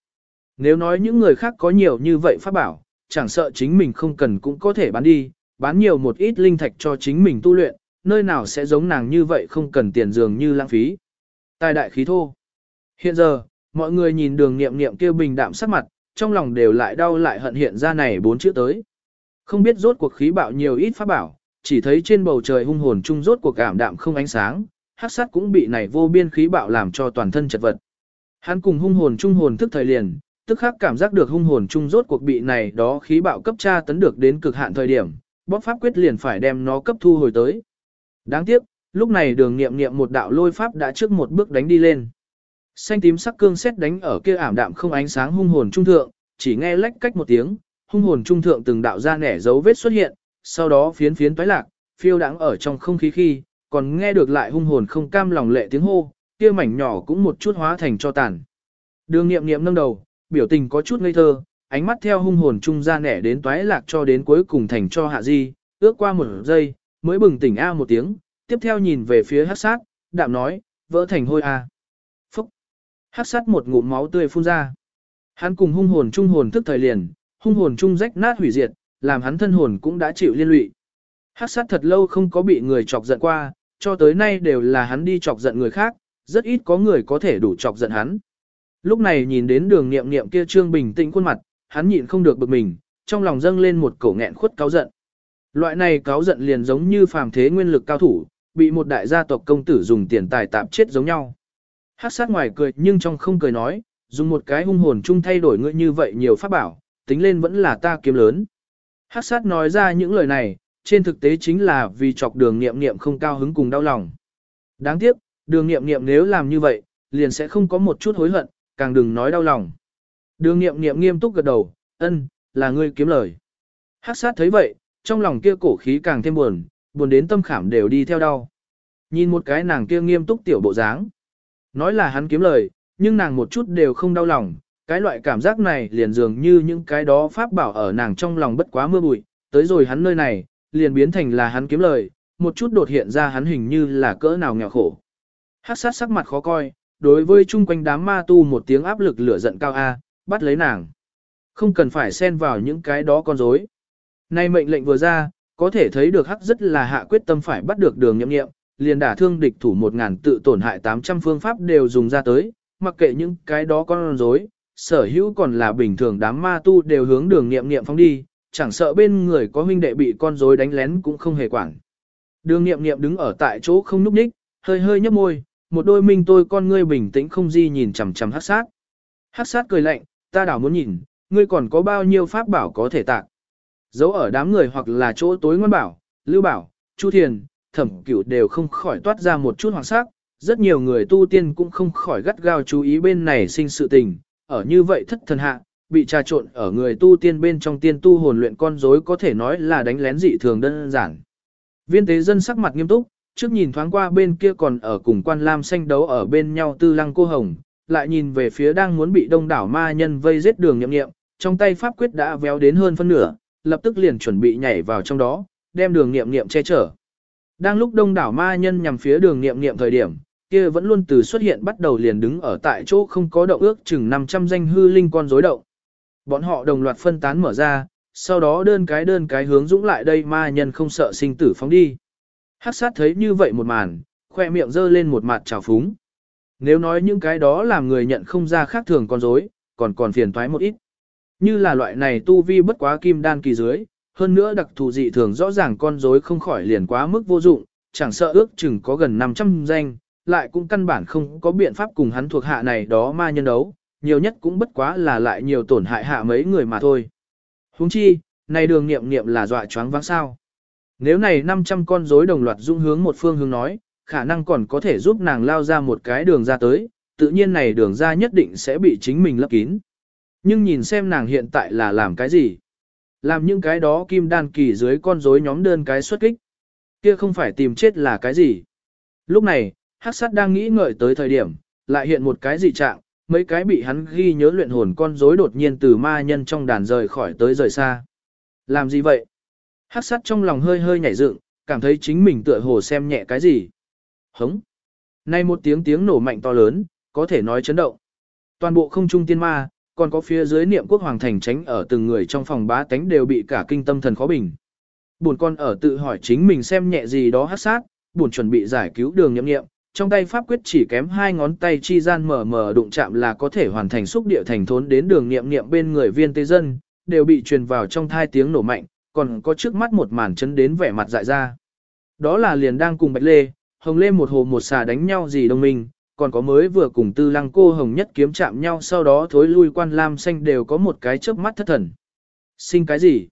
Nếu nói những người khác có nhiều như vậy pháp bảo, chẳng sợ chính mình không cần cũng có thể bán đi, bán nhiều một ít linh thạch cho chính mình tu luyện, nơi nào sẽ giống nàng như vậy không cần tiền dường như lãng phí. Tài đại khí thô. Hiện giờ, mọi người nhìn đường nghiệm nghiệm kêu bình đạm sắc mặt, trong lòng đều lại đau lại hận hiện ra này bốn chữ tới. Không biết rốt cuộc khí bạo nhiều ít pháp bảo, chỉ thấy trên bầu trời hung hồn chung rốt cuộc cảm đạm không ánh sáng, hắc sát cũng bị này vô biên khí bạo làm cho toàn thân chật vật. Hắn cùng hung hồn trung hồn thức thời liền, tức khắc cảm giác được hung hồn trung rốt cuộc bị này đó khí bạo cấp tra tấn được đến cực hạn thời điểm, bóp pháp quyết liền phải đem nó cấp thu hồi tới. Đáng tiếc, lúc này đường nghiệm nghiệm một đạo lôi pháp đã trước một bước đánh đi lên. Xanh tím sắc cương xét đánh ở kia ảm đạm không ánh sáng hung hồn trung thượng, chỉ nghe lách cách một tiếng, hung hồn trung thượng từng đạo ra nẻ dấu vết xuất hiện, sau đó phiến phiến toái lạc, phiêu đãng ở trong không khí khi, còn nghe được lại hung hồn không cam lòng lệ tiếng hô, kia mảnh nhỏ cũng một chút hóa thành cho tàn. Đường nghiệm nghiệm nâng đầu, biểu tình có chút ngây thơ, ánh mắt theo hung hồn trung ra nẻ đến toái lạc cho đến cuối cùng thành cho hạ di, ước qua một giây, mới bừng tỉnh a một tiếng, tiếp theo nhìn về phía hắc sát, đạm nói, vỡ thành hôi a. Phúc! Hắc sát một ngụm máu tươi phun ra. Hắn cùng hung hồn trung hồn thức thời liền, hung hồn trung rách nát hủy diệt, làm hắn thân hồn cũng đã chịu liên lụy. Hắc sát thật lâu không có bị người chọc giận qua, cho tới nay đều là hắn đi chọc giận người khác, rất ít có người có thể đủ chọc giận hắn. Lúc này nhìn đến đường nghiệm nghiệm kia trương bình tĩnh khuôn mặt, hắn nhịn không được bực mình, trong lòng dâng lên một cổ nghẹn khuất cáo giận. Loại này cáo giận liền giống như phàm thế nguyên lực cao thủ, bị một đại gia tộc công tử dùng tiền tài tạm chết giống nhau. Hắc sát ngoài cười nhưng trong không cười nói, dùng một cái hung hồn chung thay đổi ngươi như vậy nhiều pháp bảo, tính lên vẫn là ta kiếm lớn. Hắc sát nói ra những lời này, trên thực tế chính là vì chọc đường nghiệm nghiệm không cao hứng cùng đau lòng. Đáng tiếc, đường nghiệm nghiệm nếu làm như vậy, liền sẽ không có một chút hối hận, càng đừng nói đau lòng. Đường nghiệm nghiệm nghiêm túc gật đầu, ân, là ngươi kiếm lời. Hắc sát thấy vậy, trong lòng kia cổ khí càng thêm buồn, buồn đến tâm khảm đều đi theo đau. Nhìn một cái nàng kia nghiêm túc tiểu bộ dáng. Nói là hắn kiếm lời, nhưng nàng một chút đều không đau lòng, cái loại cảm giác này liền dường như những cái đó pháp bảo ở nàng trong lòng bất quá mưa bụi, tới rồi hắn nơi này, liền biến thành là hắn kiếm lời, một chút đột hiện ra hắn hình như là cỡ nào nghèo khổ. Hắc sát sắc mặt khó coi, đối với chung quanh đám ma tu một tiếng áp lực lửa giận cao A, bắt lấy nàng. Không cần phải xen vào những cái đó con rối. Nay mệnh lệnh vừa ra, có thể thấy được hắc rất là hạ quyết tâm phải bắt được đường nhậm nghiệm, liền đả thương địch thủ một ngàn tự tổn hại 800 phương pháp đều dùng ra tới, mặc kệ những cái đó con rối, sở hữu còn là bình thường đám ma tu đều hướng đường nghiệm nghiệm phóng đi, chẳng sợ bên người có huynh đệ bị con rối đánh lén cũng không hề quản. Đường nghiệm nghiệm đứng ở tại chỗ không núp ních, hơi hơi nhấp môi, một đôi minh tôi con ngươi bình tĩnh không di nhìn chằm chằm hắc sát. Hắc sát cười lạnh, ta đảo muốn nhìn, ngươi còn có bao nhiêu pháp bảo có thể tạc. Giấu ở đám người hoặc là chỗ tối ngoan bảo, lưu bảo, chu thiền, thẩm cửu đều không khỏi toát ra một chút hoàng sắc. Rất nhiều người tu tiên cũng không khỏi gắt gao chú ý bên này sinh sự tình, ở như vậy thất thần hạ, bị trà trộn ở người tu tiên bên trong tiên tu hồn luyện con rối có thể nói là đánh lén dị thường đơn giản. Viên tế dân sắc mặt nghiêm túc, trước nhìn thoáng qua bên kia còn ở cùng quan lam xanh đấu ở bên nhau tư lăng cô hồng, lại nhìn về phía đang muốn bị đông đảo ma nhân vây giết đường nhậm nghiệm, trong tay pháp quyết đã véo đến hơn phân nửa, lập tức liền chuẩn bị nhảy vào trong đó, đem đường nghiệm nghiệm che chở. Đang lúc đông đảo ma nhân nhằm phía đường nghiệm nghiệm thời điểm, kia vẫn luôn từ xuất hiện bắt đầu liền đứng ở tại chỗ không có động ước chừng 500 danh hư linh con rối động. Bọn họ đồng loạt phân tán mở ra, sau đó đơn cái đơn cái hướng dũng lại đây ma nhân không sợ sinh tử phóng đi. Hắc sát thấy như vậy một màn, khoe miệng dơ lên một mặt trào phúng. Nếu nói những cái đó làm người nhận không ra khác thường con rối, còn còn phiền toái một ít. Như là loại này tu vi bất quá kim đan kỳ dưới, hơn nữa đặc thù dị thường rõ ràng con rối không khỏi liền quá mức vô dụng, chẳng sợ ước chừng có gần 500 danh, lại cũng căn bản không có biện pháp cùng hắn thuộc hạ này đó ma nhân đấu, nhiều nhất cũng bất quá là lại nhiều tổn hại hạ mấy người mà thôi. Huống chi, này đường nghiệm nghiệm là dọa choáng váng sao. Nếu này 500 con rối đồng loạt dung hướng một phương hướng nói, khả năng còn có thể giúp nàng lao ra một cái đường ra tới, tự nhiên này đường ra nhất định sẽ bị chính mình lấp kín. Nhưng nhìn xem nàng hiện tại là làm cái gì? Làm những cái đó kim đan kỳ dưới con rối nhóm đơn cái xuất kích. Kia không phải tìm chết là cái gì? Lúc này, hắc sát đang nghĩ ngợi tới thời điểm, lại hiện một cái dị trạng, mấy cái bị hắn ghi nhớ luyện hồn con rối đột nhiên từ ma nhân trong đàn rời khỏi tới rời xa. Làm gì vậy? Hắc sát trong lòng hơi hơi nhảy dựng, cảm thấy chính mình tựa hồ xem nhẹ cái gì. Hống! Nay một tiếng tiếng nổ mạnh to lớn, có thể nói chấn động. Toàn bộ không trung tiên ma, còn có phía dưới niệm quốc hoàng thành tránh ở từng người trong phòng bá tánh đều bị cả kinh tâm thần khó bình. Buồn con ở tự hỏi chính mình xem nhẹ gì đó hát sát, buồn chuẩn bị giải cứu đường nhậm nghiệm, trong tay pháp quyết chỉ kém hai ngón tay chi gian mở mở đụng chạm là có thể hoàn thành xúc địa thành thốn đến đường niệm niệm bên người viên tây dân, đều bị truyền vào trong thai tiếng nổ mạnh, còn có trước mắt một màn chấn đến vẻ mặt dại ra. Đó là liền đang cùng Bạch Lê, Hồng Lê một hồ một xà đánh nhau gì đồng minh, còn có mới vừa cùng tư lăng cô Hồng nhất kiếm chạm nhau sau đó thối lui quan lam xanh đều có một cái chớp mắt thất thần. Sinh cái gì?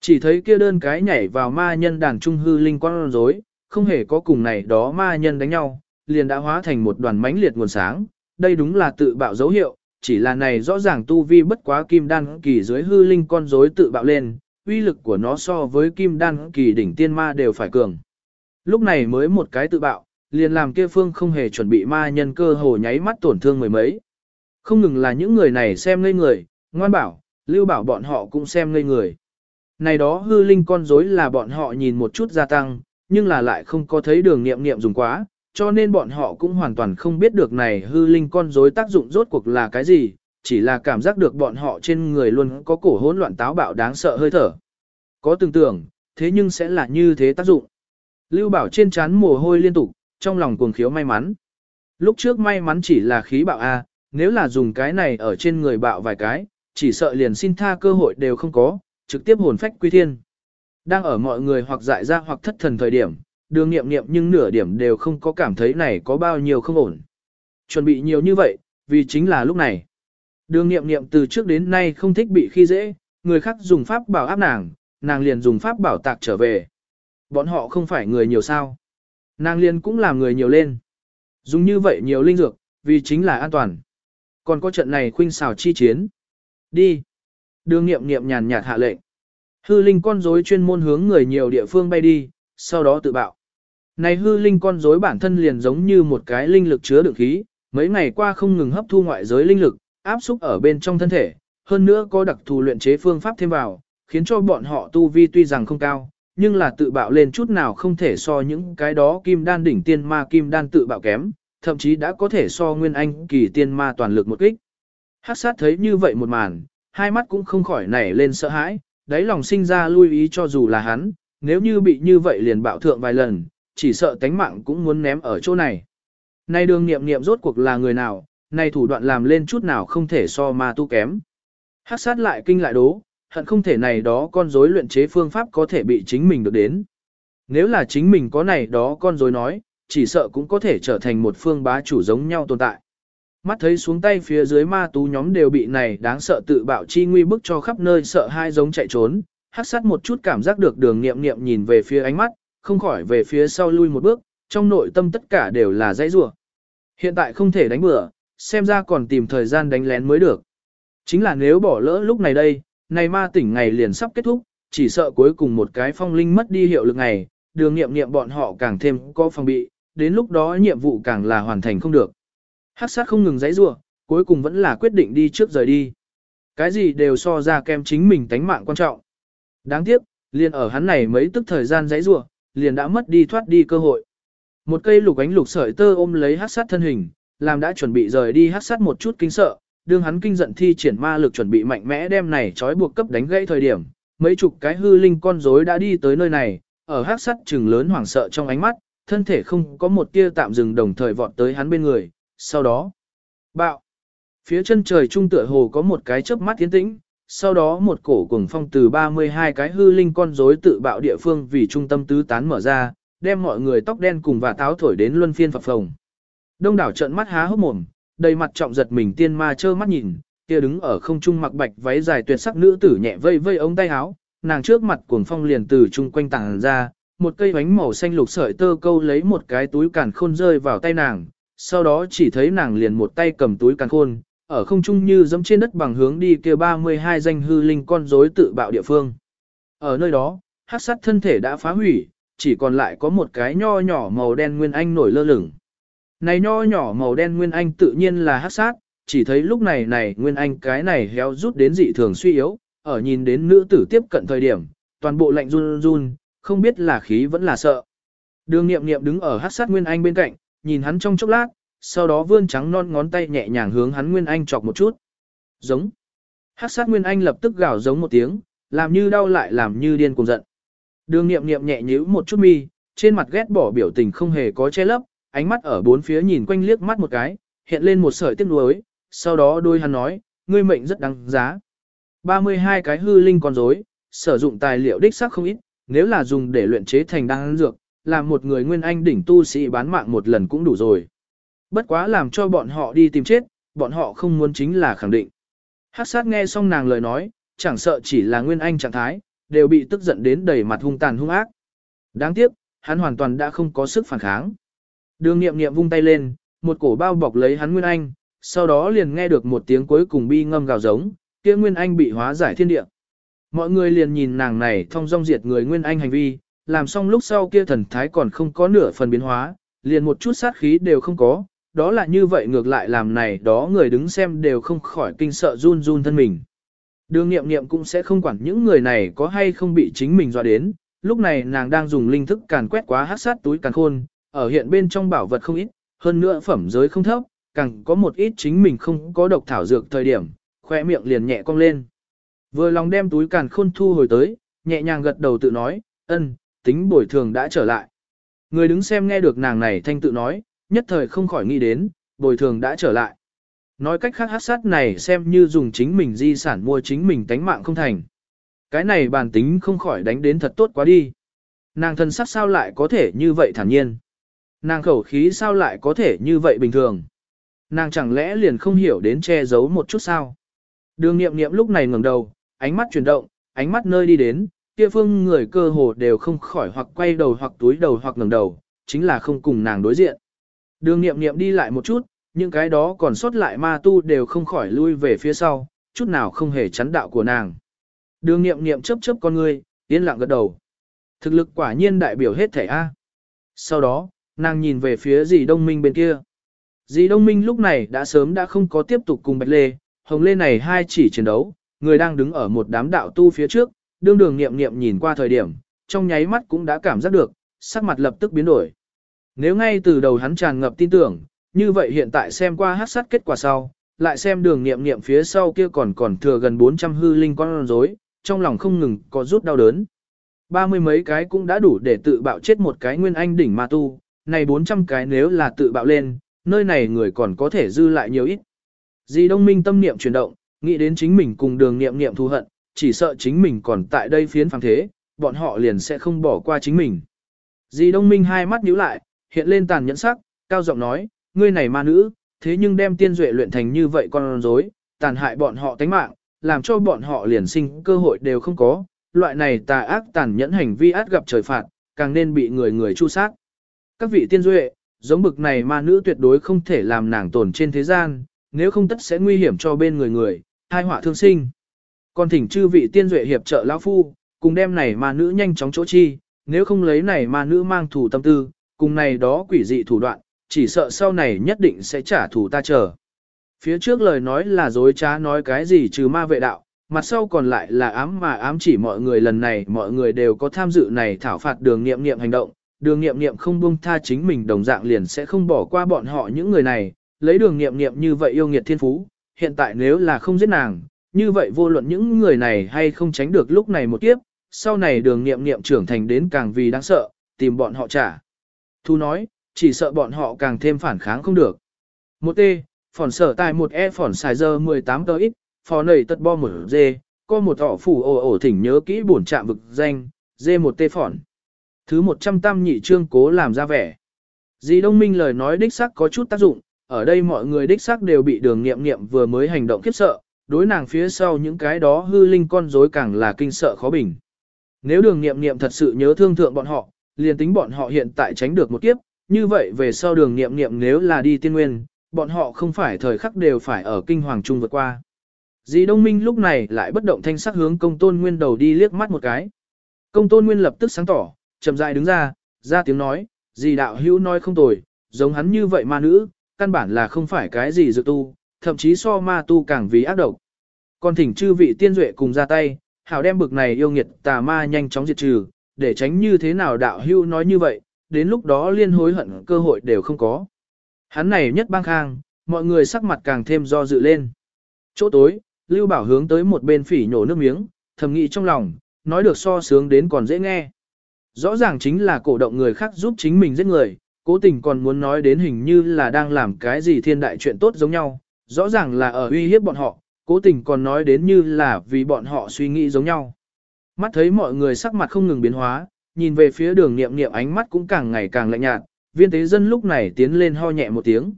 Chỉ thấy kia đơn cái nhảy vào ma nhân đàn trung hư linh quan rối, không hề có cùng này đó ma nhân đánh nhau, liền đã hóa thành một đoàn mãnh liệt nguồn sáng. Đây đúng là tự bạo dấu hiệu, chỉ là này rõ ràng tu vi bất quá kim đan kỳ dưới hư linh con rối tự bạo lên, uy lực của nó so với kim đan kỳ đỉnh tiên ma đều phải cường. Lúc này mới một cái tự bạo, liền làm kia phương không hề chuẩn bị ma nhân cơ hồ nháy mắt tổn thương mười mấy. Không ngừng là những người này xem ngây người, ngoan bảo, lưu bảo bọn họ cũng xem ngây người. Này đó hư linh con rối là bọn họ nhìn một chút gia tăng, nhưng là lại không có thấy đường nghiệm nghiệm dùng quá, cho nên bọn họ cũng hoàn toàn không biết được này hư linh con rối tác dụng rốt cuộc là cái gì, chỉ là cảm giác được bọn họ trên người luôn có cổ hỗn loạn táo bạo đáng sợ hơi thở. Có tưởng tượng, thế nhưng sẽ là như thế tác dụng. Lưu Bảo trên trán mồ hôi liên tục, trong lòng cuồng khiếu may mắn. Lúc trước may mắn chỉ là khí bạo A, nếu là dùng cái này ở trên người bạo vài cái, chỉ sợ liền xin tha cơ hội đều không có, trực tiếp hồn phách quy thiên. Đang ở mọi người hoặc dại ra hoặc thất thần thời điểm, đường nghiệm nghiệm nhưng nửa điểm đều không có cảm thấy này có bao nhiêu không ổn. Chuẩn bị nhiều như vậy, vì chính là lúc này. Đường nghiệm nghiệm từ trước đến nay không thích bị khi dễ, người khác dùng pháp bảo áp nàng, nàng liền dùng pháp bảo tạc trở về. Bọn họ không phải người nhiều sao. Nàng liền cũng làm người nhiều lên. Dùng như vậy nhiều linh dược, vì chính là an toàn. Còn có trận này khuynh xào chi chiến. Đi. Đường nghiệm nghiệm nhàn nhạt hạ lệnh. Hư linh con rối chuyên môn hướng người nhiều địa phương bay đi, sau đó tự bạo. Này hư linh con rối bản thân liền giống như một cái linh lực chứa đựng khí, mấy ngày qua không ngừng hấp thu ngoại giới linh lực, áp xúc ở bên trong thân thể, hơn nữa có đặc thù luyện chế phương pháp thêm vào, khiến cho bọn họ tu vi tuy rằng không cao, nhưng là tự bạo lên chút nào không thể so những cái đó kim đan đỉnh tiên ma kim đan tự bạo kém, thậm chí đã có thể so nguyên anh kỳ tiên ma toàn lực một kích. Hắc sát thấy như vậy một màn, hai mắt cũng không khỏi nảy lên sợ hãi, đáy lòng sinh ra lui ý cho dù là hắn, nếu như bị như vậy liền bạo thượng vài lần, chỉ sợ tánh mạng cũng muốn ném ở chỗ này. nay đường nghiệm nghiệm rốt cuộc là người nào, nay thủ đoạn làm lên chút nào không thể so ma tu kém. Hắc sát lại kinh lại đố, hận không thể này đó con rối luyện chế phương pháp có thể bị chính mình được đến. Nếu là chính mình có này đó con rối nói, chỉ sợ cũng có thể trở thành một phương bá chủ giống nhau tồn tại. Mắt thấy xuống tay phía dưới ma tú nhóm đều bị này đáng sợ tự bạo chi nguy bức cho khắp nơi sợ hai giống chạy trốn, hắc sát một chút cảm giác được đường nghiệm nghiệm nhìn về phía ánh mắt, không khỏi về phía sau lui một bước, trong nội tâm tất cả đều là dãy rủa. Hiện tại không thể đánh bừa, xem ra còn tìm thời gian đánh lén mới được. Chính là nếu bỏ lỡ lúc này đây, này ma tỉnh ngày liền sắp kết thúc, chỉ sợ cuối cùng một cái phong linh mất đi hiệu lực này, đường nghiệm nghiệm bọn họ càng thêm có phòng bị, đến lúc đó nhiệm vụ càng là hoàn thành không được. Hắc sát không ngừng dãy rủa, cuối cùng vẫn là quyết định đi trước rời đi. Cái gì đều so ra kem chính mình tánh mạng quan trọng. Đáng tiếc, liền ở hắn này mấy tức thời gian giãy giụa, liền đã mất đi thoát đi cơ hội. Một cây lục ánh lục sợi tơ ôm lấy hắc sát thân hình, làm đã chuẩn bị rời đi hắc sát một chút kinh sợ, đương hắn kinh giận thi triển ma lực chuẩn bị mạnh mẽ đem này trói buộc cấp đánh gãy thời điểm, mấy chục cái hư linh con rối đã đi tới nơi này, ở hắc sát trừng lớn hoảng sợ trong ánh mắt, thân thể không có một tia tạm dừng đồng thời vọt tới hắn bên người, sau đó, bạo. Phía chân trời trung tựa hồ có một cái chớp mắt tiến tĩnh, sau đó một cổ cuồng phong từ 32 cái hư linh con rối tự bạo địa phương vì trung tâm tứ tán mở ra, đem mọi người tóc đen cùng và táo thổi đến luân phiên phập phồng. Đông đảo trợn mắt há hốc mồm, đầy mặt trọng giật mình tiên ma trơ mắt nhìn, kia đứng ở không trung mặc bạch váy dài tuyệt sắc nữ tử nhẹ vây vây ống tay áo, nàng trước mặt cuồng phong liền từ chung quanh tàng ra, một cây bánh màu xanh lục sợi tơ câu lấy một cái túi càn khôn rơi vào tay nàng, sau đó chỉ thấy nàng liền một tay cầm túi càn khôn, ở không trung như dẫm trên đất bằng hướng đi kia 32 danh hư linh con rối tự bạo địa phương. Ở nơi đó, hắc sát thân thể đã phá hủy, chỉ còn lại có một cái nho nhỏ màu đen nguyên anh nổi lơ lửng. Này nho nhỏ màu đen nguyên anh tự nhiên là hắc sát, chỉ thấy lúc này này nguyên anh cái này héo rút đến dị thường suy yếu, ở nhìn đến nữ tử tiếp cận thời điểm, toàn bộ lạnh run run, không biết là khí vẫn là sợ. Đường nghiệm nghiệm đứng ở hắc sát nguyên anh bên cạnh, nhìn hắn trong chốc lát, sau đó vươn trắng non ngón tay nhẹ nhàng hướng hắn nguyên anh chọc một chút. Giống. Hắc sát nguyên anh lập tức gào giống một tiếng, làm như đau lại làm như điên cuồng giận. Đường nghiệm nghiệm nhẹ nhíu một chút mi, trên mặt ghét bỏ biểu tình không hề có che lấp, ánh mắt ở bốn phía nhìn quanh liếc mắt một cái, hiện lên một sợi tiếc nuối, sau đó đôi hắn nói, ngươi mệnh rất đáng giá. 32 cái hư linh con rối, sử dụng tài liệu đích xác không ít, nếu là dùng để luyện chế thành đan dược, làm một người nguyên anh đỉnh tu sĩ bán mạng một lần cũng đủ rồi. Bất quá làm cho bọn họ đi tìm chết, bọn họ không muốn chính là khẳng định. Hắc sát nghe xong nàng lời nói, chẳng sợ chỉ là nguyên anh trạng thái, đều bị tức giận đến đầy mặt hung tàn hung ác. Đáng tiếc, hắn hoàn toàn đã không có sức phản kháng. Đường nghiệm nghiệm vung tay lên, một cổ bao bọc lấy hắn Nguyên Anh, sau đó liền nghe được một tiếng cuối cùng bi ngâm gào giống, kia Nguyên Anh bị hóa giải thiên địa. Mọi người liền nhìn nàng này thông dong diệt người Nguyên Anh hành vi, làm xong lúc sau kia thần thái còn không có nửa phần biến hóa, liền một chút sát khí đều không có, đó là như vậy ngược lại làm này đó người đứng xem đều không khỏi kinh sợ run run thân mình. Đường nghiệm nghiệm cũng sẽ không quản những người này có hay không bị chính mình dọa đến, lúc này nàng đang dùng linh thức càn quét quá hát sát túi càn khôn, ở hiện bên trong bảo vật không ít, hơn nữa phẩm giới không thấp, càng có một ít chính mình không có độc thảo dược thời điểm, khoe miệng liền nhẹ cong lên. Vừa lòng đem túi càn khôn thu hồi tới, nhẹ nhàng gật đầu tự nói, ân, tính bồi thường đã trở lại. Người đứng xem nghe được nàng này thanh tự nói, nhất thời không khỏi nghĩ đến, bồi thường đã trở lại. Nói cách khác hát sát này xem như dùng chính mình di sản mua chính mình tánh mạng không thành. Cái này bản tính không khỏi đánh đến thật tốt quá đi. Nàng thân sắc sao lại có thể như vậy thản nhiên. Nàng khẩu khí sao lại có thể như vậy bình thường. Nàng chẳng lẽ liền không hiểu đến che giấu một chút sao. Đường nghiệm nghiệm lúc này ngẩng đầu, ánh mắt chuyển động, ánh mắt nơi đi đến, kia phương người cơ hồ đều không khỏi hoặc quay đầu hoặc túi đầu hoặc ngẩng đầu, chính là không cùng nàng đối diện. Đường nghiệm nghiệm đi lại một chút, những cái đó còn sót lại ma tu đều không khỏi lui về phía sau, chút nào không hề chắn đạo của nàng. Đường nghiệm nghiệm chấp chấp con ngươi, yên lặng gật đầu. Thực lực quả nhiên đại biểu hết thể A. Sau đó, nàng nhìn về phía dì đông minh bên kia. Dì đông minh lúc này đã sớm đã không có tiếp tục cùng bạch lê, hồng lê này hai chỉ chiến đấu, người đang đứng ở một đám đạo tu phía trước, đương đường nghiệm nghiệm nhìn qua thời điểm, trong nháy mắt cũng đã cảm giác được, sắc mặt lập tức biến đổi. Nếu ngay từ đầu hắn tràn ngập tin tưởng, như vậy hiện tại xem qua hát sát kết quả sau, lại xem đường nghiệm nghiệm phía sau kia còn còn thừa gần 400 hư linh con rối, trong lòng không ngừng có rút đau đớn. Ba mươi mấy cái cũng đã đủ để tự bạo chết một cái nguyên anh đỉnh ma tu, này 400 cái nếu là tự bạo lên, nơi này người còn có thể dư lại nhiều ít. Di Đông Minh tâm niệm chuyển động, nghĩ đến chính mình cùng đường nghiệm nghiệm thù hận, chỉ sợ chính mình còn tại đây phiến phàng thế, bọn họ liền sẽ không bỏ qua chính mình. Di Đông Minh hai mắt nhíu lại, hiện lên tàn nhẫn sắc, cao giọng nói, ngươi này ma nữ, thế nhưng đem tiên duệ luyện thành như vậy con rối, tàn hại bọn họ tánh mạng, làm cho bọn họ liền sinh cơ hội đều không có, loại này tà ác tàn nhẫn hành vi át gặp trời phạt, càng nên bị người người chu sát. Các vị tiên duệ, giống bực này ma nữ tuyệt đối không thể làm nàng tồn trên thế gian, nếu không tất sẽ nguy hiểm cho bên người người, hai họa thương sinh. Còn thỉnh chư vị tiên duệ hiệp trợ lão phu, cùng đem này ma nữ nhanh chóng chỗ chi, nếu không lấy này ma nữ mang thủ tâm tư, cùng này đó quỷ dị thủ đoạn, chỉ sợ sau này nhất định sẽ trả thù ta chờ. Phía trước lời nói là dối trá nói cái gì trừ ma vệ đạo, mặt sau còn lại là ám mà ám chỉ mọi người lần này mọi người đều có tham dự này thảo phạt đường nghiệm nghiệm hành động, đường nghiệm nghiệm không buông tha chính mình đồng dạng liền sẽ không bỏ qua bọn họ những người này, lấy đường nghiệm nghiệm như vậy yêu nghiệt thiên phú, hiện tại nếu là không giết nàng, như vậy vô luận những người này hay không tránh được lúc này một kiếp, sau này đường nghiệm nghiệm trưởng thành đến càng vì đáng sợ, tìm bọn họ trả. Thu nói, chỉ sợ bọn họ càng thêm phản kháng không được. Một T, phỏn sở tài một E phỏn xài giờ 18 tờ ít, phò nầy tật bo một D, có một họ phủ ổ ổ thỉnh nhớ kỹ bổn trạm vực danh, D một T phỏn. Thứ 100 tam nhị trương cố làm ra vẻ. Dì Đông Minh lời nói đích sắc có chút tác dụng, ở đây mọi người đích sắc đều bị đường nghiệm nghiệm vừa mới hành động khiếp sợ, đối nàng phía sau những cái đó hư linh con rối càng là kinh sợ khó bình. Nếu đường nghiệm nghiệm thật sự nhớ thương thượng bọn họ, liền tính bọn họ hiện tại tránh được một kiếp, như vậy về sau đường nghiệm nghiệm nếu là đi tiên nguyên, bọn họ không phải thời khắc đều phải ở kinh hoàng trung vượt qua. Dì Đông Minh lúc này lại bất động thanh sắc hướng công tôn nguyên đầu đi liếc mắt một cái. Công tôn nguyên lập tức sáng tỏ, chậm rãi đứng ra, ra tiếng nói, dì đạo hữu nói không tồi, giống hắn như vậy ma nữ, căn bản là không phải cái gì dự tu, thậm chí so ma tu càng vì ác độc. Còn thỉnh chư vị tiên duệ cùng ra tay, hảo đem bực này yêu nghiệt tà ma nhanh chóng diệt trừ, để tránh như thế nào đạo hưu nói như vậy, đến lúc đó liên hối hận cơ hội đều không có. Hắn này nhất bang khang, mọi người sắc mặt càng thêm do dự lên. Chỗ tối, Lưu Bảo hướng tới một bên phỉ nhổ nước miếng, thầm nghĩ trong lòng, nói được so sướng đến còn dễ nghe. Rõ ràng chính là cổ động người khác giúp chính mình giết người, cố tình còn muốn nói đến hình như là đang làm cái gì thiên đại chuyện tốt giống nhau, rõ ràng là ở uy hiếp bọn họ, cố tình còn nói đến như là vì bọn họ suy nghĩ giống nhau. Mắt thấy mọi người sắc mặt không ngừng biến hóa, nhìn về phía đường nghiệm nghiệm ánh mắt cũng càng ngày càng lạnh nhạt, viên tế dân lúc này tiến lên ho nhẹ một tiếng.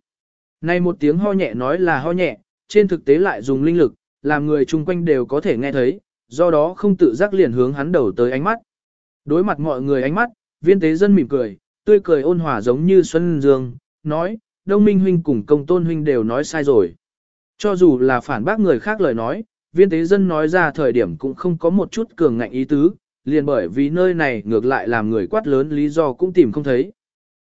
Này một tiếng ho nhẹ nói là ho nhẹ, trên thực tế lại dùng linh lực, làm người chung quanh đều có thể nghe thấy, do đó không tự giác liền hướng hắn đầu tới ánh mắt. Đối mặt mọi người ánh mắt, viên tế dân mỉm cười, tươi cười ôn hòa giống như Xuân Dương, nói, Đông Minh Huynh cùng công tôn huynh đều nói sai rồi. Cho dù là phản bác người khác lời nói, viên tế dân nói ra thời điểm cũng không có một chút cường ngạnh ý tứ, liền bởi vì nơi này ngược lại làm người quát lớn lý do cũng tìm không thấy.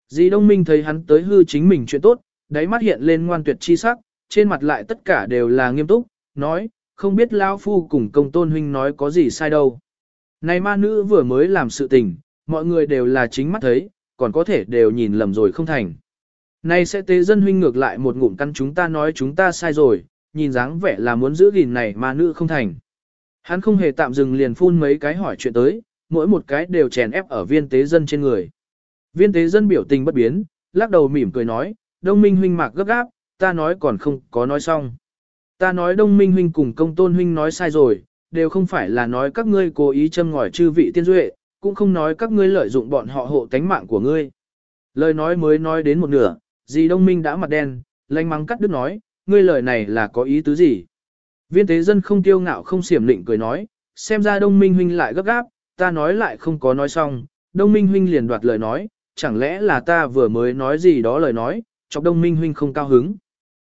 Dì Đông Minh thấy hắn tới hư chính mình chuyện tốt, đáy mắt hiện lên ngoan tuyệt chi sắc, trên mặt lại tất cả đều là nghiêm túc, nói, không biết lão phu cùng công tôn huynh nói có gì sai đâu. Này ma nữ vừa mới làm sự tình, mọi người đều là chính mắt thấy, còn có thể đều nhìn lầm rồi không thành. Này sẽ tế dân huynh ngược lại một ngụm căn chúng ta nói chúng ta sai rồi, nhìn dáng vẻ là muốn giữ gìn này mà nữ không thành. Hắn không hề tạm dừng liền phun mấy cái hỏi chuyện tới, mỗi một cái đều chèn ép ở viên tế dân trên người. Viên tế dân biểu tình bất biến, lắc đầu mỉm cười nói, đông minh huynh mạc gấp gáp, ta nói còn không có nói xong. Ta nói đông minh huynh cùng công tôn huynh nói sai rồi, đều không phải là nói các ngươi cố ý châm ngòi chư vị tiên duệ, cũng không nói các ngươi lợi dụng bọn họ hộ tánh mạng của ngươi. Lời nói mới nói đến một nửa, dì đông minh đã mặt đen, lanh mắng cắt đứt nói, ngươi lời này là có ý tứ gì? Viên tế dân không tiêu ngạo không xiểm lịnh cười nói, xem ra đông minh huynh lại gấp gáp, ta nói lại không có nói xong, đông minh huynh liền đoạt lời nói, chẳng lẽ là ta vừa mới nói gì đó lời nói, chọc đông minh huynh không cao hứng.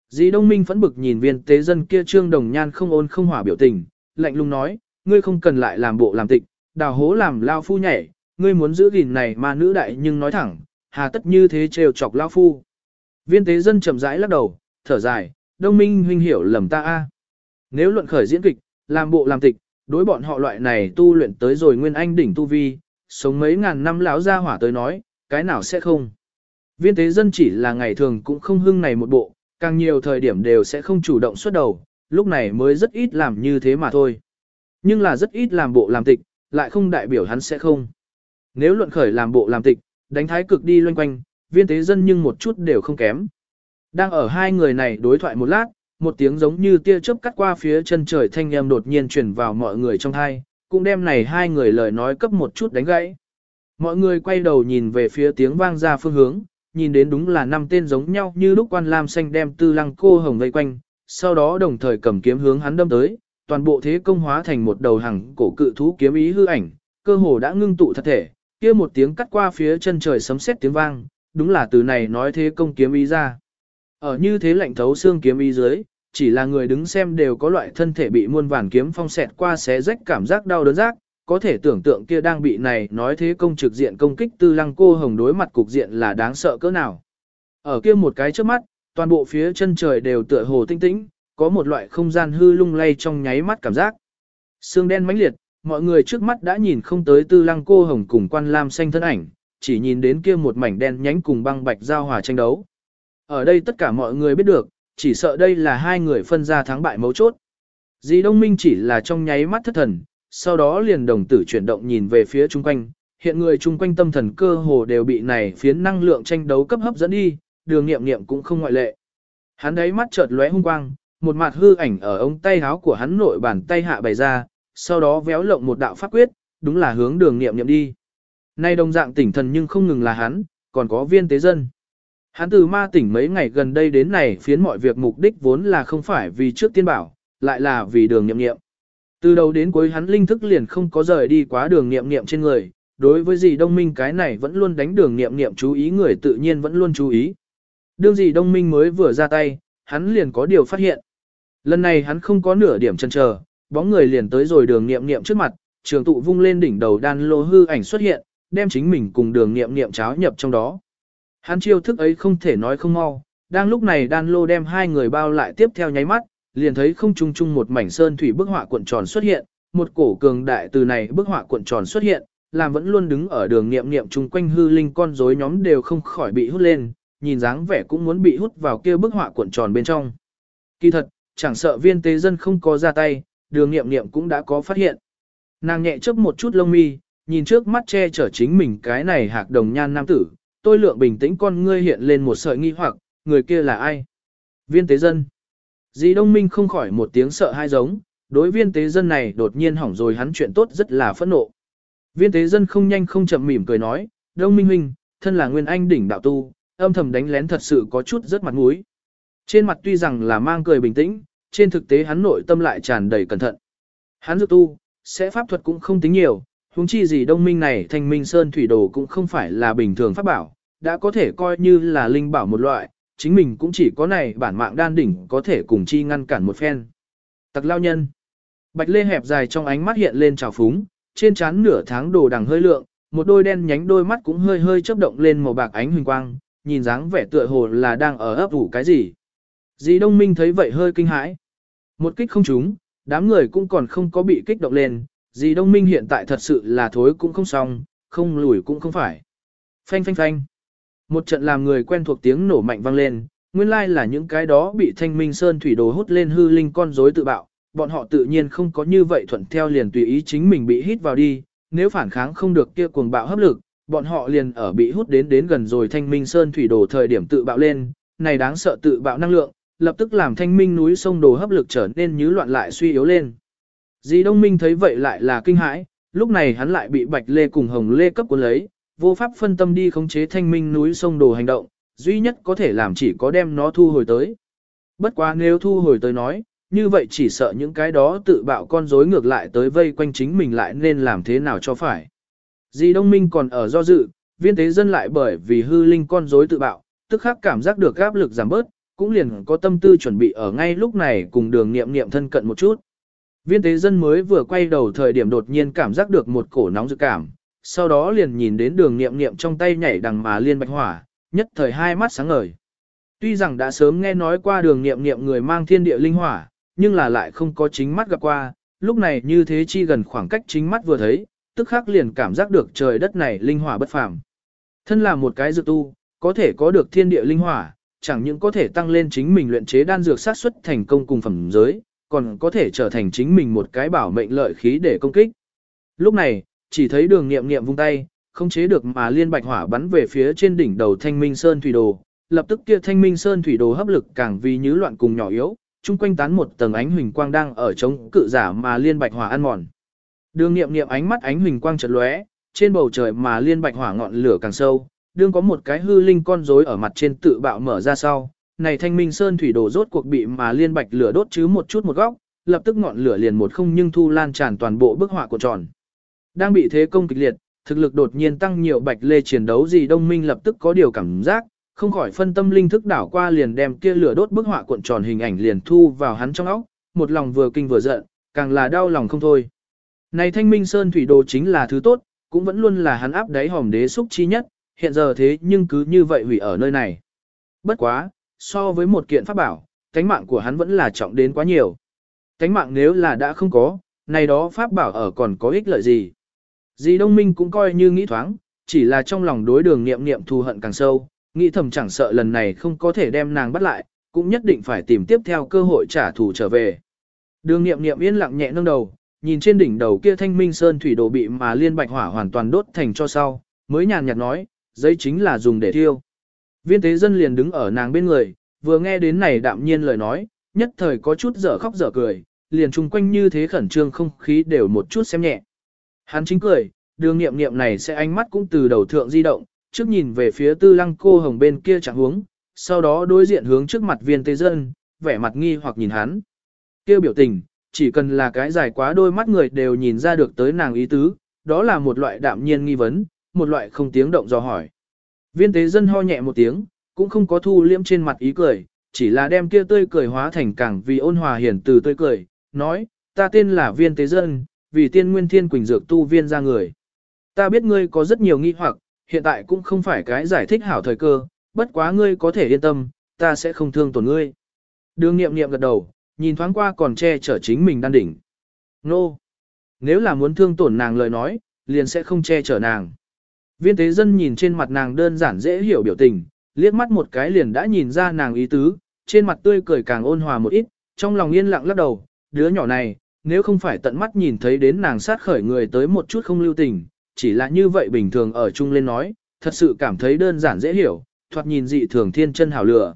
Dì đông minh phẫn bực nhìn viên tế dân kia trương đồng nhan không ôn không hỏa biểu tình, lạnh lùng nói, ngươi không cần lại làm bộ làm tịch, đào hố làm lao phu nhảy, ngươi muốn giữ gìn này mà nữ đại nhưng nói thẳng, hà tất như thế trêu chọc lao phu. Viên tế dân chậm rãi lắc đầu, thở dài, đông minh huynh hiểu lầm ta a. Nếu luận khởi diễn kịch, làm bộ làm tịch, đối bọn họ loại này tu luyện tới rồi nguyên anh đỉnh tu vi, sống mấy ngàn năm lão gia hỏa tới nói, cái nào sẽ không. Viên tế dân chỉ là ngày thường cũng không hưng này một bộ, càng nhiều thời điểm đều sẽ không chủ động xuất đầu, lúc này mới rất ít làm như thế mà thôi. Nhưng là rất ít làm bộ làm tịch, lại không đại biểu hắn sẽ không. Nếu luận khởi làm bộ làm tịch, đánh thái cực đi loanh quanh, viên tế dân nhưng một chút đều không kém. Đang ở hai người này đối thoại một lát, một tiếng giống như tia chớp cắt qua phía chân trời thanh âm đột nhiên truyền vào mọi người trong hai, cũng đem này hai người lời nói cấp một chút đánh gãy. Mọi người quay đầu nhìn về phía tiếng vang ra phương hướng, nhìn đến đúng là năm tên giống nhau như lúc quan lam xanh đem tư lăng cô hồng vây quanh, sau đó đồng thời cầm kiếm hướng hắn đâm tới, toàn bộ thế công hóa thành một đầu hằng cổ cự thú kiếm ý hư ảnh, cơ hồ đã ngưng tụ thật thể, kia một tiếng cắt qua phía chân trời sấm sét tiếng vang, đúng là từ này nói thế công kiếm ý ra. Ở như thế lạnh thấu xương kiếm ý dưới, chỉ là người đứng xem đều có loại thân thể bị muôn vàn kiếm phong xẹt qua xé rách cảm giác đau đớn rác, có thể tưởng tượng kia đang bị này nói thế công trực diện công kích tư lăng cô hồng đối mặt cục diện là đáng sợ cỡ nào. Ở kia một cái trước mắt, toàn bộ phía chân trời đều tựa hồ tinh tĩnh, có một loại không gian hư lung lay trong nháy mắt cảm giác. Sương đen mãnh liệt, mọi người trước mắt đã nhìn không tới tư lăng cô hồng cùng quan lam xanh thân ảnh, chỉ nhìn đến kia một mảnh đen nhánh cùng băng bạch giao hòa tranh đấu. Ở đây tất cả mọi người biết được, chỉ sợ đây là hai người phân ra thắng bại mấu chốt. Dì Đông Minh chỉ là trong nháy mắt thất thần, sau đó liền đồng tử chuyển động nhìn về phía chung quanh, hiện người chung quanh tâm thần cơ hồ đều bị này phiến năng lượng tranh đấu cấp hấp dẫn đi, đường nghiệm nghiệm cũng không ngoại lệ. Hắn đấy mắt chợt lóe hung quang, một mặt hư ảnh ở ống tay áo của hắn nội bàn tay hạ bày ra, sau đó véo lộng một đạo pháp quyết, đúng là hướng đường nghiệm nghiệm đi. Nay đồng dạng tỉnh thần nhưng không ngừng là hắn, còn có viên tế dân. Hắn từ ma tỉnh mấy ngày gần đây đến này phiến mọi việc mục đích vốn là không phải vì trước tiên bảo, lại là vì đường nghiệm nghiệm. Từ đầu đến cuối hắn linh thức liền không có rời đi quá đường nghiệm nghiệm trên người, đối với Dì đông minh cái này vẫn luôn đánh đường nghiệm nghiệm chú ý người tự nhiên vẫn luôn chú ý. Đương Dì đông minh mới vừa ra tay, hắn liền có điều phát hiện. Lần này hắn không có nửa điểm chân chờ, bóng người liền tới rồi đường nghiệm nghiệm trước mặt, trường tụ vung lên đỉnh đầu đan lô hư ảnh xuất hiện, đem chính mình cùng đường nghiệm nghiệm cháo nhập trong đó. Hắn chiêu thức ấy không thể nói không mau, đang lúc này đan lô đem hai người bao lại tiếp theo nháy mắt, liền thấy không trung trung một mảnh sơn thủy bức họa cuộn tròn xuất hiện, một cổ cường đại từ này bức họa cuộn tròn xuất hiện, làm vẫn luôn đứng ở đường nghiệm nghiệm chung quanh hư linh con rối nhóm đều không khỏi bị hút lên, nhìn dáng vẻ cũng muốn bị hút vào kia bức họa cuộn tròn bên trong. Kỳ thật, chẳng sợ viên tế dân không có ra tay, đường nghiệm nghiệm cũng đã có phát hiện. Nàng nhẹ chớp một chút lông mi, nhìn trước mắt che chở chính mình cái này hạc đồng nhan nam tử, tôi lượng bình tĩnh con ngươi hiện lên một sợi nghi hoặc, người kia là ai? Viên tế dân. Dì Đông Minh không khỏi một tiếng sợ hai giống, đối viên tế dân này đột nhiên hỏng rồi hắn chuyện tốt rất là phẫn nộ. Viên tế dân không nhanh không chậm mỉm cười nói, Đông Minh Huynh, thân là nguyên anh đỉnh đạo tu, âm thầm đánh lén thật sự có chút rất mặt mũi. Trên mặt tuy rằng là mang cười bình tĩnh, trên thực tế hắn nội tâm lại tràn đầy cẩn thận. Hắn dự tu, sẽ pháp thuật cũng không tính nhiều, huống chi gì đông minh này thành minh sơn thủy đồ cũng không phải là bình thường pháp bảo, đã có thể coi như là linh bảo một loại, chính mình cũng chỉ có này bản mạng đan đỉnh có thể cùng chi ngăn cản một phen. Tặc lao nhân. Bạch lê hẹp dài trong ánh mắt hiện lên trào phúng, trên trán nửa tháng đồ đằng hơi lượng, một đôi đen nhánh đôi mắt cũng hơi hơi chớp động lên màu bạc ánh huỳnh quang, nhìn dáng vẻ tựa hồ là đang ở ấp ủ cái gì. Dì Đông Minh thấy vậy hơi kinh hãi. Một kích không trúng, Đám người cũng còn không có bị kích động lên, dì Đông Minh hiện tại thật sự là thối cũng không xong, không lùi cũng không phải. Phanh phanh phanh. Một trận làm người quen thuộc tiếng nổ mạnh vang lên, nguyên lai là những cái đó bị thanh minh sơn thủy đồ hút lên hư linh con rối tự bạo, bọn họ tự nhiên không có như vậy thuận theo liền tùy ý chính mình bị hít vào đi, nếu phản kháng không được kia cuồng bạo hấp lực, bọn họ liền ở bị hút đến đến gần rồi thanh minh sơn thủy đồ thời điểm tự bạo lên, này đáng sợ tự bạo năng lượng, lập tức làm thanh minh núi sông đồ hấp lực trở nên như loạn lại suy yếu lên. Dì Đông Minh thấy vậy lại là kinh hãi, lúc này hắn lại bị Bạch Lê cùng Hồng Lê cấp cuốn lấy, vô pháp phân tâm đi khống chế thanh minh núi sông đồ hành động, duy nhất có thể làm chỉ có đem nó thu hồi tới. Bất quá nếu thu hồi tới nói, như vậy chỉ sợ những cái đó tự bạo con rối ngược lại tới vây quanh chính mình lại nên làm thế nào cho phải. Di Đông Minh còn ở do dự, viên tế dân lại bởi vì hư linh con rối tự bạo, tức khắc cảm giác được áp lực giảm bớt, cũng liền có tâm tư chuẩn bị ở ngay lúc này cùng đường nghiệm nghiệm thân cận một chút. Viên tế dân mới vừa quay đầu thời điểm đột nhiên cảm giác được một cổ nóng dự cảm, sau đó liền nhìn đến đường nghiệm nghiệm trong tay nhảy đằng mà liên bạch hỏa, nhất thời hai mắt sáng ngời. Tuy rằng đã sớm nghe nói qua đường nghiệm nghiệm người mang thiên địa linh hỏa, nhưng là lại không có chính mắt gặp qua, lúc này như thế chi gần khoảng cách chính mắt vừa thấy, tức khắc liền cảm giác được trời đất này linh hỏa bất phàm. Thân là một cái dược tu, có thể có được thiên địa linh hỏa, chẳng những có thể tăng lên chính mình luyện chế đan dược sát xuất thành công cùng phẩm giới, còn có thể trở thành chính mình một cái bảo mệnh lợi khí để công kích. Lúc này, chỉ thấy đường nghiệm nghiệm vung tay, không chế được mà liên bạch hỏa bắn về phía trên đỉnh đầu thanh minh sơn thủy đồ, lập tức kia thanh minh sơn thủy đồ hấp lực càng vì nhứ loạn cùng nhỏ yếu, chung quanh tán một tầng ánh huỳnh quang đang ở chống cự giả mà liên bạch hỏa ăn mòn. Đường nghiệm nghiệm ánh mắt ánh huỳnh quang chợt lóe, trên bầu trời mà liên bạch hỏa ngọn lửa càng sâu, đương có một cái hư linh con rối ở mặt trên tự bạo mở ra sau, này thanh minh sơn thủy đồ rốt cuộc bị mà liên bạch lửa đốt chứ một chút một góc, lập tức ngọn lửa liền một không nhưng thu lan tràn toàn bộ bức họa của tròn. Đang bị thế công kịch liệt, thực lực đột nhiên tăng nhiều bạch lê chiến đấu gì đông minh lập tức có điều cảm giác, không khỏi phân tâm linh thức đảo qua liền đem kia lửa đốt bức họa cuộn tròn hình ảnh liền thu vào hắn trong óc, một lòng vừa kinh vừa giận, càng là đau lòng không thôi. Này thanh minh sơn thủy đồ chính là thứ tốt, cũng vẫn luôn là hắn áp đáy hòm đế xúc chi nhất, hiện giờ thế nhưng cứ như vậy hủy ở nơi này. Bất quá, so với một kiện pháp bảo, cánh mạng của hắn vẫn là trọng đến quá nhiều. Cánh mạng nếu là đã không có, này đó pháp bảo ở còn có ích lợi gì. Dì Đông Minh cũng coi như nghĩ thoáng, chỉ là trong lòng đối đường niệm niệm thù hận càng sâu, nghĩ thầm chẳng sợ lần này không có thể đem nàng bắt lại, cũng nhất định phải tìm tiếp theo cơ hội trả thù trở về. Đường niệm niệm yên lặng nhẹ nâng đầu, nhìn trên đỉnh đầu kia thanh minh sơn thủy đồ bị mà liên bạch hỏa hoàn toàn đốt thành cho sau, mới nhàn nhạt nói, giấy chính là dùng để thiêu. Viên tế dân liền đứng ở nàng bên người, vừa nghe đến này đạm nhiên lời nói, nhất thời có chút dở khóc dở cười, liền chung quanh như thế khẩn trương không khí đều một chút xem nhẹ. Hắn chính cười, đường nghiệm nghiệm này sẽ ánh mắt cũng từ đầu thượng di động, trước nhìn về phía tư lăng cô hồng bên kia chẳng hướng, sau đó đối diện hướng trước mặt viên tế dân, vẻ mặt nghi hoặc nhìn hắn. Kêu biểu tình, chỉ cần là cái dài quá đôi mắt người đều nhìn ra được tới nàng ý tứ, đó là một loại đạm nhiên nghi vấn, một loại không tiếng động do hỏi. Viên tế dân ho nhẹ một tiếng, cũng không có thu liễm trên mặt ý cười, chỉ là đem kia tươi cười hóa thành càng vì ôn hòa hiển từ tươi cười, nói, ta tên là viên tế dân, vì tiên nguyên thiên quỳnh dược tu viên ra người. Ta biết ngươi có rất nhiều nghi hoặc, hiện tại cũng không phải cái giải thích hảo thời cơ, bất quá ngươi có thể yên tâm, ta sẽ không thương tổn ngươi. Đường nghiệm nghiệm gật đầu, nhìn thoáng qua còn che chở chính mình đan đỉnh. Nô! No. Nếu là muốn thương tổn nàng lời nói, liền sẽ không che chở nàng. Viên tế dân nhìn trên mặt nàng đơn giản dễ hiểu biểu tình, liếc mắt một cái liền đã nhìn ra nàng ý tứ, trên mặt tươi cười càng ôn hòa một ít, trong lòng yên lặng lắc đầu, đứa nhỏ này, nếu không phải tận mắt nhìn thấy đến nàng sát khởi người tới một chút không lưu tình, chỉ là như vậy bình thường ở chung lên nói, thật sự cảm thấy đơn giản dễ hiểu, thoạt nhìn dị thường thiên chân hảo lửa.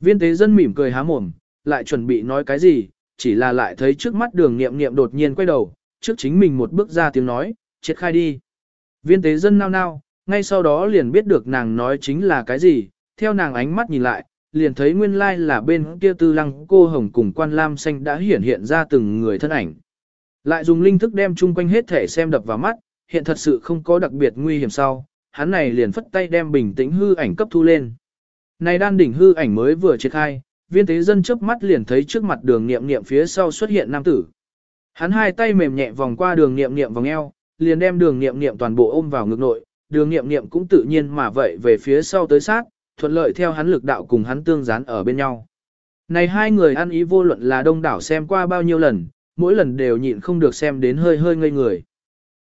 Viên tế dân mỉm cười há mồm, lại chuẩn bị nói cái gì, chỉ là lại thấy trước mắt đường nghiệm nghiệm đột nhiên quay đầu, trước chính mình một bước ra tiếng nói, triệt khai đi. Viên tế dân nao nao, ngay sau đó liền biết được nàng nói chính là cái gì, theo nàng ánh mắt nhìn lại, liền thấy nguyên lai là bên kia tư lăng cô hồng cùng quan lam xanh đã hiển hiện ra từng người thân ảnh. Lại dùng linh thức đem chung quanh hết thể xem đập vào mắt, hiện thật sự không có đặc biệt nguy hiểm sau, hắn này liền phất tay đem bình tĩnh hư ảnh cấp thu lên. Này đan đỉnh hư ảnh mới vừa triệt khai, viên tế dân chớp mắt liền thấy trước mặt đường niệm niệm phía sau xuất hiện nam tử. Hắn hai tay mềm nhẹ vòng qua đường niệm niệm vòng eo, liền đem đường niệm niệm toàn bộ ôm vào ngực nội, đường niệm niệm cũng tự nhiên mà vậy về phía sau tới sát, thuận lợi theo hắn lực đạo cùng hắn tương gián ở bên nhau. Này hai người ăn ý vô luận là đông đảo xem qua bao nhiêu lần, mỗi lần đều nhịn không được xem đến hơi hơi ngây người.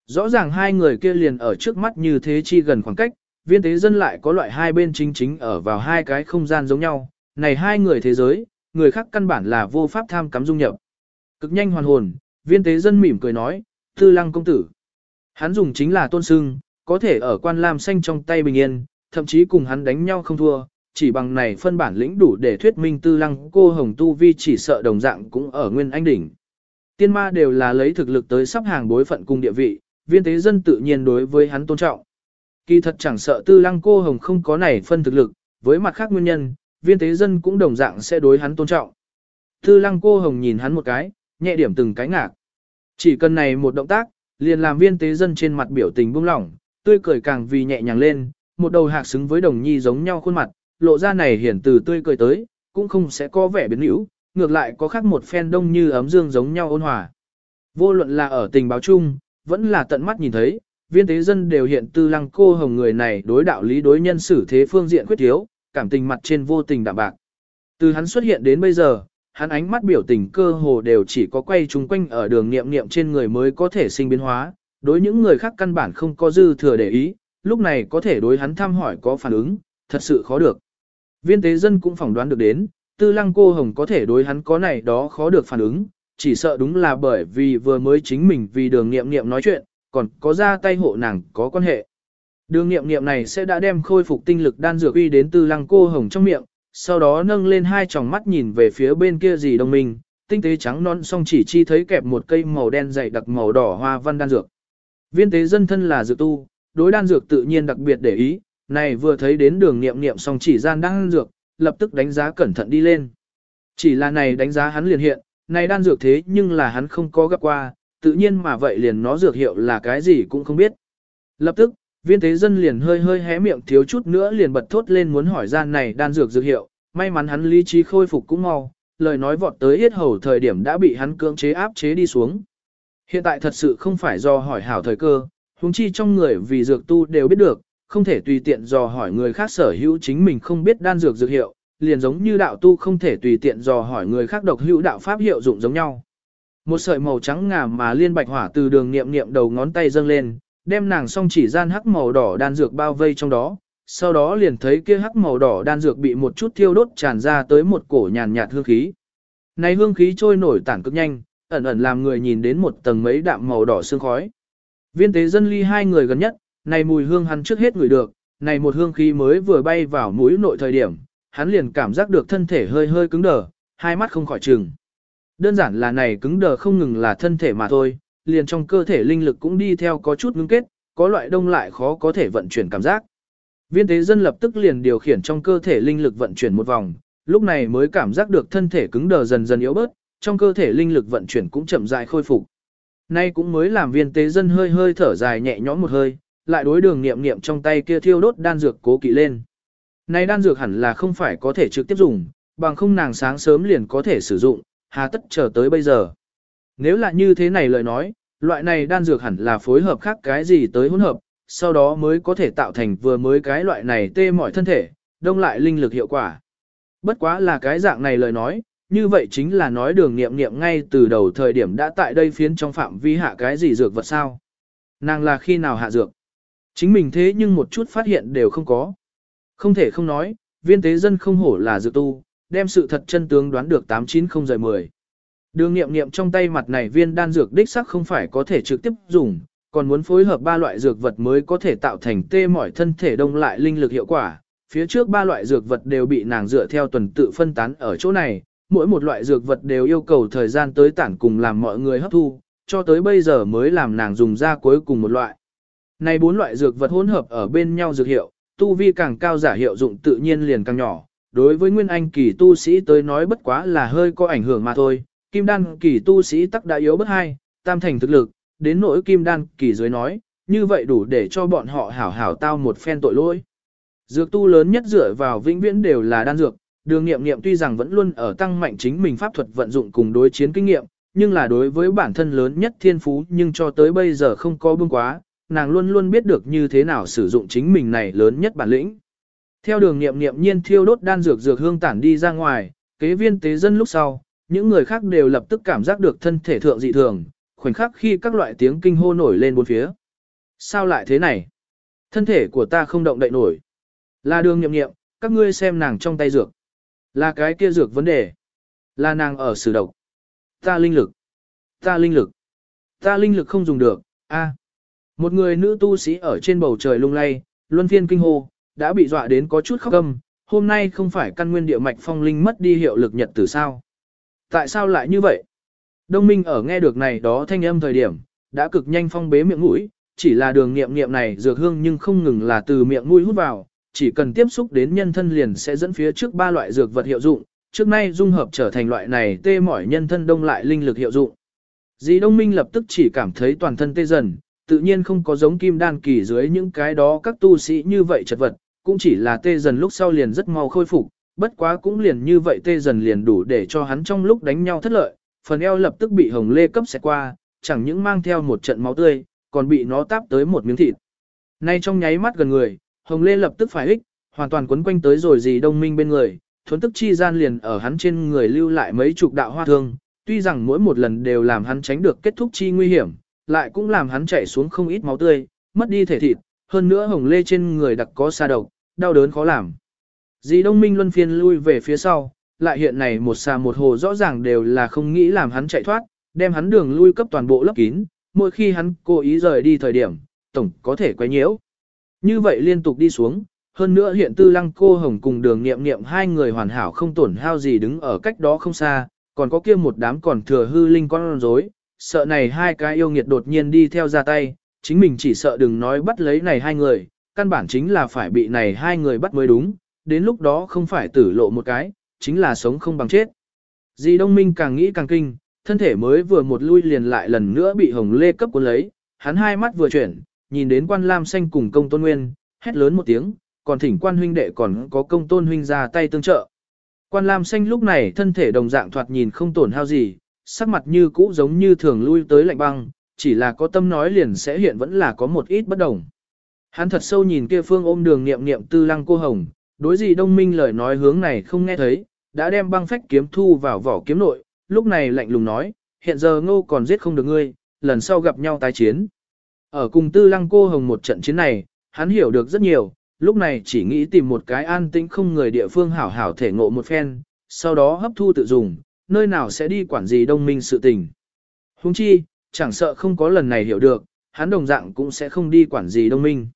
Rõ ràng hai người kia liền ở trước mắt như thế chi gần khoảng cách, viên tế dân lại có loại hai bên chính chính ở vào hai cái không gian giống nhau, này hai người thế giới, người khác căn bản là vô pháp tham cắm dung nhập. Cực nhanh hoàn hồn, viên tế dân mỉm cười nói, tư lăng công tử. Hắn dùng chính là tôn sưng, có thể ở quan lam xanh trong tay bình yên, thậm chí cùng hắn đánh nhau không thua, chỉ bằng này phân bản lĩnh đủ để thuyết minh tư lăng cô hồng tu vi chỉ sợ đồng dạng cũng ở nguyên anh đỉnh. Tiên ma đều là lấy thực lực tới sắp hàng bối phận cung địa vị, viên tế dân tự nhiên đối với hắn tôn trọng. Kỳ thật chẳng sợ tư lăng cô hồng không có này phân thực lực, với mặt khác nguyên nhân, viên tế dân cũng đồng dạng sẽ đối hắn tôn trọng. Tư lăng cô hồng nhìn hắn một cái, nhẹ điểm từng cái ngạc. Chỉ cần này một động tác, liền làm viên tế dân trên mặt biểu tình buông lỏng, tươi cười càng vì nhẹ nhàng lên, một đầu hạc xứng với đồng nhi giống nhau khuôn mặt, lộ ra này hiển từ tươi cười tới, cũng không sẽ có vẻ biến hữu, ngược lại có khác một phen đông như ấm dương giống nhau ôn hòa. Vô luận là ở tình báo chung, vẫn là tận mắt nhìn thấy, viên tế dân đều hiện tư lăng cô hồng người này đối đạo lý đối nhân xử thế phương diện khuyết thiếu, cảm tình mặt trên vô tình đạm bạc. Từ hắn xuất hiện đến bây giờ, hắn ánh mắt biểu tình cơ hồ đều chỉ có quay chung quanh ở đường nghiệm nghiệm trên người mới có thể sinh biến hóa, đối những người khác căn bản không có dư thừa để ý, lúc này có thể đối hắn thăm hỏi có phản ứng, thật sự khó được. Viên tế dân cũng phỏng đoán được đến, tư lăng cô hồng có thể đối hắn có này đó khó được phản ứng, chỉ sợ đúng là bởi vì vừa mới chính mình vì đường nghiệm nghiệm nói chuyện, còn có ra tay hộ nàng có quan hệ. Đường nghiệm nghiệm này sẽ đã đem khôi phục tinh lực đan dược uy đến tư lăng cô hồng trong miệng, sau đó nâng lên hai tròng mắt nhìn về phía bên kia gì đồng minh, tinh tế trắng non song chỉ chi thấy kẹp một cây màu đen dày đặc màu đỏ hoa văn đan dược. Viên tế dân thân là dược tu, đối đan dược tự nhiên đặc biệt để ý, này vừa thấy đến đường nghiệm nghiệm song chỉ gian đan dược, lập tức đánh giá cẩn thận đi lên. Chỉ là này đánh giá hắn liền hiện, này đan dược thế nhưng là hắn không có gặp qua, tự nhiên mà vậy liền nó dược hiệu là cái gì cũng không biết. Lập tức, viên thế dân liền hơi hơi hé miệng thiếu chút nữa liền bật thốt lên muốn hỏi ra này đan dược dược hiệu, may mắn hắn lý trí khôi phục cũng mau, lời nói vọt tới hết hầu thời điểm đã bị hắn cưỡng chế áp chế đi xuống. Hiện tại thật sự không phải do hỏi hảo thời cơ, huống chi trong người vì dược tu đều biết được, không thể tùy tiện dò hỏi người khác sở hữu chính mình không biết đan dược dược hiệu, liền giống như đạo tu không thể tùy tiện dò hỏi người khác độc hữu đạo pháp hiệu dụng giống nhau. Một sợi màu trắng ngà mà liên bạch hỏa từ đường niệm niệm đầu ngón tay dâng lên, đem nàng song chỉ gian hắc màu đỏ đan dược bao vây trong đó, sau đó liền thấy kia hắc màu đỏ đan dược bị một chút thiêu đốt tràn ra tới một cổ nhàn nhạt hương khí. Này hương khí trôi nổi tản cực nhanh, ẩn ẩn làm người nhìn đến một tầng mấy đạm màu đỏ sương khói. Viên tế dân ly hai người gần nhất, này mùi hương hắn trước hết ngửi được, này một hương khí mới vừa bay vào mũi nội thời điểm, hắn liền cảm giác được thân thể hơi hơi cứng đờ, hai mắt không khỏi trừng. Đơn giản là này cứng đờ không ngừng là thân thể mà thôi, liền trong cơ thể linh lực cũng đi theo có chút ngưng kết, có loại đông lại khó có thể vận chuyển cảm giác. Viên tế dân lập tức liền điều khiển trong cơ thể linh lực vận chuyển một vòng, lúc này mới cảm giác được thân thể cứng đờ dần dần yếu bớt, trong cơ thể linh lực vận chuyển cũng chậm rãi khôi phục. Nay cũng mới làm viên tế dân hơi hơi thở dài nhẹ nhõm một hơi, lại đối đường nghiệm nghiệm trong tay kia thiêu đốt đan dược cố kỵ lên. nay đan dược hẳn là không phải có thể trực tiếp dùng, bằng không nàng sáng sớm liền có thể sử dụng, hà tất chờ tới bây giờ. Nếu là như thế này lời nói, loại này đan dược hẳn là phối hợp khác cái gì tới hỗn hợp, sau đó mới có thể tạo thành vừa mới cái loại này tê mỏi thân thể, đông lại linh lực hiệu quả. Bất quá là cái dạng này lời nói, như vậy chính là nói đường nghiệm nghiệm ngay từ đầu thời điểm đã tại đây phiến trong phạm vi hạ cái gì dược vật sao. Nàng là khi nào hạ dược? Chính mình thế nhưng một chút phát hiện đều không có. Không thể không nói, viên tế dân không hổ là dược tu, đem sự thật chân tướng đoán được 890-10. Đường nghiệm nghiệm trong tay mặt này viên đan dược đích sắc không phải có thể trực tiếp dùng, còn muốn phối hợp ba loại dược vật mới có thể tạo thành tê mỏi thân thể đông lại linh lực hiệu quả. Phía trước ba loại dược vật đều bị nàng dựa theo tuần tự phân tán ở chỗ này, mỗi một loại dược vật đều yêu cầu thời gian tới tản cùng làm mọi người hấp thu, cho tới bây giờ mới làm nàng dùng ra cuối cùng một loại. Này bốn loại dược vật hỗn hợp ở bên nhau dược hiệu, tu vi càng cao giả hiệu dụng tự nhiên liền càng nhỏ. Đối với nguyên anh kỳ tu sĩ tới nói bất quá là hơi có ảnh hưởng mà thôi, kim đan kỳ tu sĩ tắc đã yếu bất hai, tam thành thực lực, đến nỗi kim đan kỳ dưới nói, như vậy đủ để cho bọn họ hảo hảo tao một phen tội lỗi. Dược tu lớn nhất dựa vào vĩnh viễn đều là đan dược, đường nghiệm nghiệm tuy rằng vẫn luôn ở tăng mạnh chính mình pháp thuật vận dụng cùng đối chiến kinh nghiệm, nhưng là đối với bản thân lớn nhất thiên phú nhưng cho tới bây giờ không có bưng quá, nàng luôn luôn biết được như thế nào sử dụng chính mình này lớn nhất bản lĩnh. Theo đường nghiệm nghiệm nhiên thiêu đốt đan dược dược hương tản đi ra ngoài, kế viên tế dân lúc sau, những người khác đều lập tức cảm giác được thân thể thượng dị thường, khoảnh khắc khi các loại tiếng kinh hô nổi lên bốn phía. Sao lại thế này? Thân thể của ta không động đậy nổi. Là đường nghiệm nghiệm, các ngươi xem nàng trong tay dược. Là cái kia dược vấn đề. Là nàng ở sử độc. Ta linh lực. Ta linh lực. Ta linh lực không dùng được. A. Một người nữ tu sĩ ở trên bầu trời lung lay, luân phiên kinh hô, đã bị dọa đến có chút khóc gầm. Hôm nay không phải căn nguyên địa mạch phong linh mất đi hiệu lực nhật từ sao? Tại sao lại như vậy? Đông Minh ở nghe được này đó thanh âm thời điểm, đã cực nhanh phong bế miệng mũi, chỉ là đường nghiệm nghiệm này dược hương nhưng không ngừng là từ miệng mũi hút vào, chỉ cần tiếp xúc đến nhân thân liền sẽ dẫn phía trước ba loại dược vật hiệu dụng, trước nay dung hợp trở thành loại này tê mỏi nhân thân đông lại linh lực hiệu dụng. Dì Đông Minh lập tức chỉ cảm thấy toàn thân tê dần, tự nhiên không có giống kim đan kỳ dưới những cái đó các tu sĩ như vậy chật vật, cũng chỉ là tê dần lúc sau liền rất mau khôi phục, bất quá cũng liền như vậy tê dần liền đủ để cho hắn trong lúc đánh nhau thất lợi, phần eo lập tức bị hồng lê cấp xẹt qua, chẳng những mang theo một trận máu tươi, còn bị nó táp tới một miếng thịt. Nay trong nháy mắt gần người, hồng lê lập tức phải ích, hoàn toàn quấn quanh tới rồi gì đông minh bên người, thuấn tức chi gian liền ở hắn trên người lưu lại mấy chục đạo hoa thương, tuy rằng mỗi một lần đều làm hắn tránh được kết thúc chi nguy hiểm, lại cũng làm hắn chạy xuống không ít máu tươi, mất đi thể thịt, hơn nữa hồng lê trên người đặc có xa độc, đau đớn khó làm. Dì Đông Minh luân phiên lui về phía sau, lại hiện này một xà một hồ rõ ràng đều là không nghĩ làm hắn chạy thoát, đem hắn đường lui cấp toàn bộ lấp kín, mỗi khi hắn cố ý rời đi thời điểm, tổng có thể quay nhiễu. Như vậy liên tục đi xuống, hơn nữa hiện tư lăng cô hồng cùng đường nghiệm nghiệm hai người hoàn hảo không tổn hao gì đứng ở cách đó không xa, còn có kia một đám còn thừa hư linh con rối, sợ này hai cái yêu nghiệt đột nhiên đi theo ra tay, chính mình chỉ sợ đừng nói bắt lấy này hai người, căn bản chính là phải bị này hai người bắt mới đúng, đến lúc đó không phải tử lộ một cái, chính là sống không bằng chết. Di Đông Minh càng nghĩ càng kinh, thân thể mới vừa một lui liền lại lần nữa bị hồng lê cấp cuốn lấy, hắn hai mắt vừa chuyển, nhìn đến quan lam xanh cùng công tôn nguyên, hét lớn một tiếng, còn thỉnh quan huynh đệ còn có công tôn huynh ra tay tương trợ. Quan lam xanh lúc này thân thể đồng dạng thoạt nhìn không tổn hao gì, sắc mặt như cũ giống như thường lui tới lạnh băng, chỉ là có tâm nói liền sẽ hiện vẫn là có một ít bất đồng. Hắn thật sâu nhìn kia phương ôm đường niệm niệm tư lăng cô hồng, đối gì đông minh lời nói hướng này không nghe thấy, đã đem băng phách kiếm thu vào vỏ kiếm nội, lúc này lạnh lùng nói, hiện giờ ngô còn giết không được ngươi, lần sau gặp nhau tái chiến. Ở cùng tư lăng cô hồng một trận chiến này, hắn hiểu được rất nhiều, lúc này chỉ nghĩ tìm một cái an tĩnh không người địa phương hảo hảo thể ngộ một phen, sau đó hấp thu tự dùng, nơi nào sẽ đi quản gì đông minh sự tình. Huống chi, chẳng sợ không có lần này hiểu được, hắn đồng dạng cũng sẽ không đi quản gì đông minh.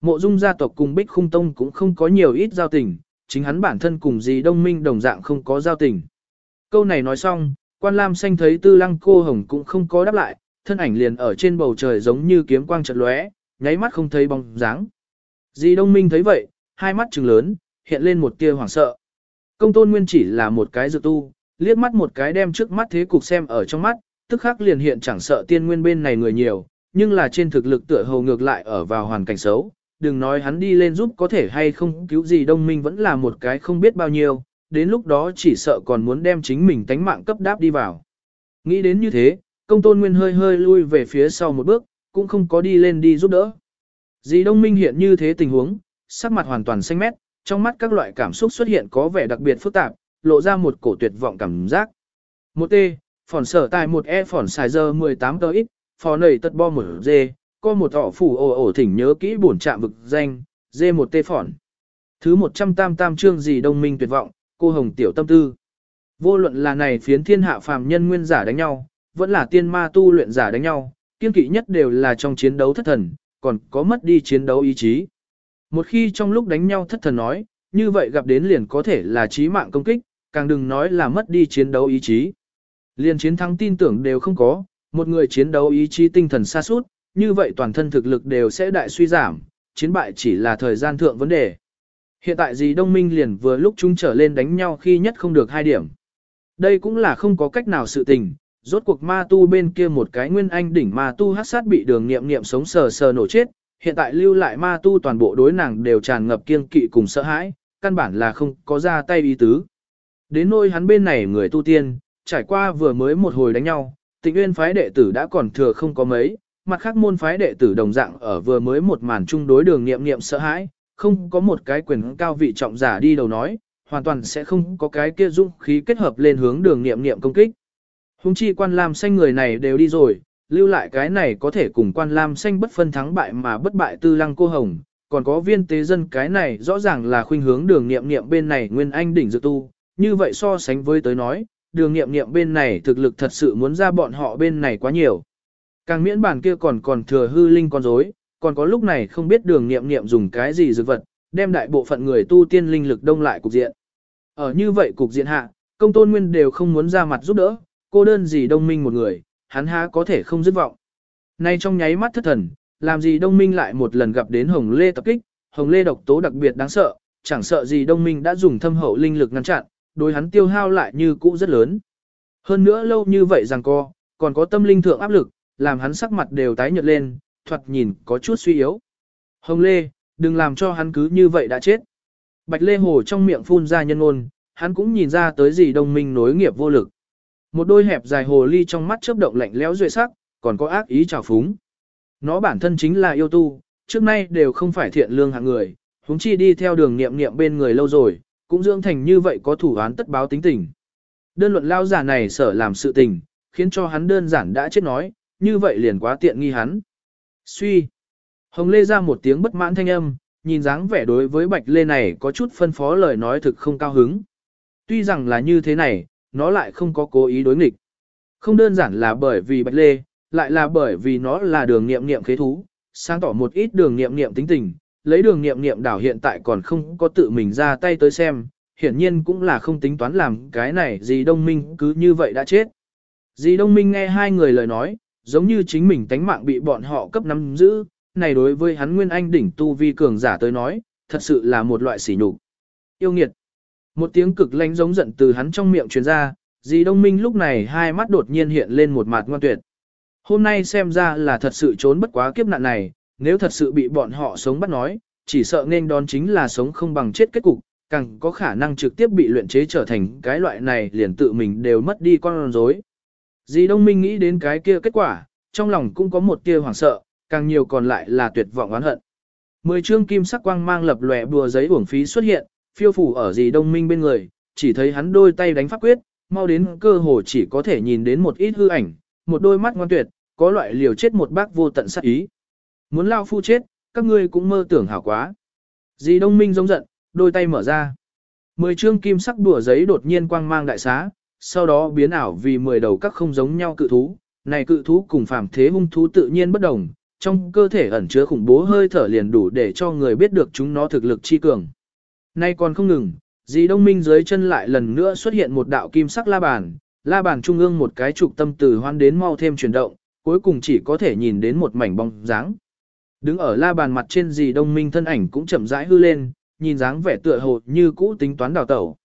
Mộ dung gia tộc cùng Bích Khung Tông cũng không có nhiều ít giao tình, chính hắn bản thân cùng gì đông minh đồng dạng không có giao tình. Câu này nói xong, quan lam xanh thấy tư lăng cô hồng cũng không có đáp lại, thân ảnh liền ở trên bầu trời giống như kiếm quang chợt lóe, nháy mắt không thấy bóng dáng. Di Đông Minh thấy vậy, hai mắt trừng lớn, hiện lên một tia hoảng sợ. Công tôn nguyên chỉ là một cái dự tu, liếc mắt một cái đem trước mắt thế cục xem ở trong mắt, tức khắc liền hiện chẳng sợ tiên nguyên bên này người nhiều, nhưng là trên thực lực tựa hồ ngược lại ở vào hoàn cảnh xấu, đừng nói hắn đi lên giúp có thể hay không cứu gì đông minh vẫn là một cái không biết bao nhiêu, đến lúc đó chỉ sợ còn muốn đem chính mình tánh mạng cấp đáp đi vào. Nghĩ đến như thế, công tôn nguyên hơi hơi lui về phía sau một bước, cũng không có đi lên đi giúp đỡ. Dì đông minh hiện như thế tình huống, sắc mặt hoàn toàn xanh mét, trong mắt các loại cảm xúc xuất hiện có vẻ đặc biệt phức tạp, lộ ra một cổ tuyệt vọng cảm giác. Một T, phỏn sở tài một E phỏn xài giờ 18 tờ ít, phò nầy tật bo một D, có một họ phủ ổ ổ thỉnh nhớ kỹ bổn trạm vực danh, D một T phỏn Thứ 188 chương gì đông minh tuyệt vọng, cô hồng tiểu tâm tư. Vô luận là này phiến thiên hạ phàm nhân nguyên giả đánh nhau, vẫn là tiên ma tu luyện giả đánh nhau, kiên kỵ nhất đều là trong chiến đấu thất thần, còn có mất đi chiến đấu ý chí. Một khi trong lúc đánh nhau thất thần nói, như vậy gặp đến liền có thể là chí mạng công kích, càng đừng nói là mất đi chiến đấu ý chí. Liền chiến thắng tin tưởng đều không có, một người chiến đấu ý chí tinh thần xa sút như vậy toàn thân thực lực đều sẽ đại suy giảm, chiến bại chỉ là thời gian thượng vấn đề. Hiện tại gì đông minh liền vừa lúc chúng trở lên đánh nhau khi nhất không được hai điểm. Đây cũng là không có cách nào sự tình, rốt cuộc ma tu bên kia một cái nguyên anh đỉnh ma tu hát sát bị đường nghiệm nghiệm sống sờ sờ nổ chết, hiện tại lưu lại ma tu toàn bộ đối nàng đều tràn ngập kiên kỵ cùng sợ hãi, căn bản là không có ra tay ý tứ. Đến nôi hắn bên này người tu tiên, trải qua vừa mới một hồi đánh nhau, tịnh nguyên phái đệ tử đã còn thừa không có mấy, mặt khác môn phái đệ tử đồng dạng ở vừa mới một màn chung đối đường nghiệm nghiệm sợ hãi, không có một cái quyền cao vị trọng giả đi đầu nói, hoàn toàn sẽ không có cái kia dung khí kết hợp lên hướng đường nghiệm nghiệm công kích. Hùng chi quan lam xanh người này đều đi rồi, lưu lại cái này có thể cùng quan lam xanh bất phân thắng bại mà bất bại tư lăng cô hồng, còn có viên tế dân cái này rõ ràng là khuynh hướng đường nghiệm nghiệm bên này nguyên anh đỉnh dự tu, như vậy so sánh với tới nói, đường nghiệm nghiệm bên này thực lực thật sự muốn ra bọn họ bên này quá nhiều. Càng miễn bản kia còn còn thừa hư linh con rối, còn có lúc này không biết đường nghiệm nghiệm dùng cái gì dược vật, đem đại bộ phận người tu tiên linh lực đông lại cục diện. Ở như vậy cục diện hạ, công tôn nguyên đều không muốn ra mặt giúp đỡ, cô đơn gì đông minh một người, hắn há có thể không dứt vọng. Nay trong nháy mắt thất thần, làm gì đông minh lại một lần gặp đến hồng lê tập kích, hồng lê độc tố đặc biệt đáng sợ, chẳng sợ gì đông minh đã dùng thâm hậu linh lực ngăn chặn, đối hắn tiêu hao lại như cũ rất lớn. Hơn nữa lâu như vậy rằng co, còn có tâm linh thượng áp lực, làm hắn sắc mặt đều tái nhợt lên, thoạt nhìn có chút suy yếu. Hồng Lê, đừng làm cho hắn cứ như vậy đã chết. Bạch Lê Hồ trong miệng phun ra nhân ôn, hắn cũng nhìn ra tới gì đồng minh nối nghiệp vô lực. Một đôi hẹp dài hồ ly trong mắt chớp động lạnh lẽo duệ sắc, còn có ác ý trào phúng. Nó bản thân chính là yêu tu, trước nay đều không phải thiện lương hạng người, huống chi đi theo đường niệm niệm bên người lâu rồi, cũng dưỡng thành như vậy có thủ án tất báo tính tình. Đơn luận lao giả này sở làm sự tình, khiến cho hắn đơn giản đã chết nói, như vậy liền quá tiện nghi hắn. Suy. Hồng Lê ra một tiếng bất mãn thanh âm, nhìn dáng vẻ đối với Bạch Lê này có chút phân phó lời nói thực không cao hứng. Tuy rằng là như thế này, nó lại không có cố ý đối nghịch. Không đơn giản là bởi vì Bạch Lê, lại là bởi vì nó là đường nghiệm nghiệm khế thú, sáng tỏ một ít đường nghiệm nghiệm tính tình, lấy đường nghiệm nghiệm đảo hiện tại còn không có tự mình ra tay tới xem, hiển nhiên cũng là không tính toán làm cái này gì đông minh cứ như vậy đã chết. Dì đông minh nghe hai người lời nói, giống như chính mình tánh mạng bị bọn họ cấp nắm giữ, này đối với hắn nguyên anh đỉnh tu vi cường giả tới nói, thật sự là một loại sỉ nhục. Yêu nghiệt. Một tiếng cực lãnh giống giận từ hắn trong miệng truyền ra, dì đông minh lúc này hai mắt đột nhiên hiện lên một mặt ngoan tuyệt. Hôm nay xem ra là thật sự trốn bất quá kiếp nạn này, nếu thật sự bị bọn họ sống bắt nói, chỉ sợ nên đón chính là sống không bằng chết kết cục, càng có khả năng trực tiếp bị luyện chế trở thành cái loại này liền tự mình đều mất đi con rối. Dì Đông Minh nghĩ đến cái kia kết quả, trong lòng cũng có một tia hoảng sợ, càng nhiều còn lại là tuyệt vọng oán hận. Mười chương kim sắc quang mang lập lòe bùa giấy uổng phí xuất hiện, phiêu phủ ở gì Đông Minh bên người, chỉ thấy hắn đôi tay đánh pháp quyết, mau đến cơ hồ chỉ có thể nhìn đến một ít hư ảnh, một đôi mắt ngoan tuyệt, có loại liều chết một bác vô tận sát ý. Muốn lao phu chết, các ngươi cũng mơ tưởng hảo quá. Dì Đông Minh giống giận, đôi tay mở ra. Mười chương kim sắc đùa giấy đột nhiên quang mang đại xá, sau đó biến ảo vì mười đầu các không giống nhau cự thú. Này cự thú cùng phàm thế hung thú tự nhiên bất đồng, trong cơ thể ẩn chứa khủng bố hơi thở liền đủ để cho người biết được chúng nó thực lực chi cường. Nay còn không ngừng, dì đông minh dưới chân lại lần nữa xuất hiện một đạo kim sắc la bàn, la bàn trung ương một cái trục tâm từ hoan đến mau thêm chuyển động, cuối cùng chỉ có thể nhìn đến một mảnh bóng dáng. Đứng ở la bàn mặt trên dì đông minh thân ảnh cũng chậm rãi hư lên, nhìn dáng vẻ tựa hồ như cũ tính toán đào tẩu.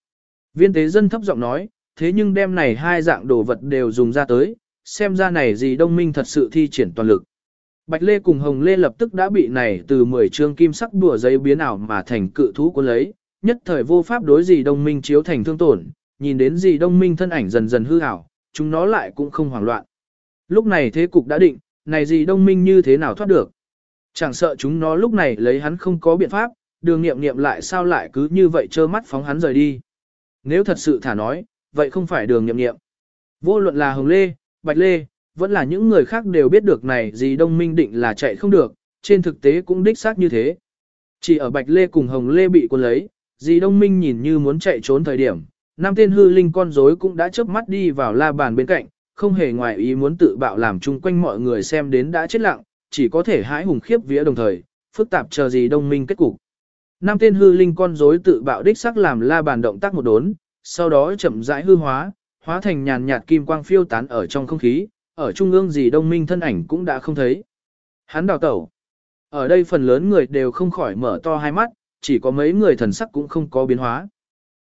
Viên tế dân thấp giọng nói, thế nhưng đem này hai dạng đồ vật đều dùng ra tới, xem ra này dì đông minh thật sự thi triển toàn lực. Bạch Lê cùng Hồng Lê lập tức đã bị này từ 10 chương kim sắc đùa giấy biến ảo mà thành cự thú cuốn lấy, nhất thời vô pháp đối gì đông minh chiếu thành thương tổn, nhìn đến gì đông minh thân ảnh dần dần hư ảo, chúng nó lại cũng không hoảng loạn. Lúc này thế cục đã định, này gì đông minh như thế nào thoát được. Chẳng sợ chúng nó lúc này lấy hắn không có biện pháp, đường nghiệm nghiệm lại sao lại cứ như vậy trơ mắt phóng hắn rời đi. Nếu thật sự thả nói, vậy không phải đường nghiệm nghiệm. Vô luận là Hồng Lê, Bạch Lê, vẫn là những người khác đều biết được này gì đông minh định là chạy không được, trên thực tế cũng đích xác như thế. Chỉ ở Bạch Lê cùng Hồng Lê bị quân lấy, dì Đông Minh nhìn như muốn chạy trốn thời điểm, Nam tên hư linh con rối cũng đã chớp mắt đi vào la bàn bên cạnh, không hề ngoài ý muốn tự bạo làm chung quanh mọi người xem đến đã chết lặng, chỉ có thể hãi hùng khiếp vía đồng thời, phức tạp chờ dì Đông Minh kết cục. Nam tên hư linh con rối tự bạo đích sắc làm la bàn động tác một đốn, sau đó chậm rãi hư hóa, hóa thành nhàn nhạt kim quang phiêu tán ở trong không khí, ở trung ương Dì đông minh thân ảnh cũng đã không thấy. Hắn đào tẩu. Ở đây phần lớn người đều không khỏi mở to hai mắt, chỉ có mấy người thần sắc cũng không có biến hóa.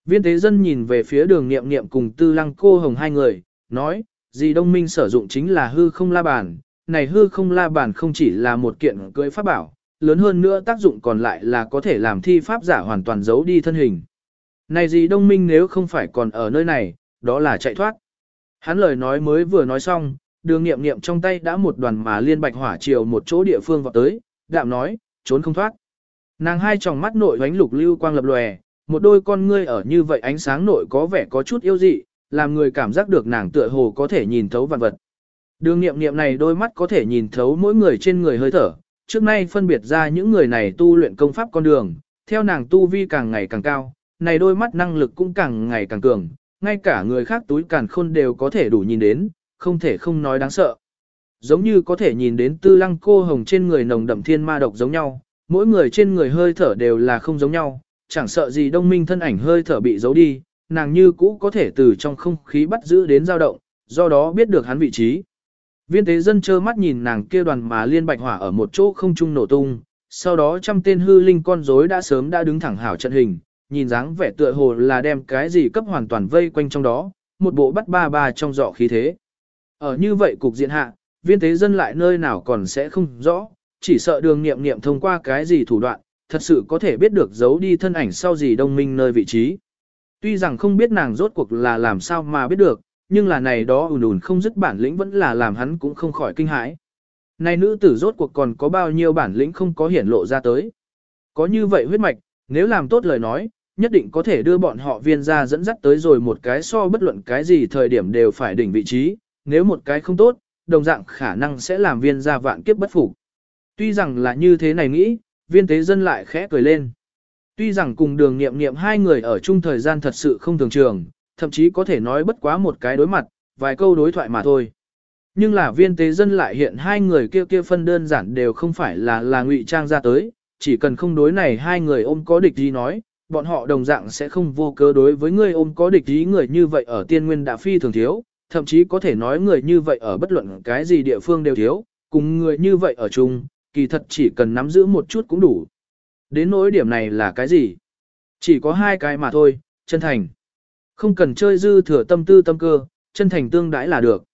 Viên tế dân nhìn về phía đường nghiệm nghiệm cùng tư lăng cô hồng hai người, nói, gì đông minh sử dụng chính là hư không la bàn, này hư không la bàn không chỉ là một kiện cưỡi pháp bảo, lớn hơn nữa tác dụng còn lại là có thể làm thi pháp giả hoàn toàn giấu đi thân hình. Này gì đông minh nếu không phải còn ở nơi này, đó là chạy thoát. Hắn lời nói mới vừa nói xong, đường nghiệm nghiệm trong tay đã một đoàn mà liên bạch hỏa chiều một chỗ địa phương vào tới, đạm nói, trốn không thoát. Nàng hai tròng mắt nội ánh lục lưu quang lập lòe, một đôi con ngươi ở như vậy ánh sáng nội có vẻ có chút yêu dị, làm người cảm giác được nàng tựa hồ có thể nhìn thấu vạn vật. Đường nghiệm nghiệm này đôi mắt có thể nhìn thấu mỗi người trên người hơi thở, trước nay phân biệt ra những người này tu luyện công pháp con đường, theo nàng tu vi càng ngày càng cao, này đôi mắt năng lực cũng càng ngày càng cường, ngay cả người khác túi càn khôn đều có thể đủ nhìn đến, không thể không nói đáng sợ. Giống như có thể nhìn đến tư lăng cô hồng trên người nồng đậm thiên ma độc giống nhau, mỗi người trên người hơi thở đều là không giống nhau, chẳng sợ gì đông minh thân ảnh hơi thở bị giấu đi, nàng như cũ có thể từ trong không khí bắt giữ đến dao động, do đó biết được hắn vị trí. Viên tế dân trơ mắt nhìn nàng kia đoàn mà liên bạch hỏa ở một chỗ không trung nổ tung, sau đó trăm tên hư linh con rối đã sớm đã đứng thẳng hảo trận hình, nhìn dáng vẻ tựa hồ là đem cái gì cấp hoàn toàn vây quanh trong đó, một bộ bắt ba ba trong dọ khí thế. Ở như vậy cục diện hạ, viên tế dân lại nơi nào còn sẽ không rõ, chỉ sợ đường nghiệm nghiệm thông qua cái gì thủ đoạn, thật sự có thể biết được giấu đi thân ảnh sau gì đông minh nơi vị trí. Tuy rằng không biết nàng rốt cuộc là làm sao mà biết được, nhưng là này đó ùn ùn không dứt bản lĩnh vẫn là làm hắn cũng không khỏi kinh hãi. Này nữ tử rốt cuộc còn có bao nhiêu bản lĩnh không có hiển lộ ra tới. Có như vậy huyết mạch, nếu làm tốt lời nói, nhất định có thể đưa bọn họ viên ra dẫn dắt tới rồi một cái so bất luận cái gì thời điểm đều phải đỉnh vị trí, nếu một cái không tốt, đồng dạng khả năng sẽ làm viên ra vạn kiếp bất phục. Tuy rằng là như thế này nghĩ, viên tế dân lại khẽ cười lên. Tuy rằng cùng đường nghiệm nghiệm hai người ở chung thời gian thật sự không thường trường, thậm chí có thể nói bất quá một cái đối mặt, vài câu đối thoại mà thôi. Nhưng là viên tế dân lại hiện hai người kia kia phân đơn giản đều không phải là là ngụy trang ra tới, chỉ cần không đối này hai người ôm có địch gì nói, bọn họ đồng dạng sẽ không vô cớ đối với người ôm có địch ý người như vậy ở tiên nguyên đã phi thường thiếu, thậm chí có thể nói người như vậy ở bất luận cái gì địa phương đều thiếu, cùng người như vậy ở chung, kỳ thật chỉ cần nắm giữ một chút cũng đủ. Đến nỗi điểm này là cái gì? Chỉ có hai cái mà thôi, chân thành. Không cần chơi dư thừa tâm tư tâm cơ, chân thành tương đãi là được.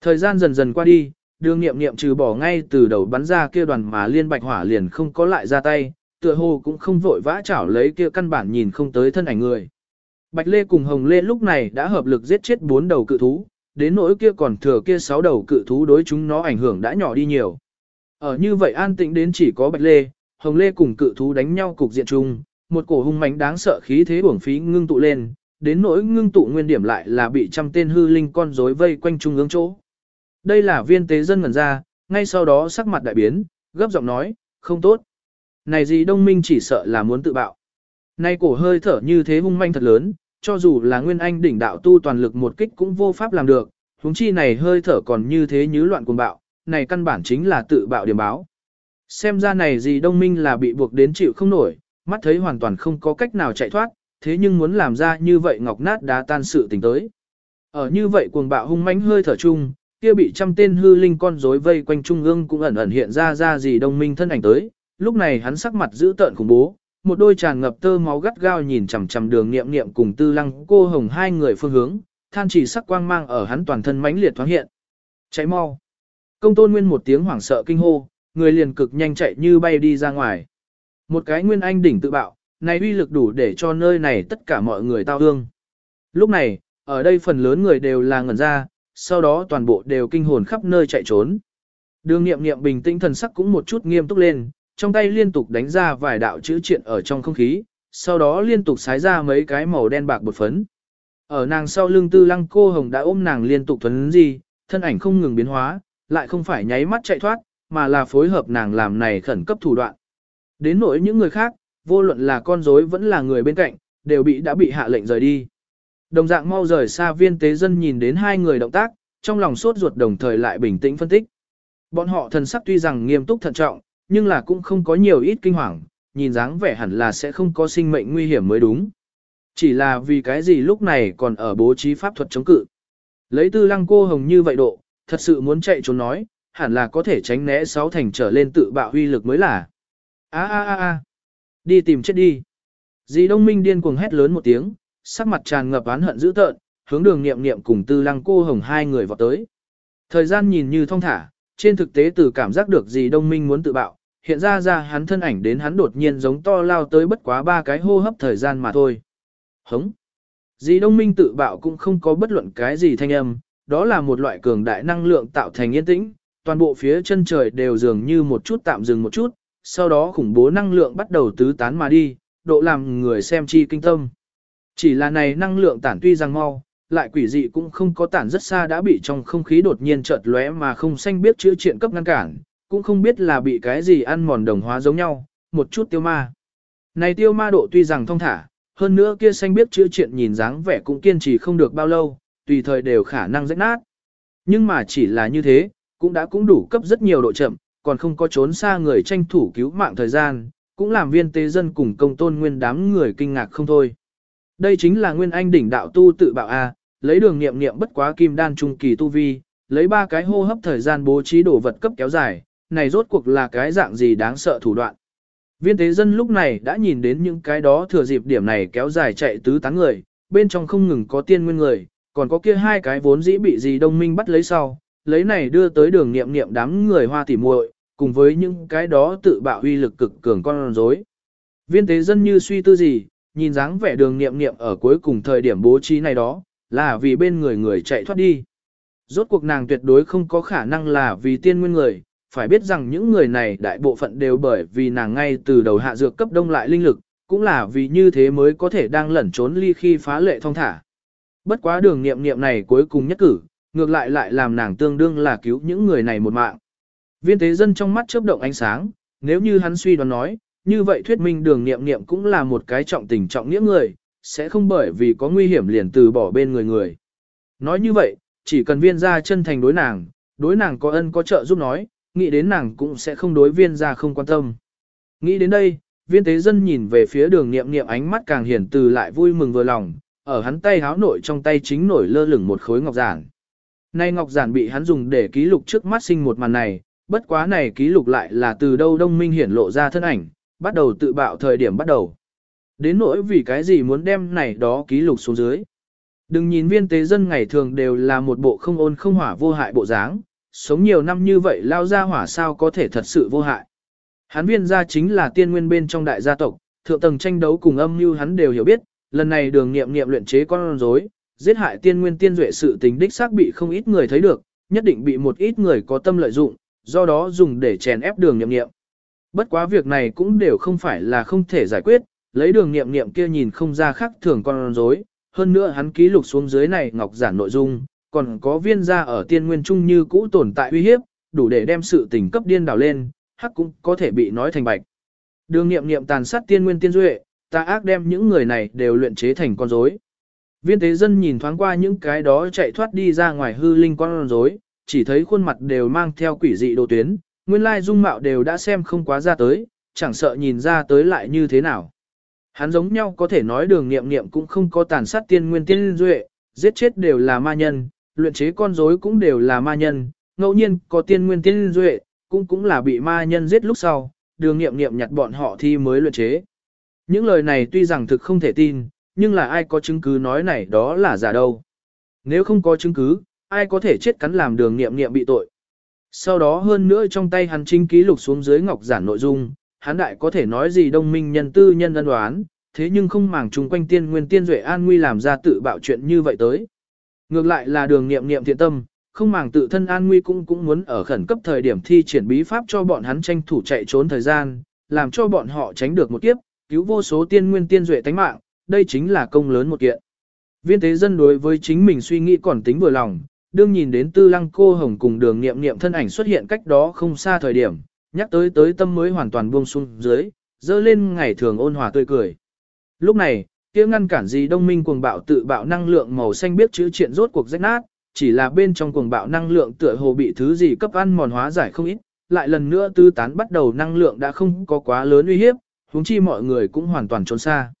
Thời gian dần dần qua đi, đường nghiệm nghiệm trừ bỏ ngay từ đầu bắn ra kia đoàn mà liên bạch hỏa liền không có lại ra tay, tựa hồ cũng không vội vã chảo lấy kia căn bản nhìn không tới thân ảnh người. Bạch Lê cùng Hồng Lê lúc này đã hợp lực giết chết bốn đầu cự thú, đến nỗi kia còn thừa kia sáu đầu cự thú đối chúng nó ảnh hưởng đã nhỏ đi nhiều. Ở như vậy an tĩnh đến chỉ có Bạch Lê, Hồng Lê cùng cự thú đánh nhau cục diện chung, một cổ hung mãnh đáng sợ khí thế uổng phí ngưng tụ lên, đến nỗi ngưng tụ nguyên điểm lại là bị trăm tên hư linh con rối vây quanh trung ương chỗ. Đây là viên tế dân ngẩn ra, ngay sau đó sắc mặt đại biến, gấp giọng nói, không tốt. Này gì đông minh chỉ sợ là muốn tự bạo. Nay cổ hơi thở như thế hung manh thật lớn, cho dù là nguyên anh đỉnh đạo tu toàn lực một kích cũng vô pháp làm được, huống chi này hơi thở còn như thế như loạn cuồng bạo, này căn bản chính là tự bạo điểm báo. Xem ra này gì đông minh là bị buộc đến chịu không nổi, mắt thấy hoàn toàn không có cách nào chạy thoát, thế nhưng muốn làm ra như vậy ngọc nát đá tan sự tình tới. Ở như vậy cuồng bạo hung mãnh hơi thở chung, kia bị trăm tên hư linh con rối vây quanh trung ương cũng ẩn ẩn hiện ra ra gì đông minh thân ảnh tới, lúc này hắn sắc mặt dữ tợn khủng bố, một đôi tràn ngập tơ máu gắt gao nhìn chằm chằm đường nghiệm nghiệm cùng tư lăng cô hồng hai người phương hướng, than chỉ sắc quang mang ở hắn toàn thân mãnh liệt thoáng hiện. Cháy mau. Công tôn nguyên một tiếng hoảng sợ kinh hô, người liền cực nhanh chạy như bay đi ra ngoài. Một cái nguyên anh đỉnh tự bạo, này uy lực đủ để cho nơi này tất cả mọi người tao hương. Lúc này, ở đây phần lớn người đều là ngẩn ra, sau đó toàn bộ đều kinh hồn khắp nơi chạy trốn. Đường nghiệm nghiệm bình tĩnh thần sắc cũng một chút nghiêm túc lên, trong tay liên tục đánh ra vài đạo chữ triện ở trong không khí, sau đó liên tục xái ra mấy cái màu đen bạc bột phấn. Ở nàng sau lưng tư lăng cô hồng đã ôm nàng liên tục thuấn gì, thân ảnh không ngừng biến hóa, lại không phải nháy mắt chạy thoát, mà là phối hợp nàng làm này khẩn cấp thủ đoạn. Đến nỗi những người khác, vô luận là con rối vẫn là người bên cạnh, đều bị đã bị hạ lệnh rời đi. Đồng dạng mau rời xa viên tế dân nhìn đến hai người động tác, trong lòng sốt ruột đồng thời lại bình tĩnh phân tích. Bọn họ thần sắc tuy rằng nghiêm túc thận trọng, nhưng là cũng không có nhiều ít kinh hoàng, nhìn dáng vẻ hẳn là sẽ không có sinh mệnh nguy hiểm mới đúng. Chỉ là vì cái gì lúc này còn ở bố trí pháp thuật chống cự. Lấy tư lăng cô hồng như vậy độ, thật sự muốn chạy trốn nói, hẳn là có thể tránh né sáu thành trở lên tự bạo huy lực mới là. A a a a, đi tìm chết đi. Dì Đông Minh điên cuồng hét lớn một tiếng, sắc mặt tràn ngập oán hận dữ tợn, hướng đường nghiệm nghiệm cùng tư lăng cô hồng hai người vào tới. Thời gian nhìn như thong thả, trên thực tế từ cảm giác được dì Đông Minh muốn tự bạo, hiện ra ra hắn thân ảnh đến hắn đột nhiên giống to lao tới bất quá ba cái hô hấp thời gian mà thôi. Hống! Dì Đông Minh tự bạo cũng không có bất luận cái gì thanh âm, đó là một loại cường đại năng lượng tạo thành yên tĩnh, toàn bộ phía chân trời đều dường như một chút tạm dừng một chút, sau đó khủng bố năng lượng bắt đầu tứ tán mà đi, độ làm người xem chi kinh tâm. Chỉ là này năng lượng tản tuy rằng mau, lại quỷ dị cũng không có tản rất xa đã bị trong không khí đột nhiên chợt lóe mà không xanh biết chữa chuyện cấp ngăn cản, cũng không biết là bị cái gì ăn mòn đồng hóa giống nhau, một chút tiêu ma. Này tiêu ma độ tuy rằng thông thả, hơn nữa kia xanh biết chữa chuyện nhìn dáng vẻ cũng kiên trì không được bao lâu, tùy thời đều khả năng rách nát. Nhưng mà chỉ là như thế, cũng đã cũng đủ cấp rất nhiều độ chậm, còn không có trốn xa người tranh thủ cứu mạng thời gian, cũng làm viên tế dân cùng công tôn nguyên đám người kinh ngạc không thôi. Đây chính là nguyên anh đỉnh đạo tu tự bạo A, lấy đường nghiệm nghiệm bất quá kim đan trung kỳ tu vi, lấy ba cái hô hấp thời gian bố trí đồ vật cấp kéo dài, này rốt cuộc là cái dạng gì đáng sợ thủ đoạn. Viên tế dân lúc này đã nhìn đến những cái đó thừa dịp điểm này kéo dài chạy tứ tán người, bên trong không ngừng có tiên nguyên người, còn có kia hai cái vốn dĩ bị gì đông minh bắt lấy sau, lấy này đưa tới đường nghiệm nghiệm đám người hoa tỉ muội, cùng với những cái đó tự bạo uy lực cực cường con rối. Viên tế dân như suy tư gì, nhìn dáng vẻ đường nghiệm nghiệm ở cuối cùng thời điểm bố trí này đó, là vì bên người người chạy thoát đi. Rốt cuộc nàng tuyệt đối không có khả năng là vì tiên nguyên người, phải biết rằng những người này đại bộ phận đều bởi vì nàng ngay từ đầu hạ dược cấp đông lại linh lực, cũng là vì như thế mới có thể đang lẩn trốn ly khi phá lệ thông thả. Bất quá đường nghiệm nghiệm này cuối cùng nhất cử, ngược lại lại làm nàng tương đương là cứu những người này một mạng. Viên tế dân trong mắt chớp động ánh sáng, nếu như hắn suy đoán nói, như vậy thuyết minh đường nghiệm nghiệm cũng là một cái trọng tình trọng nghĩa người, sẽ không bởi vì có nguy hiểm liền từ bỏ bên người người. Nói như vậy, chỉ cần viên gia chân thành đối nàng, đối nàng có ân có trợ giúp nói, nghĩ đến nàng cũng sẽ không đối viên gia không quan tâm. Nghĩ đến đây, viên tế dân nhìn về phía đường nghiệm nghiệm ánh mắt càng hiển từ lại vui mừng vừa lòng, ở hắn tay háo nội trong tay chính nổi lơ lửng một khối ngọc giản. Nay ngọc giản bị hắn dùng để ký lục trước mắt sinh một màn này, bất quá này ký lục lại là từ đâu đông minh hiển lộ ra thân ảnh, bắt đầu tự bạo thời điểm bắt đầu. Đến nỗi vì cái gì muốn đem này đó ký lục xuống dưới. Đừng nhìn viên tế dân ngày thường đều là một bộ không ôn không hỏa vô hại bộ dáng, sống nhiều năm như vậy lao ra hỏa sao có thể thật sự vô hại. Hắn viên gia chính là tiên nguyên bên trong đại gia tộc, thượng tầng tranh đấu cùng âm như hắn đều hiểu biết, lần này đường nghiệm nghiệm luyện chế con rối, giết hại tiên nguyên tiên duệ sự tình đích xác bị không ít người thấy được, nhất định bị một ít người có tâm lợi dụng, do đó dùng để chèn ép đường nghiệm nghiệm. Bất quá việc này cũng đều không phải là không thể giải quyết, lấy đường nghiệm nghiệm kia nhìn không ra khác thường con rối, hơn nữa hắn ký lục xuống dưới này ngọc giản nội dung, còn có viên gia ở tiên nguyên trung như cũ tồn tại uy hiếp, đủ để đem sự tình cấp điên đảo lên, hắc cũng có thể bị nói thành bạch. Đường nghiệm nghiệm tàn sát tiên nguyên tiên duệ, ta ác đem những người này đều luyện chế thành con rối. Viên tế dân nhìn thoáng qua những cái đó chạy thoát đi ra ngoài hư linh con rối, chỉ thấy khuôn mặt đều mang theo quỷ dị đồ tuyến, nguyên lai dung mạo đều đã xem không quá ra tới, chẳng sợ nhìn ra tới lại như thế nào. Hắn giống nhau có thể nói đường nghiệm nghiệm cũng không có tàn sát tiên nguyên tiên duệ, giết chết đều là ma nhân, luyện chế con rối cũng đều là ma nhân, ngẫu nhiên có tiên nguyên tiên duệ, cũng cũng là bị ma nhân giết lúc sau, đường nghiệm nghiệm nhặt bọn họ thi mới luyện chế. Những lời này tuy rằng thực không thể tin, nhưng là ai có chứng cứ nói này đó là giả đâu. Nếu không có chứng cứ, ai có thể chết cắn làm đường nghiệm nghiệm bị tội. Sau đó hơn nữa trong tay hắn trinh ký lục xuống dưới ngọc giản nội dung, hắn đại có thể nói gì đông minh nhân tư nhân ân đoán, thế nhưng không màng chung quanh tiên nguyên tiên duệ an nguy làm ra tự bạo chuyện như vậy tới. Ngược lại là đường nghiệm nghiệm thiện tâm, không màng tự thân an nguy cũng cũng muốn ở khẩn cấp thời điểm thi triển bí pháp cho bọn hắn tranh thủ chạy trốn thời gian, làm cho bọn họ tránh được một kiếp, cứu vô số tiên nguyên tiên duệ tánh mạng, đây chính là công lớn một kiện. Viên tế dân đối với chính mình suy nghĩ còn tính vừa lòng, đương nhìn đến tư lăng cô hồng cùng đường nghiệm nghiệm thân ảnh xuất hiện cách đó không xa thời điểm, nhắc tới tới tâm mới hoàn toàn buông xuống dưới, dơ lên ngày thường ôn hòa tươi cười. Lúc này, kia ngăn cản gì đông minh cuồng bạo tự bạo năng lượng màu xanh biết chữ triện rốt cuộc rách nát, chỉ là bên trong cuồng bạo năng lượng tựa hồ bị thứ gì cấp ăn mòn hóa giải không ít, lại lần nữa tư tán bắt đầu năng lượng đã không có quá lớn uy hiếp, huống chi mọi người cũng hoàn toàn trốn xa.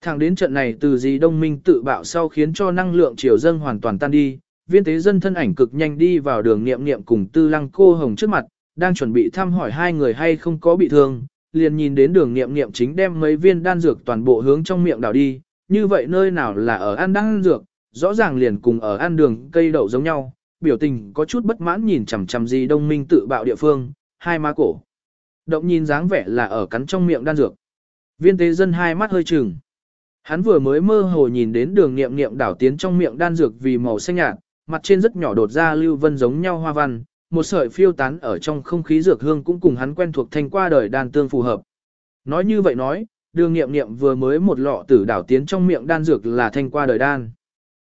Thẳng đến trận này từ gì đông minh tự bạo sau khiến cho năng lượng triều dâng hoàn toàn tan đi, viên tế dân thân ảnh cực nhanh đi vào đường niệm niệm cùng tư lăng cô hồng trước mặt, đang chuẩn bị thăm hỏi hai người hay không có bị thương, liền nhìn đến đường niệm niệm chính đem mấy viên đan dược toàn bộ hướng trong miệng đảo đi, như vậy nơi nào là ở ăn đan dược, rõ ràng liền cùng ở ăn đường cây đậu giống nhau, biểu tình có chút bất mãn nhìn chằm chằm gì đông minh tự bạo địa phương, hai má cổ. Động nhìn dáng vẻ là ở cắn trong miệng đan dược. Viên tế dân hai mắt hơi trừng. Hắn vừa mới mơ hồ nhìn đến đường niệm niệm đảo tiến trong miệng đan dược vì màu xanh nhạt, mặt trên rất nhỏ đột ra lưu vân giống nhau hoa văn, một sợi phiêu tán ở trong không khí dược hương cũng cùng hắn quen thuộc thành qua đời đan tương phù hợp. Nói như vậy nói, đường nghiệm nghiệm vừa mới một lọ tử đảo tiến trong miệng đan dược là thanh qua đời đan.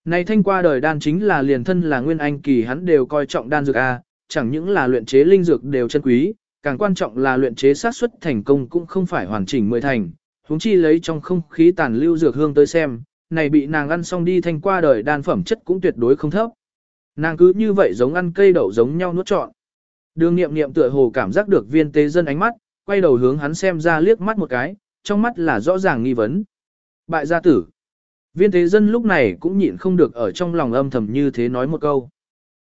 Này thanh qua đời đan chính là liền thân là nguyên anh kỳ hắn đều coi trọng đan dược A, chẳng những là luyện chế linh dược đều chân quý, càng quan trọng là luyện chế sát xuất thành công cũng không phải hoàn chỉnh mười thành, huống chi lấy trong không khí tàn lưu dược hương tới xem, này bị nàng ăn xong đi thanh qua đời đan phẩm chất cũng tuyệt đối không thấp. Nàng cứ như vậy giống ăn cây đậu giống nhau nuốt trọn. Đường nghiệm nghiệm tựa hồ cảm giác được viên tế dân ánh mắt, quay đầu hướng hắn xem ra liếc mắt một cái, trong mắt là rõ ràng nghi vấn. Bại gia tử. Viên tế dân lúc này cũng nhịn không được ở trong lòng âm thầm như thế nói một câu.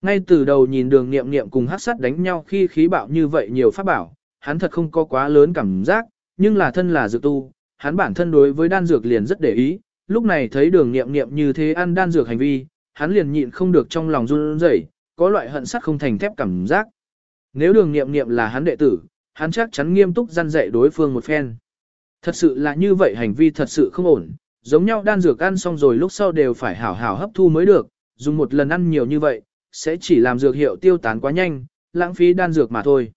Ngay từ đầu nhìn đường nghiệm nghiệm cùng hát sát đánh nhau khi khí bạo như vậy nhiều pháp bảo, hắn thật không có quá lớn cảm giác, nhưng là thân là dược tu, hắn bản thân đối với đan dược liền rất để ý, lúc này thấy đường nghiệm nghiệm như thế ăn đan dược hành vi, hắn liền nhịn không được trong lòng run rẩy, có loại hận sắt không thành thép cảm giác. Nếu đường nghiệm nghiệm là hắn đệ tử, hắn chắc chắn nghiêm túc gian dạy đối phương một phen. Thật sự là như vậy hành vi thật sự không ổn, giống nhau đan dược ăn xong rồi lúc sau đều phải hảo hảo hấp thu mới được, dùng một lần ăn nhiều như vậy, sẽ chỉ làm dược hiệu tiêu tán quá nhanh, lãng phí đan dược mà thôi.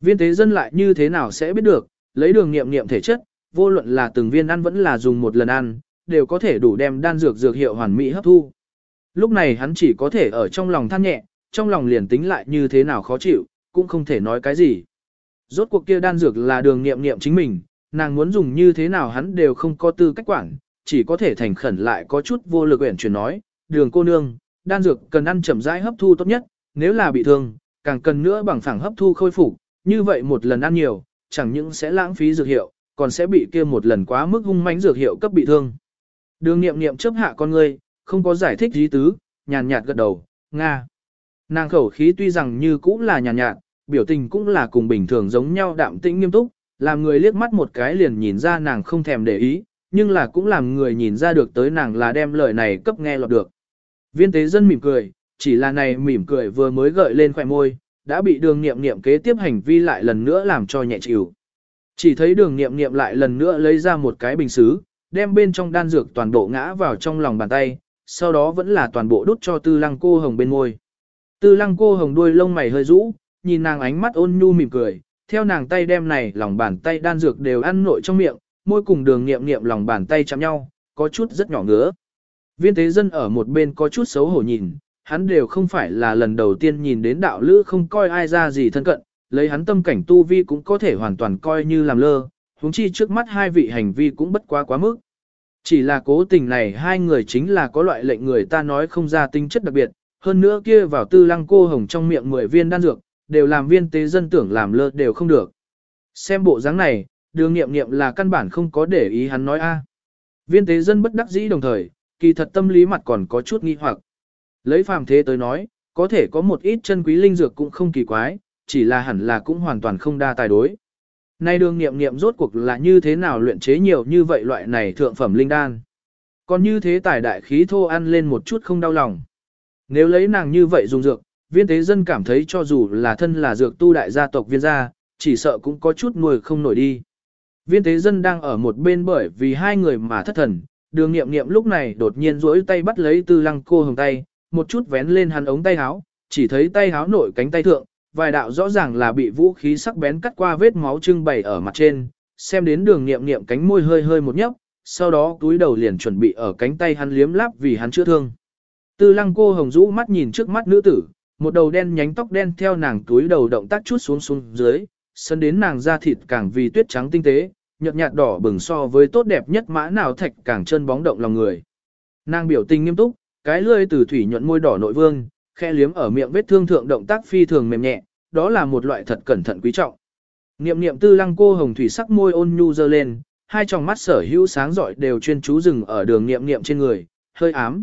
Viên tế dân lại như thế nào sẽ biết được, lấy đường nghiệm nghiệm thể chất, vô luận là từng viên ăn vẫn là dùng một lần ăn, đều có thể đủ đem đan dược dược hiệu hoàn mỹ hấp thu. Lúc này hắn chỉ có thể ở trong lòng than nhẹ, trong lòng liền tính lại như thế nào khó chịu, cũng không thể nói cái gì. Rốt cuộc kia đan dược là đường nghiệm nghiệm chính mình, nàng muốn dùng như thế nào hắn đều không có tư cách quản, chỉ có thể thành khẩn lại có chút vô lực uyển chuyển nói, đường cô nương, đan dược cần ăn chậm rãi hấp thu tốt nhất, nếu là bị thương, càng cần nữa bằng phẳng hấp thu khôi phục, như vậy một lần ăn nhiều, chẳng những sẽ lãng phí dược hiệu, còn sẽ bị kia một lần quá mức hung mãnh dược hiệu cấp bị thương. Đường nghiệm nghiệm chấp hạ con ngươi, không có giải thích gì tứ, nhàn nhạt gật đầu, Nga. Nàng khẩu khí tuy rằng như cũng là nhàn nhạt, biểu tình cũng là cùng bình thường giống nhau đạm tĩnh nghiêm túc, làm người liếc mắt một cái liền nhìn ra nàng không thèm để ý, nhưng là cũng làm người nhìn ra được tới nàng là đem lời này cấp nghe lọt được. Viên tế dân mỉm cười, chỉ là này mỉm cười vừa mới gợi lên khỏe môi, đã bị đường nghiệm nghiệm kế tiếp hành vi lại lần nữa làm cho nhẹ chịu. Chỉ thấy đường nghiệm nghiệm lại lần nữa lấy ra một cái bình xứ, đem bên trong đan dược toàn bộ ngã vào trong lòng bàn tay, sau đó vẫn là toàn bộ đút cho tư lăng cô hồng bên môi. Tư lăng cô hồng đuôi lông mày hơi rũ, nhìn nàng ánh mắt ôn nhu mỉm cười, theo nàng tay đem này lòng bàn tay đan dược đều ăn nội trong miệng, môi cùng đường nghiệm nghiệm lòng bàn tay chạm nhau, có chút rất nhỏ ngứa. Viên Tế dân ở một bên có chút xấu hổ nhìn, hắn đều không phải là lần đầu tiên nhìn đến đạo lữ không coi ai ra gì thân cận, lấy hắn tâm cảnh tu vi cũng có thể hoàn toàn coi như làm lơ, huống chi trước mắt hai vị hành vi cũng bất quá quá mức. Chỉ là cố tình này hai người chính là có loại lệnh người ta nói không ra tính chất đặc biệt, hơn nữa kia vào tư lăng cô hồng trong miệng 10 viên đan dược, đều làm viên tế dân tưởng làm lơ đều không được. Xem bộ dáng này, đường nghiệm nghiệm là căn bản không có để ý hắn nói a. Viên tế dân bất đắc dĩ đồng thời, kỳ thật tâm lý mặt còn có chút nghi hoặc. Lấy phàm thế tới nói, có thể có một ít chân quý linh dược cũng không kỳ quái, chỉ là hẳn là cũng hoàn toàn không đa tài đối. Nay đường nghiệm nghiệm rốt cuộc là như thế nào luyện chế nhiều như vậy loại này thượng phẩm linh đan. Còn như thế tài đại khí thô ăn lên một chút không đau lòng. Nếu lấy nàng như vậy dùng dược, viên tế dân cảm thấy cho dù là thân là dược tu đại gia tộc viên gia, chỉ sợ cũng có chút nuôi không nổi đi. Viên tế dân đang ở một bên bởi vì hai người mà thất thần, đường nghiệm nghiệm lúc này đột nhiên rỗi tay bắt lấy tư lăng cô hồng tay, một chút vén lên hắn ống tay háo, chỉ thấy tay háo nổi cánh tay thượng, vài đạo rõ ràng là bị vũ khí sắc bén cắt qua vết máu trưng bày ở mặt trên, xem đến đường nghiệm nghiệm cánh môi hơi hơi một nhấp, sau đó túi đầu liền chuẩn bị ở cánh tay hắn liếm láp vì hắn chữa thương. Tư lăng cô hồng rũ mắt nhìn trước mắt nữ tử, một đầu đen nhánh tóc đen theo nàng túi đầu động tác chút xuống xuống dưới, sân đến nàng da thịt càng vì tuyết trắng tinh tế, nhợt nhạt đỏ bừng so với tốt đẹp nhất mã nào thạch càng chân bóng động lòng người. Nàng biểu tình nghiêm túc, cái lưỡi từ thủy nhuận môi đỏ nội vương, khe liếm ở miệng vết thương thượng động tác phi thường mềm nhẹ, đó là một loại thật cẩn thận quý trọng. Niệm niệm tư lăng cô hồng thủy sắc môi ôn nhu dơ lên, hai tròng mắt sở hữu sáng rọi đều chuyên chú dừng ở đường niệm niệm trên người, hơi ám.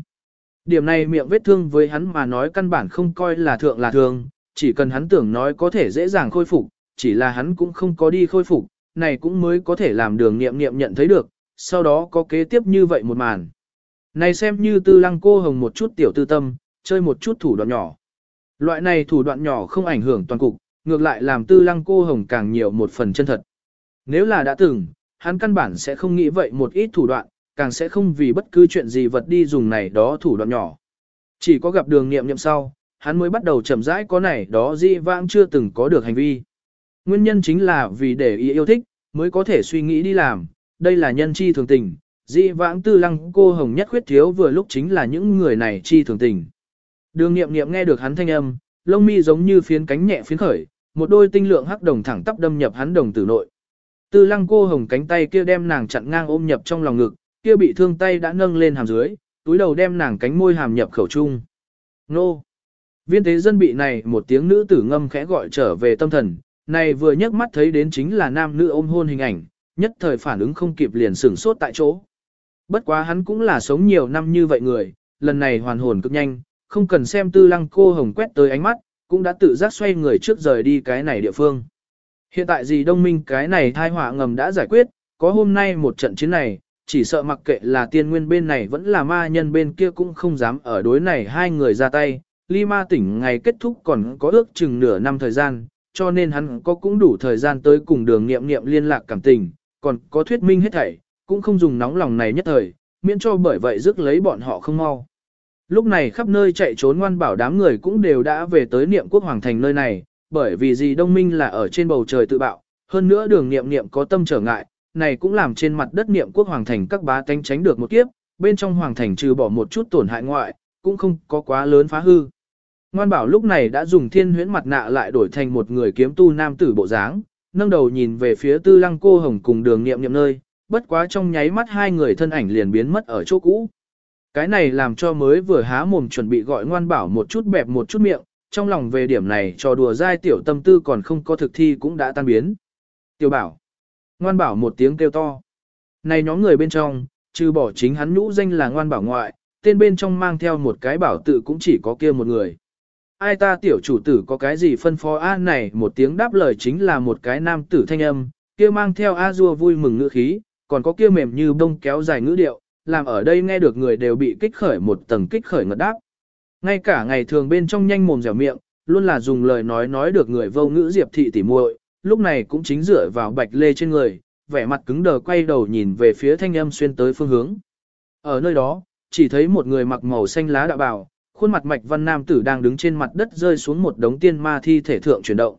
Điểm này miệng vết thương với hắn mà nói căn bản không coi là thượng là thường, chỉ cần hắn tưởng nói có thể dễ dàng khôi phục, chỉ là hắn cũng không có đi khôi phục, này cũng mới có thể làm đường niệm niệm nhận thấy được, sau đó có kế tiếp như vậy một màn. Này xem như tư lăng cô hồng một chút tiểu tư tâm, chơi một chút thủ đoạn nhỏ. Loại này thủ đoạn nhỏ không ảnh hưởng toàn cục, ngược lại làm tư lăng cô hồng càng nhiều một phần chân thật. Nếu là đã từng, hắn căn bản sẽ không nghĩ vậy một ít thủ đoạn, càng sẽ không vì bất cứ chuyện gì vật đi dùng này đó thủ đoạn nhỏ. Chỉ có gặp đường nghiệm nghiệm sau, hắn mới bắt đầu chậm rãi có này đó di vãng chưa từng có được hành vi. Nguyên nhân chính là vì để ý yêu thích, mới có thể suy nghĩ đi làm, đây là nhân chi thường tình, Dị vãng tư lăng cô hồng nhất khuyết thiếu vừa lúc chính là những người này chi thường tình. Đường nghiệm nghiệm nghe được hắn thanh âm, lông mi giống như phiến cánh nhẹ phiến khởi, một đôi tinh lượng hắc đồng thẳng tắp đâm nhập hắn đồng tử nội. Tư lăng cô hồng cánh tay kia đem nàng chặn ngang ôm nhập trong lòng ngực, kia bị thương tay đã nâng lên hàm dưới, túi đầu đem nàng cánh môi hàm nhập khẩu trung. Nô! Viên tế dân bị này một tiếng nữ tử ngâm khẽ gọi trở về tâm thần, này vừa nhấc mắt thấy đến chính là nam nữ ôm hôn hình ảnh, nhất thời phản ứng không kịp liền sửng sốt tại chỗ. Bất quá hắn cũng là sống nhiều năm như vậy người, lần này hoàn hồn cực nhanh, không cần xem tư lăng cô hồng quét tới ánh mắt, cũng đã tự giác xoay người trước rời đi cái này địa phương. Hiện tại gì đông minh cái này thai họa ngầm đã giải quyết, có hôm nay một trận chiến này, chỉ sợ mặc kệ là tiên nguyên bên này vẫn là ma nhân bên kia cũng không dám ở đối này hai người ra tay. Ly ma tỉnh ngày kết thúc còn có ước chừng nửa năm thời gian, cho nên hắn có cũng đủ thời gian tới cùng đường nghiệm nghiệm liên lạc cảm tình, còn có thuyết minh hết thảy, cũng không dùng nóng lòng này nhất thời, miễn cho bởi vậy rước lấy bọn họ không mau. Lúc này khắp nơi chạy trốn ngoan bảo đám người cũng đều đã về tới niệm quốc hoàng thành nơi này, bởi vì gì đông minh là ở trên bầu trời tự bạo, hơn nữa đường niệm niệm có tâm trở ngại, này cũng làm trên mặt đất niệm quốc hoàng thành các bá tánh tránh được một kiếp, bên trong hoàng thành trừ bỏ một chút tổn hại ngoại, cũng không có quá lớn phá hư. Ngoan bảo lúc này đã dùng thiên huyễn mặt nạ lại đổi thành một người kiếm tu nam tử bộ dáng, nâng đầu nhìn về phía tư lăng cô hồng cùng đường niệm niệm nơi, bất quá trong nháy mắt hai người thân ảnh liền biến mất ở chỗ cũ. Cái này làm cho mới vừa há mồm chuẩn bị gọi ngoan bảo một chút bẹp một chút miệng, trong lòng về điểm này trò đùa dai tiểu tâm tư còn không có thực thi cũng đã tan biến. Tiểu bảo. Ngoan bảo một tiếng kêu to. Này nhóm người bên trong, trừ bỏ chính hắn nhũ danh là ngoan bảo ngoại, tên bên trong mang theo một cái bảo tự cũng chỉ có kia một người. Ai ta tiểu chủ tử có cái gì phân phó A này một tiếng đáp lời chính là một cái nam tử thanh âm, kia mang theo A dua vui mừng ngữ khí, còn có kia mềm như bông kéo dài ngữ điệu, làm ở đây nghe được người đều bị kích khởi một tầng kích khởi ngật đáp. Ngay cả ngày thường bên trong nhanh mồm dẻo miệng, luôn là dùng lời nói nói được người vô ngữ diệp thị tỉ muội, lúc này cũng chính dựa vào bạch lê trên người, vẻ mặt cứng đờ quay đầu nhìn về phía thanh âm xuyên tới phương hướng. Ở nơi đó, chỉ thấy một người mặc màu xanh lá đạo bào, khuôn mặt mạch văn nam tử đang đứng trên mặt đất rơi xuống một đống tiên ma thi thể thượng chuyển động.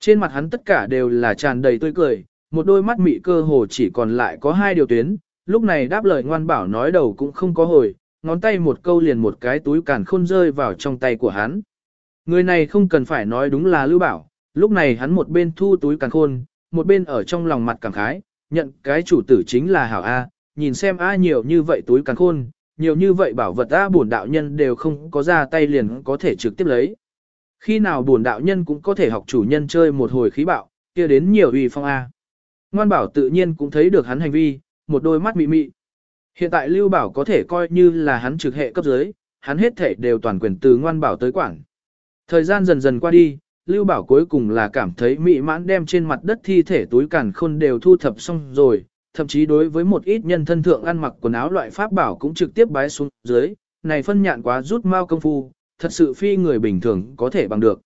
Trên mặt hắn tất cả đều là tràn đầy tươi cười, một đôi mắt mị cơ hồ chỉ còn lại có hai điều tuyến, lúc này đáp lời ngoan bảo nói đầu cũng không có hồi, ngón tay một câu liền một cái túi càn khôn rơi vào trong tay của hắn. Người này không cần phải nói đúng là Lưu Bảo, lúc này hắn một bên thu túi càn khôn, một bên ở trong lòng mặt cảm khái, nhận cái chủ tử chính là Hảo A, nhìn xem A nhiều như vậy túi càn khôn, nhiều như vậy bảo vật A bổn đạo nhân đều không có ra tay liền có thể trực tiếp lấy. Khi nào bổn đạo nhân cũng có thể học chủ nhân chơi một hồi khí bạo, kia đến nhiều uy phong A. Ngoan bảo tự nhiên cũng thấy được hắn hành vi, một đôi mắt mị mị. Hiện tại Lưu Bảo có thể coi như là hắn trực hệ cấp dưới, hắn hết thể đều toàn quyền từ ngoan bảo tới quản. Thời gian dần dần qua đi, Lưu Bảo cuối cùng là cảm thấy mị mãn đem trên mặt đất thi thể túi càn khôn đều thu thập xong rồi, thậm chí đối với một ít nhân thân thượng ăn mặc quần áo loại pháp bảo cũng trực tiếp bái xuống dưới, này phân nhạn quá rút mau công phu, thật sự phi người bình thường có thể bằng được.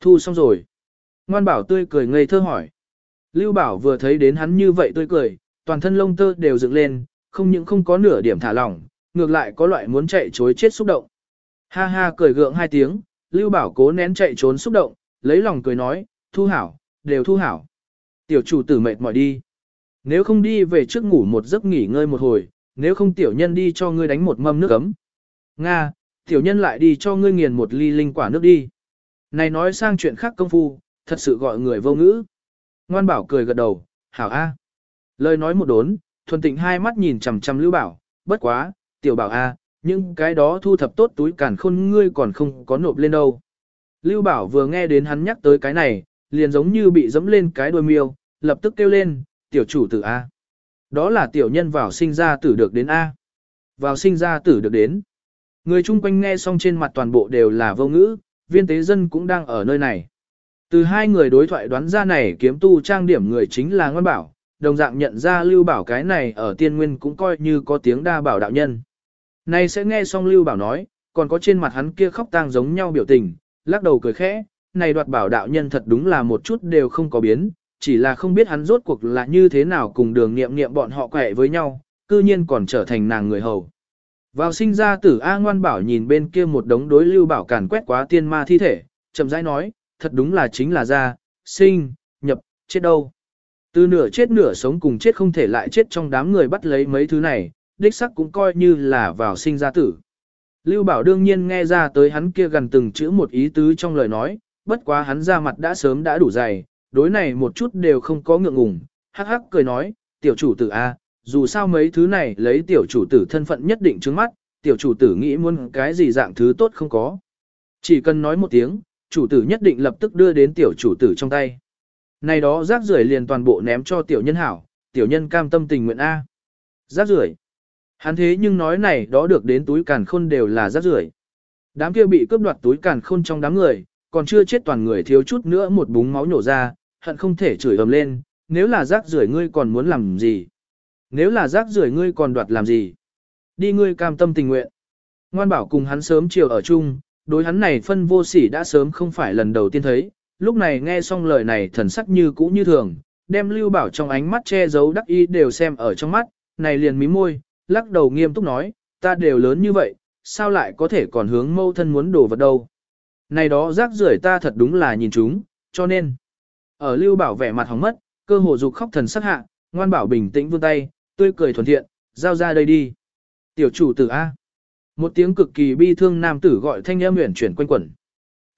Thu xong rồi. Ngoan bảo tươi cười ngây thơ hỏi. Lưu Bảo vừa thấy đến hắn như vậy tươi cười, toàn thân lông tơ đều dựng lên, không những không có nửa điểm thả lỏng, ngược lại có loại muốn chạy chối chết xúc động. Ha ha cười gượng hai tiếng, Lưu Bảo cố nén chạy trốn xúc động, lấy lòng cười nói, thu hảo, đều thu hảo. Tiểu chủ tử mệt mỏi đi. Nếu không đi về trước ngủ một giấc nghỉ ngơi một hồi, nếu không tiểu nhân đi cho ngươi đánh một mâm nước ấm. Nga, tiểu nhân lại đi cho ngươi nghiền một ly linh quả nước đi. Này nói sang chuyện khác công phu, thật sự gọi người vô ngữ. Ngoan bảo cười gật đầu, hảo a. Lời nói một đốn, thuần tịnh hai mắt nhìn chằm chằm Lưu Bảo, bất quá, tiểu bảo a, những cái đó thu thập tốt túi cản khôn ngươi còn không có nộp lên đâu. Lưu Bảo vừa nghe đến hắn nhắc tới cái này, liền giống như bị dẫm lên cái đôi miêu, lập tức kêu lên, tiểu chủ tử A. Đó là tiểu nhân vào sinh ra tử được đến A. Vào sinh ra tử được đến. Người chung quanh nghe xong trên mặt toàn bộ đều là vô ngữ, viên tế dân cũng đang ở nơi này. Từ hai người đối thoại đoán ra này kiếm tu trang điểm người chính là Ngoan Bảo, đồng dạng nhận ra Lưu Bảo cái này ở tiên nguyên cũng coi như có tiếng đa bảo đạo nhân. Này sẽ nghe xong Lưu Bảo nói, còn có trên mặt hắn kia khóc tang giống nhau biểu tình, lắc đầu cười khẽ, này đoạt bảo đạo nhân thật đúng là một chút đều không có biến, chỉ là không biết hắn rốt cuộc là như thế nào cùng đường nghiệm nghiệm bọn họ quẹ với nhau, cư nhiên còn trở thành nàng người hầu. Vào sinh ra tử A ngoan bảo nhìn bên kia một đống đối lưu bảo càn quét quá tiên ma thi thể, chậm rãi nói, thật đúng là chính là ra, sinh, nhập, chết đâu. Từ nửa chết nửa sống cùng chết không thể lại chết trong đám người bắt lấy mấy thứ này, đích sắc cũng coi như là vào sinh ra tử. Lưu Bảo đương nhiên nghe ra tới hắn kia gần từng chữ một ý tứ trong lời nói, bất quá hắn ra mặt đã sớm đã đủ dày, đối này một chút đều không có ngượng ngùng, hắc hắc cười nói, tiểu chủ tử A, dù sao mấy thứ này lấy tiểu chủ tử thân phận nhất định trước mắt, tiểu chủ tử nghĩ muốn cái gì dạng thứ tốt không có. Chỉ cần nói một tiếng, chủ tử nhất định lập tức đưa đến tiểu chủ tử trong tay. Này đó rác rưởi liền toàn bộ ném cho tiểu nhân hảo, tiểu nhân cam tâm tình nguyện A. Rác rưởi Hắn thế nhưng nói này đó được đến túi càn khôn đều là rác rưởi. Đám kia bị cướp đoạt túi càn khôn trong đám người, còn chưa chết toàn người thiếu chút nữa một búng máu nhổ ra, hận không thể chửi ầm lên, nếu là rác rưởi ngươi còn muốn làm gì? Nếu là rác rưởi ngươi còn đoạt làm gì? Đi ngươi cam tâm tình nguyện. Ngoan bảo cùng hắn sớm chiều ở chung, đối hắn này phân vô sỉ đã sớm không phải lần đầu tiên thấy, lúc này nghe xong lời này thần sắc như cũ như thường, đem lưu bảo trong ánh mắt che giấu đắc ý đều xem ở trong mắt, này liền mí môi, lắc đầu nghiêm túc nói, ta đều lớn như vậy, sao lại có thể còn hướng mâu thân muốn đổ vật đâu. Này đó rác rưởi ta thật đúng là nhìn chúng, cho nên, ở lưu bảo vẻ mặt hóng mất, cơ hồ dục khóc thần sắc hạ, ngoan bảo bình tĩnh vươn tay, tươi cười thuần thiện, giao ra đây đi. Tiểu chủ tử A. Một tiếng cực kỳ bi thương nam tử gọi thanh âm nguyện chuyển quanh quẩn.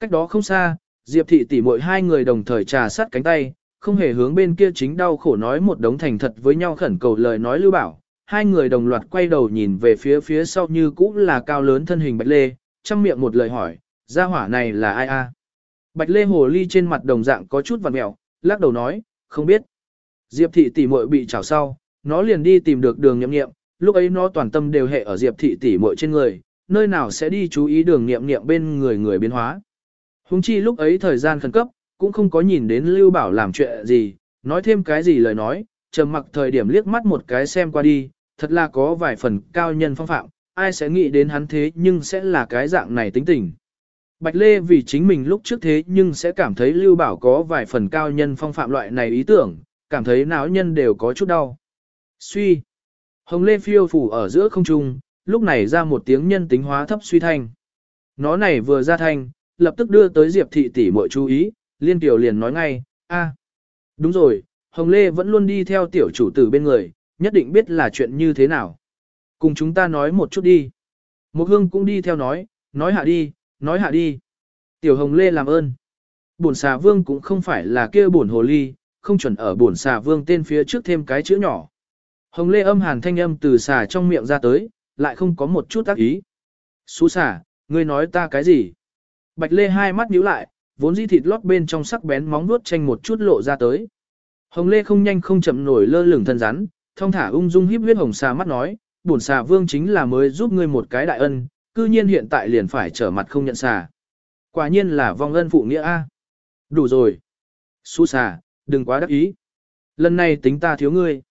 Cách đó không xa, Diệp thị tỷ muội hai người đồng thời trà sát cánh tay, không hề hướng bên kia chính đau khổ nói một đống thành thật với nhau khẩn cầu lời nói lưu bảo. Hai người đồng loạt quay đầu nhìn về phía phía sau như cũ là cao lớn thân hình Bạch Lê, trong miệng một lời hỏi, gia hỏa này là ai a? Bạch Lê hồ ly trên mặt đồng dạng có chút vằn mẹo, lắc đầu nói, không biết. Diệp thị tỷ muội bị chảo sau, nó liền đi tìm được đường nhậm nghiệm, lúc ấy nó toàn tâm đều hệ ở Diệp thị tỷ muội trên người, nơi nào sẽ đi chú ý đường nghiệm nghiệm bên người người biến hóa. Hùng chi lúc ấy thời gian khẩn cấp, cũng không có nhìn đến Lưu Bảo làm chuyện gì, nói thêm cái gì lời nói, trầm mặc thời điểm liếc mắt một cái xem qua đi, thật là có vài phần cao nhân phong phạm, ai sẽ nghĩ đến hắn thế nhưng sẽ là cái dạng này tính tình. Bạch Lê vì chính mình lúc trước thế nhưng sẽ cảm thấy Lưu Bảo có vài phần cao nhân phong phạm loại này ý tưởng, cảm thấy não nhân đều có chút đau. Suy. Hồng Lê phiêu phủ ở giữa không trung, lúc này ra một tiếng nhân tính hóa thấp suy thanh. Nó này vừa ra thanh, lập tức đưa tới Diệp thị tỷ muội chú ý, Liên Tiểu liền nói ngay, a, đúng rồi, Hồng Lê vẫn luôn đi theo tiểu chủ tử bên người, nhất định biết là chuyện như thế nào. Cùng chúng ta nói một chút đi. Một hương cũng đi theo nói, nói hạ đi, nói hạ đi. Tiểu Hồng Lê làm ơn. Bổn xà vương cũng không phải là kia bổn hồ ly, không chuẩn ở bổn xà vương tên phía trước thêm cái chữ nhỏ. Hồng Lê âm hàn thanh âm từ xà trong miệng ra tới, lại không có một chút tác ý. Xú xà, ngươi nói ta cái gì? Bạch Lê hai mắt nhíu lại, vốn di thịt lót bên trong sắc bén móng vuốt tranh một chút lộ ra tới. Hồng Lê không nhanh không chậm nổi lơ lửng thân rắn, thông thả ung dung híp huyết hồng xà mắt nói, bổn xà vương chính là mới giúp ngươi một cái đại ân, cư nhiên hiện tại liền phải trở mặt không nhận xà. Quả nhiên là vong ân phụ nghĩa a. Đủ rồi. Xú xà, đừng quá đắc ý. Lần này tính ta thiếu ngươi.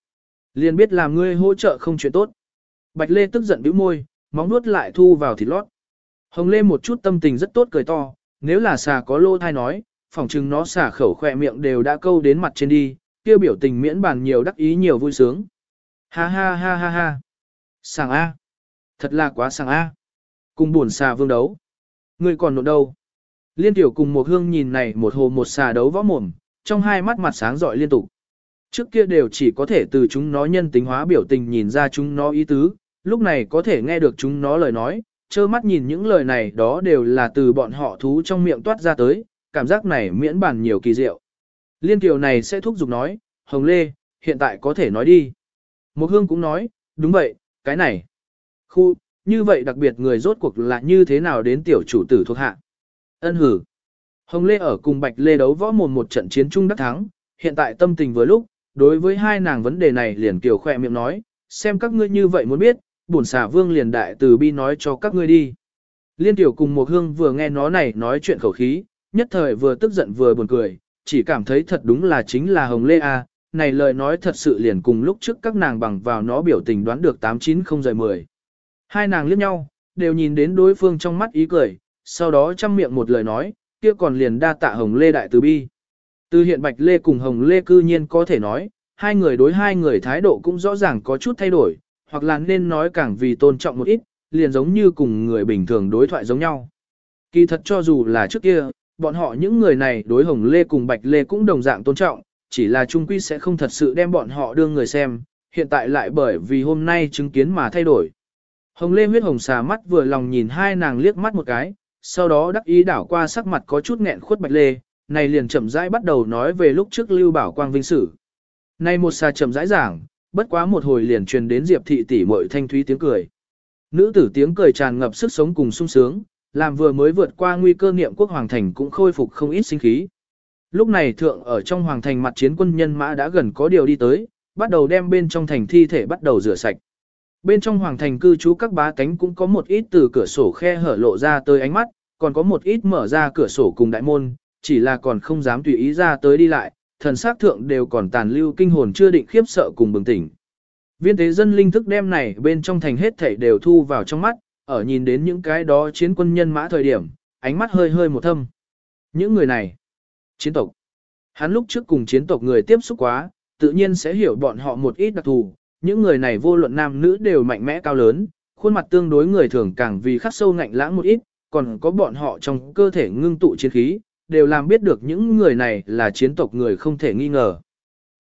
Liền biết làm ngươi hỗ trợ không chuyện tốt. Bạch Lê tức giận bĩu môi, móng nuốt lại thu vào thịt lót. Hồng Lê một chút tâm tình rất tốt cười to, nếu là xà có lô thai nói, phỏng chừng nó xả khẩu khỏe miệng đều đã câu đến mặt trên đi, kêu biểu tình miễn bàn nhiều đắc ý nhiều vui sướng. Ha ha ha ha ha. Sàng A. Thật là quá sàng A. Cùng buồn xà vương đấu. Người còn nộn đâu? Liên tiểu cùng một hương nhìn này một hồ một xà đấu võ mồm, trong hai mắt mặt sáng rọi liên tục. Trước kia đều chỉ có thể từ chúng nó nhân tính hóa biểu tình nhìn ra chúng nó ý tứ, lúc này có thể nghe được chúng nó lời nói, trơ mắt nhìn những lời này đó đều là từ bọn họ thú trong miệng toát ra tới, cảm giác này miễn bàn nhiều kỳ diệu. Liên tiểu này sẽ thúc giục nói, Hồng Lê, hiện tại có thể nói đi. Một hương cũng nói, đúng vậy, cái này. Khu, như vậy đặc biệt người rốt cuộc là như thế nào đến tiểu chủ tử thuộc hạ. Ân hử. Hồng Lê ở cùng Bạch Lê đấu võ mồm một trận chiến chung đắc thắng, hiện tại tâm tình vừa lúc, đối với hai nàng vấn đề này liền kiều khỏe miệng nói, xem các ngươi như vậy muốn biết, bổn xà vương liền đại từ bi nói cho các ngươi đi. Liên tiểu cùng một hương vừa nghe nó này nói chuyện khẩu khí, nhất thời vừa tức giận vừa buồn cười, chỉ cảm thấy thật đúng là chính là Hồng Lê A, này lời nói thật sự liền cùng lúc trước các nàng bằng vào nó biểu tình đoán được 890 giờ 10. Hai nàng liếc nhau, đều nhìn đến đối phương trong mắt ý cười, sau đó chăm miệng một lời nói, kia còn liền đa tạ Hồng Lê đại từ bi. Từ hiện Bạch Lê cùng Hồng Lê cư nhiên có thể nói, hai người đối hai người thái độ cũng rõ ràng có chút thay đổi, hoặc là nên nói càng vì tôn trọng một ít, liền giống như cùng người bình thường đối thoại giống nhau. Kỳ thật cho dù là trước kia, bọn họ những người này đối Hồng Lê cùng Bạch Lê cũng đồng dạng tôn trọng, chỉ là trung quy sẽ không thật sự đem bọn họ đưa người xem, hiện tại lại bởi vì hôm nay chứng kiến mà thay đổi. Hồng Lê huyết hồng xà mắt vừa lòng nhìn hai nàng liếc mắt một cái, sau đó đắc ý đảo qua sắc mặt có chút nghẹn khuất Bạch Lê, này liền chậm rãi bắt đầu nói về lúc trước Lưu Bảo Quang vinh sử. Này một xà chậm rãi giảng, bất quá một hồi liền truyền đến Diệp thị tỷ muội thanh thúy tiếng cười. Nữ tử tiếng cười tràn ngập sức sống cùng sung sướng, làm vừa mới vượt qua nguy cơ niệm quốc hoàng thành cũng khôi phục không ít sinh khí. Lúc này thượng ở trong hoàng thành mặt chiến quân nhân mã đã gần có điều đi tới, bắt đầu đem bên trong thành thi thể bắt đầu rửa sạch. Bên trong hoàng thành cư trú các bá cánh cũng có một ít từ cửa sổ khe hở lộ ra tới ánh mắt, còn có một ít mở ra cửa sổ cùng đại môn, chỉ là còn không dám tùy ý ra tới đi lại, thần sắc thượng đều còn tàn lưu kinh hồn chưa định khiếp sợ cùng bừng tỉnh. Viên tế dân linh thức đem này bên trong thành hết thảy đều thu vào trong mắt, ở nhìn đến những cái đó chiến quân nhân mã thời điểm, ánh mắt hơi hơi một thâm. Những người này, chiến tộc. Hắn lúc trước cùng chiến tộc người tiếp xúc quá, tự nhiên sẽ hiểu bọn họ một ít đặc thù, những người này vô luận nam nữ đều mạnh mẽ cao lớn, khuôn mặt tương đối người thường càng vì khắc sâu ngạnh lãng một ít, còn có bọn họ trong cơ thể ngưng tụ chiến khí, đều làm biết được những người này là chiến tộc người không thể nghi ngờ.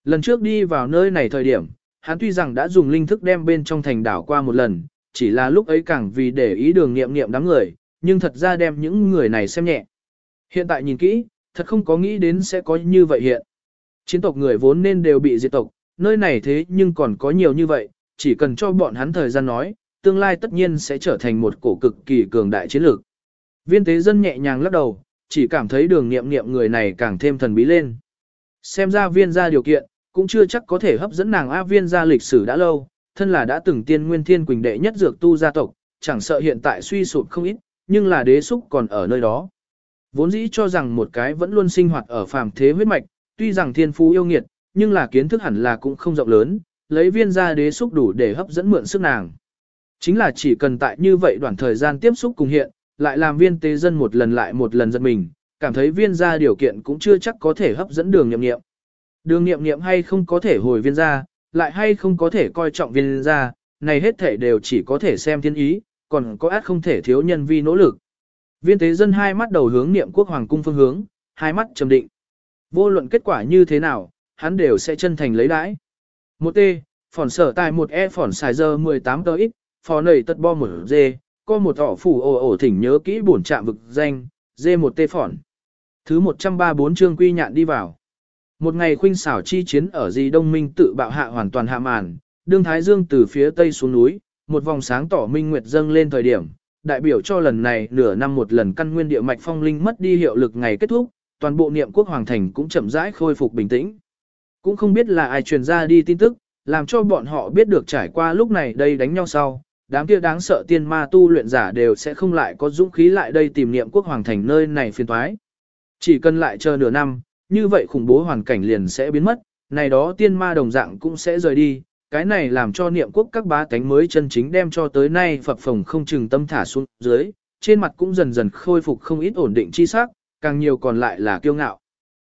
Lần trước đi vào nơi này thời điểm, hắn tuy rằng đã dùng linh thức đem bên trong thành đảo qua một lần, chỉ là lúc ấy càng vì để ý đường nghiệm nghiệm đám người, nhưng thật ra đem những người này xem nhẹ. Hiện tại nhìn kỹ, thật không có nghĩ đến sẽ có như vậy hiện. Chiến tộc người vốn nên đều bị diệt tộc, nơi này thế nhưng còn có nhiều như vậy, chỉ cần cho bọn hắn thời gian nói, tương lai tất nhiên sẽ trở thành một cổ cực kỳ cường đại chiến lược. Viên tế dân nhẹ nhàng lắc đầu, chỉ cảm thấy đường nghiệm nghiệm người này càng thêm thần bí lên. Xem ra viên ra điều kiện, cũng chưa chắc có thể hấp dẫn nàng A viên ra lịch sử đã lâu, thân là đã từng tiên nguyên thiên quỳnh đệ nhất dược tu gia tộc, chẳng sợ hiện tại suy sụp không ít, nhưng là đế xúc còn ở nơi đó. Vốn dĩ cho rằng một cái vẫn luôn sinh hoạt ở phàm thế huyết mạch, tuy rằng thiên phú yêu nghiệt, nhưng là kiến thức hẳn là cũng không rộng lớn, lấy viên gia đế xúc đủ để hấp dẫn mượn sức nàng. Chính là chỉ cần tại như vậy đoạn thời gian tiếp xúc cùng hiện, lại làm viên tế dân một lần lại một lần giật mình, cảm thấy viên gia điều kiện cũng chưa chắc có thể hấp dẫn đường nhậm nghiệm. Đường nghiệm nghiệm hay không có thể hồi viên gia lại hay không có thể coi trọng viên gia này hết thể đều chỉ có thể xem thiên ý, còn có át không thể thiếu nhân vi nỗ lực. Viên tế dân hai mắt đầu hướng niệm quốc hoàng cung phương hướng, hai mắt trầm định. Vô luận kết quả như thế nào, hắn đều sẽ chân thành lấy đãi. Một T, phỏn sở tài một E phỏn xài giờ 18 tờ ít, phò nầy tật bo một D, có một ỏ phủ ổ ổ thỉnh nhớ kỹ bổn trạm vực danh, D một T phỏn. Thứ 134 chương quy nhạn đi vào. Một ngày khuynh xảo chi chiến ở di đông minh tự bạo hạ hoàn toàn hạ màn, đương Thái Dương từ phía tây xuống núi, một vòng sáng tỏ minh nguyệt dâng lên thời điểm, đại biểu cho lần này nửa năm một lần căn nguyên địa mạch phong linh mất đi hiệu lực ngày kết thúc, toàn bộ niệm quốc hoàng thành cũng chậm rãi khôi phục bình tĩnh. Cũng không biết là ai truyền ra đi tin tức, làm cho bọn họ biết được trải qua lúc này đây đánh nhau sau, đám kia đáng sợ tiên ma tu luyện giả đều sẽ không lại có dũng khí lại đây tìm niệm quốc hoàng thành nơi này phiền toái. Chỉ cần lại chờ nửa năm, như vậy khủng bố hoàn cảnh liền sẽ biến mất, này đó tiên ma đồng dạng cũng sẽ rời đi, cái này làm cho niệm quốc các bá tánh mới chân chính đem cho tới nay phập phồng không chừng tâm thả xuống dưới, trên mặt cũng dần dần khôi phục không ít ổn định chi sắc, càng nhiều còn lại là kiêu ngạo.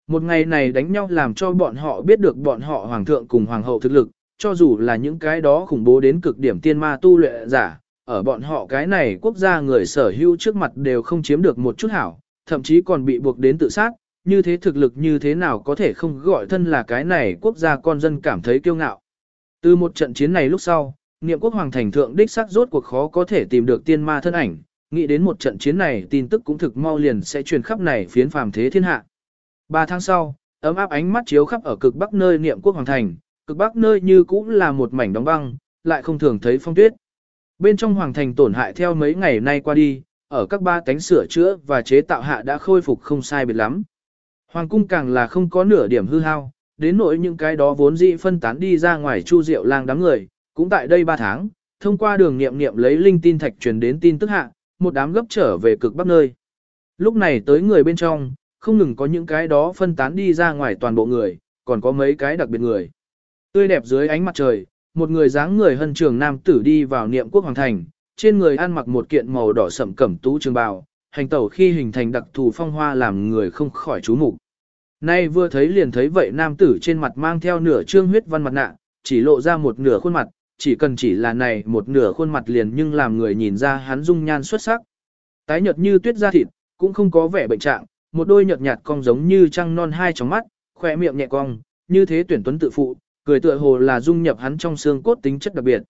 Một ngày này đánh nhau làm cho bọn họ biết được bọn họ hoàng thượng cùng hoàng hậu thực lực, cho dù là những cái đó khủng bố đến cực điểm tiên ma tu luyện giả, ở bọn họ cái này quốc gia người sở hữu trước mặt đều không chiếm được một chút hảo, thậm chí còn bị buộc đến tự sát, như thế thực lực như thế nào có thể không gọi thân là cái này quốc gia con dân cảm thấy kiêu ngạo. Từ một trận chiến này lúc sau, niệm quốc hoàng thành thượng đích xác rốt cuộc khó có thể tìm được tiên ma thân ảnh, nghĩ đến một trận chiến này tin tức cũng thực mau liền sẽ truyền khắp này phiến phàm thế thiên hạ. Ba tháng sau, ấm áp ánh mắt chiếu khắp ở cực bắc nơi niệm quốc hoàng thành, cực bắc nơi như cũng là một mảnh đóng băng, lại không thường thấy phong tuyết. Bên trong hoàng thành tổn hại theo mấy ngày nay qua đi, ở các ba tánh sửa chữa và chế tạo hạ đã khôi phục không sai biệt lắm. Hoàng cung càng là không có nửa điểm hư hao, đến nỗi những cái đó vốn dĩ phân tán đi ra ngoài chu diệu lang đám người, cũng tại đây 3 tháng, thông qua đường nghiệm nghiệm lấy linh tin thạch truyền đến tin tức hạ, một đám gấp trở về cực bắc nơi. Lúc này tới người bên trong, không ngừng có những cái đó phân tán đi ra ngoài toàn bộ người, còn có mấy cái đặc biệt người. Tươi đẹp dưới ánh mặt trời, một người dáng người hân trường nam tử đi vào niệm quốc hoàng thành, trên người ăn mặc một kiện màu đỏ sậm cẩm tú trường bào, hành tẩu khi hình thành đặc thù phong hoa làm người không khỏi chú mục. Nay vừa thấy liền thấy vậy nam tử trên mặt mang theo nửa trương huyết văn mặt nạ, chỉ lộ ra một nửa khuôn mặt, chỉ cần chỉ là này một nửa khuôn mặt liền nhưng làm người nhìn ra hắn dung nhan xuất sắc. Tái nhợt như tuyết da thịt, cũng không có vẻ bệnh trạng, một đôi nhợt nhạt cong giống như trăng non hai tròng mắt, khỏe miệng nhẹ cong, như thế tuyển tuấn tự phụ, cười tựa hồ là dung nhập hắn trong xương cốt tính chất đặc biệt.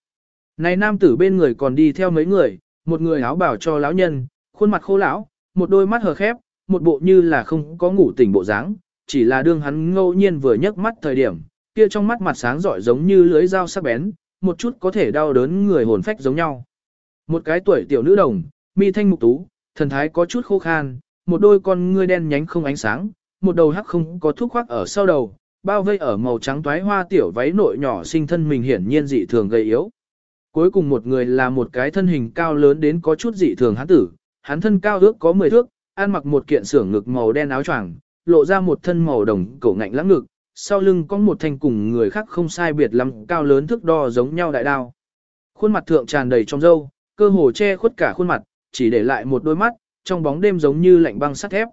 Này nam tử bên người còn đi theo mấy người, một người áo bảo cho lão nhân, khuôn mặt khô lão, một đôi mắt hờ khép, một bộ như là không có ngủ tỉnh bộ dáng, chỉ là đương hắn ngẫu nhiên vừa nhấc mắt thời điểm, kia trong mắt mặt sáng rọi giống như lưới dao sắc bén, một chút có thể đau đớn người hồn phách giống nhau. Một cái tuổi tiểu nữ đồng, mi thanh mục tú, thần thái có chút khô khan, một đôi con ngươi đen nhánh không ánh sáng, một đầu hắc không có thuốc khoác ở sau đầu, bao vây ở màu trắng toái hoa tiểu váy nội nhỏ sinh thân mình hiển nhiên dị thường gầy yếu. Cuối cùng một người là một cái thân hình cao lớn đến có chút dị thường hắn tử, hắn thân cao ước có 10 thước, ăn mặc một kiện sưởng ngực màu đen áo choàng, lộ ra một thân màu đồng cổ ngạnh lãng ngực, sau lưng có một thanh cùng người khác không sai biệt lắm, cao lớn thước đo giống nhau đại đao. Khuôn mặt thượng tràn đầy trong râu, cơ hồ che khuất cả khuôn mặt, chỉ để lại một đôi mắt, trong bóng đêm giống như lạnh băng sắt thép.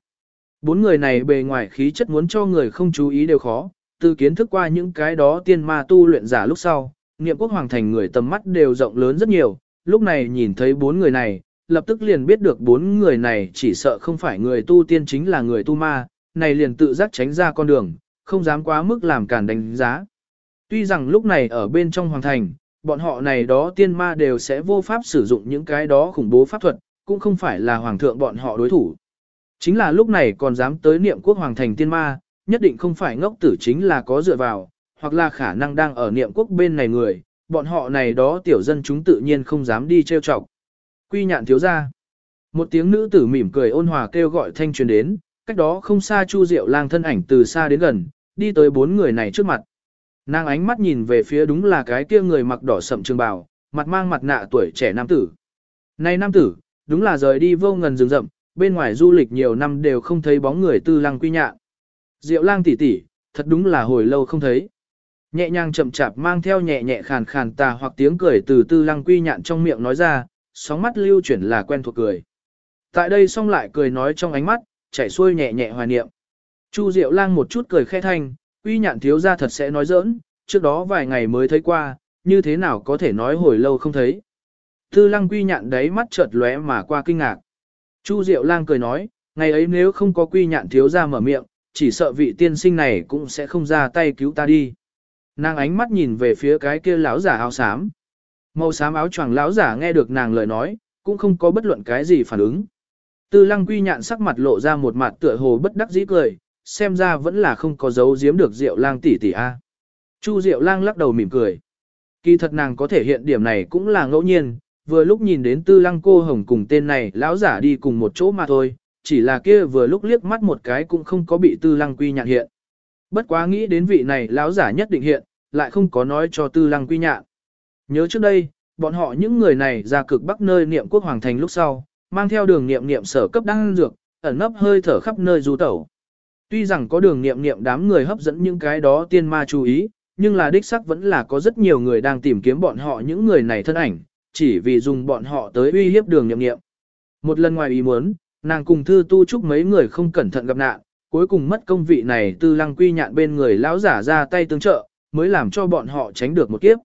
Bốn người này bề ngoài khí chất muốn cho người không chú ý đều khó, từ kiến thức qua những cái đó tiên ma tu luyện giả lúc sau, niệm quốc hoàng thành người tầm mắt đều rộng lớn rất nhiều, lúc này nhìn thấy bốn người này, lập tức liền biết được bốn người này chỉ sợ không phải người tu tiên chính là người tu ma, này liền tự giác tránh ra con đường, không dám quá mức làm cản đánh giá. Tuy rằng lúc này ở bên trong hoàng thành, bọn họ này đó tiên ma đều sẽ vô pháp sử dụng những cái đó khủng bố pháp thuật, cũng không phải là hoàng thượng bọn họ đối thủ. Chính là lúc này còn dám tới niệm quốc hoàng thành tiên ma, nhất định không phải ngốc tử chính là có dựa vào, hoặc là khả năng đang ở niệm quốc bên này người, bọn họ này đó tiểu dân chúng tự nhiên không dám đi trêu chọc. Quy nhạn thiếu ra. Một tiếng nữ tử mỉm cười ôn hòa kêu gọi thanh truyền đến, cách đó không xa Chu Diệu Lang thân ảnh từ xa đến gần, đi tới bốn người này trước mặt. Nàng ánh mắt nhìn về phía đúng là cái kia người mặc đỏ sậm trường bào, mặt mang mặt nạ tuổi trẻ nam tử. Này nam tử, đúng là rời đi vô ngần rừng rậm, bên ngoài du lịch nhiều năm đều không thấy bóng người tư lăng quy nhạn. Diệu lang tỷ tỷ, thật đúng là hồi lâu không thấy. Nhẹ nhàng chậm chạp mang theo nhẹ nhẹ khàn khàn tà hoặc tiếng cười từ tư lăng quy nhạn trong miệng nói ra, sóng mắt lưu chuyển là quen thuộc cười. Tại đây xong lại cười nói trong ánh mắt, chảy xuôi nhẹ nhẹ hoài niệm. Chu Diệu lang một chút cười khẽ thanh, quy nhạn thiếu gia thật sẽ nói giỡn, trước đó vài ngày mới thấy qua, như thế nào có thể nói hồi lâu không thấy. Tư lăng quy nhạn đấy mắt chợt lóe mà qua kinh ngạc. Chu Diệu lang cười nói, ngày ấy nếu không có quy nhạn thiếu ra mở miệng, chỉ sợ vị tiên sinh này cũng sẽ không ra tay cứu ta đi. Nàng ánh mắt nhìn về phía cái kia lão giả áo xám. Màu xám áo choàng lão giả nghe được nàng lời nói, cũng không có bất luận cái gì phản ứng. Tư lăng quy nhạn sắc mặt lộ ra một mặt tựa hồ bất đắc dĩ cười, xem ra vẫn là không có dấu giếm được Diệu Lang tỷ tỷ a. Chu Diệu Lang lắc đầu mỉm cười. Kỳ thật nàng có thể hiện điểm này cũng là ngẫu nhiên, vừa lúc nhìn đến Tư Lăng cô hồng cùng tên này lão giả đi cùng một chỗ mà thôi, chỉ là kia vừa lúc liếc mắt một cái cũng không có bị Tư Lăng quy nhạn hiện. Bất quá nghĩ đến vị này lão giả nhất định hiện, lại không có nói cho Tư Lăng quy nhạn. Nhớ trước đây, bọn họ những người này ra cực bắc nơi niệm quốc hoàng thành lúc sau, mang theo đường niệm niệm sở cấp đăng dược, ẩn nấp hơi thở khắp nơi du tẩu. Tuy rằng có đường niệm niệm đám người hấp dẫn những cái đó tiên ma chú ý, nhưng là đích sắc vẫn là có rất nhiều người đang tìm kiếm bọn họ những người này thân ảnh, chỉ vì dùng bọn họ tới uy hiếp đường niệm niệm. Một lần ngoài ý muốn, nàng cùng thư tu chúc mấy người không cẩn thận gặp nạn, cuối cùng mất công vị này tư lăng quy nhạn bên người lão giả ra tay tương trợ, mới làm cho bọn họ tránh được một kiếp.